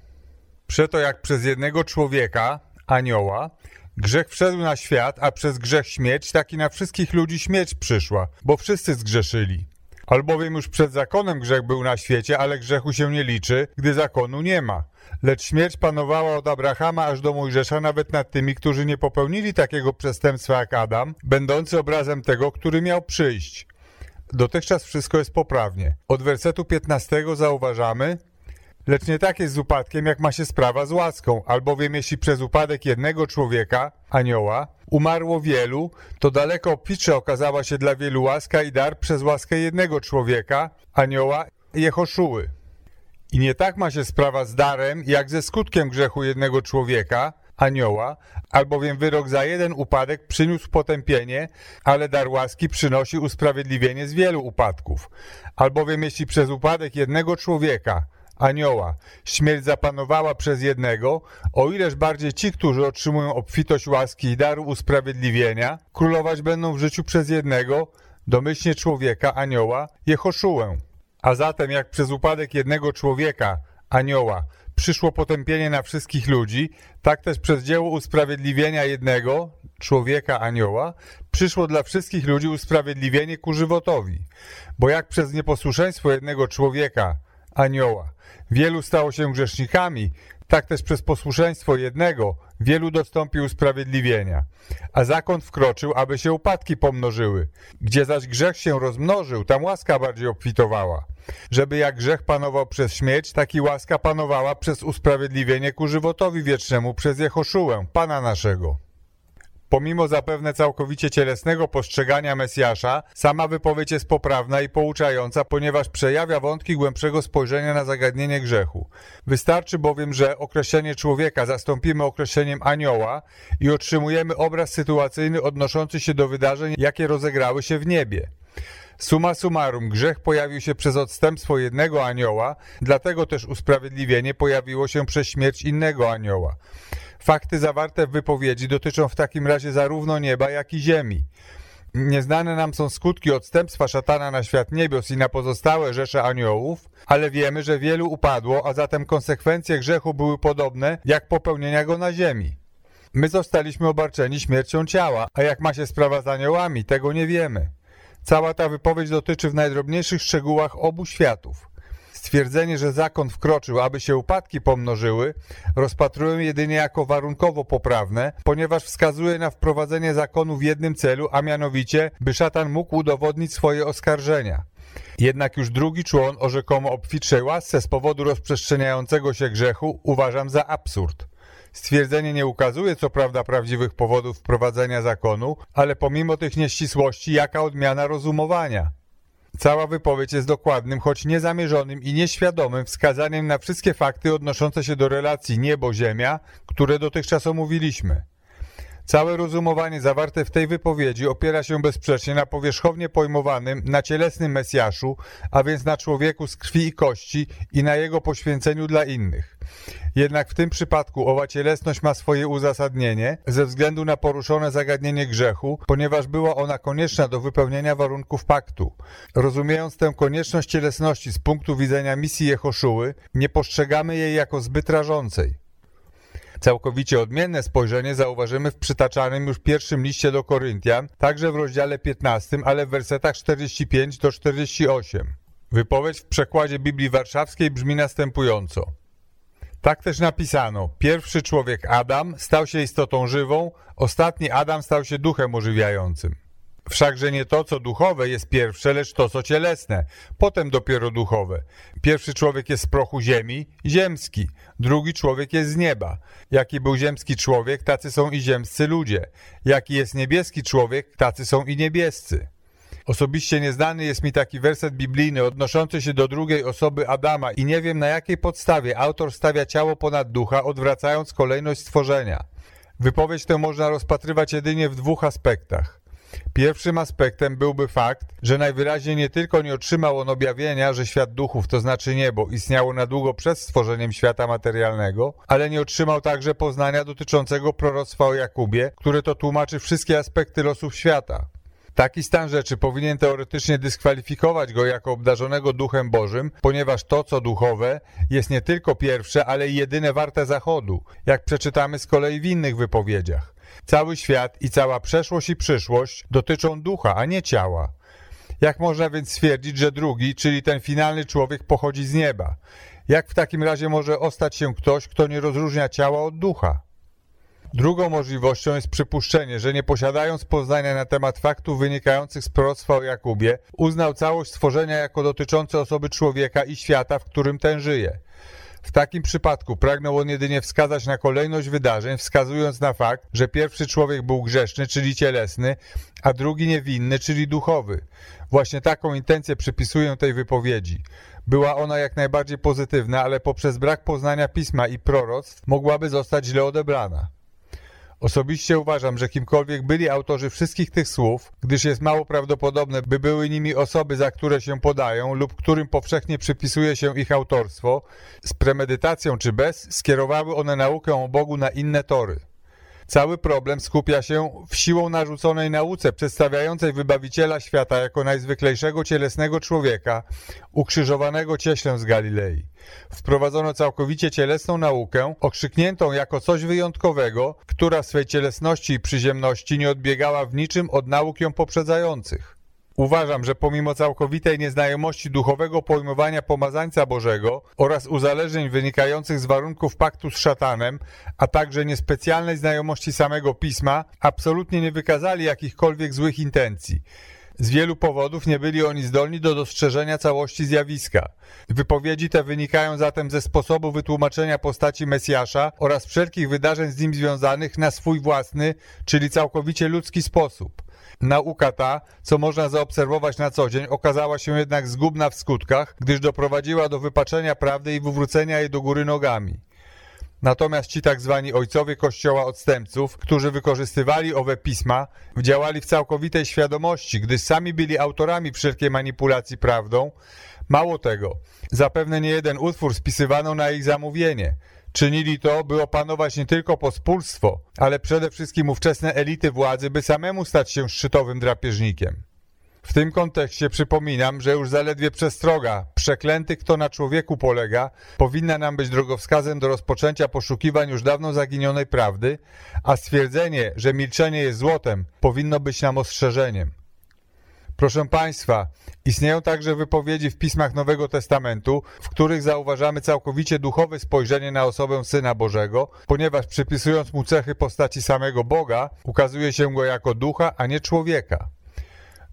Przeto jak przez jednego człowieka, anioła, Grzech wszedł na świat, a przez grzech śmierć, tak i na wszystkich ludzi śmierć przyszła, bo wszyscy zgrzeszyli. Albowiem już przed zakonem grzech był na świecie, ale grzechu się nie liczy, gdy zakonu nie ma. Lecz śmierć panowała od Abrahama aż do Mojżesza nawet nad tymi, którzy nie popełnili takiego przestępstwa jak Adam, będący obrazem tego, który miał przyjść. Dotychczas wszystko jest poprawnie. Od wersetu 15 zauważamy, Lecz nie tak jest z upadkiem, jak ma się sprawa z łaską, albowiem jeśli przez upadek jednego człowieka, anioła, umarło wielu, to daleko obficze okazała się dla wielu łaska i dar przez łaskę jednego człowieka, anioła Jehoszuły. I nie tak ma się sprawa z darem, jak ze skutkiem grzechu jednego człowieka, anioła, albowiem wyrok za jeden upadek przyniósł potępienie, ale dar łaski przynosi usprawiedliwienie z wielu upadków. Albowiem jeśli przez upadek jednego człowieka, anioła. Śmierć zapanowała przez jednego, o ileż bardziej ci, którzy otrzymują obfitość łaski i daru usprawiedliwienia, królować będą w życiu przez jednego, domyślnie człowieka, anioła, Jehoszułę. A zatem jak przez upadek jednego człowieka, anioła, przyszło potępienie na wszystkich ludzi, tak też przez dzieło usprawiedliwienia jednego, człowieka, anioła, przyszło dla wszystkich ludzi usprawiedliwienie ku żywotowi. Bo jak przez nieposłuszeństwo jednego człowieka, anioła, Wielu stało się grzesznikami, tak też przez posłuszeństwo jednego wielu dostąpił usprawiedliwienia. A zakon wkroczył, aby się upadki pomnożyły. Gdzie zaś grzech się rozmnożył, tam łaska bardziej obfitowała. Żeby jak grzech panował przez śmierć, tak i łaska panowała przez usprawiedliwienie ku żywotowi wiecznemu przez Jehoszułę, Pana naszego. Pomimo zapewne całkowicie cielesnego postrzegania Mesjasza, sama wypowiedź jest poprawna i pouczająca, ponieważ przejawia wątki głębszego spojrzenia na zagadnienie grzechu. Wystarczy bowiem, że określenie człowieka zastąpimy określeniem anioła i otrzymujemy obraz sytuacyjny odnoszący się do wydarzeń, jakie rozegrały się w niebie. Suma summarum, grzech pojawił się przez odstępstwo jednego anioła, dlatego też usprawiedliwienie pojawiło się przez śmierć innego anioła. Fakty zawarte w wypowiedzi dotyczą w takim razie zarówno nieba, jak i ziemi. Nieznane nam są skutki odstępstwa szatana na świat niebios i na pozostałe rzesze aniołów, ale wiemy, że wielu upadło, a zatem konsekwencje grzechu były podobne jak popełnienia go na ziemi. My zostaliśmy obarczeni śmiercią ciała, a jak ma się sprawa z aniołami, tego nie wiemy. Cała ta wypowiedź dotyczy w najdrobniejszych szczegółach obu światów. Stwierdzenie, że zakon wkroczył, aby się upadki pomnożyły, rozpatruję jedynie jako warunkowo poprawne, ponieważ wskazuje na wprowadzenie zakonu w jednym celu, a mianowicie, by szatan mógł udowodnić swoje oskarżenia. Jednak już drugi człon o rzekomo obfitszej łasce z powodu rozprzestrzeniającego się grzechu uważam za absurd. Stwierdzenie nie ukazuje co prawda prawdziwych powodów wprowadzenia zakonu, ale pomimo tych nieścisłości jaka odmiana rozumowania. Cała wypowiedź jest dokładnym, choć niezamierzonym i nieświadomym wskazaniem na wszystkie fakty odnoszące się do relacji niebo-ziemia, które dotychczas omówiliśmy. Całe rozumowanie zawarte w tej wypowiedzi opiera się bezsprzecznie na powierzchownie pojmowanym, na cielesnym Mesjaszu, a więc na człowieku z krwi i kości i na jego poświęceniu dla innych. Jednak w tym przypadku owa cielesność ma swoje uzasadnienie ze względu na poruszone zagadnienie grzechu, ponieważ była ona konieczna do wypełnienia warunków paktu. Rozumiejąc tę konieczność cielesności z punktu widzenia misji Jehoszuły, nie postrzegamy jej jako zbyt rażącej. Całkowicie odmienne spojrzenie zauważymy w przytaczanym już pierwszym liście do Koryntian, także w rozdziale 15, ale w wersetach 45 do 48. Wypowiedź w przekładzie Biblii Warszawskiej brzmi następująco. Tak też napisano: Pierwszy człowiek Adam stał się istotą żywą, ostatni Adam stał się duchem ożywiającym. Wszakże nie to, co duchowe jest pierwsze, lecz to, co cielesne, potem dopiero duchowe. Pierwszy człowiek jest z prochu ziemi, ziemski, drugi człowiek jest z nieba. Jaki był ziemski człowiek, tacy są i ziemscy ludzie. Jaki jest niebieski człowiek, tacy są i niebiescy. Osobiście nieznany jest mi taki werset biblijny odnoszący się do drugiej osoby Adama i nie wiem na jakiej podstawie autor stawia ciało ponad ducha, odwracając kolejność stworzenia. Wypowiedź tę można rozpatrywać jedynie w dwóch aspektach. Pierwszym aspektem byłby fakt, że najwyraźniej nie tylko nie otrzymał on objawienia, że świat duchów, to znaczy niebo, istniało na długo przed stworzeniem świata materialnego, ale nie otrzymał także poznania dotyczącego proroctwa o Jakubie, które to tłumaczy wszystkie aspekty losów świata. Taki stan rzeczy powinien teoretycznie dyskwalifikować go jako obdarzonego duchem Bożym, ponieważ to, co duchowe, jest nie tylko pierwsze, ale i jedyne warte zachodu, jak przeczytamy z kolei w innych wypowiedziach. Cały świat i cała przeszłość i przyszłość dotyczą ducha, a nie ciała. Jak można więc stwierdzić, że drugi, czyli ten finalny człowiek pochodzi z nieba? Jak w takim razie może ostać się ktoś, kto nie rozróżnia ciała od ducha? Drugą możliwością jest przypuszczenie, że nie posiadając poznania na temat faktów wynikających z proroctwa o Jakubie, uznał całość stworzenia jako dotyczące osoby człowieka i świata, w którym ten żyje. W takim przypadku pragnął on jedynie wskazać na kolejność wydarzeń, wskazując na fakt, że pierwszy człowiek był grzeszny, czyli cielesny, a drugi niewinny, czyli duchowy. Właśnie taką intencję przypisuję tej wypowiedzi. Była ona jak najbardziej pozytywna, ale poprzez brak poznania pisma i proroctw mogłaby zostać źle odebrana. Osobiście uważam, że kimkolwiek byli autorzy wszystkich tych słów, gdyż jest mało prawdopodobne, by były nimi osoby, za które się podają lub którym powszechnie przypisuje się ich autorstwo, z premedytacją czy bez, skierowały one naukę o Bogu na inne tory. Cały problem skupia się w siłą narzuconej nauce przedstawiającej wybawiciela świata jako najzwyklejszego cielesnego człowieka, ukrzyżowanego cieślem z Galilei. Wprowadzono całkowicie cielesną naukę, okrzykniętą jako coś wyjątkowego, która w swej cielesności i przyziemności nie odbiegała w niczym od nauk ją poprzedzających. Uważam, że pomimo całkowitej nieznajomości duchowego pojmowania pomazańca Bożego oraz uzależnień wynikających z warunków paktu z szatanem, a także niespecjalnej znajomości samego pisma, absolutnie nie wykazali jakichkolwiek złych intencji. Z wielu powodów nie byli oni zdolni do dostrzeżenia całości zjawiska. Wypowiedzi te wynikają zatem ze sposobu wytłumaczenia postaci Mesjasza oraz wszelkich wydarzeń z nim związanych na swój własny, czyli całkowicie ludzki sposób. Nauka ta, co można zaobserwować na co dzień, okazała się jednak zgubna w skutkach, gdyż doprowadziła do wypaczenia prawdy i wywrócenia jej do góry nogami. Natomiast ci tak zwani ojcowie kościoła odstępców, którzy wykorzystywali owe pisma, działali w całkowitej świadomości, gdyż sami byli autorami wszelkiej manipulacji prawdą. Mało tego, zapewne nie jeden utwór spisywano na ich zamówienie. Czynili to, by opanować nie tylko pospólstwo, ale przede wszystkim ówczesne elity władzy, by samemu stać się szczytowym drapieżnikiem. W tym kontekście przypominam, że już zaledwie przestroga przeklęty kto na człowieku polega powinna nam być drogowskazem do rozpoczęcia poszukiwań już dawno zaginionej prawdy, a stwierdzenie, że milczenie jest złotem powinno być nam ostrzeżeniem. Proszę Państwa, istnieją także wypowiedzi w pismach Nowego Testamentu, w których zauważamy całkowicie duchowe spojrzenie na osobę Syna Bożego, ponieważ przypisując mu cechy postaci samego Boga, ukazuje się go jako ducha, a nie człowieka.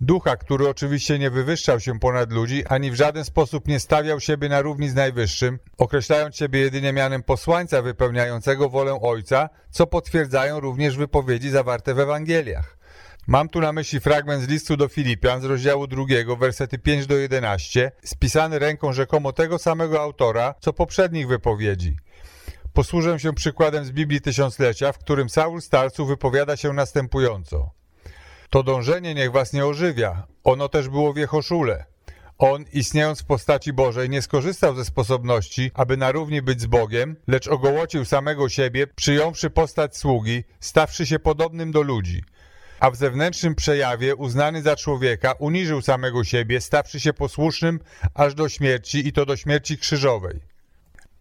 Ducha, który oczywiście nie wywyższał się ponad ludzi, ani w żaden sposób nie stawiał siebie na równi z Najwyższym, określając siebie jedynie mianem posłańca wypełniającego wolę Ojca, co potwierdzają również wypowiedzi zawarte w Ewangeliach. Mam tu na myśli fragment z listu do Filipian z rozdziału drugiego, wersety 5 do 11, spisany ręką rzekomo tego samego autora, co poprzednich wypowiedzi. Posłużę się przykładem z Biblii Tysiąclecia, w którym Saul Starcu wypowiada się następująco. To dążenie niech was nie ożywia, ono też było w Jehoszule. On, istniejąc w postaci Bożej, nie skorzystał ze sposobności, aby na równi być z Bogiem, lecz ogołocił samego siebie, przyjąwszy postać sługi, stawszy się podobnym do ludzi – a w zewnętrznym przejawie, uznany za człowieka, uniżył samego siebie, stawszy się posłusznym aż do śmierci i to do śmierci krzyżowej.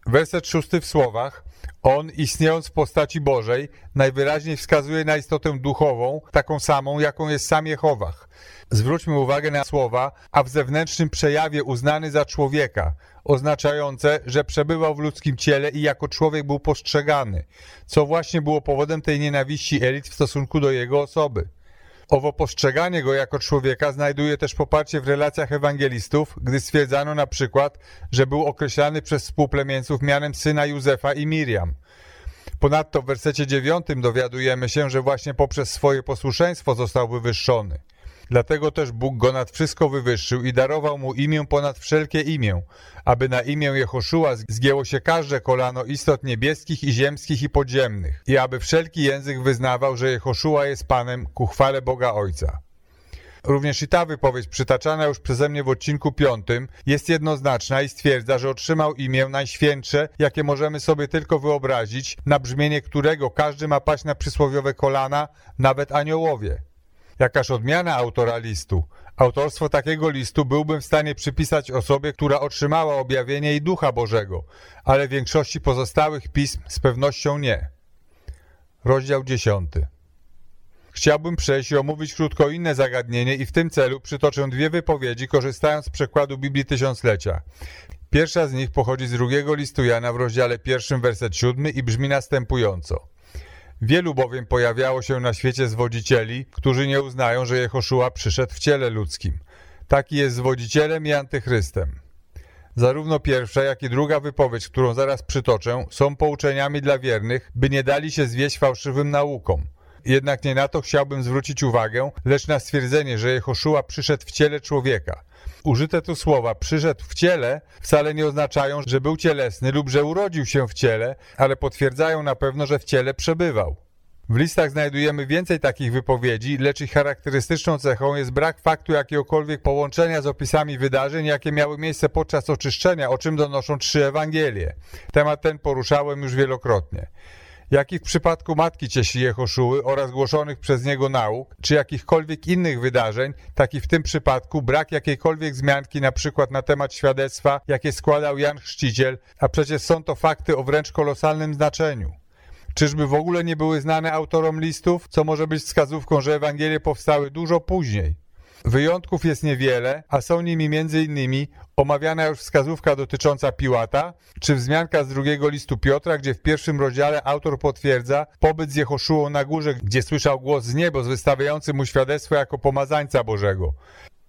Werset szósty w słowach On, istniejąc w postaci Bożej, najwyraźniej wskazuje na istotę duchową, taką samą, jaką jest sam Jehowach. Zwróćmy uwagę na słowa, a w zewnętrznym przejawie uznany za człowieka, oznaczające, że przebywał w ludzkim ciele i jako człowiek był postrzegany, co właśnie było powodem tej nienawiści elit w stosunku do jego osoby. Owo postrzeganie go jako człowieka znajduje też poparcie w relacjach ewangelistów, gdy stwierdzano na przykład, że był określany przez współplemieńców mianem syna Józefa i Miriam. Ponadto w wersecie dziewiątym dowiadujemy się, że właśnie poprzez swoje posłuszeństwo został wywyższony. Dlatego też Bóg go nad wszystko wywyższył i darował mu imię ponad wszelkie imię, aby na imię Jehoszua zgięło się każde kolano istot niebieskich i ziemskich i podziemnych i aby wszelki język wyznawał, że Jehoszua jest Panem ku chwale Boga Ojca. Również i ta wypowiedź przytaczana już przeze mnie w odcinku piątym jest jednoznaczna i stwierdza, że otrzymał imię najświętsze, jakie możemy sobie tylko wyobrazić, na brzmienie którego każdy ma paść na przysłowiowe kolana, nawet aniołowie. Jakaż odmiana autora listu. Autorstwo takiego listu byłbym w stanie przypisać osobie, która otrzymała objawienie i Ducha Bożego, ale większości pozostałych pism z pewnością nie. Rozdział 10. Chciałbym przejść i omówić krótko inne zagadnienie i w tym celu przytoczę dwie wypowiedzi, korzystając z przekładu Biblii Tysiąclecia. Pierwsza z nich pochodzi z drugiego listu Jana w rozdziale pierwszym, werset siódmy i brzmi następująco. Wielu bowiem pojawiało się na świecie zwodzicieli, którzy nie uznają, że Jehoszua przyszedł w ciele ludzkim. Taki jest zwodzicielem i antychrystem. Zarówno pierwsza, jak i druga wypowiedź, którą zaraz przytoczę, są pouczeniami dla wiernych, by nie dali się zwieść fałszywym naukom. Jednak nie na to chciałbym zwrócić uwagę, lecz na stwierdzenie, że Jehoszua przyszedł w ciele człowieka. Użyte tu słowa przyszedł w ciele wcale nie oznaczają, że był cielesny lub że urodził się w ciele, ale potwierdzają na pewno, że w ciele przebywał. W listach znajdujemy więcej takich wypowiedzi, lecz ich charakterystyczną cechą jest brak faktu jakiegokolwiek połączenia z opisami wydarzeń, jakie miały miejsce podczas oczyszczenia, o czym donoszą trzy Ewangelie. Temat ten poruszałem już wielokrotnie jak w przypadku matki cieśli Jehoszuły oraz głoszonych przez niego nauk, czy jakichkolwiek innych wydarzeń, tak i w tym przypadku brak jakiejkolwiek wzmianki na przykład na temat świadectwa, jakie składał Jan Chrzciciel, a przecież są to fakty o wręcz kolosalnym znaczeniu. Czyżby w ogóle nie były znane autorom listów, co może być wskazówką, że Ewangelie powstały dużo później? Wyjątków jest niewiele, a są nimi m.in. omawiana już wskazówka dotycząca Piłata, czy wzmianka z drugiego listu Piotra, gdzie w pierwszym rozdziale autor potwierdza pobyt z Jehoszułą na górze, gdzie słyszał głos z nieba wystawiający mu świadectwo jako pomazańca Bożego.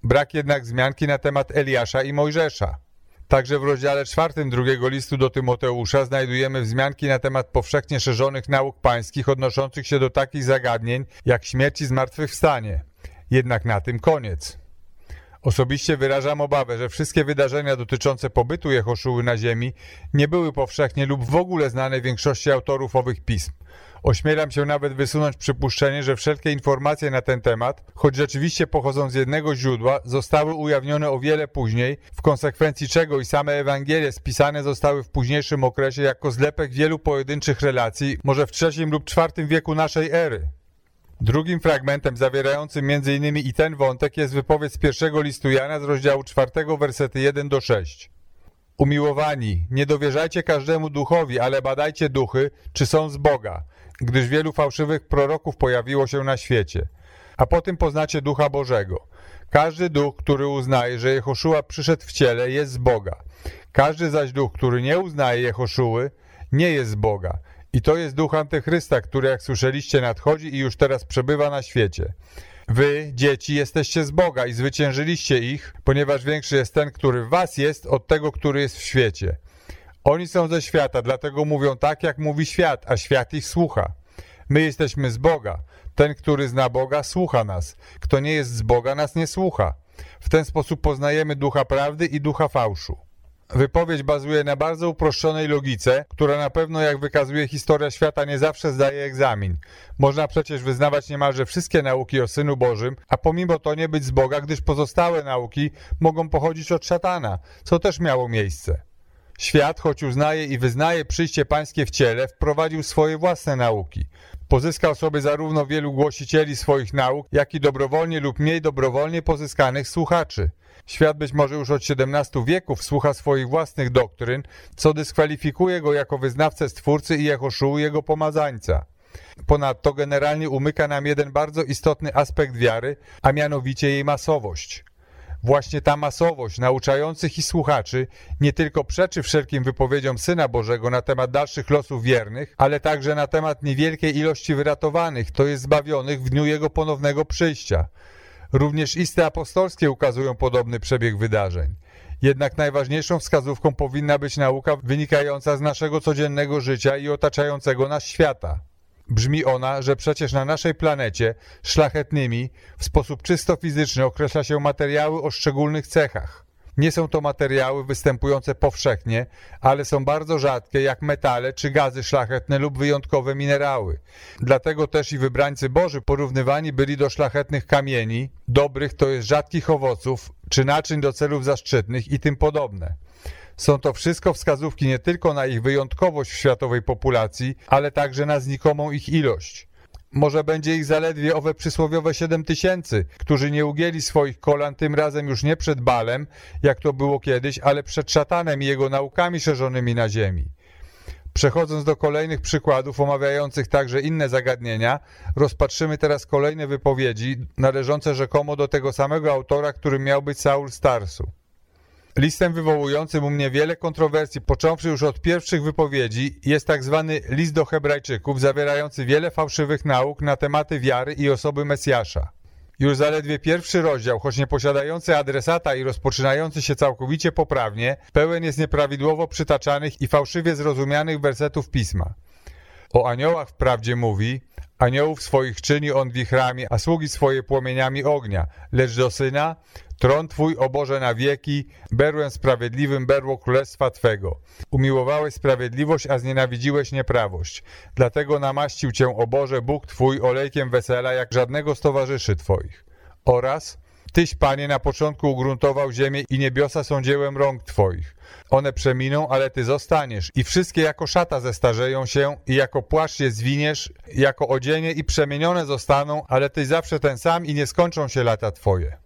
Brak jednak wzmianki na temat Eliasza i Mojżesza. Także w rozdziale czwartym drugiego listu do Tymoteusza znajdujemy wzmianki na temat powszechnie szerzonych nauk pańskich odnoszących się do takich zagadnień jak śmierć i zmartwychwstanie. Jednak na tym koniec. Osobiście wyrażam obawę, że wszystkie wydarzenia dotyczące pobytu Jehoszuły na ziemi nie były powszechnie lub w ogóle znane większości autorów owych pism. Ośmielam się nawet wysunąć przypuszczenie, że wszelkie informacje na ten temat, choć rzeczywiście pochodzą z jednego źródła, zostały ujawnione o wiele później, w konsekwencji czego i same Ewangelie spisane zostały w późniejszym okresie jako zlepek wielu pojedynczych relacji, może w III lub IV wieku naszej ery. Drugim fragmentem zawierającym m.in. i ten wątek jest wypowiedź z pierwszego listu Jana z rozdziału 4, wersety 1 do 6. Umiłowani, nie dowierzajcie każdemu duchowi, ale badajcie duchy, czy są z Boga, gdyż wielu fałszywych proroków pojawiło się na świecie. A potem poznacie ducha Bożego. Każdy duch, który uznaje, że Jehoszua przyszedł w ciele, jest z Boga. Każdy zaś duch, który nie uznaje Jehoszuły, nie jest z Boga. I to jest duch Antychrysta, który, jak słyszeliście, nadchodzi i już teraz przebywa na świecie. Wy, dzieci, jesteście z Boga i zwyciężyliście ich, ponieważ większy jest ten, który w was jest, od tego, który jest w świecie. Oni są ze świata, dlatego mówią tak, jak mówi świat, a świat ich słucha. My jesteśmy z Boga. Ten, który zna Boga, słucha nas. Kto nie jest z Boga, nas nie słucha. W ten sposób poznajemy ducha prawdy i ducha fałszu. Wypowiedź bazuje na bardzo uproszczonej logice, która na pewno, jak wykazuje historia świata, nie zawsze zdaje egzamin. Można przecież wyznawać niemalże wszystkie nauki o Synu Bożym, a pomimo to nie być z Boga, gdyż pozostałe nauki mogą pochodzić od szatana, co też miało miejsce. Świat, choć uznaje i wyznaje przyjście pańskie w ciele, wprowadził swoje własne nauki. Pozyskał sobie zarówno wielu głosicieli swoich nauk, jak i dobrowolnie lub mniej dobrowolnie pozyskanych słuchaczy. Świat być może już od XVII wieków słucha swoich własnych doktryn, co dyskwalifikuje go jako wyznawcę Stwórcy i Jehoszuły jego pomazańca. Ponadto generalnie umyka nam jeden bardzo istotny aspekt wiary, a mianowicie jej masowość. Właśnie ta masowość nauczających i słuchaczy nie tylko przeczy wszelkim wypowiedziom Syna Bożego na temat dalszych losów wiernych, ale także na temat niewielkiej ilości wyratowanych, to jest zbawionych w dniu Jego ponownego przyjścia. Również isty apostolskie ukazują podobny przebieg wydarzeń. Jednak najważniejszą wskazówką powinna być nauka wynikająca z naszego codziennego życia i otaczającego nas świata. Brzmi ona, że przecież na naszej planecie szlachetnymi w sposób czysto fizyczny określa się materiały o szczególnych cechach. Nie są to materiały występujące powszechnie, ale są bardzo rzadkie jak metale czy gazy szlachetne lub wyjątkowe minerały. Dlatego też i wybrańcy Boży porównywani byli do szlachetnych kamieni, dobrych to jest rzadkich owoców, czy naczyń do celów zaszczytnych i tym podobne. Są to wszystko wskazówki nie tylko na ich wyjątkowość w światowej populacji, ale także na znikomą ich ilość. Może będzie ich zaledwie owe przysłowiowe 7 tysięcy, którzy nie ugięli swoich kolan tym razem już nie przed Balem, jak to było kiedyś, ale przed szatanem i jego naukami szerzonymi na ziemi. Przechodząc do kolejnych przykładów omawiających także inne zagadnienia, rozpatrzymy teraz kolejne wypowiedzi należące rzekomo do tego samego autora, którym miał być Saul Starsu. Listem wywołującym u mnie wiele kontrowersji, począwszy już od pierwszych wypowiedzi, jest tak zwany list do Hebrajczyków, zawierający wiele fałszywych nauk na tematy wiary i osoby Mesjasza. Już zaledwie pierwszy rozdział, choć nie posiadający adresata i rozpoczynający się całkowicie poprawnie, pełen jest nieprawidłowo przytaczanych i fałszywie zrozumianych wersetów pisma. O aniołach wprawdzie mówi, aniołów swoich czyni on wichrami, a sługi swoje płomieniami ognia, lecz do syna Tron Twój, o Boże, na wieki, berłem sprawiedliwym berło królestwa Twego. Umiłowałeś sprawiedliwość, a znienawidziłeś nieprawość. Dlatego namaścił Cię, o Boże, Bóg Twój, olejkiem wesela, jak żadnego z towarzyszy Twoich. Oraz Tyś, Panie, na początku ugruntował ziemię i niebiosa są dziełem rąk Twoich. One przeminą, ale Ty zostaniesz i wszystkie jako szata zestarzeją się i jako płaszcz je zwiniesz, jako odzienie i przemienione zostaną, ale Tyś zawsze ten sam i nie skończą się lata Twoje.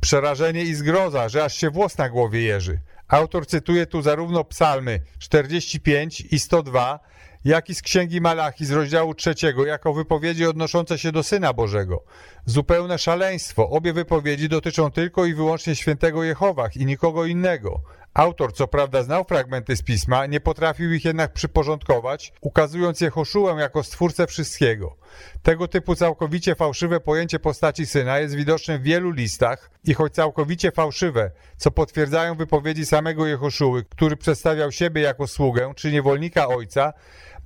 Przerażenie i zgroza, że aż się włos na głowie jeży. Autor cytuje tu zarówno psalmy 45 i 102, jak i z Księgi Malachi z rozdziału trzeciego, jako wypowiedzi odnoszące się do Syna Bożego. Zupełne szaleństwo. Obie wypowiedzi dotyczą tylko i wyłącznie świętego Jehowach i nikogo innego. Autor, co prawda, znał fragmenty z pisma, nie potrafił ich jednak przyporządkować, ukazując Jehoszułę jako stwórcę wszystkiego. Tego typu całkowicie fałszywe pojęcie postaci syna jest widoczne w wielu listach i choć całkowicie fałszywe, co potwierdzają wypowiedzi samego Jehoszuły, który przedstawiał siebie jako sługę czy niewolnika ojca,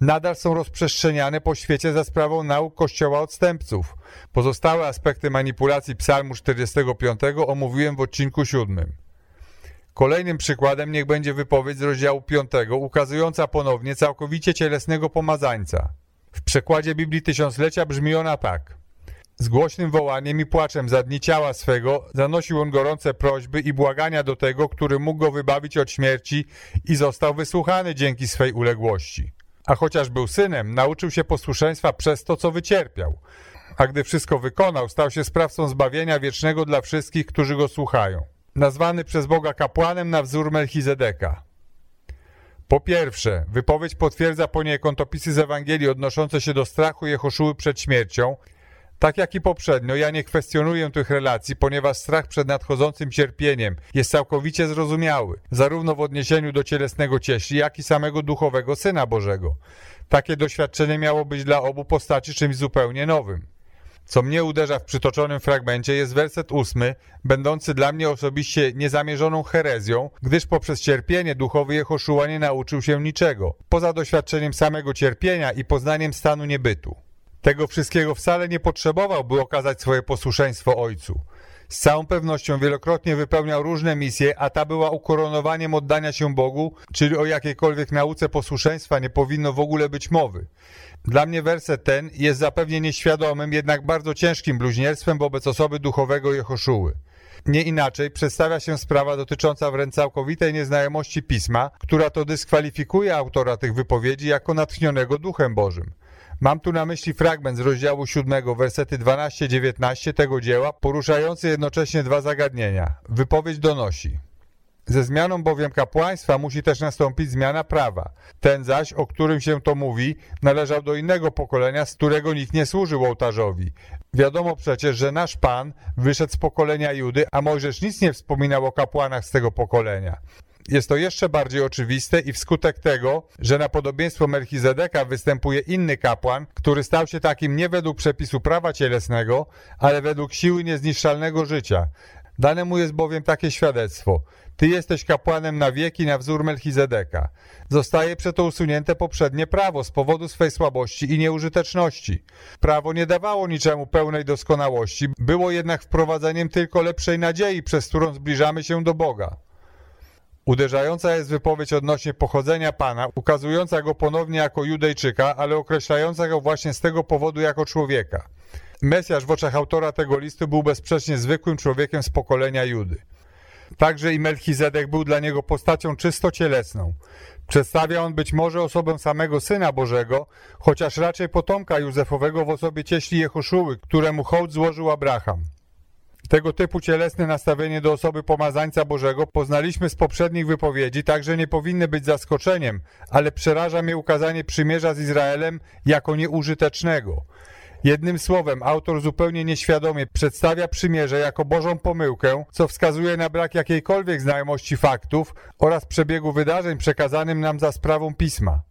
nadal są rozprzestrzeniane po świecie za sprawą nauk kościoła odstępców. Pozostałe aspekty manipulacji psalmu 45 omówiłem w odcinku 7. Kolejnym przykładem niech będzie wypowiedź z rozdziału 5, ukazująca ponownie całkowicie cielesnego pomazańca. W przekładzie Biblii Tysiąclecia brzmi ona tak. Z głośnym wołaniem i płaczem za dni ciała swego zanosił on gorące prośby i błagania do tego, który mógł go wybawić od śmierci i został wysłuchany dzięki swej uległości. A chociaż był synem, nauczył się posłuszeństwa przez to, co wycierpiał. A gdy wszystko wykonał, stał się sprawcą zbawienia wiecznego dla wszystkich, którzy go słuchają nazwany przez Boga kapłanem na wzór Melchizedeka. Po pierwsze, wypowiedź potwierdza poniekąd opisy z Ewangelii odnoszące się do strachu Jehoszuły przed śmiercią, Tak jak i poprzednio, ja nie kwestionuję tych relacji, ponieważ strach przed nadchodzącym cierpieniem jest całkowicie zrozumiały, zarówno w odniesieniu do cielesnego cieśli, jak i samego duchowego Syna Bożego. Takie doświadczenie miało być dla obu postaci czymś zupełnie nowym. Co mnie uderza w przytoczonym fragmencie jest werset ósmy, będący dla mnie osobiście niezamierzoną herezją, gdyż poprzez cierpienie duchowy Jehoszua nie nauczył się niczego, poza doświadczeniem samego cierpienia i poznaniem stanu niebytu. Tego wszystkiego wcale nie potrzebował, by okazać swoje posłuszeństwo Ojcu. Z całą pewnością wielokrotnie wypełniał różne misje, a ta była ukoronowaniem oddania się Bogu, czyli o jakiejkolwiek nauce posłuszeństwa nie powinno w ogóle być mowy. Dla mnie werset ten jest zapewnie nieświadomym, jednak bardzo ciężkim bluźnierstwem wobec osoby duchowego Jehoszuły. Nie inaczej przedstawia się sprawa dotycząca wręcz całkowitej nieznajomości pisma, która to dyskwalifikuje autora tych wypowiedzi jako natchnionego Duchem Bożym. Mam tu na myśli fragment z rozdziału 7, wersety 12-19 tego dzieła, poruszający jednocześnie dwa zagadnienia. Wypowiedź donosi. Ze zmianą bowiem kapłaństwa musi też nastąpić zmiana prawa. Ten zaś, o którym się to mówi, należał do innego pokolenia, z którego nikt nie służył ołtarzowi. Wiadomo przecież, że nasz Pan wyszedł z pokolenia Judy, a Mojżesz nic nie wspominał o kapłanach z tego pokolenia. Jest to jeszcze bardziej oczywiste i wskutek tego, że na podobieństwo Melchizedeka występuje inny kapłan, który stał się takim nie według przepisu prawa cielesnego, ale według siły niezniszczalnego życia. Dane mu jest bowiem takie świadectwo. Ty jesteś kapłanem na wieki na wzór Melchizedeka. Zostaje przeto usunięte poprzednie prawo z powodu swej słabości i nieużyteczności. Prawo nie dawało niczemu pełnej doskonałości, było jednak wprowadzeniem tylko lepszej nadziei, przez którą zbliżamy się do Boga. Uderzająca jest wypowiedź odnośnie pochodzenia Pana, ukazująca go ponownie jako Judejczyka, ale określająca go właśnie z tego powodu jako człowieka. Mesjasz w oczach autora tego listu był bezsprzecznie zwykłym człowiekiem z pokolenia Judy. Także i Melchizedek był dla niego postacią czysto cielesną. Przedstawia on być może osobę samego Syna Bożego, chociaż raczej potomka Józefowego w osobie cieśli Jehoszuły, któremu hołd złożył Abraham. Tego typu cielesne nastawienie do osoby pomazańca Bożego poznaliśmy z poprzednich wypowiedzi, także nie powinny być zaskoczeniem, ale przeraża mnie ukazanie przymierza z Izraelem jako nieużytecznego. Jednym słowem, autor zupełnie nieświadomie przedstawia przymierze jako Bożą pomyłkę, co wskazuje na brak jakiejkolwiek znajomości faktów oraz przebiegu wydarzeń przekazanym nam za sprawą pisma.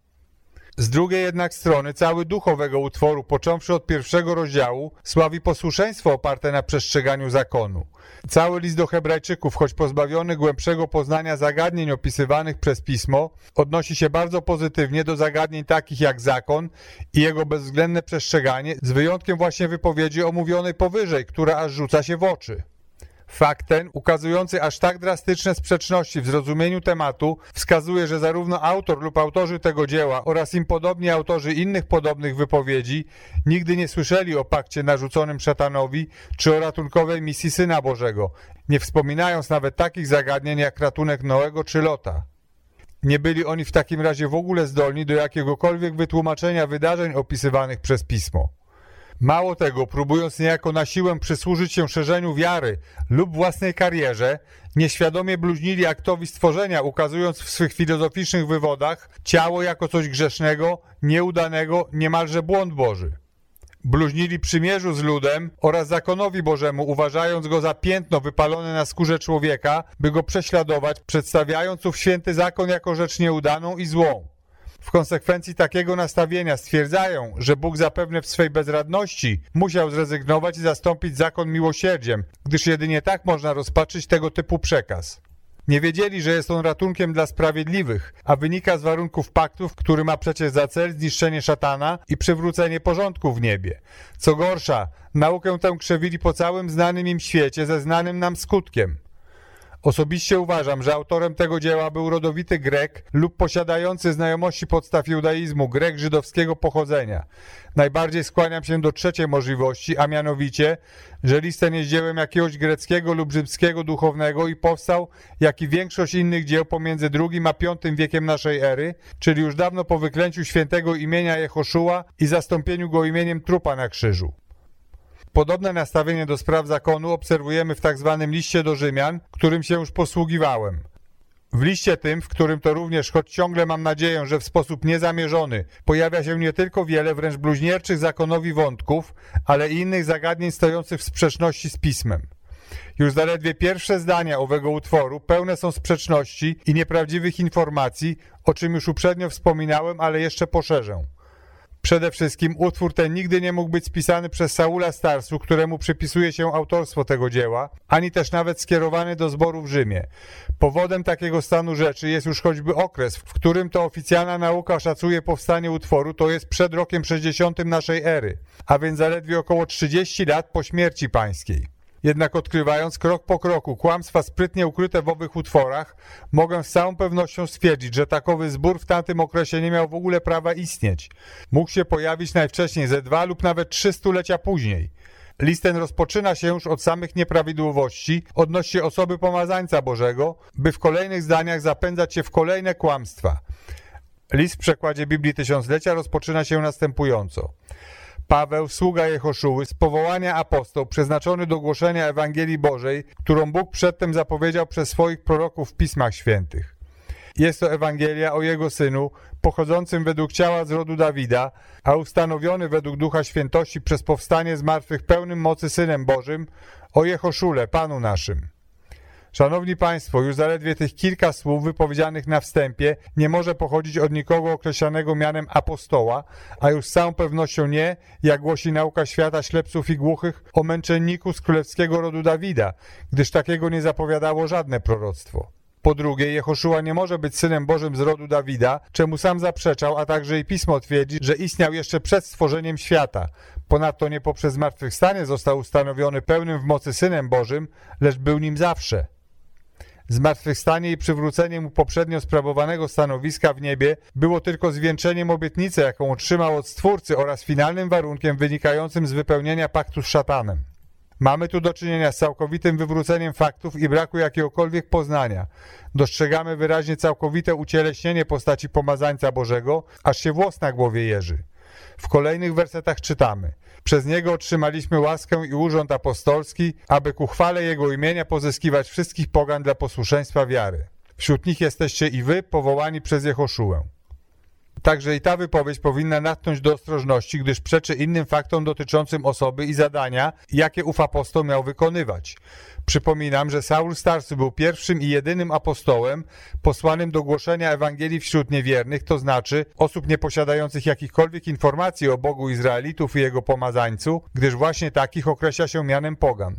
Z drugiej jednak strony cały duch owego utworu, począwszy od pierwszego rozdziału, sławi posłuszeństwo oparte na przestrzeganiu zakonu. Cały list do hebrajczyków, choć pozbawiony głębszego poznania zagadnień opisywanych przez Pismo, odnosi się bardzo pozytywnie do zagadnień takich jak zakon i jego bezwzględne przestrzeganie, z wyjątkiem właśnie wypowiedzi omówionej powyżej, która aż rzuca się w oczy. Fakt ten, ukazujący aż tak drastyczne sprzeczności w zrozumieniu tematu, wskazuje, że zarówno autor lub autorzy tego dzieła oraz im podobni autorzy innych podobnych wypowiedzi nigdy nie słyszeli o pakcie narzuconym szatanowi czy o ratunkowej misji Syna Bożego, nie wspominając nawet takich zagadnień jak ratunek Noego czy Lota. Nie byli oni w takim razie w ogóle zdolni do jakiegokolwiek wytłumaczenia wydarzeń opisywanych przez Pismo. Mało tego, próbując niejako na siłę przysłużyć się szerzeniu wiary lub własnej karierze, nieświadomie bluźnili aktowi stworzenia, ukazując w swych filozoficznych wywodach ciało jako coś grzesznego, nieudanego, niemalże błąd Boży. Bluźnili przymierzu z ludem oraz zakonowi Bożemu, uważając go za piętno wypalone na skórze człowieka, by go prześladować, przedstawiając ów święty zakon jako rzecz nieudaną i złą. W konsekwencji takiego nastawienia stwierdzają, że Bóg zapewne w swej bezradności musiał zrezygnować i zastąpić zakon miłosierdziem, gdyż jedynie tak można rozpatrzyć tego typu przekaz. Nie wiedzieli, że jest on ratunkiem dla sprawiedliwych, a wynika z warunków paktów, który ma przecież za cel zniszczenie szatana i przywrócenie porządku w niebie. Co gorsza, naukę tę krzewili po całym znanym im świecie ze znanym nam skutkiem. Osobiście uważam, że autorem tego dzieła był rodowity Grek lub posiadający znajomości podstaw judaizmu Grek żydowskiego pochodzenia. Najbardziej skłaniam się do trzeciej możliwości, a mianowicie, że list ten jest dziełem jakiegoś greckiego lub rzymskiego duchownego i powstał, jak i większość innych dzieł pomiędzy II a V wiekiem naszej ery, czyli już dawno po wyklęciu świętego imienia Jehoszua i zastąpieniu go imieniem trupa na krzyżu. Podobne nastawienie do spraw zakonu obserwujemy w tak zwanym liście do Rzymian, którym się już posługiwałem. W liście tym, w którym to również, choć ciągle mam nadzieję, że w sposób niezamierzony, pojawia się nie tylko wiele wręcz bluźnierczych zakonowi wątków, ale i innych zagadnień stojących w sprzeczności z pismem. Już zaledwie pierwsze zdania owego utworu pełne są sprzeczności i nieprawdziwych informacji, o czym już uprzednio wspominałem, ale jeszcze poszerzę. Przede wszystkim utwór ten nigdy nie mógł być spisany przez Saula Starsu, któremu przypisuje się autorstwo tego dzieła, ani też nawet skierowany do zboru w Rzymie. Powodem takiego stanu rzeczy jest już choćby okres, w którym to oficjalna nauka szacuje powstanie utworu, to jest przed rokiem 60 naszej ery, a więc zaledwie około 30 lat po śmierci pańskiej. Jednak odkrywając krok po kroku kłamstwa sprytnie ukryte w owych utworach, mogę z całą pewnością stwierdzić, że takowy zbór w tamtym okresie nie miał w ogóle prawa istnieć. Mógł się pojawić najwcześniej ze dwa lub nawet trzy stulecia później. List ten rozpoczyna się już od samych nieprawidłowości odnośnie osoby pomazańca Bożego, by w kolejnych zdaniach zapędzać się w kolejne kłamstwa. List w przekładzie Biblii Tysiąclecia rozpoczyna się następująco. Paweł, sługa Jehoszuły, z powołania apostoł, przeznaczony do głoszenia Ewangelii Bożej, którą Bóg przedtem zapowiedział przez swoich proroków w Pismach Świętych. Jest to Ewangelia o Jego Synu, pochodzącym według ciała z rodu Dawida, a ustanowiony według Ducha Świętości przez powstanie z martwych pełnym mocy Synem Bożym, o Jehoszule, Panu naszym. Szanowni Państwo, już zaledwie tych kilka słów wypowiedzianych na wstępie nie może pochodzić od nikogo określanego mianem apostoła, a już z całą pewnością nie, jak głosi nauka świata ślepców i głuchych, o męczenniku z królewskiego rodu Dawida, gdyż takiego nie zapowiadało żadne proroctwo. Po drugie, Jehoszua nie może być synem Bożym z rodu Dawida, czemu sam zaprzeczał, a także i Pismo twierdzi, że istniał jeszcze przed stworzeniem świata. Ponadto nie poprzez zmartwychwstanie został ustanowiony pełnym w mocy synem Bożym, lecz był nim zawsze. Zmartwychwstanie i przywrócenie mu poprzednio sprawowanego stanowiska w niebie było tylko zwieńczeniem obietnicy, jaką otrzymał od Stwórcy oraz finalnym warunkiem wynikającym z wypełnienia paktu z szatanem. Mamy tu do czynienia z całkowitym wywróceniem faktów i braku jakiegokolwiek poznania. Dostrzegamy wyraźnie całkowite ucieleśnienie postaci pomazańca Bożego, aż się włos na głowie jeży. W kolejnych wersetach czytamy Przez Niego otrzymaliśmy łaskę i urząd apostolski, aby ku chwale Jego imienia pozyskiwać wszystkich pogan dla posłuszeństwa wiary. Wśród nich jesteście i wy, powołani przez Jehoszułę. Także i ta wypowiedź powinna natknąć do ostrożności, gdyż przeczy innym faktom dotyczącym osoby i zadania, jakie ów apostoł miał wykonywać. Przypominam, że Saul Starsu był pierwszym i jedynym apostołem posłanym do głoszenia Ewangelii wśród niewiernych, to znaczy osób nieposiadających jakichkolwiek informacji o Bogu Izraelitów i jego pomazańcu, gdyż właśnie takich określa się mianem pogan.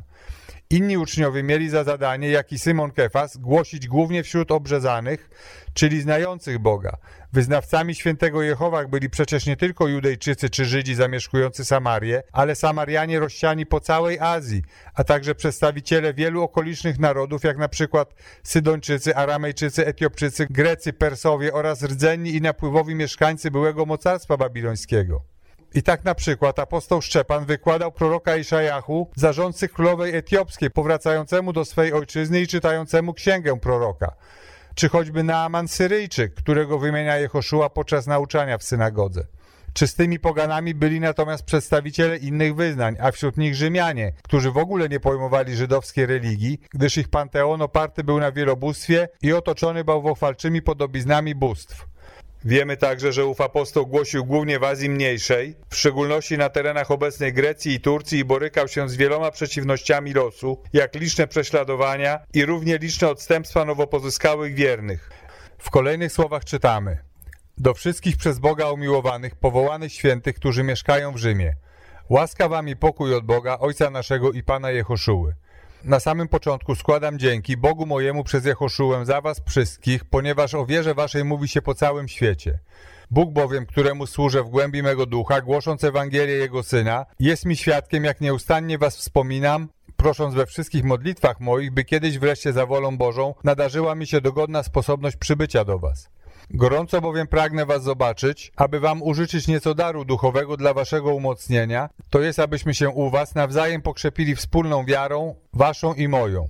Inni uczniowie mieli za zadanie, jak i Symon Kefas, głosić głównie wśród obrzezanych, czyli znających Boga. Wyznawcami świętego Jehowach byli przecież nie tylko Judejczycy czy Żydzi zamieszkujący Samarię, ale Samarianie rozsiani po całej Azji, a także przedstawiciele wielu okolicznych narodów, jak na przykład Sydończycy, Aramejczycy, Etiopczycy, Grecy, Persowie oraz rdzenni i napływowi mieszkańcy byłego mocarstwa babilońskiego. I tak na przykład apostoł Szczepan wykładał proroka Iszajachu, zarządcy królowej etiopskiej, powracającemu do swej ojczyzny i czytającemu księgę proroka. Czy choćby Naaman Syryjczyk, którego wymienia Jehoszua podczas nauczania w synagodze. Czystymi poganami byli natomiast przedstawiciele innych wyznań, a wśród nich Rzymianie, którzy w ogóle nie pojmowali żydowskiej religii, gdyż ich panteon oparty był na wielobóstwie i otoczony bałwochwalczymi podobiznami bóstw. Wiemy także, że ów apostoł głosił głównie w Azji Mniejszej, w szczególności na terenach obecnej Grecji i Turcji i borykał się z wieloma przeciwnościami losu, jak liczne prześladowania i równie liczne odstępstwa nowopozyskałych wiernych. W kolejnych słowach czytamy Do wszystkich przez Boga umiłowanych, powołanych świętych, którzy mieszkają w Rzymie. Łaska wam i pokój od Boga, Ojca naszego i Pana Jehoszuły. Na samym początku składam dzięki Bogu mojemu przez Jehoszułę za was wszystkich, ponieważ o wierze waszej mówi się po całym świecie. Bóg bowiem, któremu służę w głębi mego ducha, głosząc Ewangelię Jego Syna, jest mi świadkiem, jak nieustannie was wspominam, prosząc we wszystkich modlitwach moich, by kiedyś wreszcie za wolą Bożą nadarzyła mi się dogodna sposobność przybycia do was. Gorąco bowiem pragnę was zobaczyć, aby wam użyczyć nieco daru duchowego dla waszego umocnienia, to jest, abyśmy się u was nawzajem pokrzepili wspólną wiarą, waszą i moją.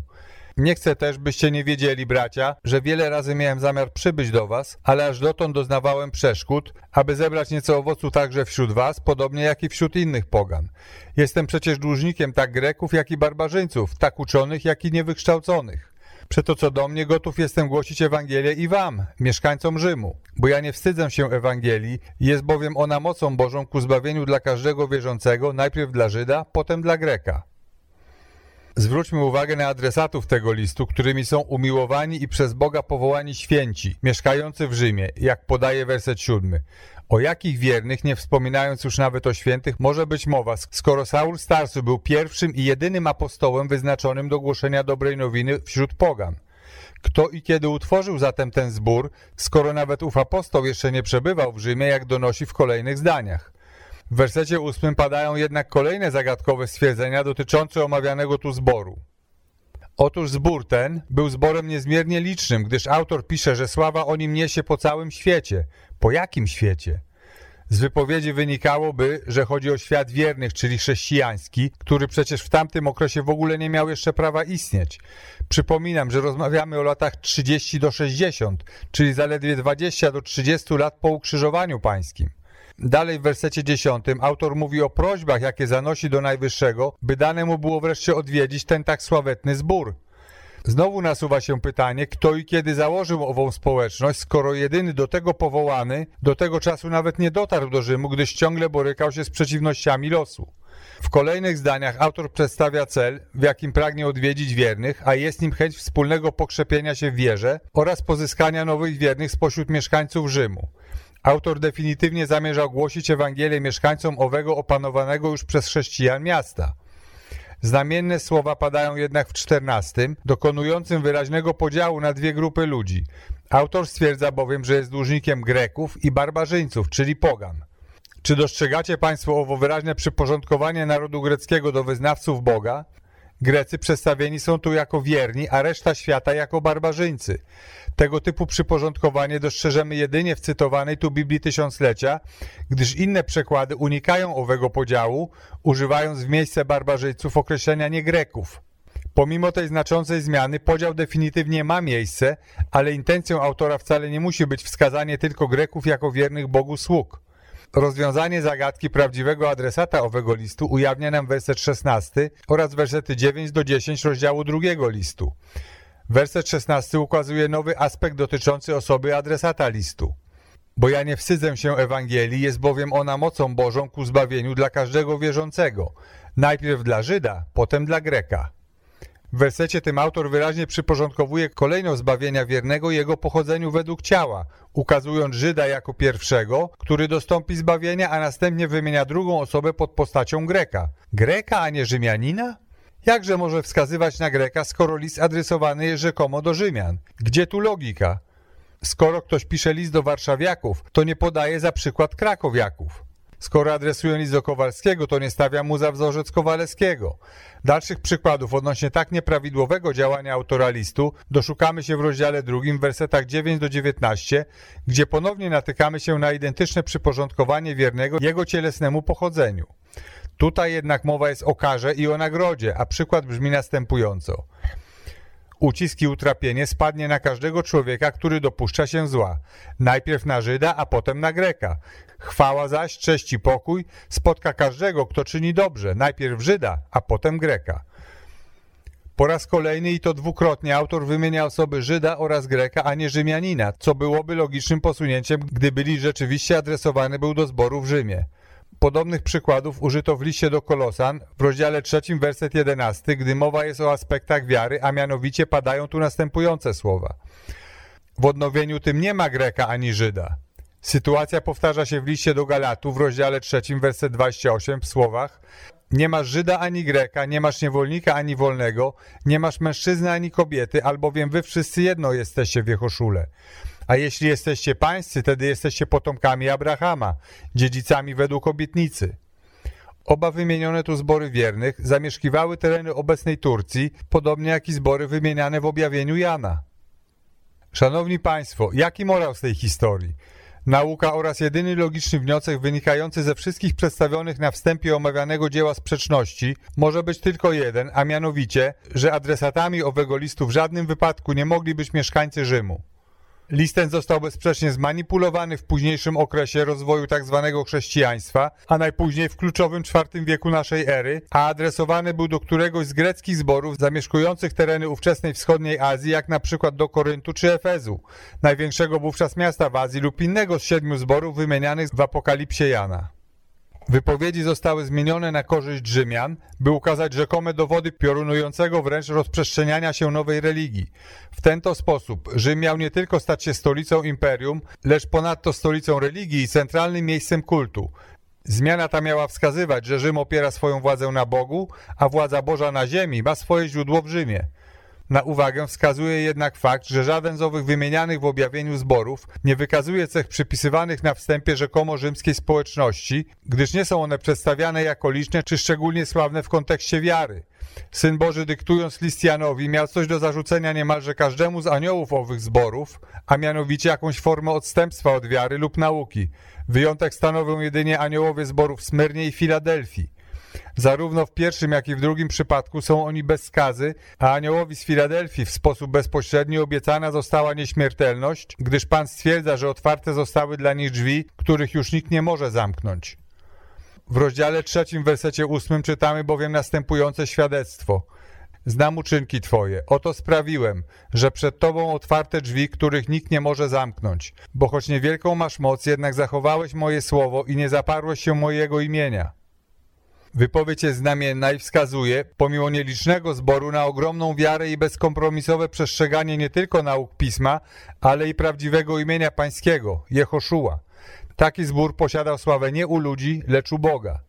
Nie chcę też, byście nie wiedzieli, bracia, że wiele razy miałem zamiar przybyć do was, ale aż dotąd doznawałem przeszkód, aby zebrać nieco owocu także wśród was, podobnie jak i wśród innych pogan. Jestem przecież dłużnikiem tak Greków, jak i barbarzyńców, tak uczonych, jak i niewykształconych. Przeto co do mnie gotów jestem głosić Ewangelię i wam, mieszkańcom Rzymu, bo ja nie wstydzę się Ewangelii, jest bowiem ona mocą Bożą ku zbawieniu dla każdego wierzącego, najpierw dla Żyda, potem dla Greka. Zwróćmy uwagę na adresatów tego listu, którymi są umiłowani i przez Boga powołani święci, mieszkający w Rzymie, jak podaje werset siódmy. O jakich wiernych, nie wspominając już nawet o świętych, może być mowa, skoro Saul Starsu był pierwszym i jedynym apostołem wyznaczonym do głoszenia dobrej nowiny wśród pogan? Kto i kiedy utworzył zatem ten zbór, skoro nawet ów apostoł jeszcze nie przebywał w Rzymie, jak donosi w kolejnych zdaniach? W wersecie ósmym padają jednak kolejne zagadkowe stwierdzenia dotyczące omawianego tu zboru. Otóż zbór ten był zborem niezmiernie licznym, gdyż autor pisze, że sława o nim niesie po całym świecie. Po jakim świecie? Z wypowiedzi wynikałoby, że chodzi o świat wiernych, czyli chrześcijański, który przecież w tamtym okresie w ogóle nie miał jeszcze prawa istnieć. Przypominam, że rozmawiamy o latach 30 do 60, czyli zaledwie 20 do 30 lat po ukrzyżowaniu pańskim. Dalej w wersecie 10 autor mówi o prośbach, jakie zanosi do Najwyższego, by dane mu było wreszcie odwiedzić ten tak sławetny zbór. Znowu nasuwa się pytanie, kto i kiedy założył ową społeczność, skoro jedyny do tego powołany do tego czasu nawet nie dotarł do Rzymu, gdyż ciągle borykał się z przeciwnościami losu. W kolejnych zdaniach autor przedstawia cel, w jakim pragnie odwiedzić wiernych, a jest nim chęć wspólnego pokrzepienia się w wierze oraz pozyskania nowych wiernych spośród mieszkańców Rzymu. Autor definitywnie zamierzał głosić Ewangelię mieszkańcom owego opanowanego już przez chrześcijan miasta. Znamienne słowa padają jednak w czternastym, dokonującym wyraźnego podziału na dwie grupy ludzi. Autor stwierdza bowiem, że jest dłużnikiem Greków i barbarzyńców, czyli pogan. Czy dostrzegacie Państwo owo wyraźne przyporządkowanie narodu greckiego do wyznawców Boga? Grecy przedstawieni są tu jako wierni, a reszta świata jako barbarzyńcy. Tego typu przyporządkowanie dostrzeżemy jedynie w cytowanej tu Biblii Tysiąclecia, gdyż inne przekłady unikają owego podziału, używając w miejsce barbarzyńców określenia nie Greków. Pomimo tej znaczącej zmiany podział definitywnie ma miejsce, ale intencją autora wcale nie musi być wskazanie tylko Greków jako wiernych Bogu sług. Rozwiązanie zagadki prawdziwego adresata owego listu ujawnia nam werset 16 oraz wersety 9 do 10 rozdziału drugiego listu. Werset 16 ukazuje nowy aspekt dotyczący osoby adresata listu. Bo ja nie wstydzę się Ewangelii, jest bowiem ona mocą Bożą ku zbawieniu dla każdego wierzącego. Najpierw dla Żyda, potem dla Greka. W wersecie tym autor wyraźnie przyporządkowuje kolejność zbawienia wiernego jego pochodzeniu według ciała, ukazując Żyda jako pierwszego, który dostąpi zbawienia, a następnie wymienia drugą osobę pod postacią Greka. Greka, a nie Rzymianina? Jakże może wskazywać na Greka, skoro list adresowany jest rzekomo do Rzymian? Gdzie tu logika? Skoro ktoś pisze list do warszawiaków, to nie podaje za przykład krakowiaków. Skoro adresuje list do Kowalskiego, to nie stawia mu za wzorzec Kowalewskiego. Dalszych przykładów odnośnie tak nieprawidłowego działania autora listu doszukamy się w rozdziale drugim wersetach 9 do 19, gdzie ponownie natykamy się na identyczne przyporządkowanie wiernego jego cielesnemu pochodzeniu. Tutaj jednak mowa jest o karze i o nagrodzie, a przykład brzmi następująco. Ucisk i utrapienie spadnie na każdego człowieka, który dopuszcza się zła. Najpierw na Żyda, a potem na Greka. Chwała zaś, cześć i pokój spotka każdego, kto czyni dobrze. Najpierw Żyda, a potem Greka. Po raz kolejny i to dwukrotnie autor wymienia osoby Żyda oraz Greka, a nie Rzymianina, co byłoby logicznym posunięciem, gdyby list rzeczywiście adresowany był do zboru w Rzymie. Podobnych przykładów użyto w liście do Kolosan w rozdziale 3, werset 11, gdy mowa jest o aspektach wiary, a mianowicie padają tu następujące słowa. W odnowieniu tym nie ma Greka ani Żyda. Sytuacja powtarza się w liście do Galatu w rozdziale 3, werset 28 w słowach Nie masz Żyda ani Greka, nie masz niewolnika ani wolnego, nie masz mężczyzny ani kobiety, albowiem wy wszyscy jedno jesteście w Jehoszule. A jeśli jesteście pańscy, wtedy jesteście potomkami Abrahama, dziedzicami według obietnicy. Oba wymienione tu zbory wiernych zamieszkiwały tereny obecnej Turcji, podobnie jak i zbory wymieniane w objawieniu Jana. Szanowni Państwo, jaki morał z tej historii? Nauka oraz jedyny logiczny wniosek wynikający ze wszystkich przedstawionych na wstępie omawianego dzieła sprzeczności może być tylko jeden, a mianowicie, że adresatami owego listu w żadnym wypadku nie mogli być mieszkańcy Rzymu. List ten został bezsprzecznie zmanipulowany w późniejszym okresie rozwoju tzw. chrześcijaństwa, a najpóźniej w kluczowym IV wieku naszej ery, a adresowany był do któregoś z greckich zborów zamieszkujących tereny ówczesnej wschodniej Azji, jak na przykład do Koryntu czy Efezu, największego wówczas miasta w Azji lub innego z siedmiu zborów wymienianych w Apokalipsie Jana. Wypowiedzi zostały zmienione na korzyść Rzymian, by ukazać rzekome dowody piorunującego wręcz rozprzestrzeniania się nowej religii. W ten to sposób Rzym miał nie tylko stać się stolicą imperium, lecz ponadto stolicą religii i centralnym miejscem kultu. Zmiana ta miała wskazywać, że Rzym opiera swoją władzę na Bogu, a władza Boża na ziemi ma swoje źródło w Rzymie. Na uwagę wskazuje jednak fakt, że żaden z owych wymienianych w objawieniu zborów nie wykazuje cech przypisywanych na wstępie rzekomo rzymskiej społeczności, gdyż nie są one przedstawiane jako liczne czy szczególnie sławne w kontekście wiary. Syn Boży dyktując list Janowi miał coś do zarzucenia niemalże każdemu z aniołów owych zborów, a mianowicie jakąś formę odstępstwa od wiary lub nauki. Wyjątek stanowią jedynie aniołowie zborów Smyrnie i Filadelfii. Zarówno w pierwszym, jak i w drugim przypadku są oni bez skazy, a aniołowi z Filadelfii w sposób bezpośredni obiecana została nieśmiertelność, gdyż Pan stwierdza, że otwarte zostały dla nich drzwi, których już nikt nie może zamknąć. W rozdziale trzecim, wersecie ósmym czytamy bowiem następujące świadectwo. Znam uczynki Twoje. Oto sprawiłem, że przed Tobą otwarte drzwi, których nikt nie może zamknąć. Bo choć niewielką masz moc, jednak zachowałeś moje słowo i nie zaparłeś się mojego imienia. Wypowiedź jest znamienna i wskazuje, pomimo nielicznego zboru, na ogromną wiarę i bezkompromisowe przestrzeganie nie tylko nauk Pisma, ale i prawdziwego imienia pańskiego, Jehoszua. Taki zbór posiadał sławę nie u ludzi, lecz u Boga.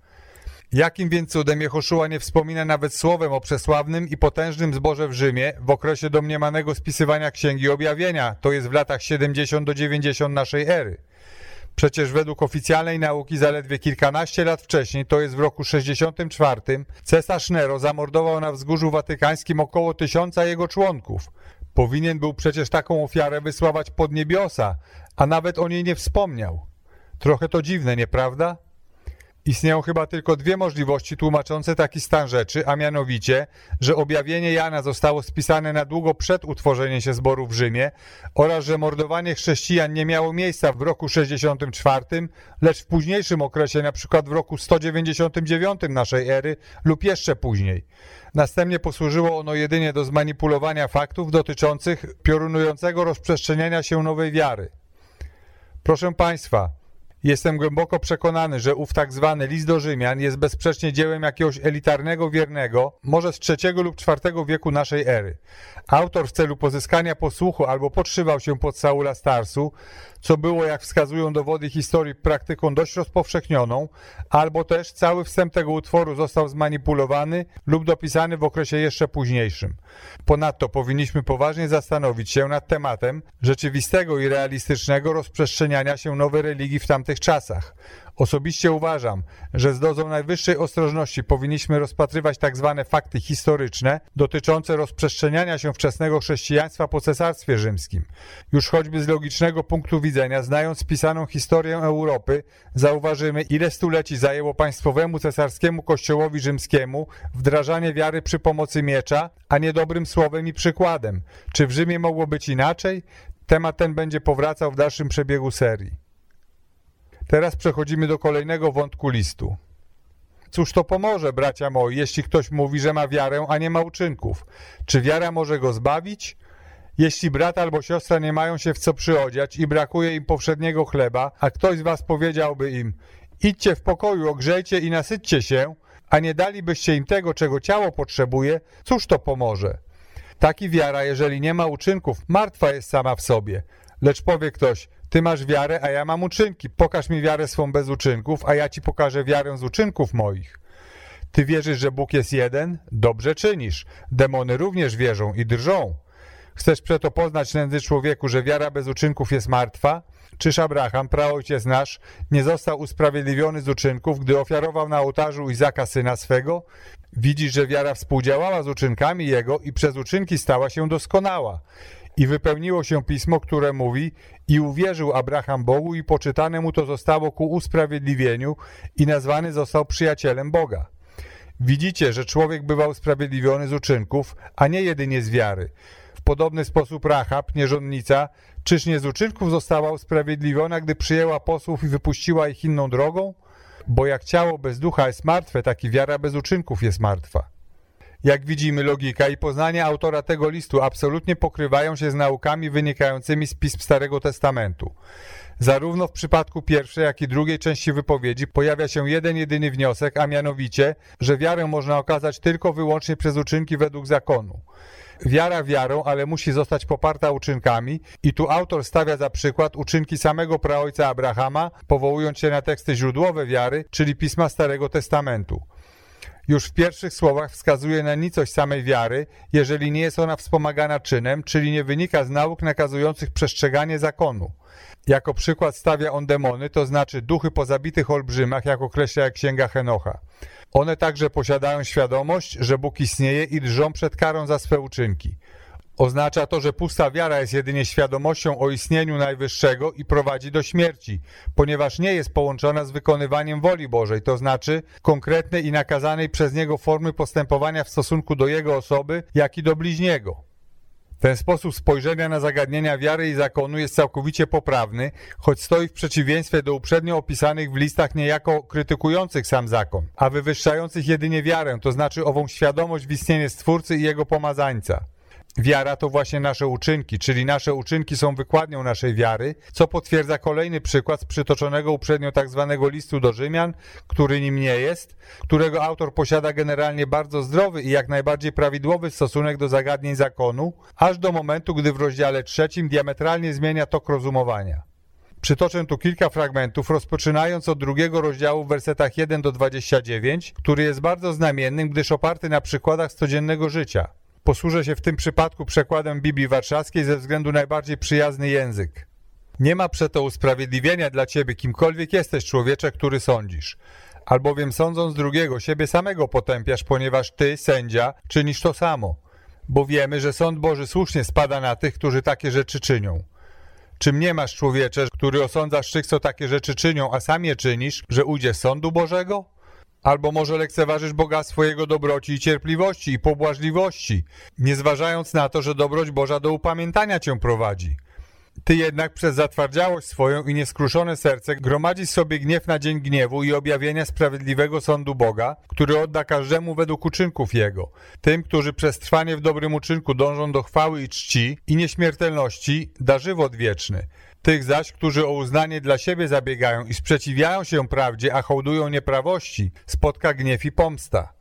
Jakim więc cudem Jehoszua nie wspomina nawet słowem o przesławnym i potężnym zborze w Rzymie w okresie domniemanego spisywania Księgi Objawienia, to jest w latach 70 do 90 naszej ery. Przecież według oficjalnej nauki zaledwie kilkanaście lat wcześniej, to jest w roku 64, cesarz Nero zamordował na wzgórzu watykańskim około tysiąca jego członków. Powinien był przecież taką ofiarę wysławać pod niebiosa, a nawet o niej nie wspomniał. Trochę to dziwne, nieprawda? Istnieją chyba tylko dwie możliwości tłumaczące taki stan rzeczy, a mianowicie, że objawienie Jana zostało spisane na długo przed utworzeniem się zboru w Rzymie oraz, że mordowanie chrześcijan nie miało miejsca w roku 64, lecz w późniejszym okresie, przykład w roku 199 naszej ery lub jeszcze później. Następnie posłużyło ono jedynie do zmanipulowania faktów dotyczących piorunującego rozprzestrzeniania się nowej wiary. Proszę Państwa, Jestem głęboko przekonany, że ów tak zwany list do Rzymian jest bezsprzecznie dziełem jakiegoś elitarnego wiernego, może z trzeciego lub czwartego wieku naszej ery. Autor w celu pozyskania posłuchu albo podszywał się pod Saula Starsu, co było, jak wskazują dowody historii, praktyką dość rozpowszechnioną, albo też cały wstęp tego utworu został zmanipulowany lub dopisany w okresie jeszcze późniejszym. Ponadto powinniśmy poważnie zastanowić się nad tematem rzeczywistego i realistycznego rozprzestrzeniania się nowej religii w tamtych czasach. Osobiście uważam, że z dozą najwyższej ostrożności powinniśmy rozpatrywać tak zwane fakty historyczne dotyczące rozprzestrzeniania się wczesnego chrześcijaństwa po cesarstwie rzymskim. Już choćby z logicznego punktu widzenia, znając pisaną historię Europy, zauważymy, ile stuleci zajęło państwowemu cesarskiemu kościołowi rzymskiemu wdrażanie wiary przy pomocy miecza, a nie dobrym słowem i przykładem. Czy w Rzymie mogło być inaczej? Temat ten będzie powracał w dalszym przebiegu serii. Teraz przechodzimy do kolejnego wątku listu. Cóż to pomoże, bracia moi, jeśli ktoś mówi, że ma wiarę, a nie ma uczynków? Czy wiara może go zbawić? Jeśli brat albo siostra nie mają się w co przyodziać i brakuje im powszedniego chleba, a ktoś z was powiedziałby im idźcie w pokoju, ogrzejcie i nasyćcie się, a nie dalibyście im tego, czego ciało potrzebuje, cóż to pomoże? Taki wiara, jeżeli nie ma uczynków, martwa jest sama w sobie. Lecz powie ktoś, ty masz wiarę, a ja mam uczynki. Pokaż mi wiarę swą bez uczynków, a ja ci pokażę wiarę z uczynków moich. Ty wierzysz, że Bóg jest jeden? Dobrze czynisz. Demony również wierzą i drżą. Chcesz przeto poznać nędzy człowieku, że wiara bez uczynków jest martwa? Czyż Abraham, praojciec nasz, nie został usprawiedliwiony z uczynków, gdy ofiarował na ołtarzu Izaka syna swego? Widzisz, że wiara współdziałała z uczynkami jego i przez uczynki stała się doskonała. I wypełniło się pismo, które mówi i uwierzył Abraham Bogu i poczytane mu to zostało ku usprawiedliwieniu i nazwany został przyjacielem Boga. Widzicie, że człowiek bywał usprawiedliwiony z uczynków, a nie jedynie z wiary. W podobny sposób Rahab, nierządnica, czyż nie z uczynków została usprawiedliwiona, gdy przyjęła posłów i wypuściła ich inną drogą? Bo jak ciało bez ducha jest martwe, tak i wiara bez uczynków jest martwa. Jak widzimy, logika i poznanie autora tego listu absolutnie pokrywają się z naukami wynikającymi z pism Starego Testamentu. Zarówno w przypadku pierwszej, jak i drugiej części wypowiedzi pojawia się jeden jedyny wniosek, a mianowicie, że wiarę można okazać tylko wyłącznie przez uczynki według zakonu. Wiara wiarą, ale musi zostać poparta uczynkami i tu autor stawia za przykład uczynki samego praojca Abrahama, powołując się na teksty źródłowe wiary, czyli pisma Starego Testamentu. Już w pierwszych słowach wskazuje na nicość samej wiary, jeżeli nie jest ona wspomagana czynem, czyli nie wynika z nauk nakazujących przestrzeganie zakonu. Jako przykład stawia on demony, to znaczy duchy po zabitych olbrzymach, jak określa Księga Henocha. One także posiadają świadomość, że Bóg istnieje i drżą przed karą za swe uczynki. Oznacza to, że pusta wiara jest jedynie świadomością o istnieniu Najwyższego i prowadzi do śmierci, ponieważ nie jest połączona z wykonywaniem woli Bożej, to znaczy konkretnej i nakazanej przez Niego formy postępowania w stosunku do Jego osoby, jak i do bliźniego. Ten sposób spojrzenia na zagadnienia wiary i zakonu jest całkowicie poprawny, choć stoi w przeciwieństwie do uprzednio opisanych w listach niejako krytykujących sam zakon, a wywyższających jedynie wiarę, to znaczy ową świadomość w istnienie Stwórcy i Jego pomazańca. Wiara to właśnie nasze uczynki, czyli nasze uczynki są wykładnią naszej wiary, co potwierdza kolejny przykład z przytoczonego uprzednio tak zwanego listu do Rzymian, który nim nie jest, którego autor posiada generalnie bardzo zdrowy i jak najbardziej prawidłowy stosunek do zagadnień zakonu, aż do momentu, gdy w rozdziale trzecim diametralnie zmienia tok rozumowania. Przytoczę tu kilka fragmentów, rozpoczynając od drugiego rozdziału w wersetach 1 do 29, który jest bardzo znamiennym, gdyż oparty na przykładach z codziennego życia. Posłużę się w tym przypadku przekładem Biblii Warszawskiej ze względu najbardziej przyjazny język. Nie ma przeto usprawiedliwienia dla ciebie, kimkolwiek jesteś człowiecze, który sądzisz. Albowiem sądząc drugiego, siebie samego potępiasz, ponieważ ty, sędzia, czynisz to samo. Bo wiemy, że sąd Boży słusznie spada na tych, którzy takie rzeczy czynią. Czym nie masz, człowiecze, który osądzasz tych, co takie rzeczy czynią, a sam je czynisz, że ujdzie sądu Bożego? Albo może lekceważysz bogactwo Jego dobroci i cierpliwości i pobłażliwości, nie zważając na to, że dobroć Boża do upamiętania cię prowadzi. Ty jednak przez zatwardziałość swoją i nieskruszone serce gromadzisz sobie gniew na dzień gniewu i objawienia sprawiedliwego sądu Boga, który odda każdemu według uczynków Jego. Tym, którzy przez trwanie w dobrym uczynku dążą do chwały i czci i nieśmiertelności, da żywot wieczny. Tych zaś, którzy o uznanie dla siebie zabiegają i sprzeciwiają się prawdzie, a hołdują nieprawości, spotka gniew i pomsta.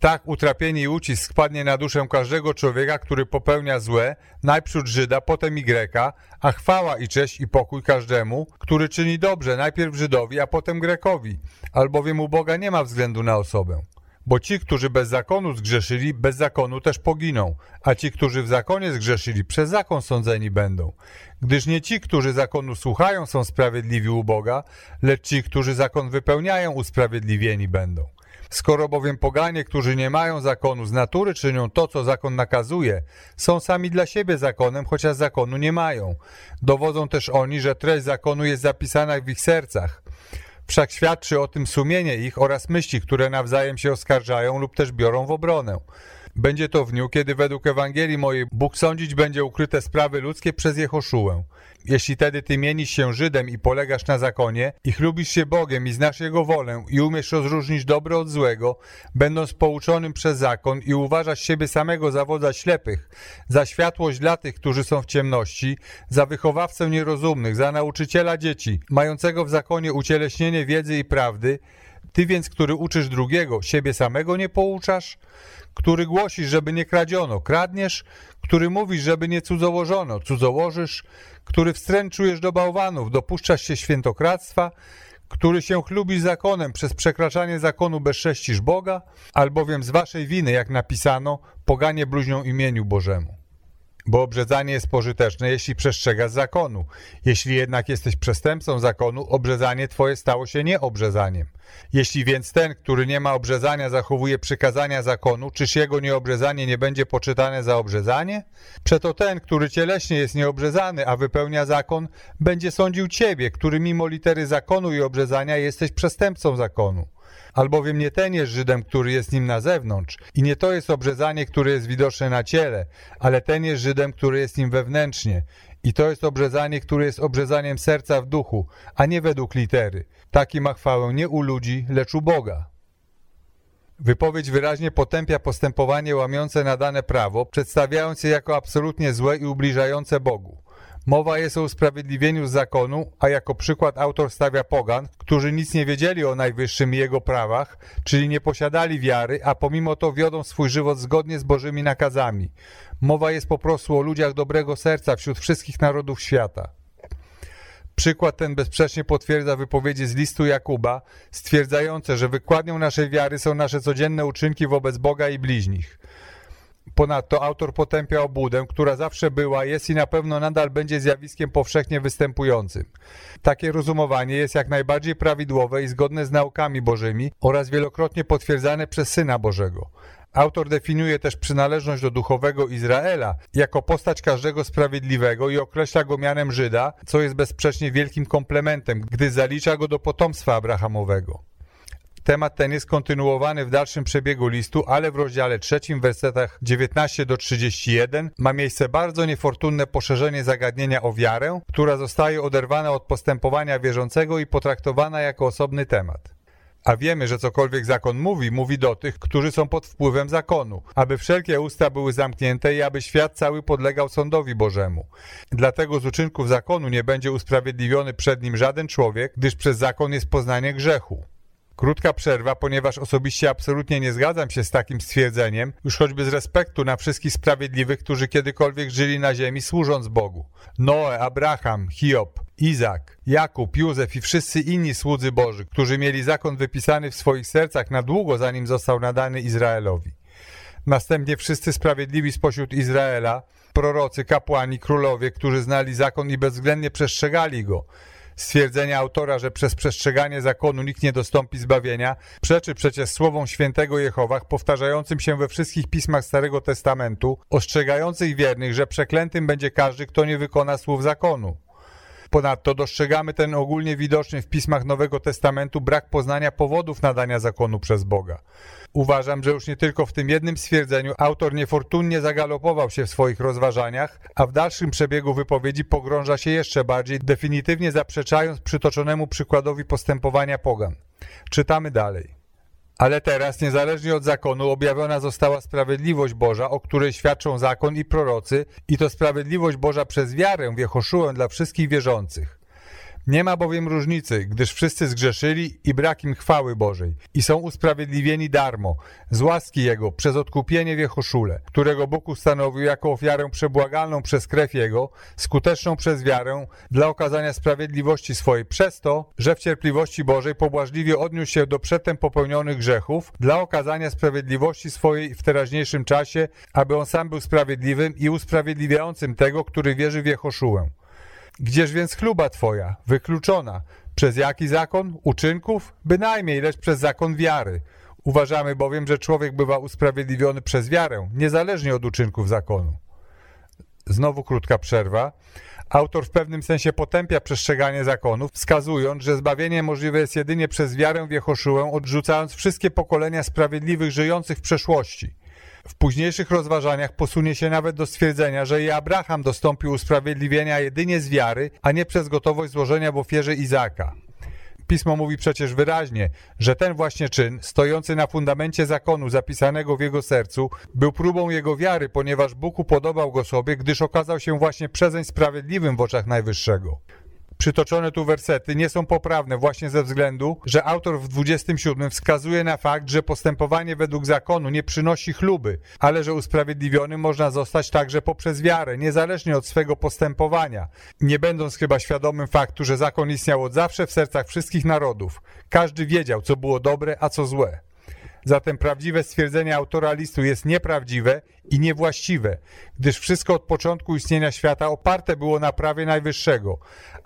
Tak utrapienie i ucisk spadnie na duszę każdego człowieka, który popełnia złe, najprzód Żyda, potem i Greka, a chwała i cześć i pokój każdemu, który czyni dobrze, najpierw Żydowi, a potem Grekowi, albowiem u Boga nie ma względu na osobę. Bo ci, którzy bez zakonu zgrzeszyli, bez zakonu też poginą, a ci, którzy w zakonie zgrzeszyli, przez zakon sądzeni będą. Gdyż nie ci, którzy zakonu słuchają, są sprawiedliwi u Boga, lecz ci, którzy zakon wypełniają, usprawiedliwieni będą. Skoro bowiem poganie, którzy nie mają zakonu, z natury czynią to, co zakon nakazuje, są sami dla siebie zakonem, chociaż zakonu nie mają. Dowodzą też oni, że treść zakonu jest zapisana w ich sercach. Wszak świadczy o tym sumienie ich oraz myśli, które nawzajem się oskarżają lub też biorą w obronę. Będzie to w dniu, kiedy według Ewangelii mojej Bóg sądzić będzie ukryte sprawy ludzkie przez Jehoszułę. Jeśli tedy ty mienisz się Żydem i polegasz na zakonie i chlubisz się Bogiem i znasz Jego wolę i umiesz rozróżnić dobre od złego, będąc pouczonym przez zakon i uważasz siebie samego za wodza ślepych, za światłość dla tych, którzy są w ciemności, za wychowawcę nierozumnych, za nauczyciela dzieci, mającego w zakonie ucieleśnienie wiedzy i prawdy, ty więc, który uczysz drugiego, siebie samego nie pouczasz? Który głosisz, żeby nie kradziono, kradniesz? Który mówisz, żeby nie cudzołożono, cudzołożysz? Który wstręt czujesz do bałwanów, dopuszczasz się świętokradztwa? Który się chlubi zakonem, przez przekraczanie zakonu bezcześcisz Boga? Albowiem z waszej winy, jak napisano, poganie bluźnią imieniu Bożemu. Bo obrzezanie jest pożyteczne, jeśli przestrzegasz zakonu. Jeśli jednak jesteś przestępcą zakonu, obrzezanie twoje stało się nieobrzezaniem. Jeśli więc ten, który nie ma obrzezania, zachowuje przykazania zakonu, czyż jego nieobrzezanie nie będzie poczytane za obrzezanie? Przeto ten, który cieleśnie jest nieobrzezany, a wypełnia zakon, będzie sądził ciebie, który mimo litery zakonu i obrzezania jesteś przestępcą zakonu. Albowiem nie ten jest Żydem, który jest nim na zewnątrz i nie to jest obrzezanie, które jest widoczne na ciele, ale ten jest Żydem, który jest nim wewnętrznie i to jest obrzezanie, które jest obrzezaniem serca w duchu, a nie według litery. Taki ma chwałę nie u ludzi, lecz u Boga. Wypowiedź wyraźnie potępia postępowanie łamiące nadane prawo, przedstawiając je jako absolutnie złe i ubliżające Bogu. Mowa jest o usprawiedliwieniu z zakonu, a jako przykład autor stawia pogan, którzy nic nie wiedzieli o Najwyższym jego prawach, czyli nie posiadali wiary, a pomimo to wiodą swój żywot zgodnie z Bożymi nakazami. Mowa jest po prostu o ludziach dobrego serca wśród wszystkich narodów świata. Przykład ten bezsprzecznie potwierdza wypowiedzi z listu Jakuba, stwierdzające, że wykładnią naszej wiary są nasze codzienne uczynki wobec Boga i bliźnich. Ponadto autor potępia obłudę, która zawsze była, jest i na pewno nadal będzie zjawiskiem powszechnie występującym. Takie rozumowanie jest jak najbardziej prawidłowe i zgodne z naukami bożymi oraz wielokrotnie potwierdzane przez Syna Bożego. Autor definiuje też przynależność do duchowego Izraela jako postać każdego sprawiedliwego i określa go mianem Żyda, co jest bezsprzecznie wielkim komplementem, gdy zalicza go do potomstwa Abrahamowego. Temat ten jest kontynuowany w dalszym przebiegu listu, ale w rozdziale trzecim, w wersetach 19 do 31 ma miejsce bardzo niefortunne poszerzenie zagadnienia o wiarę, która zostaje oderwana od postępowania wierzącego i potraktowana jako osobny temat. A wiemy, że cokolwiek zakon mówi, mówi do tych, którzy są pod wpływem zakonu, aby wszelkie usta były zamknięte i aby świat cały podlegał sądowi Bożemu. Dlatego z uczynków zakonu nie będzie usprawiedliwiony przed nim żaden człowiek, gdyż przez zakon jest poznanie grzechu. Krótka przerwa, ponieważ osobiście absolutnie nie zgadzam się z takim stwierdzeniem, już choćby z respektu na wszystkich sprawiedliwych, którzy kiedykolwiek żyli na ziemi służąc Bogu. Noe, Abraham, Hiob, Izak, Jakub, Józef i wszyscy inni słudzy Boży, którzy mieli zakon wypisany w swoich sercach na długo zanim został nadany Izraelowi. Następnie wszyscy sprawiedliwi spośród Izraela, prorocy, kapłani, królowie, którzy znali zakon i bezwzględnie przestrzegali go, Stwierdzenie autora, że przez przestrzeganie zakonu nikt nie dostąpi zbawienia, przeczy przecież słowom świętego Jehowach, powtarzającym się we wszystkich pismach Starego Testamentu, ostrzegających wiernych, że przeklętym będzie każdy, kto nie wykona słów zakonu. Ponadto dostrzegamy ten ogólnie widoczny w pismach Nowego Testamentu brak poznania powodów nadania zakonu przez Boga. Uważam, że już nie tylko w tym jednym stwierdzeniu autor niefortunnie zagalopował się w swoich rozważaniach, a w dalszym przebiegu wypowiedzi pogrąża się jeszcze bardziej, definitywnie zaprzeczając przytoczonemu przykładowi postępowania pogan. Czytamy dalej. Ale teraz, niezależnie od zakonu, objawiona została sprawiedliwość Boża, o której świadczą zakon i prorocy, i to sprawiedliwość Boża przez wiarę w Jehoszuę dla wszystkich wierzących. Nie ma bowiem różnicy, gdyż wszyscy zgrzeszyli i brak im chwały Bożej i są usprawiedliwieni darmo, z łaski Jego, przez odkupienie w Jehoszule, którego Bóg ustanowił jako ofiarę przebłagalną przez krew Jego, skuteczną przez wiarę, dla okazania sprawiedliwości swojej, przez to, że w cierpliwości Bożej pobłażliwie odniósł się do przedtem popełnionych grzechów, dla okazania sprawiedliwości swojej w teraźniejszym czasie, aby On sam był sprawiedliwym i usprawiedliwiającym tego, który wierzy w Jehoszułę. Gdzież więc chluba twoja, wykluczona? Przez jaki zakon? Uczynków? Bynajmniej, lecz przez zakon wiary. Uważamy bowiem, że człowiek bywa usprawiedliwiony przez wiarę, niezależnie od uczynków zakonu. Znowu krótka przerwa. Autor w pewnym sensie potępia przestrzeganie zakonów, wskazując, że zbawienie możliwe jest jedynie przez wiarę w Jehoszułę, odrzucając wszystkie pokolenia sprawiedliwych żyjących w przeszłości. W późniejszych rozważaniach posunie się nawet do stwierdzenia, że i Abraham dostąpił usprawiedliwienia jedynie z wiary, a nie przez gotowość złożenia w ofierze Izaka. Pismo mówi przecież wyraźnie, że ten właśnie czyn, stojący na fundamencie zakonu zapisanego w jego sercu, był próbą jego wiary, ponieważ Bóg upodobał go sobie, gdyż okazał się właśnie przezeń sprawiedliwym w oczach Najwyższego. Przytoczone tu wersety nie są poprawne właśnie ze względu, że autor w 27 wskazuje na fakt, że postępowanie według zakonu nie przynosi chluby, ale że usprawiedliwiony można zostać także poprzez wiarę, niezależnie od swego postępowania. Nie będąc chyba świadomym faktu, że zakon istniał od zawsze w sercach wszystkich narodów. Każdy wiedział, co było dobre, a co złe. Zatem prawdziwe stwierdzenie autora listu jest nieprawdziwe i niewłaściwe, gdyż wszystko od początku istnienia świata oparte było na prawie najwyższego.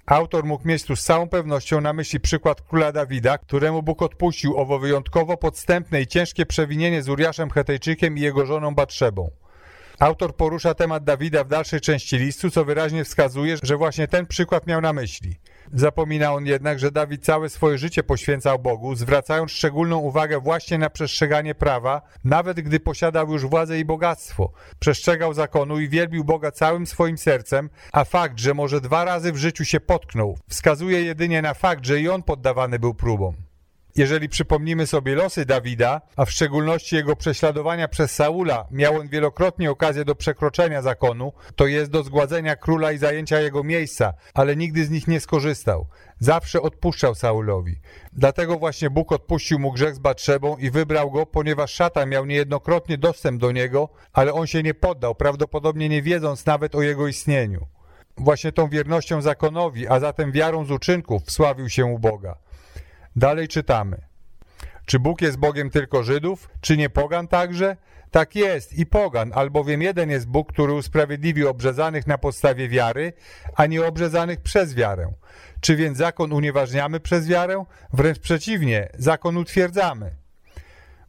Autor mógł mieć tu z całą pewnością na myśli przykład króla Dawida, któremu Bóg odpuścił owo wyjątkowo podstępne i ciężkie przewinienie z Uriaszem Hetejczykiem i jego żoną Batrzebą. Autor porusza temat Dawida w dalszej części listu, co wyraźnie wskazuje, że właśnie ten przykład miał na myśli. Zapomina on jednak, że Dawid całe swoje życie poświęcał Bogu, zwracając szczególną uwagę właśnie na przestrzeganie prawa, nawet gdy posiadał już władzę i bogactwo. Przestrzegał zakonu i wielbił Boga całym swoim sercem, a fakt, że może dwa razy w życiu się potknął, wskazuje jedynie na fakt, że i on poddawany był próbom. Jeżeli przypomnimy sobie losy Dawida, a w szczególności jego prześladowania przez Saula, miał on wielokrotnie okazję do przekroczenia zakonu, to jest do zgładzenia króla i zajęcia jego miejsca, ale nigdy z nich nie skorzystał. Zawsze odpuszczał Saulowi. Dlatego właśnie Bóg odpuścił mu grzech z Batrzebą i wybrał go, ponieważ szatan miał niejednokrotnie dostęp do niego, ale on się nie poddał, prawdopodobnie nie wiedząc nawet o jego istnieniu. Właśnie tą wiernością zakonowi, a zatem wiarą z uczynków, sławił się u Boga. Dalej czytamy. Czy Bóg jest Bogiem tylko Żydów, czy nie pogan także? Tak jest i pogan, albowiem jeden jest Bóg, który usprawiedliwi obrzezanych na podstawie wiary, a nie obrzezanych przez wiarę. Czy więc zakon unieważniamy przez wiarę? Wręcz przeciwnie, zakon utwierdzamy.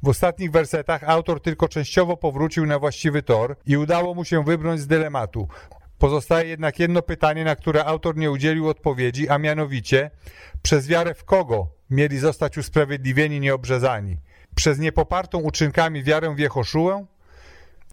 W ostatnich wersetach autor tylko częściowo powrócił na właściwy tor i udało mu się wybrnąć z dylematu. Pozostaje jednak jedno pytanie, na które autor nie udzielił odpowiedzi, a mianowicie przez wiarę w kogo mieli zostać usprawiedliwieni nieobrzezani? Przez niepopartą uczynkami wiarę w Jehoszułę?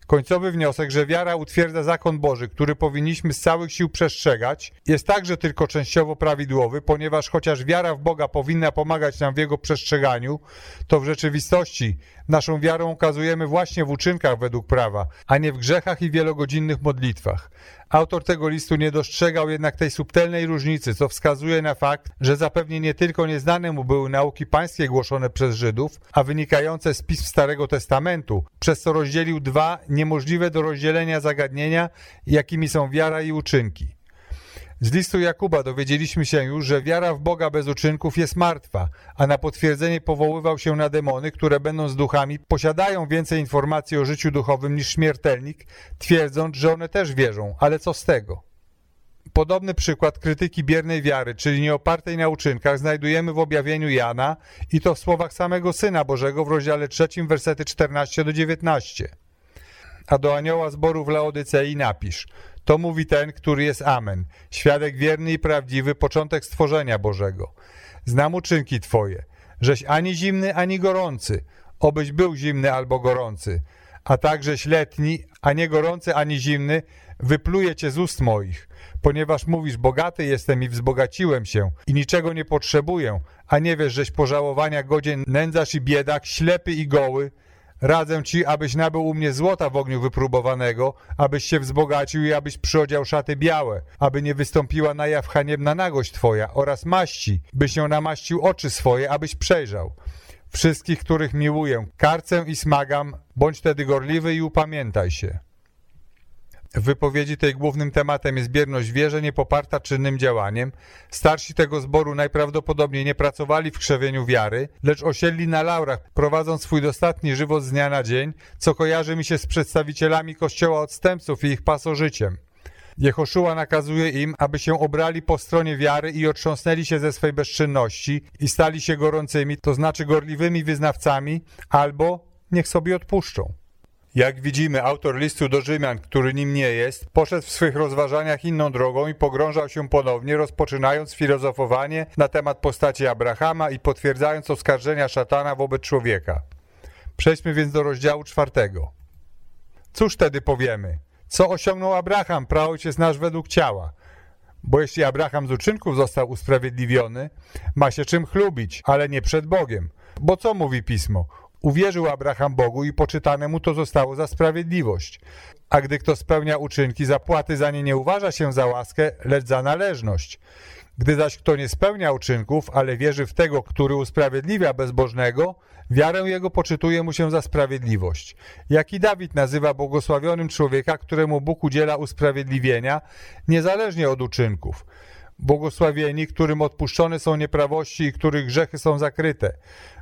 Końcowy wniosek, że wiara utwierdza zakon Boży, który powinniśmy z całych sił przestrzegać, jest także tylko częściowo prawidłowy, ponieważ chociaż wiara w Boga powinna pomagać nam w Jego przestrzeganiu, to w rzeczywistości naszą wiarą okazujemy właśnie w uczynkach według prawa, a nie w grzechach i wielogodzinnych modlitwach. Autor tego listu nie dostrzegał jednak tej subtelnej różnicy, co wskazuje na fakt, że zapewne nie tylko nieznane mu były nauki pańskie głoszone przez Żydów, a wynikające z pism Starego Testamentu, przez co rozdzielił dwa niemożliwe do rozdzielenia zagadnienia, jakimi są wiara i uczynki. Z listu Jakuba dowiedzieliśmy się już, że wiara w Boga bez uczynków jest martwa, a na potwierdzenie powoływał się na demony, które będąc duchami posiadają więcej informacji o życiu duchowym niż śmiertelnik, twierdząc, że one też wierzą, ale co z tego? Podobny przykład krytyki biernej wiary, czyli nieopartej na uczynkach, znajdujemy w objawieniu Jana i to w słowach samego Syna Bożego w rozdziale 3, wersety 14 do 19. A do anioła zboru w Laodycei napisz – to mówi ten, który jest Amen, świadek wierny i prawdziwy, początek stworzenia Bożego. Znam uczynki Twoje, żeś ani zimny, ani gorący, obyś był zimny albo gorący, a także letni, a nie gorący, ani zimny, wypluje Cię z ust moich, ponieważ mówisz, bogaty jestem i wzbogaciłem się i niczego nie potrzebuję, a nie wiesz, żeś pożałowania godzien nędzarz i biedak, ślepy i goły, Radzę ci, abyś nabył u mnie złota w ogniu wypróbowanego, abyś się wzbogacił i abyś przyodział szaty białe, aby nie wystąpiła na jaw haniebna nagość twoja oraz maści, byś ją namaścił oczy swoje, abyś przejrzał. Wszystkich, których miłuję, karcę i smagam, bądź tedy gorliwy i upamiętaj się. Wypowiedzi tej głównym tematem jest bierność wierze niepoparta czynnym działaniem. Starsi tego zboru najprawdopodobniej nie pracowali w krzewieniu wiary, lecz osiedli na laurach, prowadząc swój dostatni żywot z dnia na dzień, co kojarzy mi się z przedstawicielami kościoła odstępców i ich pasożyciem. Jehoszua nakazuje im, aby się obrali po stronie wiary i otrząsnęli się ze swej bezczynności i stali się gorącymi, to znaczy gorliwymi wyznawcami, albo niech sobie odpuszczą. Jak widzimy, autor listu do Rzymian, który nim nie jest, poszedł w swych rozważaniach inną drogą i pogrążał się ponownie, rozpoczynając filozofowanie na temat postaci Abrahama i potwierdzając oskarżenia szatana wobec człowieka. Przejdźmy więc do rozdziału czwartego. Cóż wtedy powiemy? Co osiągnął Abraham, praojciec nasz według ciała? Bo jeśli Abraham z uczynków został usprawiedliwiony, ma się czym chlubić, ale nie przed Bogiem. Bo co mówi Pismo? Uwierzył Abraham Bogu i poczytane mu to zostało za sprawiedliwość. A gdy kto spełnia uczynki, zapłaty za nie nie uważa się za łaskę, lecz za należność. Gdy zaś kto nie spełnia uczynków, ale wierzy w tego, który usprawiedliwia bezbożnego, wiarę jego poczytuje mu się za sprawiedliwość. Jak i Dawid nazywa błogosławionym człowieka, któremu Bóg udziela usprawiedliwienia, niezależnie od uczynków. Błogosławieni, którym odpuszczone są nieprawości i których grzechy są zakryte.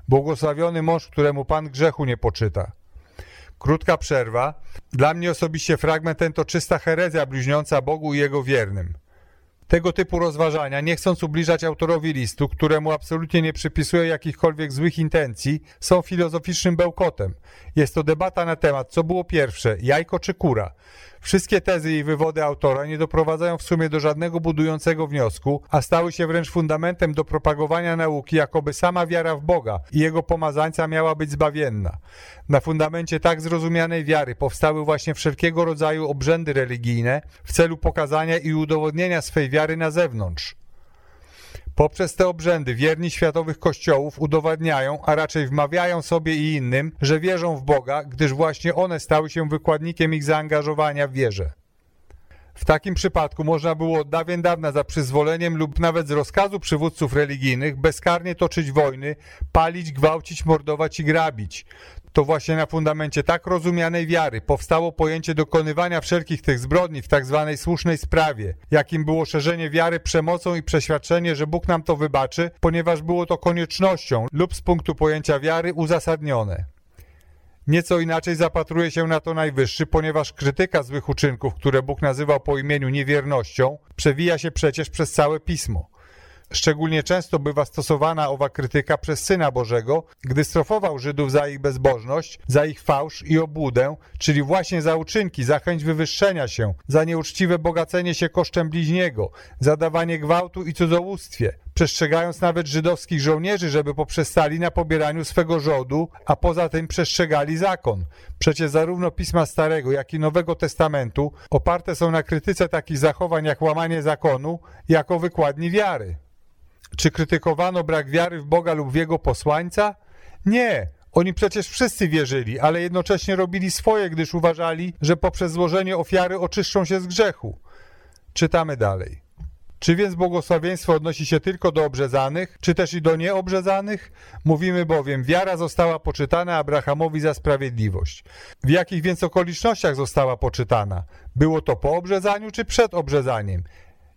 Błogosławiony mąż, któremu Pan grzechu nie poczyta. Krótka przerwa. Dla mnie osobiście fragment ten to czysta herezja bliźniąca Bogu i Jego wiernym. Tego typu rozważania, nie chcąc ubliżać autorowi listu, któremu absolutnie nie przypisuje jakichkolwiek złych intencji, są filozoficznym bełkotem. Jest to debata na temat, co było pierwsze, jajko czy kura. Wszystkie tezy i wywody autora nie doprowadzają w sumie do żadnego budującego wniosku, a stały się wręcz fundamentem do propagowania nauki, jakoby sama wiara w Boga i jego pomazańca miała być zbawienna. Na fundamencie tak zrozumianej wiary powstały właśnie wszelkiego rodzaju obrzędy religijne w celu pokazania i udowodnienia swej wiary na zewnątrz. Poprzez te obrzędy wierni światowych kościołów udowadniają, a raczej wmawiają sobie i innym, że wierzą w Boga, gdyż właśnie one stały się wykładnikiem ich zaangażowania w wierze. W takim przypadku można było od dawien dawna za przyzwoleniem lub nawet z rozkazu przywódców religijnych bezkarnie toczyć wojny, palić, gwałcić, mordować i grabić. To właśnie na fundamencie tak rozumianej wiary powstało pojęcie dokonywania wszelkich tych zbrodni w tak zwanej słusznej sprawie, jakim było szerzenie wiary przemocą i przeświadczenie, że Bóg nam to wybaczy, ponieważ było to koniecznością lub z punktu pojęcia wiary uzasadnione. Nieco inaczej zapatruje się na to Najwyższy, ponieważ krytyka złych uczynków, które Bóg nazywał po imieniu niewiernością, przewija się przecież przez całe Pismo. Szczególnie często bywa stosowana owa krytyka przez Syna Bożego, gdy strofował Żydów za ich bezbożność, za ich fałsz i obłudę, czyli właśnie za uczynki, za chęć wywyższenia się, za nieuczciwe bogacenie się kosztem bliźniego, za dawanie gwałtu i cudzołóstwie, przestrzegając nawet żydowskich żołnierzy, żeby poprzestali na pobieraniu swego żołdu, a poza tym przestrzegali zakon. Przecież zarówno Pisma Starego, jak i Nowego Testamentu oparte są na krytyce takich zachowań jak łamanie zakonu, jako wykładni wiary. Czy krytykowano brak wiary w Boga lub w Jego posłańca? Nie, oni przecież wszyscy wierzyli, ale jednocześnie robili swoje, gdyż uważali, że poprzez złożenie ofiary oczyszczą się z grzechu. Czytamy dalej. Czy więc błogosławieństwo odnosi się tylko do obrzezanych, czy też i do nieobrzezanych? Mówimy bowiem, wiara została poczytana Abrahamowi za sprawiedliwość. W jakich więc okolicznościach została poczytana? Było to po obrzezaniu czy przed obrzezaniem?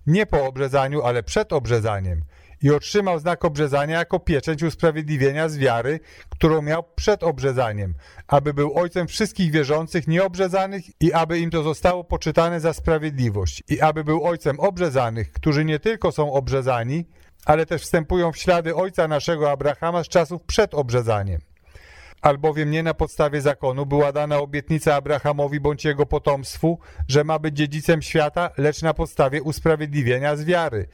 Nie po obrzezaniu, ale przed obrzezaniem i otrzymał znak obrzezania jako pieczęć usprawiedliwienia z wiary, którą miał przed obrzezaniem, aby był ojcem wszystkich wierzących nieobrzezanych i aby im to zostało poczytane za sprawiedliwość i aby był ojcem obrzezanych, którzy nie tylko są obrzezani, ale też wstępują w ślady ojca naszego Abrahama z czasów przed obrzezaniem albowiem nie na podstawie zakonu była dana obietnica Abrahamowi bądź jego potomstwu, że ma być dziedzicem świata, lecz na podstawie usprawiedliwienia z wiary.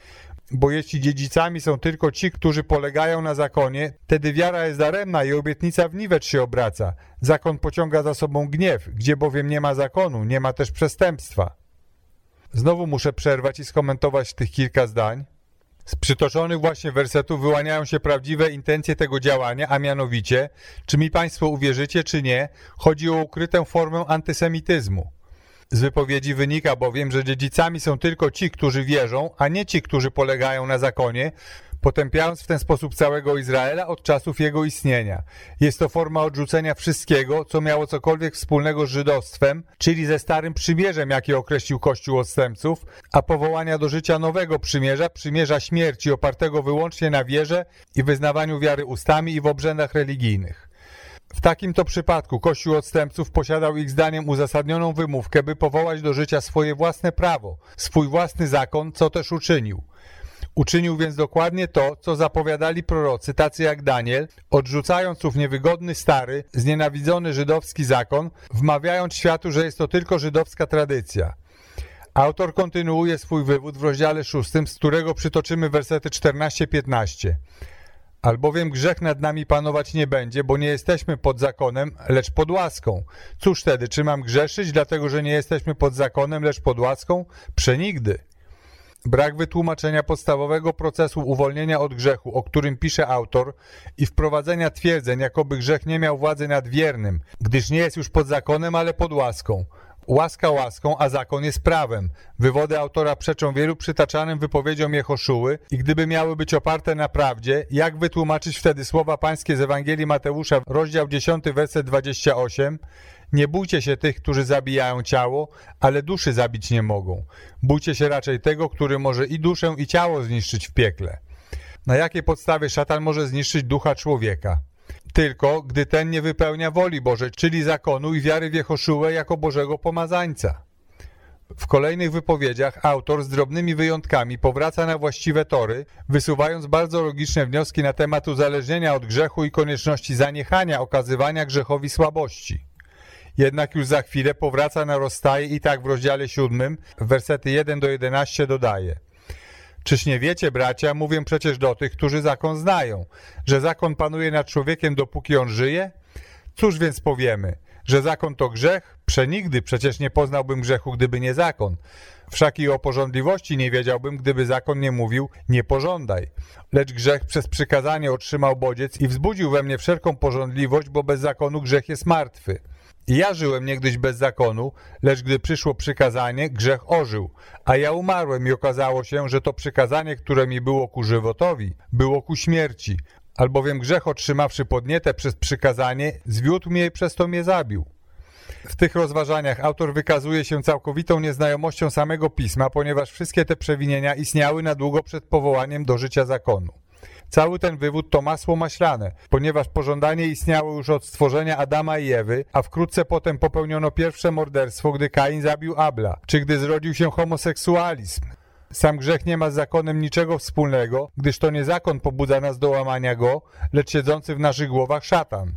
Bo jeśli dziedzicami są tylko ci, którzy polegają na zakonie, wtedy wiara jest daremna i obietnica w niwecz się obraca. Zakon pociąga za sobą gniew, gdzie bowiem nie ma zakonu, nie ma też przestępstwa. Znowu muszę przerwać i skomentować tych kilka zdań. Z przytoczonych właśnie wersetów wyłaniają się prawdziwe intencje tego działania, a mianowicie, czy mi Państwo uwierzycie, czy nie, chodzi o ukrytą formę antysemityzmu. Z wypowiedzi wynika bowiem, że dziedzicami są tylko ci, którzy wierzą, a nie ci, którzy polegają na zakonie, potępiając w ten sposób całego Izraela od czasów jego istnienia. Jest to forma odrzucenia wszystkiego, co miało cokolwiek wspólnego z żydostwem, czyli ze starym przymierzem, jakie określił Kościół odstępców, a powołania do życia nowego przymierza, przymierza śmierci opartego wyłącznie na wierze i wyznawaniu wiary ustami i w obrzędach religijnych. W takim to przypadku Kościół odstępców posiadał ich zdaniem uzasadnioną wymówkę, by powołać do życia swoje własne prawo, swój własny zakon, co też uczynił. Uczynił więc dokładnie to, co zapowiadali prorocy, tacy jak Daniel, odrzucając ów niewygodny stary, znienawidzony żydowski zakon, wmawiając światu, że jest to tylko żydowska tradycja. Autor kontynuuje swój wywód w rozdziale szóstym, z którego przytoczymy wersety 14-15. Albowiem grzech nad nami panować nie będzie, bo nie jesteśmy pod zakonem, lecz pod łaską. Cóż wtedy, czy mam grzeszyć, dlatego że nie jesteśmy pod zakonem, lecz pod łaską? Przenigdy. Brak wytłumaczenia podstawowego procesu uwolnienia od grzechu, o którym pisze autor, i wprowadzenia twierdzeń, jakoby grzech nie miał władzy nad wiernym, gdyż nie jest już pod zakonem, ale pod łaską. Łaska łaską, a zakon jest prawem. Wywody autora przeczą wielu przytaczanym wypowiedziom Jehoszuły i gdyby miały być oparte na prawdzie, jak wytłumaczyć wtedy słowa pańskie z Ewangelii Mateusza, rozdział 10, werset 28? Nie bójcie się tych, którzy zabijają ciało, ale duszy zabić nie mogą. Bójcie się raczej tego, który może i duszę, i ciało zniszczyć w piekle. Na jakiej podstawie szatan może zniszczyć ducha człowieka? Tylko gdy ten nie wypełnia woli Bożej, czyli zakonu i wiary w Jehoszułę jako Bożego pomazańca. W kolejnych wypowiedziach autor z drobnymi wyjątkami powraca na właściwe tory, wysuwając bardzo logiczne wnioski na temat uzależnienia od grzechu i konieczności zaniechania okazywania grzechowi słabości. jednak już za chwilę powraca na rozstaje i tak w rozdziale 7, wersety 1 do 11 dodaje. Czyż nie wiecie, bracia, mówię przecież do tych, którzy zakon znają, że zakon panuje nad człowiekiem, dopóki on żyje? Cóż więc powiemy? Że zakon to grzech? Przenigdy przecież nie poznałbym grzechu, gdyby nie zakon. Wszak i o porządliwości nie wiedziałbym, gdyby zakon nie mówił nie pożądaj. Lecz grzech przez przykazanie otrzymał bodziec i wzbudził we mnie wszelką porządliwość, bo bez zakonu grzech jest martwy. Ja żyłem niegdyś bez zakonu, lecz gdy przyszło przykazanie, grzech ożył. A ja umarłem i okazało się, że to przykazanie, które mi było ku żywotowi, było ku śmierci. Albowiem grzech otrzymawszy podnietę przez przykazanie, zwiódł mnie i przez to mnie zabił. W tych rozważaniach autor wykazuje się całkowitą nieznajomością samego pisma, ponieważ wszystkie te przewinienia istniały na długo przed powołaniem do życia zakonu. Cały ten wywód to masło maślane, ponieważ pożądanie istniało już od stworzenia Adama i Ewy, a wkrótce potem popełniono pierwsze morderstwo, gdy Kain zabił Abla, czy gdy zrodził się homoseksualizm. Sam grzech nie ma z zakonem niczego wspólnego, gdyż to nie zakon pobudza nas do łamania go, lecz siedzący w naszych głowach szatan.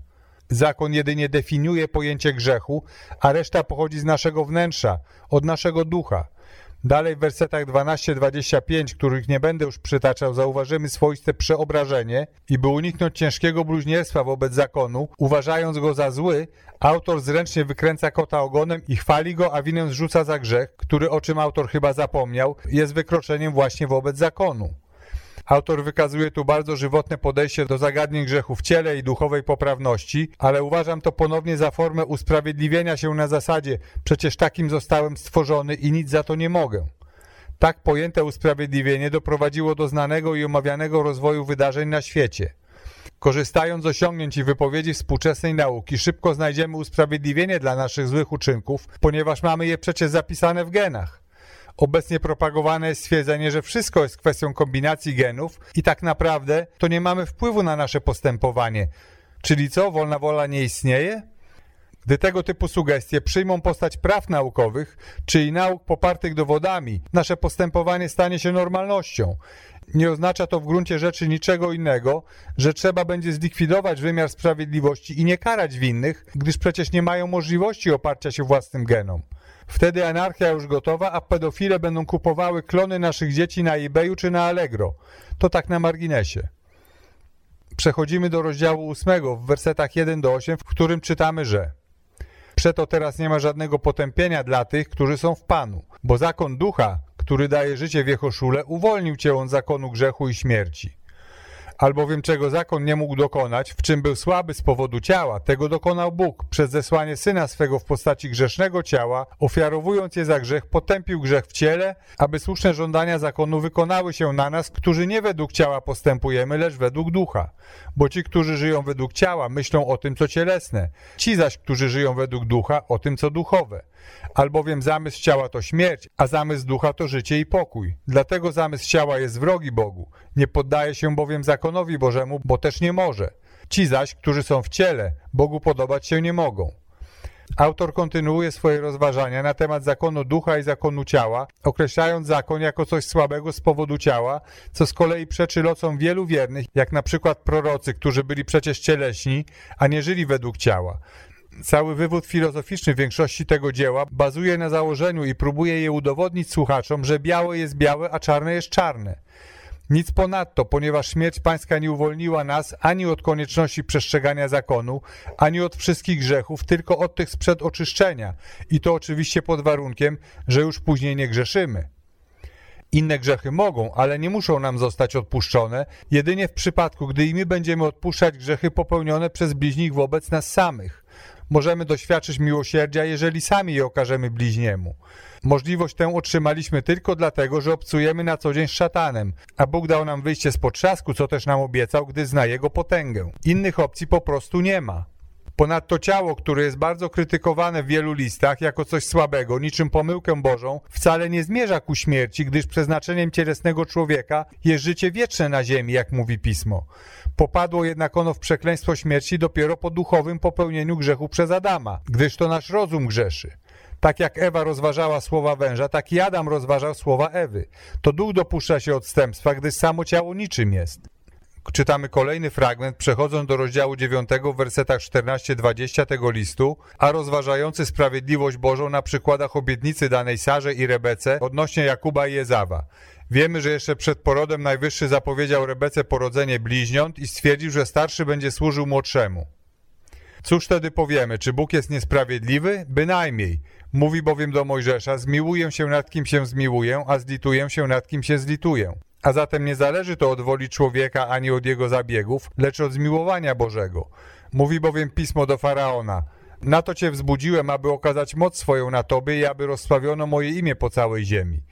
Zakon jedynie definiuje pojęcie grzechu, a reszta pochodzi z naszego wnętrza, od naszego ducha. Dalej w wersetach 12-25, których nie będę już przytaczał, zauważymy swoiste przeobrażenie i by uniknąć ciężkiego bluźnierstwa wobec zakonu, uważając go za zły, autor zręcznie wykręca kota ogonem i chwali go, a winę zrzuca za grzech, który o czym autor chyba zapomniał, jest wykroczeniem właśnie wobec zakonu. Autor wykazuje tu bardzo żywotne podejście do zagadnień grzechu w ciele i duchowej poprawności, ale uważam to ponownie za formę usprawiedliwienia się na zasadzie przecież takim zostałem stworzony i nic za to nie mogę. Tak pojęte usprawiedliwienie doprowadziło do znanego i omawianego rozwoju wydarzeń na świecie. Korzystając z osiągnięć i wypowiedzi współczesnej nauki, szybko znajdziemy usprawiedliwienie dla naszych złych uczynków, ponieważ mamy je przecież zapisane w genach. Obecnie propagowane jest stwierdzenie, że wszystko jest kwestią kombinacji genów i tak naprawdę to nie mamy wpływu na nasze postępowanie. Czyli co, wolna wola nie istnieje? Gdy tego typu sugestie przyjmą postać praw naukowych, czyli nauk popartych dowodami, nasze postępowanie stanie się normalnością. Nie oznacza to w gruncie rzeczy niczego innego, że trzeba będzie zlikwidować wymiar sprawiedliwości i nie karać winnych, gdyż przecież nie mają możliwości oparcia się własnym genom. Wtedy anarchia już gotowa, a pedofile będą kupowały klony naszych dzieci na eBayu czy na Allegro. To tak na marginesie. Przechodzimy do rozdziału 8 w wersetach 1 do 8, w którym czytamy, że Przeto teraz nie ma żadnego potępienia dla tych, którzy są w Panu, bo zakon ducha, który daje życie wiechoszule, uwolnił cię od zakonu grzechu i śmierci albowiem czego zakon nie mógł dokonać, w czym był słaby z powodu ciała, tego dokonał Bóg przez zesłanie Syna swego w postaci grzesznego ciała, ofiarowując je za grzech, potępił grzech w ciele, aby słuszne żądania zakonu wykonały się na nas, którzy nie według ciała postępujemy, lecz według ducha. Bo ci, którzy żyją według ciała, myślą o tym, co cielesne, ci zaś, którzy żyją według ducha, o tym, co duchowe. Albowiem zamysł ciała to śmierć, a zamysł ducha to życie i pokój. Dlatego zamysł ciała jest wrogi Bogu. Nie poddaje się bowiem zakonowi Bożemu, bo też nie może. Ci zaś, którzy są w ciele, Bogu podobać się nie mogą. Autor kontynuuje swoje rozważania na temat zakonu ducha i zakonu ciała, określając zakon jako coś słabego z powodu ciała, co z kolei przeczy losom wielu wiernych, jak na przykład prorocy, którzy byli przecież cieleśni, a nie żyli według ciała. Cały wywód filozoficzny większości tego dzieła bazuje na założeniu i próbuje je udowodnić słuchaczom, że białe jest białe, a czarne jest czarne. Nic ponadto, ponieważ śmierć pańska nie uwolniła nas ani od konieczności przestrzegania zakonu, ani od wszystkich grzechów, tylko od tych sprzed oczyszczenia. I to oczywiście pod warunkiem, że już później nie grzeszymy. Inne grzechy mogą, ale nie muszą nam zostać odpuszczone, jedynie w przypadku, gdy i my będziemy odpuszczać grzechy popełnione przez bliźnich wobec nas samych możemy doświadczyć miłosierdzia, jeżeli sami je okażemy bliźniemu. Możliwość tę otrzymaliśmy tylko dlatego, że obcujemy na co dzień z szatanem, a Bóg dał nam wyjście z potrzasku, co też nam obiecał, gdy zna jego potęgę. Innych opcji po prostu nie ma. Ponadto ciało, które jest bardzo krytykowane w wielu listach jako coś słabego, niczym pomyłkę Bożą, wcale nie zmierza ku śmierci, gdyż przeznaczeniem cielesnego człowieka jest życie wieczne na ziemi, jak mówi Pismo. Popadło jednak ono w przekleństwo śmierci dopiero po duchowym popełnieniu grzechu przez Adama, gdyż to nasz rozum grzeszy. Tak jak Ewa rozważała słowa węża, tak i Adam rozważał słowa Ewy. To duch dopuszcza się odstępstwa, gdyż samo ciało niczym jest. Czytamy kolejny fragment, przechodząc do rozdziału 9 w wersetach 14-20 tego listu, a rozważający sprawiedliwość Bożą na przykładach obietnicy danej Sarze i Rebece odnośnie Jakuba i Jezawa. Wiemy, że jeszcze przed porodem Najwyższy zapowiedział Rebece porodzenie bliźniąt i stwierdził, że starszy będzie służył młodszemu. Cóż wtedy powiemy? Czy Bóg jest niesprawiedliwy? Bynajmniej. Mówi bowiem do Mojżesza, zmiłuję się nad kim się zmiłuję, a zlituję się nad kim się zlituję. A zatem nie zależy to od woli człowieka ani od jego zabiegów, lecz od zmiłowania Bożego. Mówi bowiem pismo do Faraona, na to cię wzbudziłem, aby okazać moc swoją na tobie i aby rozsławiono moje imię po całej ziemi.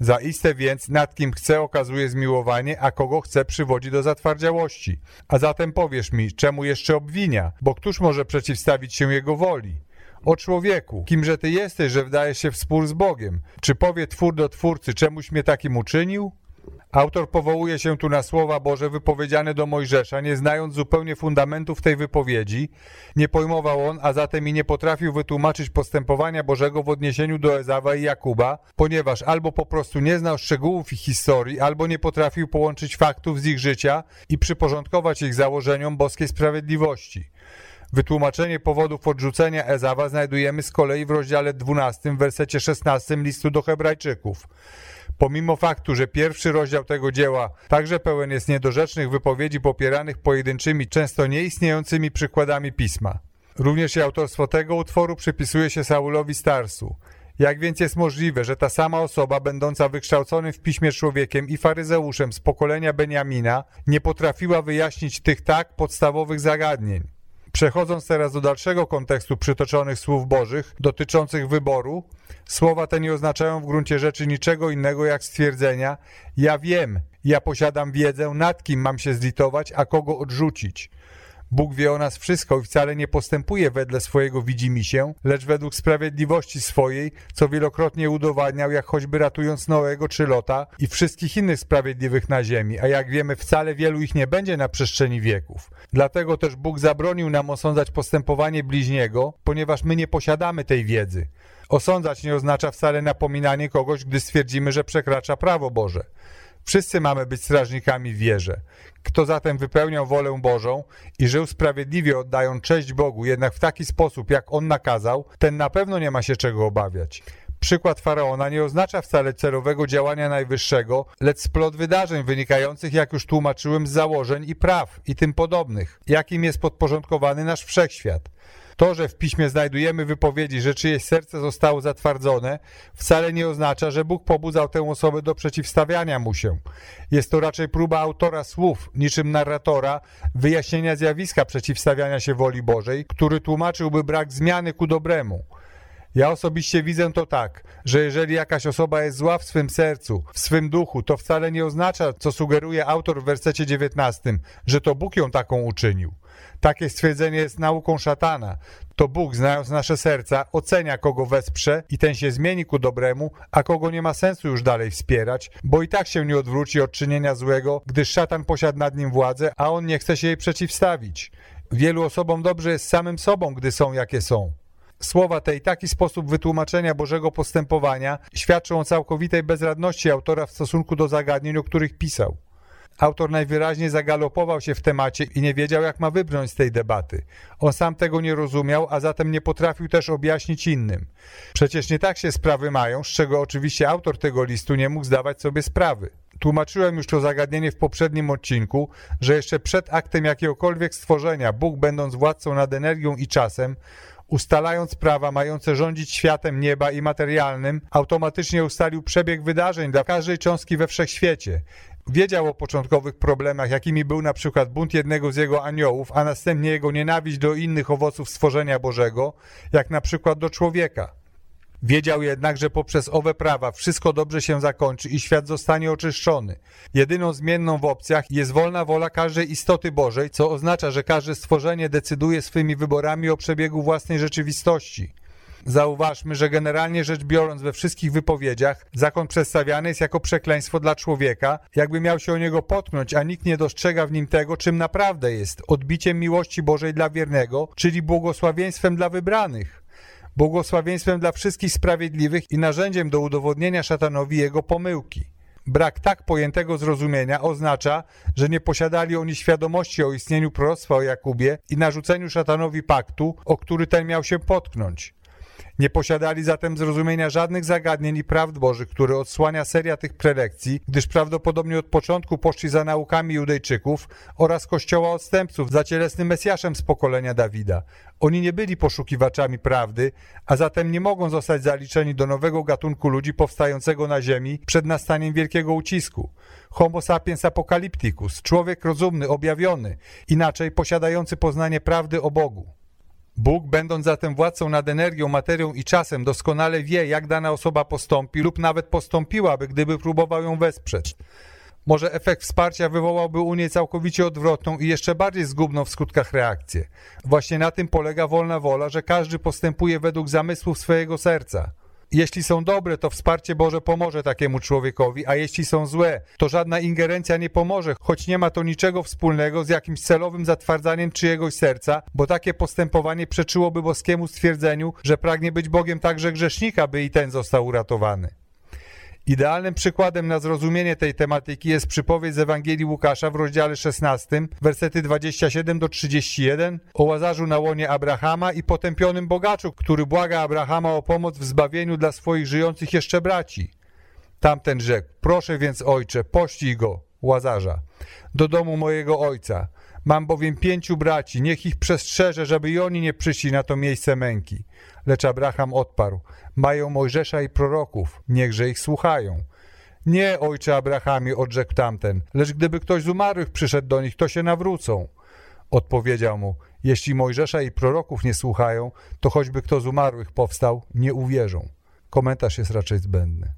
Zaiste więc nad kim chce okazuje zmiłowanie, a kogo chce przywodzi do zatwardziałości. A zatem powiesz mi, czemu jeszcze obwinia, bo któż może przeciwstawić się jego woli? O człowieku, kimże ty jesteś, że wdajesz się w spór z Bogiem? Czy powie twór do twórcy, czemuś mnie takim uczynił? Autor powołuje się tu na słowa Boże wypowiedziane do Mojżesza, nie znając zupełnie fundamentów tej wypowiedzi. Nie pojmował on, a zatem i nie potrafił wytłumaczyć postępowania Bożego w odniesieniu do Ezawa i Jakuba, ponieważ albo po prostu nie znał szczegółów ich historii, albo nie potrafił połączyć faktów z ich życia i przyporządkować ich założeniom boskiej sprawiedliwości. Wytłumaczenie powodów odrzucenia Ezawa znajdujemy z kolei w rozdziale 12, w wersecie 16 listu do Hebrajczyków. Pomimo faktu, że pierwszy rozdział tego dzieła także pełen jest niedorzecznych wypowiedzi popieranych pojedynczymi, często nieistniejącymi przykładami pisma. Również i autorstwo tego utworu przypisuje się Saulowi Starsu. Jak więc jest możliwe, że ta sama osoba, będąca wykształconym w piśmie człowiekiem i faryzeuszem z pokolenia Beniamina, nie potrafiła wyjaśnić tych tak podstawowych zagadnień? Przechodząc teraz do dalszego kontekstu przytoczonych słów bożych dotyczących wyboru, słowa te nie oznaczają w gruncie rzeczy niczego innego jak stwierdzenia ja wiem, ja posiadam wiedzę, nad kim mam się zlitować, a kogo odrzucić. Bóg wie o nas wszystko i wcale nie postępuje wedle swojego widzimisię, lecz według sprawiedliwości swojej, co wielokrotnie udowadniał, jak choćby ratując Noego czy Lota i wszystkich innych sprawiedliwych na ziemi, a jak wiemy, wcale wielu ich nie będzie na przestrzeni wieków. Dlatego też Bóg zabronił nam osądzać postępowanie bliźniego, ponieważ my nie posiadamy tej wiedzy. Osądzać nie oznacza wcale napominanie kogoś, gdy stwierdzimy, że przekracza prawo Boże. Wszyscy mamy być strażnikami wierze. Kto zatem wypełniał wolę Bożą i żył sprawiedliwie, oddając cześć Bogu, jednak w taki sposób, jak On nakazał, ten na pewno nie ma się czego obawiać. Przykład faraona nie oznacza wcale celowego działania najwyższego, lecz splot wydarzeń wynikających, jak już tłumaczyłem, z założeń i praw i tym podobnych, jakim jest podporządkowany nasz wszechświat. To, że w piśmie znajdujemy wypowiedzi, że czyjeś serce zostało zatwardzone, wcale nie oznacza, że Bóg pobudzał tę osobę do przeciwstawiania mu się. Jest to raczej próba autora słów, niczym narratora, wyjaśnienia zjawiska przeciwstawiania się woli Bożej, który tłumaczyłby brak zmiany ku dobremu. Ja osobiście widzę to tak, że jeżeli jakaś osoba jest zła w swym sercu, w swym duchu, to wcale nie oznacza, co sugeruje autor w wersecie 19, że to Bóg ją taką uczynił. Takie stwierdzenie jest nauką szatana. To Bóg, znając nasze serca, ocenia, kogo wesprze i ten się zmieni ku dobremu, a kogo nie ma sensu już dalej wspierać, bo i tak się nie odwróci od czynienia złego, gdyż szatan posiada nad nim władzę, a on nie chce się jej przeciwstawić. Wielu osobom dobrze jest samym sobą, gdy są jakie są. Słowa te i taki sposób wytłumaczenia Bożego postępowania świadczą o całkowitej bezradności autora w stosunku do zagadnień, o których pisał. Autor najwyraźniej zagalopował się w temacie i nie wiedział, jak ma wybrnąć z tej debaty. On sam tego nie rozumiał, a zatem nie potrafił też objaśnić innym. Przecież nie tak się sprawy mają, z czego oczywiście autor tego listu nie mógł zdawać sobie sprawy. Tłumaczyłem już to zagadnienie w poprzednim odcinku, że jeszcze przed aktem jakiegokolwiek stworzenia Bóg, będąc władcą nad energią i czasem, ustalając prawa mające rządzić światem nieba i materialnym, automatycznie ustalił przebieg wydarzeń dla każdej cząstki we wszechświecie. Wiedział o początkowych problemach, jakimi był na przykład bunt jednego z jego aniołów, a następnie jego nienawiść do innych owoców stworzenia Bożego, jak na przykład do człowieka. Wiedział jednak, że poprzez owe prawa wszystko dobrze się zakończy i świat zostanie oczyszczony. Jedyną zmienną w opcjach jest wolna wola każdej istoty Bożej, co oznacza, że każde stworzenie decyduje swymi wyborami o przebiegu własnej rzeczywistości. Zauważmy, że generalnie rzecz biorąc we wszystkich wypowiedziach, zakon przedstawiany jest jako przekleństwo dla człowieka, jakby miał się o niego potknąć, a nikt nie dostrzega w nim tego, czym naprawdę jest odbiciem miłości Bożej dla wiernego, czyli błogosławieństwem dla wybranych błogosławieństwem dla wszystkich sprawiedliwych i narzędziem do udowodnienia szatanowi jego pomyłki. Brak tak pojętego zrozumienia oznacza, że nie posiadali oni świadomości o istnieniu proroctwa o Jakubie i narzuceniu szatanowi paktu, o który ten miał się potknąć. Nie posiadali zatem zrozumienia żadnych zagadnień i prawd bożych, które odsłania seria tych prelekcji, gdyż prawdopodobnie od początku poszli za naukami Judejczyków oraz kościoła odstępców, za cielesnym Mesjaszem z pokolenia Dawida. Oni nie byli poszukiwaczami prawdy, a zatem nie mogą zostać zaliczeni do nowego gatunku ludzi powstającego na ziemi przed nastaniem wielkiego ucisku. Homo sapiens apocalypticus, człowiek rozumny, objawiony, inaczej posiadający poznanie prawdy o Bogu. Bóg, będąc zatem władcą nad energią, materią i czasem, doskonale wie, jak dana osoba postąpi lub nawet postąpiłaby, gdyby próbował ją wesprzeć. Może efekt wsparcia wywołałby u niej całkowicie odwrotną i jeszcze bardziej zgubną w skutkach reakcję. Właśnie na tym polega wolna wola, że każdy postępuje według zamysłów swojego serca. Jeśli są dobre, to wsparcie Boże pomoże takiemu człowiekowi, a jeśli są złe, to żadna ingerencja nie pomoże, choć nie ma to niczego wspólnego z jakimś celowym zatwardzaniem czyjegoś serca, bo takie postępowanie przeczyłoby boskiemu stwierdzeniu, że pragnie być Bogiem także grzesznika, by i ten został uratowany. Idealnym przykładem na zrozumienie tej tematyki jest przypowieść z Ewangelii Łukasza w rozdziale 16, wersety 27 do 31 o Łazarzu na łonie Abrahama i potępionym bogaczu, który błaga Abrahama o pomoc w zbawieniu dla swoich żyjących jeszcze braci. Tamten rzekł, proszę więc ojcze, pościj go, Łazarza, do domu mojego ojca. Mam bowiem pięciu braci, niech ich przestrzeże, żeby i oni nie przyszli na to miejsce męki. Lecz Abraham odparł, mają Mojżesza i proroków, niechże ich słuchają. Nie, ojcze Abrahamie, odrzekł tamten, lecz gdyby ktoś z umarłych przyszedł do nich, to się nawrócą. Odpowiedział mu, jeśli Mojżesza i proroków nie słuchają, to choćby kto z umarłych powstał, nie uwierzą. Komentarz jest raczej zbędny.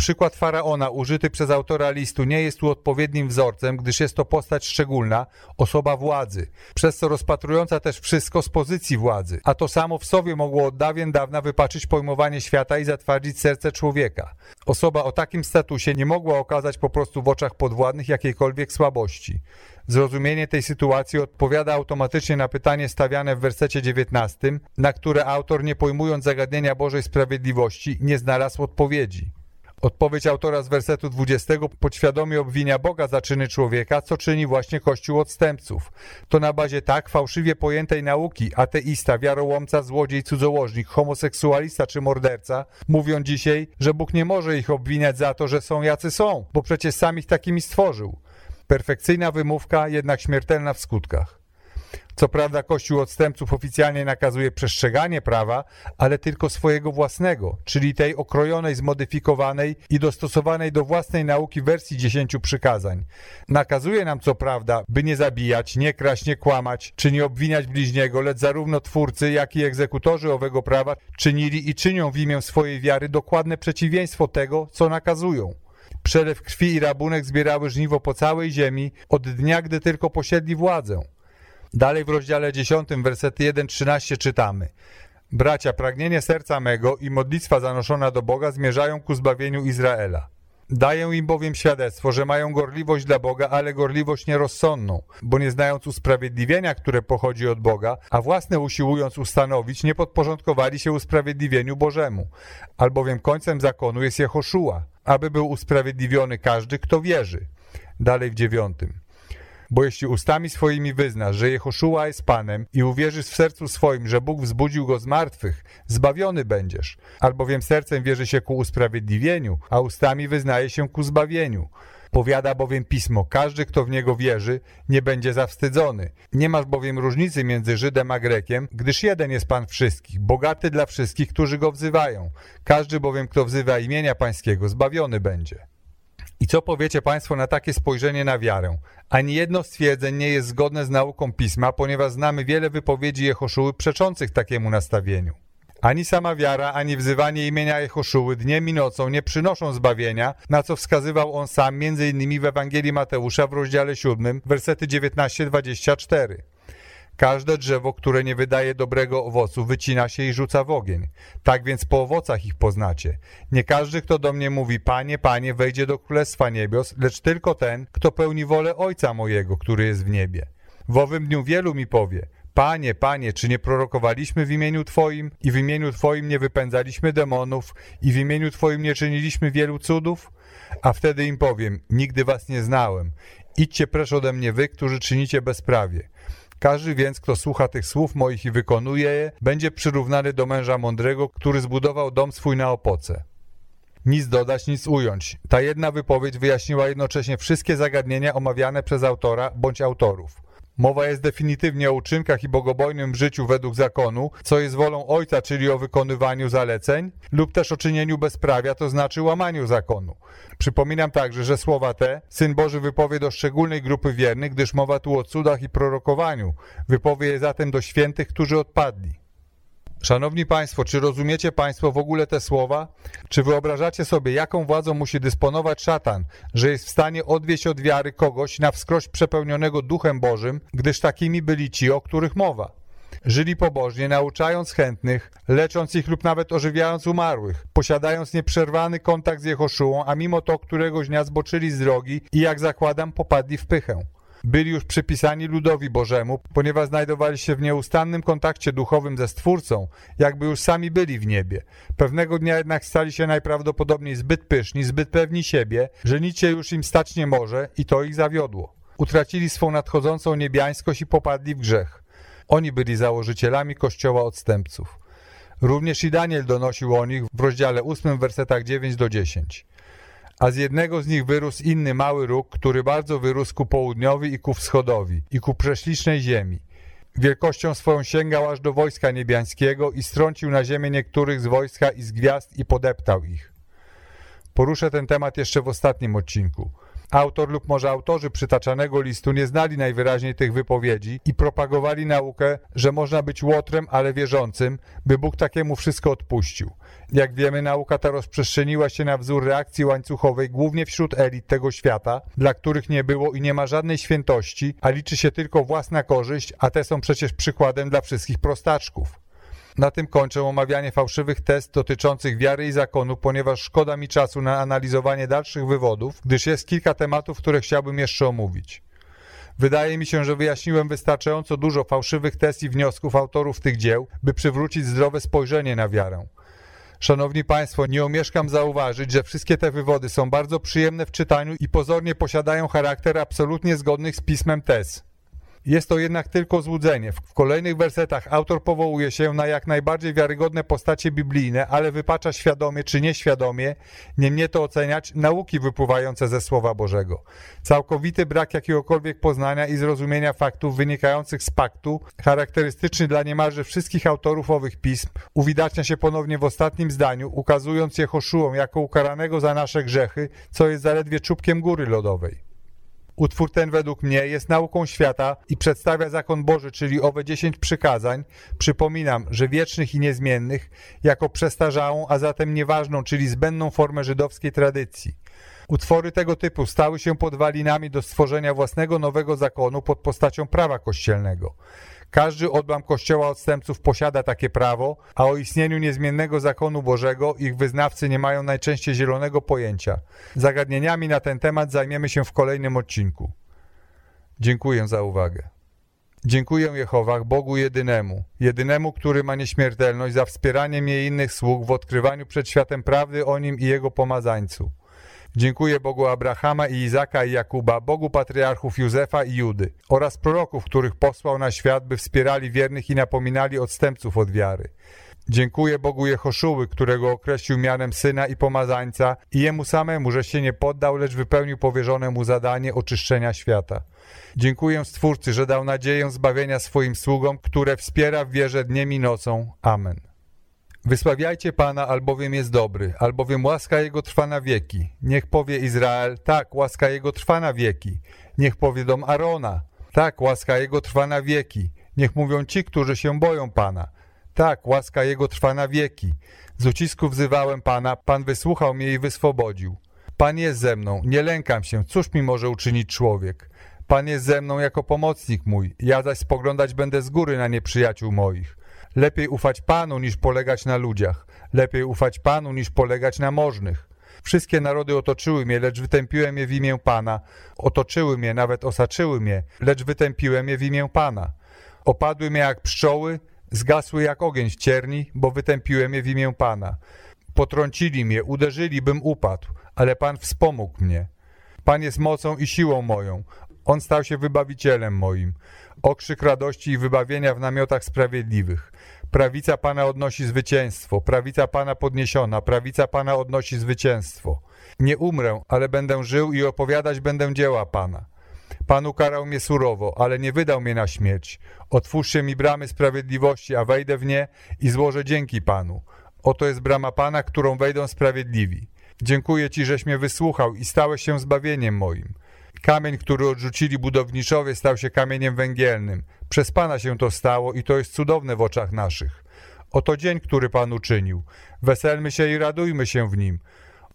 Przykład faraona użyty przez autora listu nie jest tu odpowiednim wzorcem, gdyż jest to postać szczególna, osoba władzy, przez co rozpatrująca też wszystko z pozycji władzy, a to samo w sobie mogło od dawien dawna wypaczyć pojmowanie świata i zatwardzić serce człowieka. Osoba o takim statusie nie mogła okazać po prostu w oczach podwładnych jakiejkolwiek słabości. Zrozumienie tej sytuacji odpowiada automatycznie na pytanie stawiane w wersecie 19, na które autor, nie pojmując zagadnienia Bożej Sprawiedliwości, nie znalazł odpowiedzi. Odpowiedź autora z wersetu 20 podświadomie obwinia Boga za czyny człowieka, co czyni właśnie Kościół odstępców. To na bazie tak fałszywie pojętej nauki ateista, wiarołomca, złodziej, cudzołożnik, homoseksualista czy morderca mówią dzisiaj, że Bóg nie może ich obwiniać za to, że są jacy są, bo przecież sam ich takimi stworzył. Perfekcyjna wymówka, jednak śmiertelna w skutkach. Co prawda Kościół odstępców oficjalnie nakazuje przestrzeganie prawa, ale tylko swojego własnego, czyli tej okrojonej, zmodyfikowanej i dostosowanej do własnej nauki wersji dziesięciu przykazań. Nakazuje nam co prawda, by nie zabijać, nie kraść, nie kłamać, czy nie obwiniać bliźniego, lecz zarówno twórcy, jak i egzekutorzy owego prawa czynili i czynią w imię swojej wiary dokładne przeciwieństwo tego, co nakazują. Przelew krwi i rabunek zbierały żniwo po całej ziemi od dnia, gdy tylko posiedli władzę. Dalej w rozdziale 10, wersety 1-13 czytamy. Bracia, pragnienie serca mego i modlitwa zanoszona do Boga zmierzają ku zbawieniu Izraela. Daję im bowiem świadectwo, że mają gorliwość dla Boga, ale gorliwość nierozsądną, bo nie znając usprawiedliwienia, które pochodzi od Boga, a własne usiłując ustanowić, nie podporządkowali się usprawiedliwieniu Bożemu. Albowiem końcem zakonu jest Jehoszua, aby był usprawiedliwiony każdy, kto wierzy. Dalej w dziewiątym. Bo jeśli ustami swoimi wyznasz, że Jehoszua jest Panem i uwierzysz w sercu swoim, że Bóg wzbudził go z martwych, zbawiony będziesz. Albowiem sercem wierzy się ku usprawiedliwieniu, a ustami wyznaje się ku zbawieniu. Powiada bowiem pismo, każdy, kto w niego wierzy, nie będzie zawstydzony. Nie masz bowiem różnicy między Żydem a Grekiem, gdyż jeden jest Pan wszystkich, bogaty dla wszystkich, którzy go wzywają. Każdy bowiem, kto wzywa imienia Pańskiego, zbawiony będzie. I co powiecie Państwo na takie spojrzenie na wiarę? Ani jedno stwierdzenie nie jest zgodne z nauką Pisma, ponieważ znamy wiele wypowiedzi Jehoszuły przeczących takiemu nastawieniu. Ani sama wiara, ani wzywanie imienia Jehoszuły dniem i nocą nie przynoszą zbawienia, na co wskazywał on sam m.in. w Ewangelii Mateusza w rozdziale 7, wersety 19-24. Każde drzewo, które nie wydaje dobrego owocu, wycina się i rzuca w ogień. Tak więc po owocach ich poznacie. Nie każdy, kto do mnie mówi, Panie, Panie, wejdzie do Królestwa Niebios, lecz tylko ten, kto pełni wolę Ojca mojego, który jest w niebie. W owym dniu wielu mi powie, Panie, Panie, czy nie prorokowaliśmy w imieniu Twoim i w imieniu Twoim nie wypędzaliśmy demonów i w imieniu Twoim nie czyniliśmy wielu cudów? A wtedy im powiem, nigdy was nie znałem. Idźcie precz ode mnie wy, którzy czynicie bezprawie. Każdy więc, kto słucha tych słów moich i wykonuje je, będzie przyrównany do męża mądrego, który zbudował dom swój na opoce. Nic dodać, nic ująć. Ta jedna wypowiedź wyjaśniła jednocześnie wszystkie zagadnienia omawiane przez autora bądź autorów. Mowa jest definitywnie o uczynkach i bogobojnym życiu według zakonu, co jest wolą Ojca, czyli o wykonywaniu zaleceń, lub też o czynieniu bezprawia, to znaczy łamaniu zakonu. Przypominam także, że słowa te Syn Boży wypowie do szczególnej grupy wiernych, gdyż mowa tu o cudach i prorokowaniu. Wypowie je zatem do świętych, którzy odpadli. Szanowni Państwo, czy rozumiecie Państwo w ogóle te słowa? Czy wyobrażacie sobie, jaką władzą musi dysponować szatan, że jest w stanie odwieść od wiary kogoś na wskroś przepełnionego Duchem Bożym, gdyż takimi byli ci, o których mowa? Żyli pobożnie, nauczając chętnych, lecząc ich lub nawet ożywiając umarłych, posiadając nieprzerwany kontakt z Jehoszułą, a mimo to któregoś dnia zboczyli z drogi i jak zakładam popadli w pychę. Byli już przypisani ludowi Bożemu, ponieważ znajdowali się w nieustannym kontakcie duchowym ze Stwórcą, jakby już sami byli w niebie. Pewnego dnia jednak stali się najprawdopodobniej zbyt pyszni, zbyt pewni siebie, że nic się już im stać nie może i to ich zawiodło. Utracili swą nadchodzącą niebiańskość i popadli w grzech. Oni byli założycielami kościoła odstępców. Również i Daniel donosił o nich w rozdziale 8, wersetach 9 do 10 a z jednego z nich wyrósł inny mały róg, który bardzo wyrósł ku południowi i ku wschodowi, i ku prześlicznej ziemi. Wielkością swoją sięgał aż do wojska niebiańskiego i strącił na ziemię niektórych z wojska i z gwiazd i podeptał ich. Poruszę ten temat jeszcze w ostatnim odcinku. Autor lub może autorzy przytaczanego listu nie znali najwyraźniej tych wypowiedzi i propagowali naukę, że można być łotrem, ale wierzącym, by Bóg takiemu wszystko odpuścił. Jak wiemy, nauka ta rozprzestrzeniła się na wzór reakcji łańcuchowej głównie wśród elit tego świata, dla których nie było i nie ma żadnej świętości, a liczy się tylko własna korzyść, a te są przecież przykładem dla wszystkich prostaczków. Na tym kończę omawianie fałszywych test dotyczących wiary i zakonu, ponieważ szkoda mi czasu na analizowanie dalszych wywodów, gdyż jest kilka tematów, które chciałbym jeszcze omówić. Wydaje mi się, że wyjaśniłem wystarczająco dużo fałszywych test i wniosków autorów tych dzieł, by przywrócić zdrowe spojrzenie na wiarę. Szanowni Państwo, nie omieszkam zauważyć, że wszystkie te wywody są bardzo przyjemne w czytaniu i pozornie posiadają charakter absolutnie zgodnych z pismem tez. Jest to jednak tylko złudzenie. W kolejnych wersetach autor powołuje się na jak najbardziej wiarygodne postacie biblijne, ale wypacza świadomie czy nieświadomie, nie mnie to oceniać, nauki wypływające ze Słowa Bożego. Całkowity brak jakiegokolwiek poznania i zrozumienia faktów wynikających z paktu, charakterystyczny dla niemalże wszystkich autorów owych pism, uwidacznia się ponownie w ostatnim zdaniu, ukazując Jehoszułą jako ukaranego za nasze grzechy, co jest zaledwie czubkiem góry lodowej. Utwór ten według mnie jest nauką świata i przedstawia zakon Boży, czyli owe dziesięć przykazań, przypominam, że wiecznych i niezmiennych, jako przestarzałą, a zatem nieważną, czyli zbędną formę żydowskiej tradycji. Utwory tego typu stały się podwalinami do stworzenia własnego nowego zakonu pod postacią prawa kościelnego. Każdy odłam Kościoła odstępców posiada takie prawo, a o istnieniu niezmiennego zakonu Bożego ich wyznawcy nie mają najczęściej zielonego pojęcia. Zagadnieniami na ten temat zajmiemy się w kolejnym odcinku. Dziękuję za uwagę. Dziękuję Jehowach, Bogu jedynemu, jedynemu, który ma nieśmiertelność, za wspieranie mnie i innych sług w odkrywaniu przed światem prawdy o nim i jego pomazańcu. Dziękuję Bogu Abrahama i Izaka i Jakuba, Bogu patriarchów Józefa i Judy oraz proroków, których posłał na świat, by wspierali wiernych i napominali odstępców od wiary. Dziękuję Bogu Jehoszuły, którego określił mianem syna i pomazańca i jemu samemu, że się nie poddał, lecz wypełnił powierzone mu zadanie oczyszczenia świata. Dziękuję Stwórcy, że dał nadzieję zbawienia swoim sługom, które wspiera w wierze dniem i nocą. Amen. Wysławiajcie Pana, albowiem jest dobry, albowiem łaska Jego trwa na wieki. Niech powie Izrael, tak, łaska Jego trwa na wieki. Niech powie dom Arona, tak, łaska Jego trwa na wieki. Niech mówią ci, którzy się boją Pana. Tak, łaska Jego trwa na wieki. Z ucisku wzywałem Pana, Pan wysłuchał mnie i wyswobodził. Pan jest ze mną, nie lękam się, cóż mi może uczynić człowiek? Pan jest ze mną jako pomocnik mój, ja zaś spoglądać będę z góry na nieprzyjaciół moich. Lepiej ufać Panu niż polegać na ludziach. Lepiej ufać Panu niż polegać na możnych. Wszystkie narody otoczyły mnie, lecz wytępiłem je w imię Pana. Otoczyły mnie, nawet osaczyły mnie, lecz wytępiłem je w imię Pana. Opadły mnie jak pszczoły, zgasły jak ogień cierni, bo wytępiłem je w imię Pana. Potrącili mnie, uderzyli, bym upadł, ale Pan wspomógł mnie. Pan jest mocą i siłą moją. On stał się wybawicielem moim. Okrzyk radości i wybawienia w namiotach sprawiedliwych. Prawica Pana odnosi zwycięstwo, prawica Pana podniesiona, prawica Pana odnosi zwycięstwo. Nie umrę, ale będę żył i opowiadać będę dzieła Pana. Pan ukarał mnie surowo, ale nie wydał mnie na śmierć. Otwórzcie mi bramy sprawiedliwości, a wejdę w nie i złożę dzięki Panu. Oto jest brama Pana, którą wejdą sprawiedliwi. Dziękuję Ci, żeś mnie wysłuchał i stałeś się zbawieniem moim. Kamień, który odrzucili budowniczowie, stał się kamieniem węgielnym. Przez Pana się to stało i to jest cudowne w oczach naszych. Oto dzień, który Pan uczynił. Weselmy się i radujmy się w nim.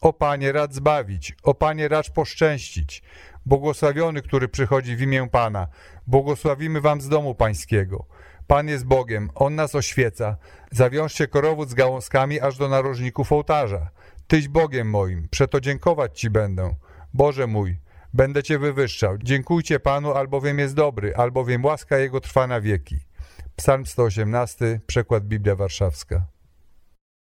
O Panie, rad zbawić, o Panie, racz poszczęścić. Błogosławiony, który przychodzi w imię Pana. Błogosławimy Wam z domu Pańskiego. Pan jest Bogiem, On nas oświeca. Zawiążcie korowód z gałązkami aż do narożników ołtarza. Tyś Bogiem moim, przeto dziękować Ci będę. Boże mój, będę Cię wywyższał. Dziękujcie Panu, albowiem jest dobry, albowiem łaska Jego trwa na wieki. Psalm 118, przekład Biblia Warszawska.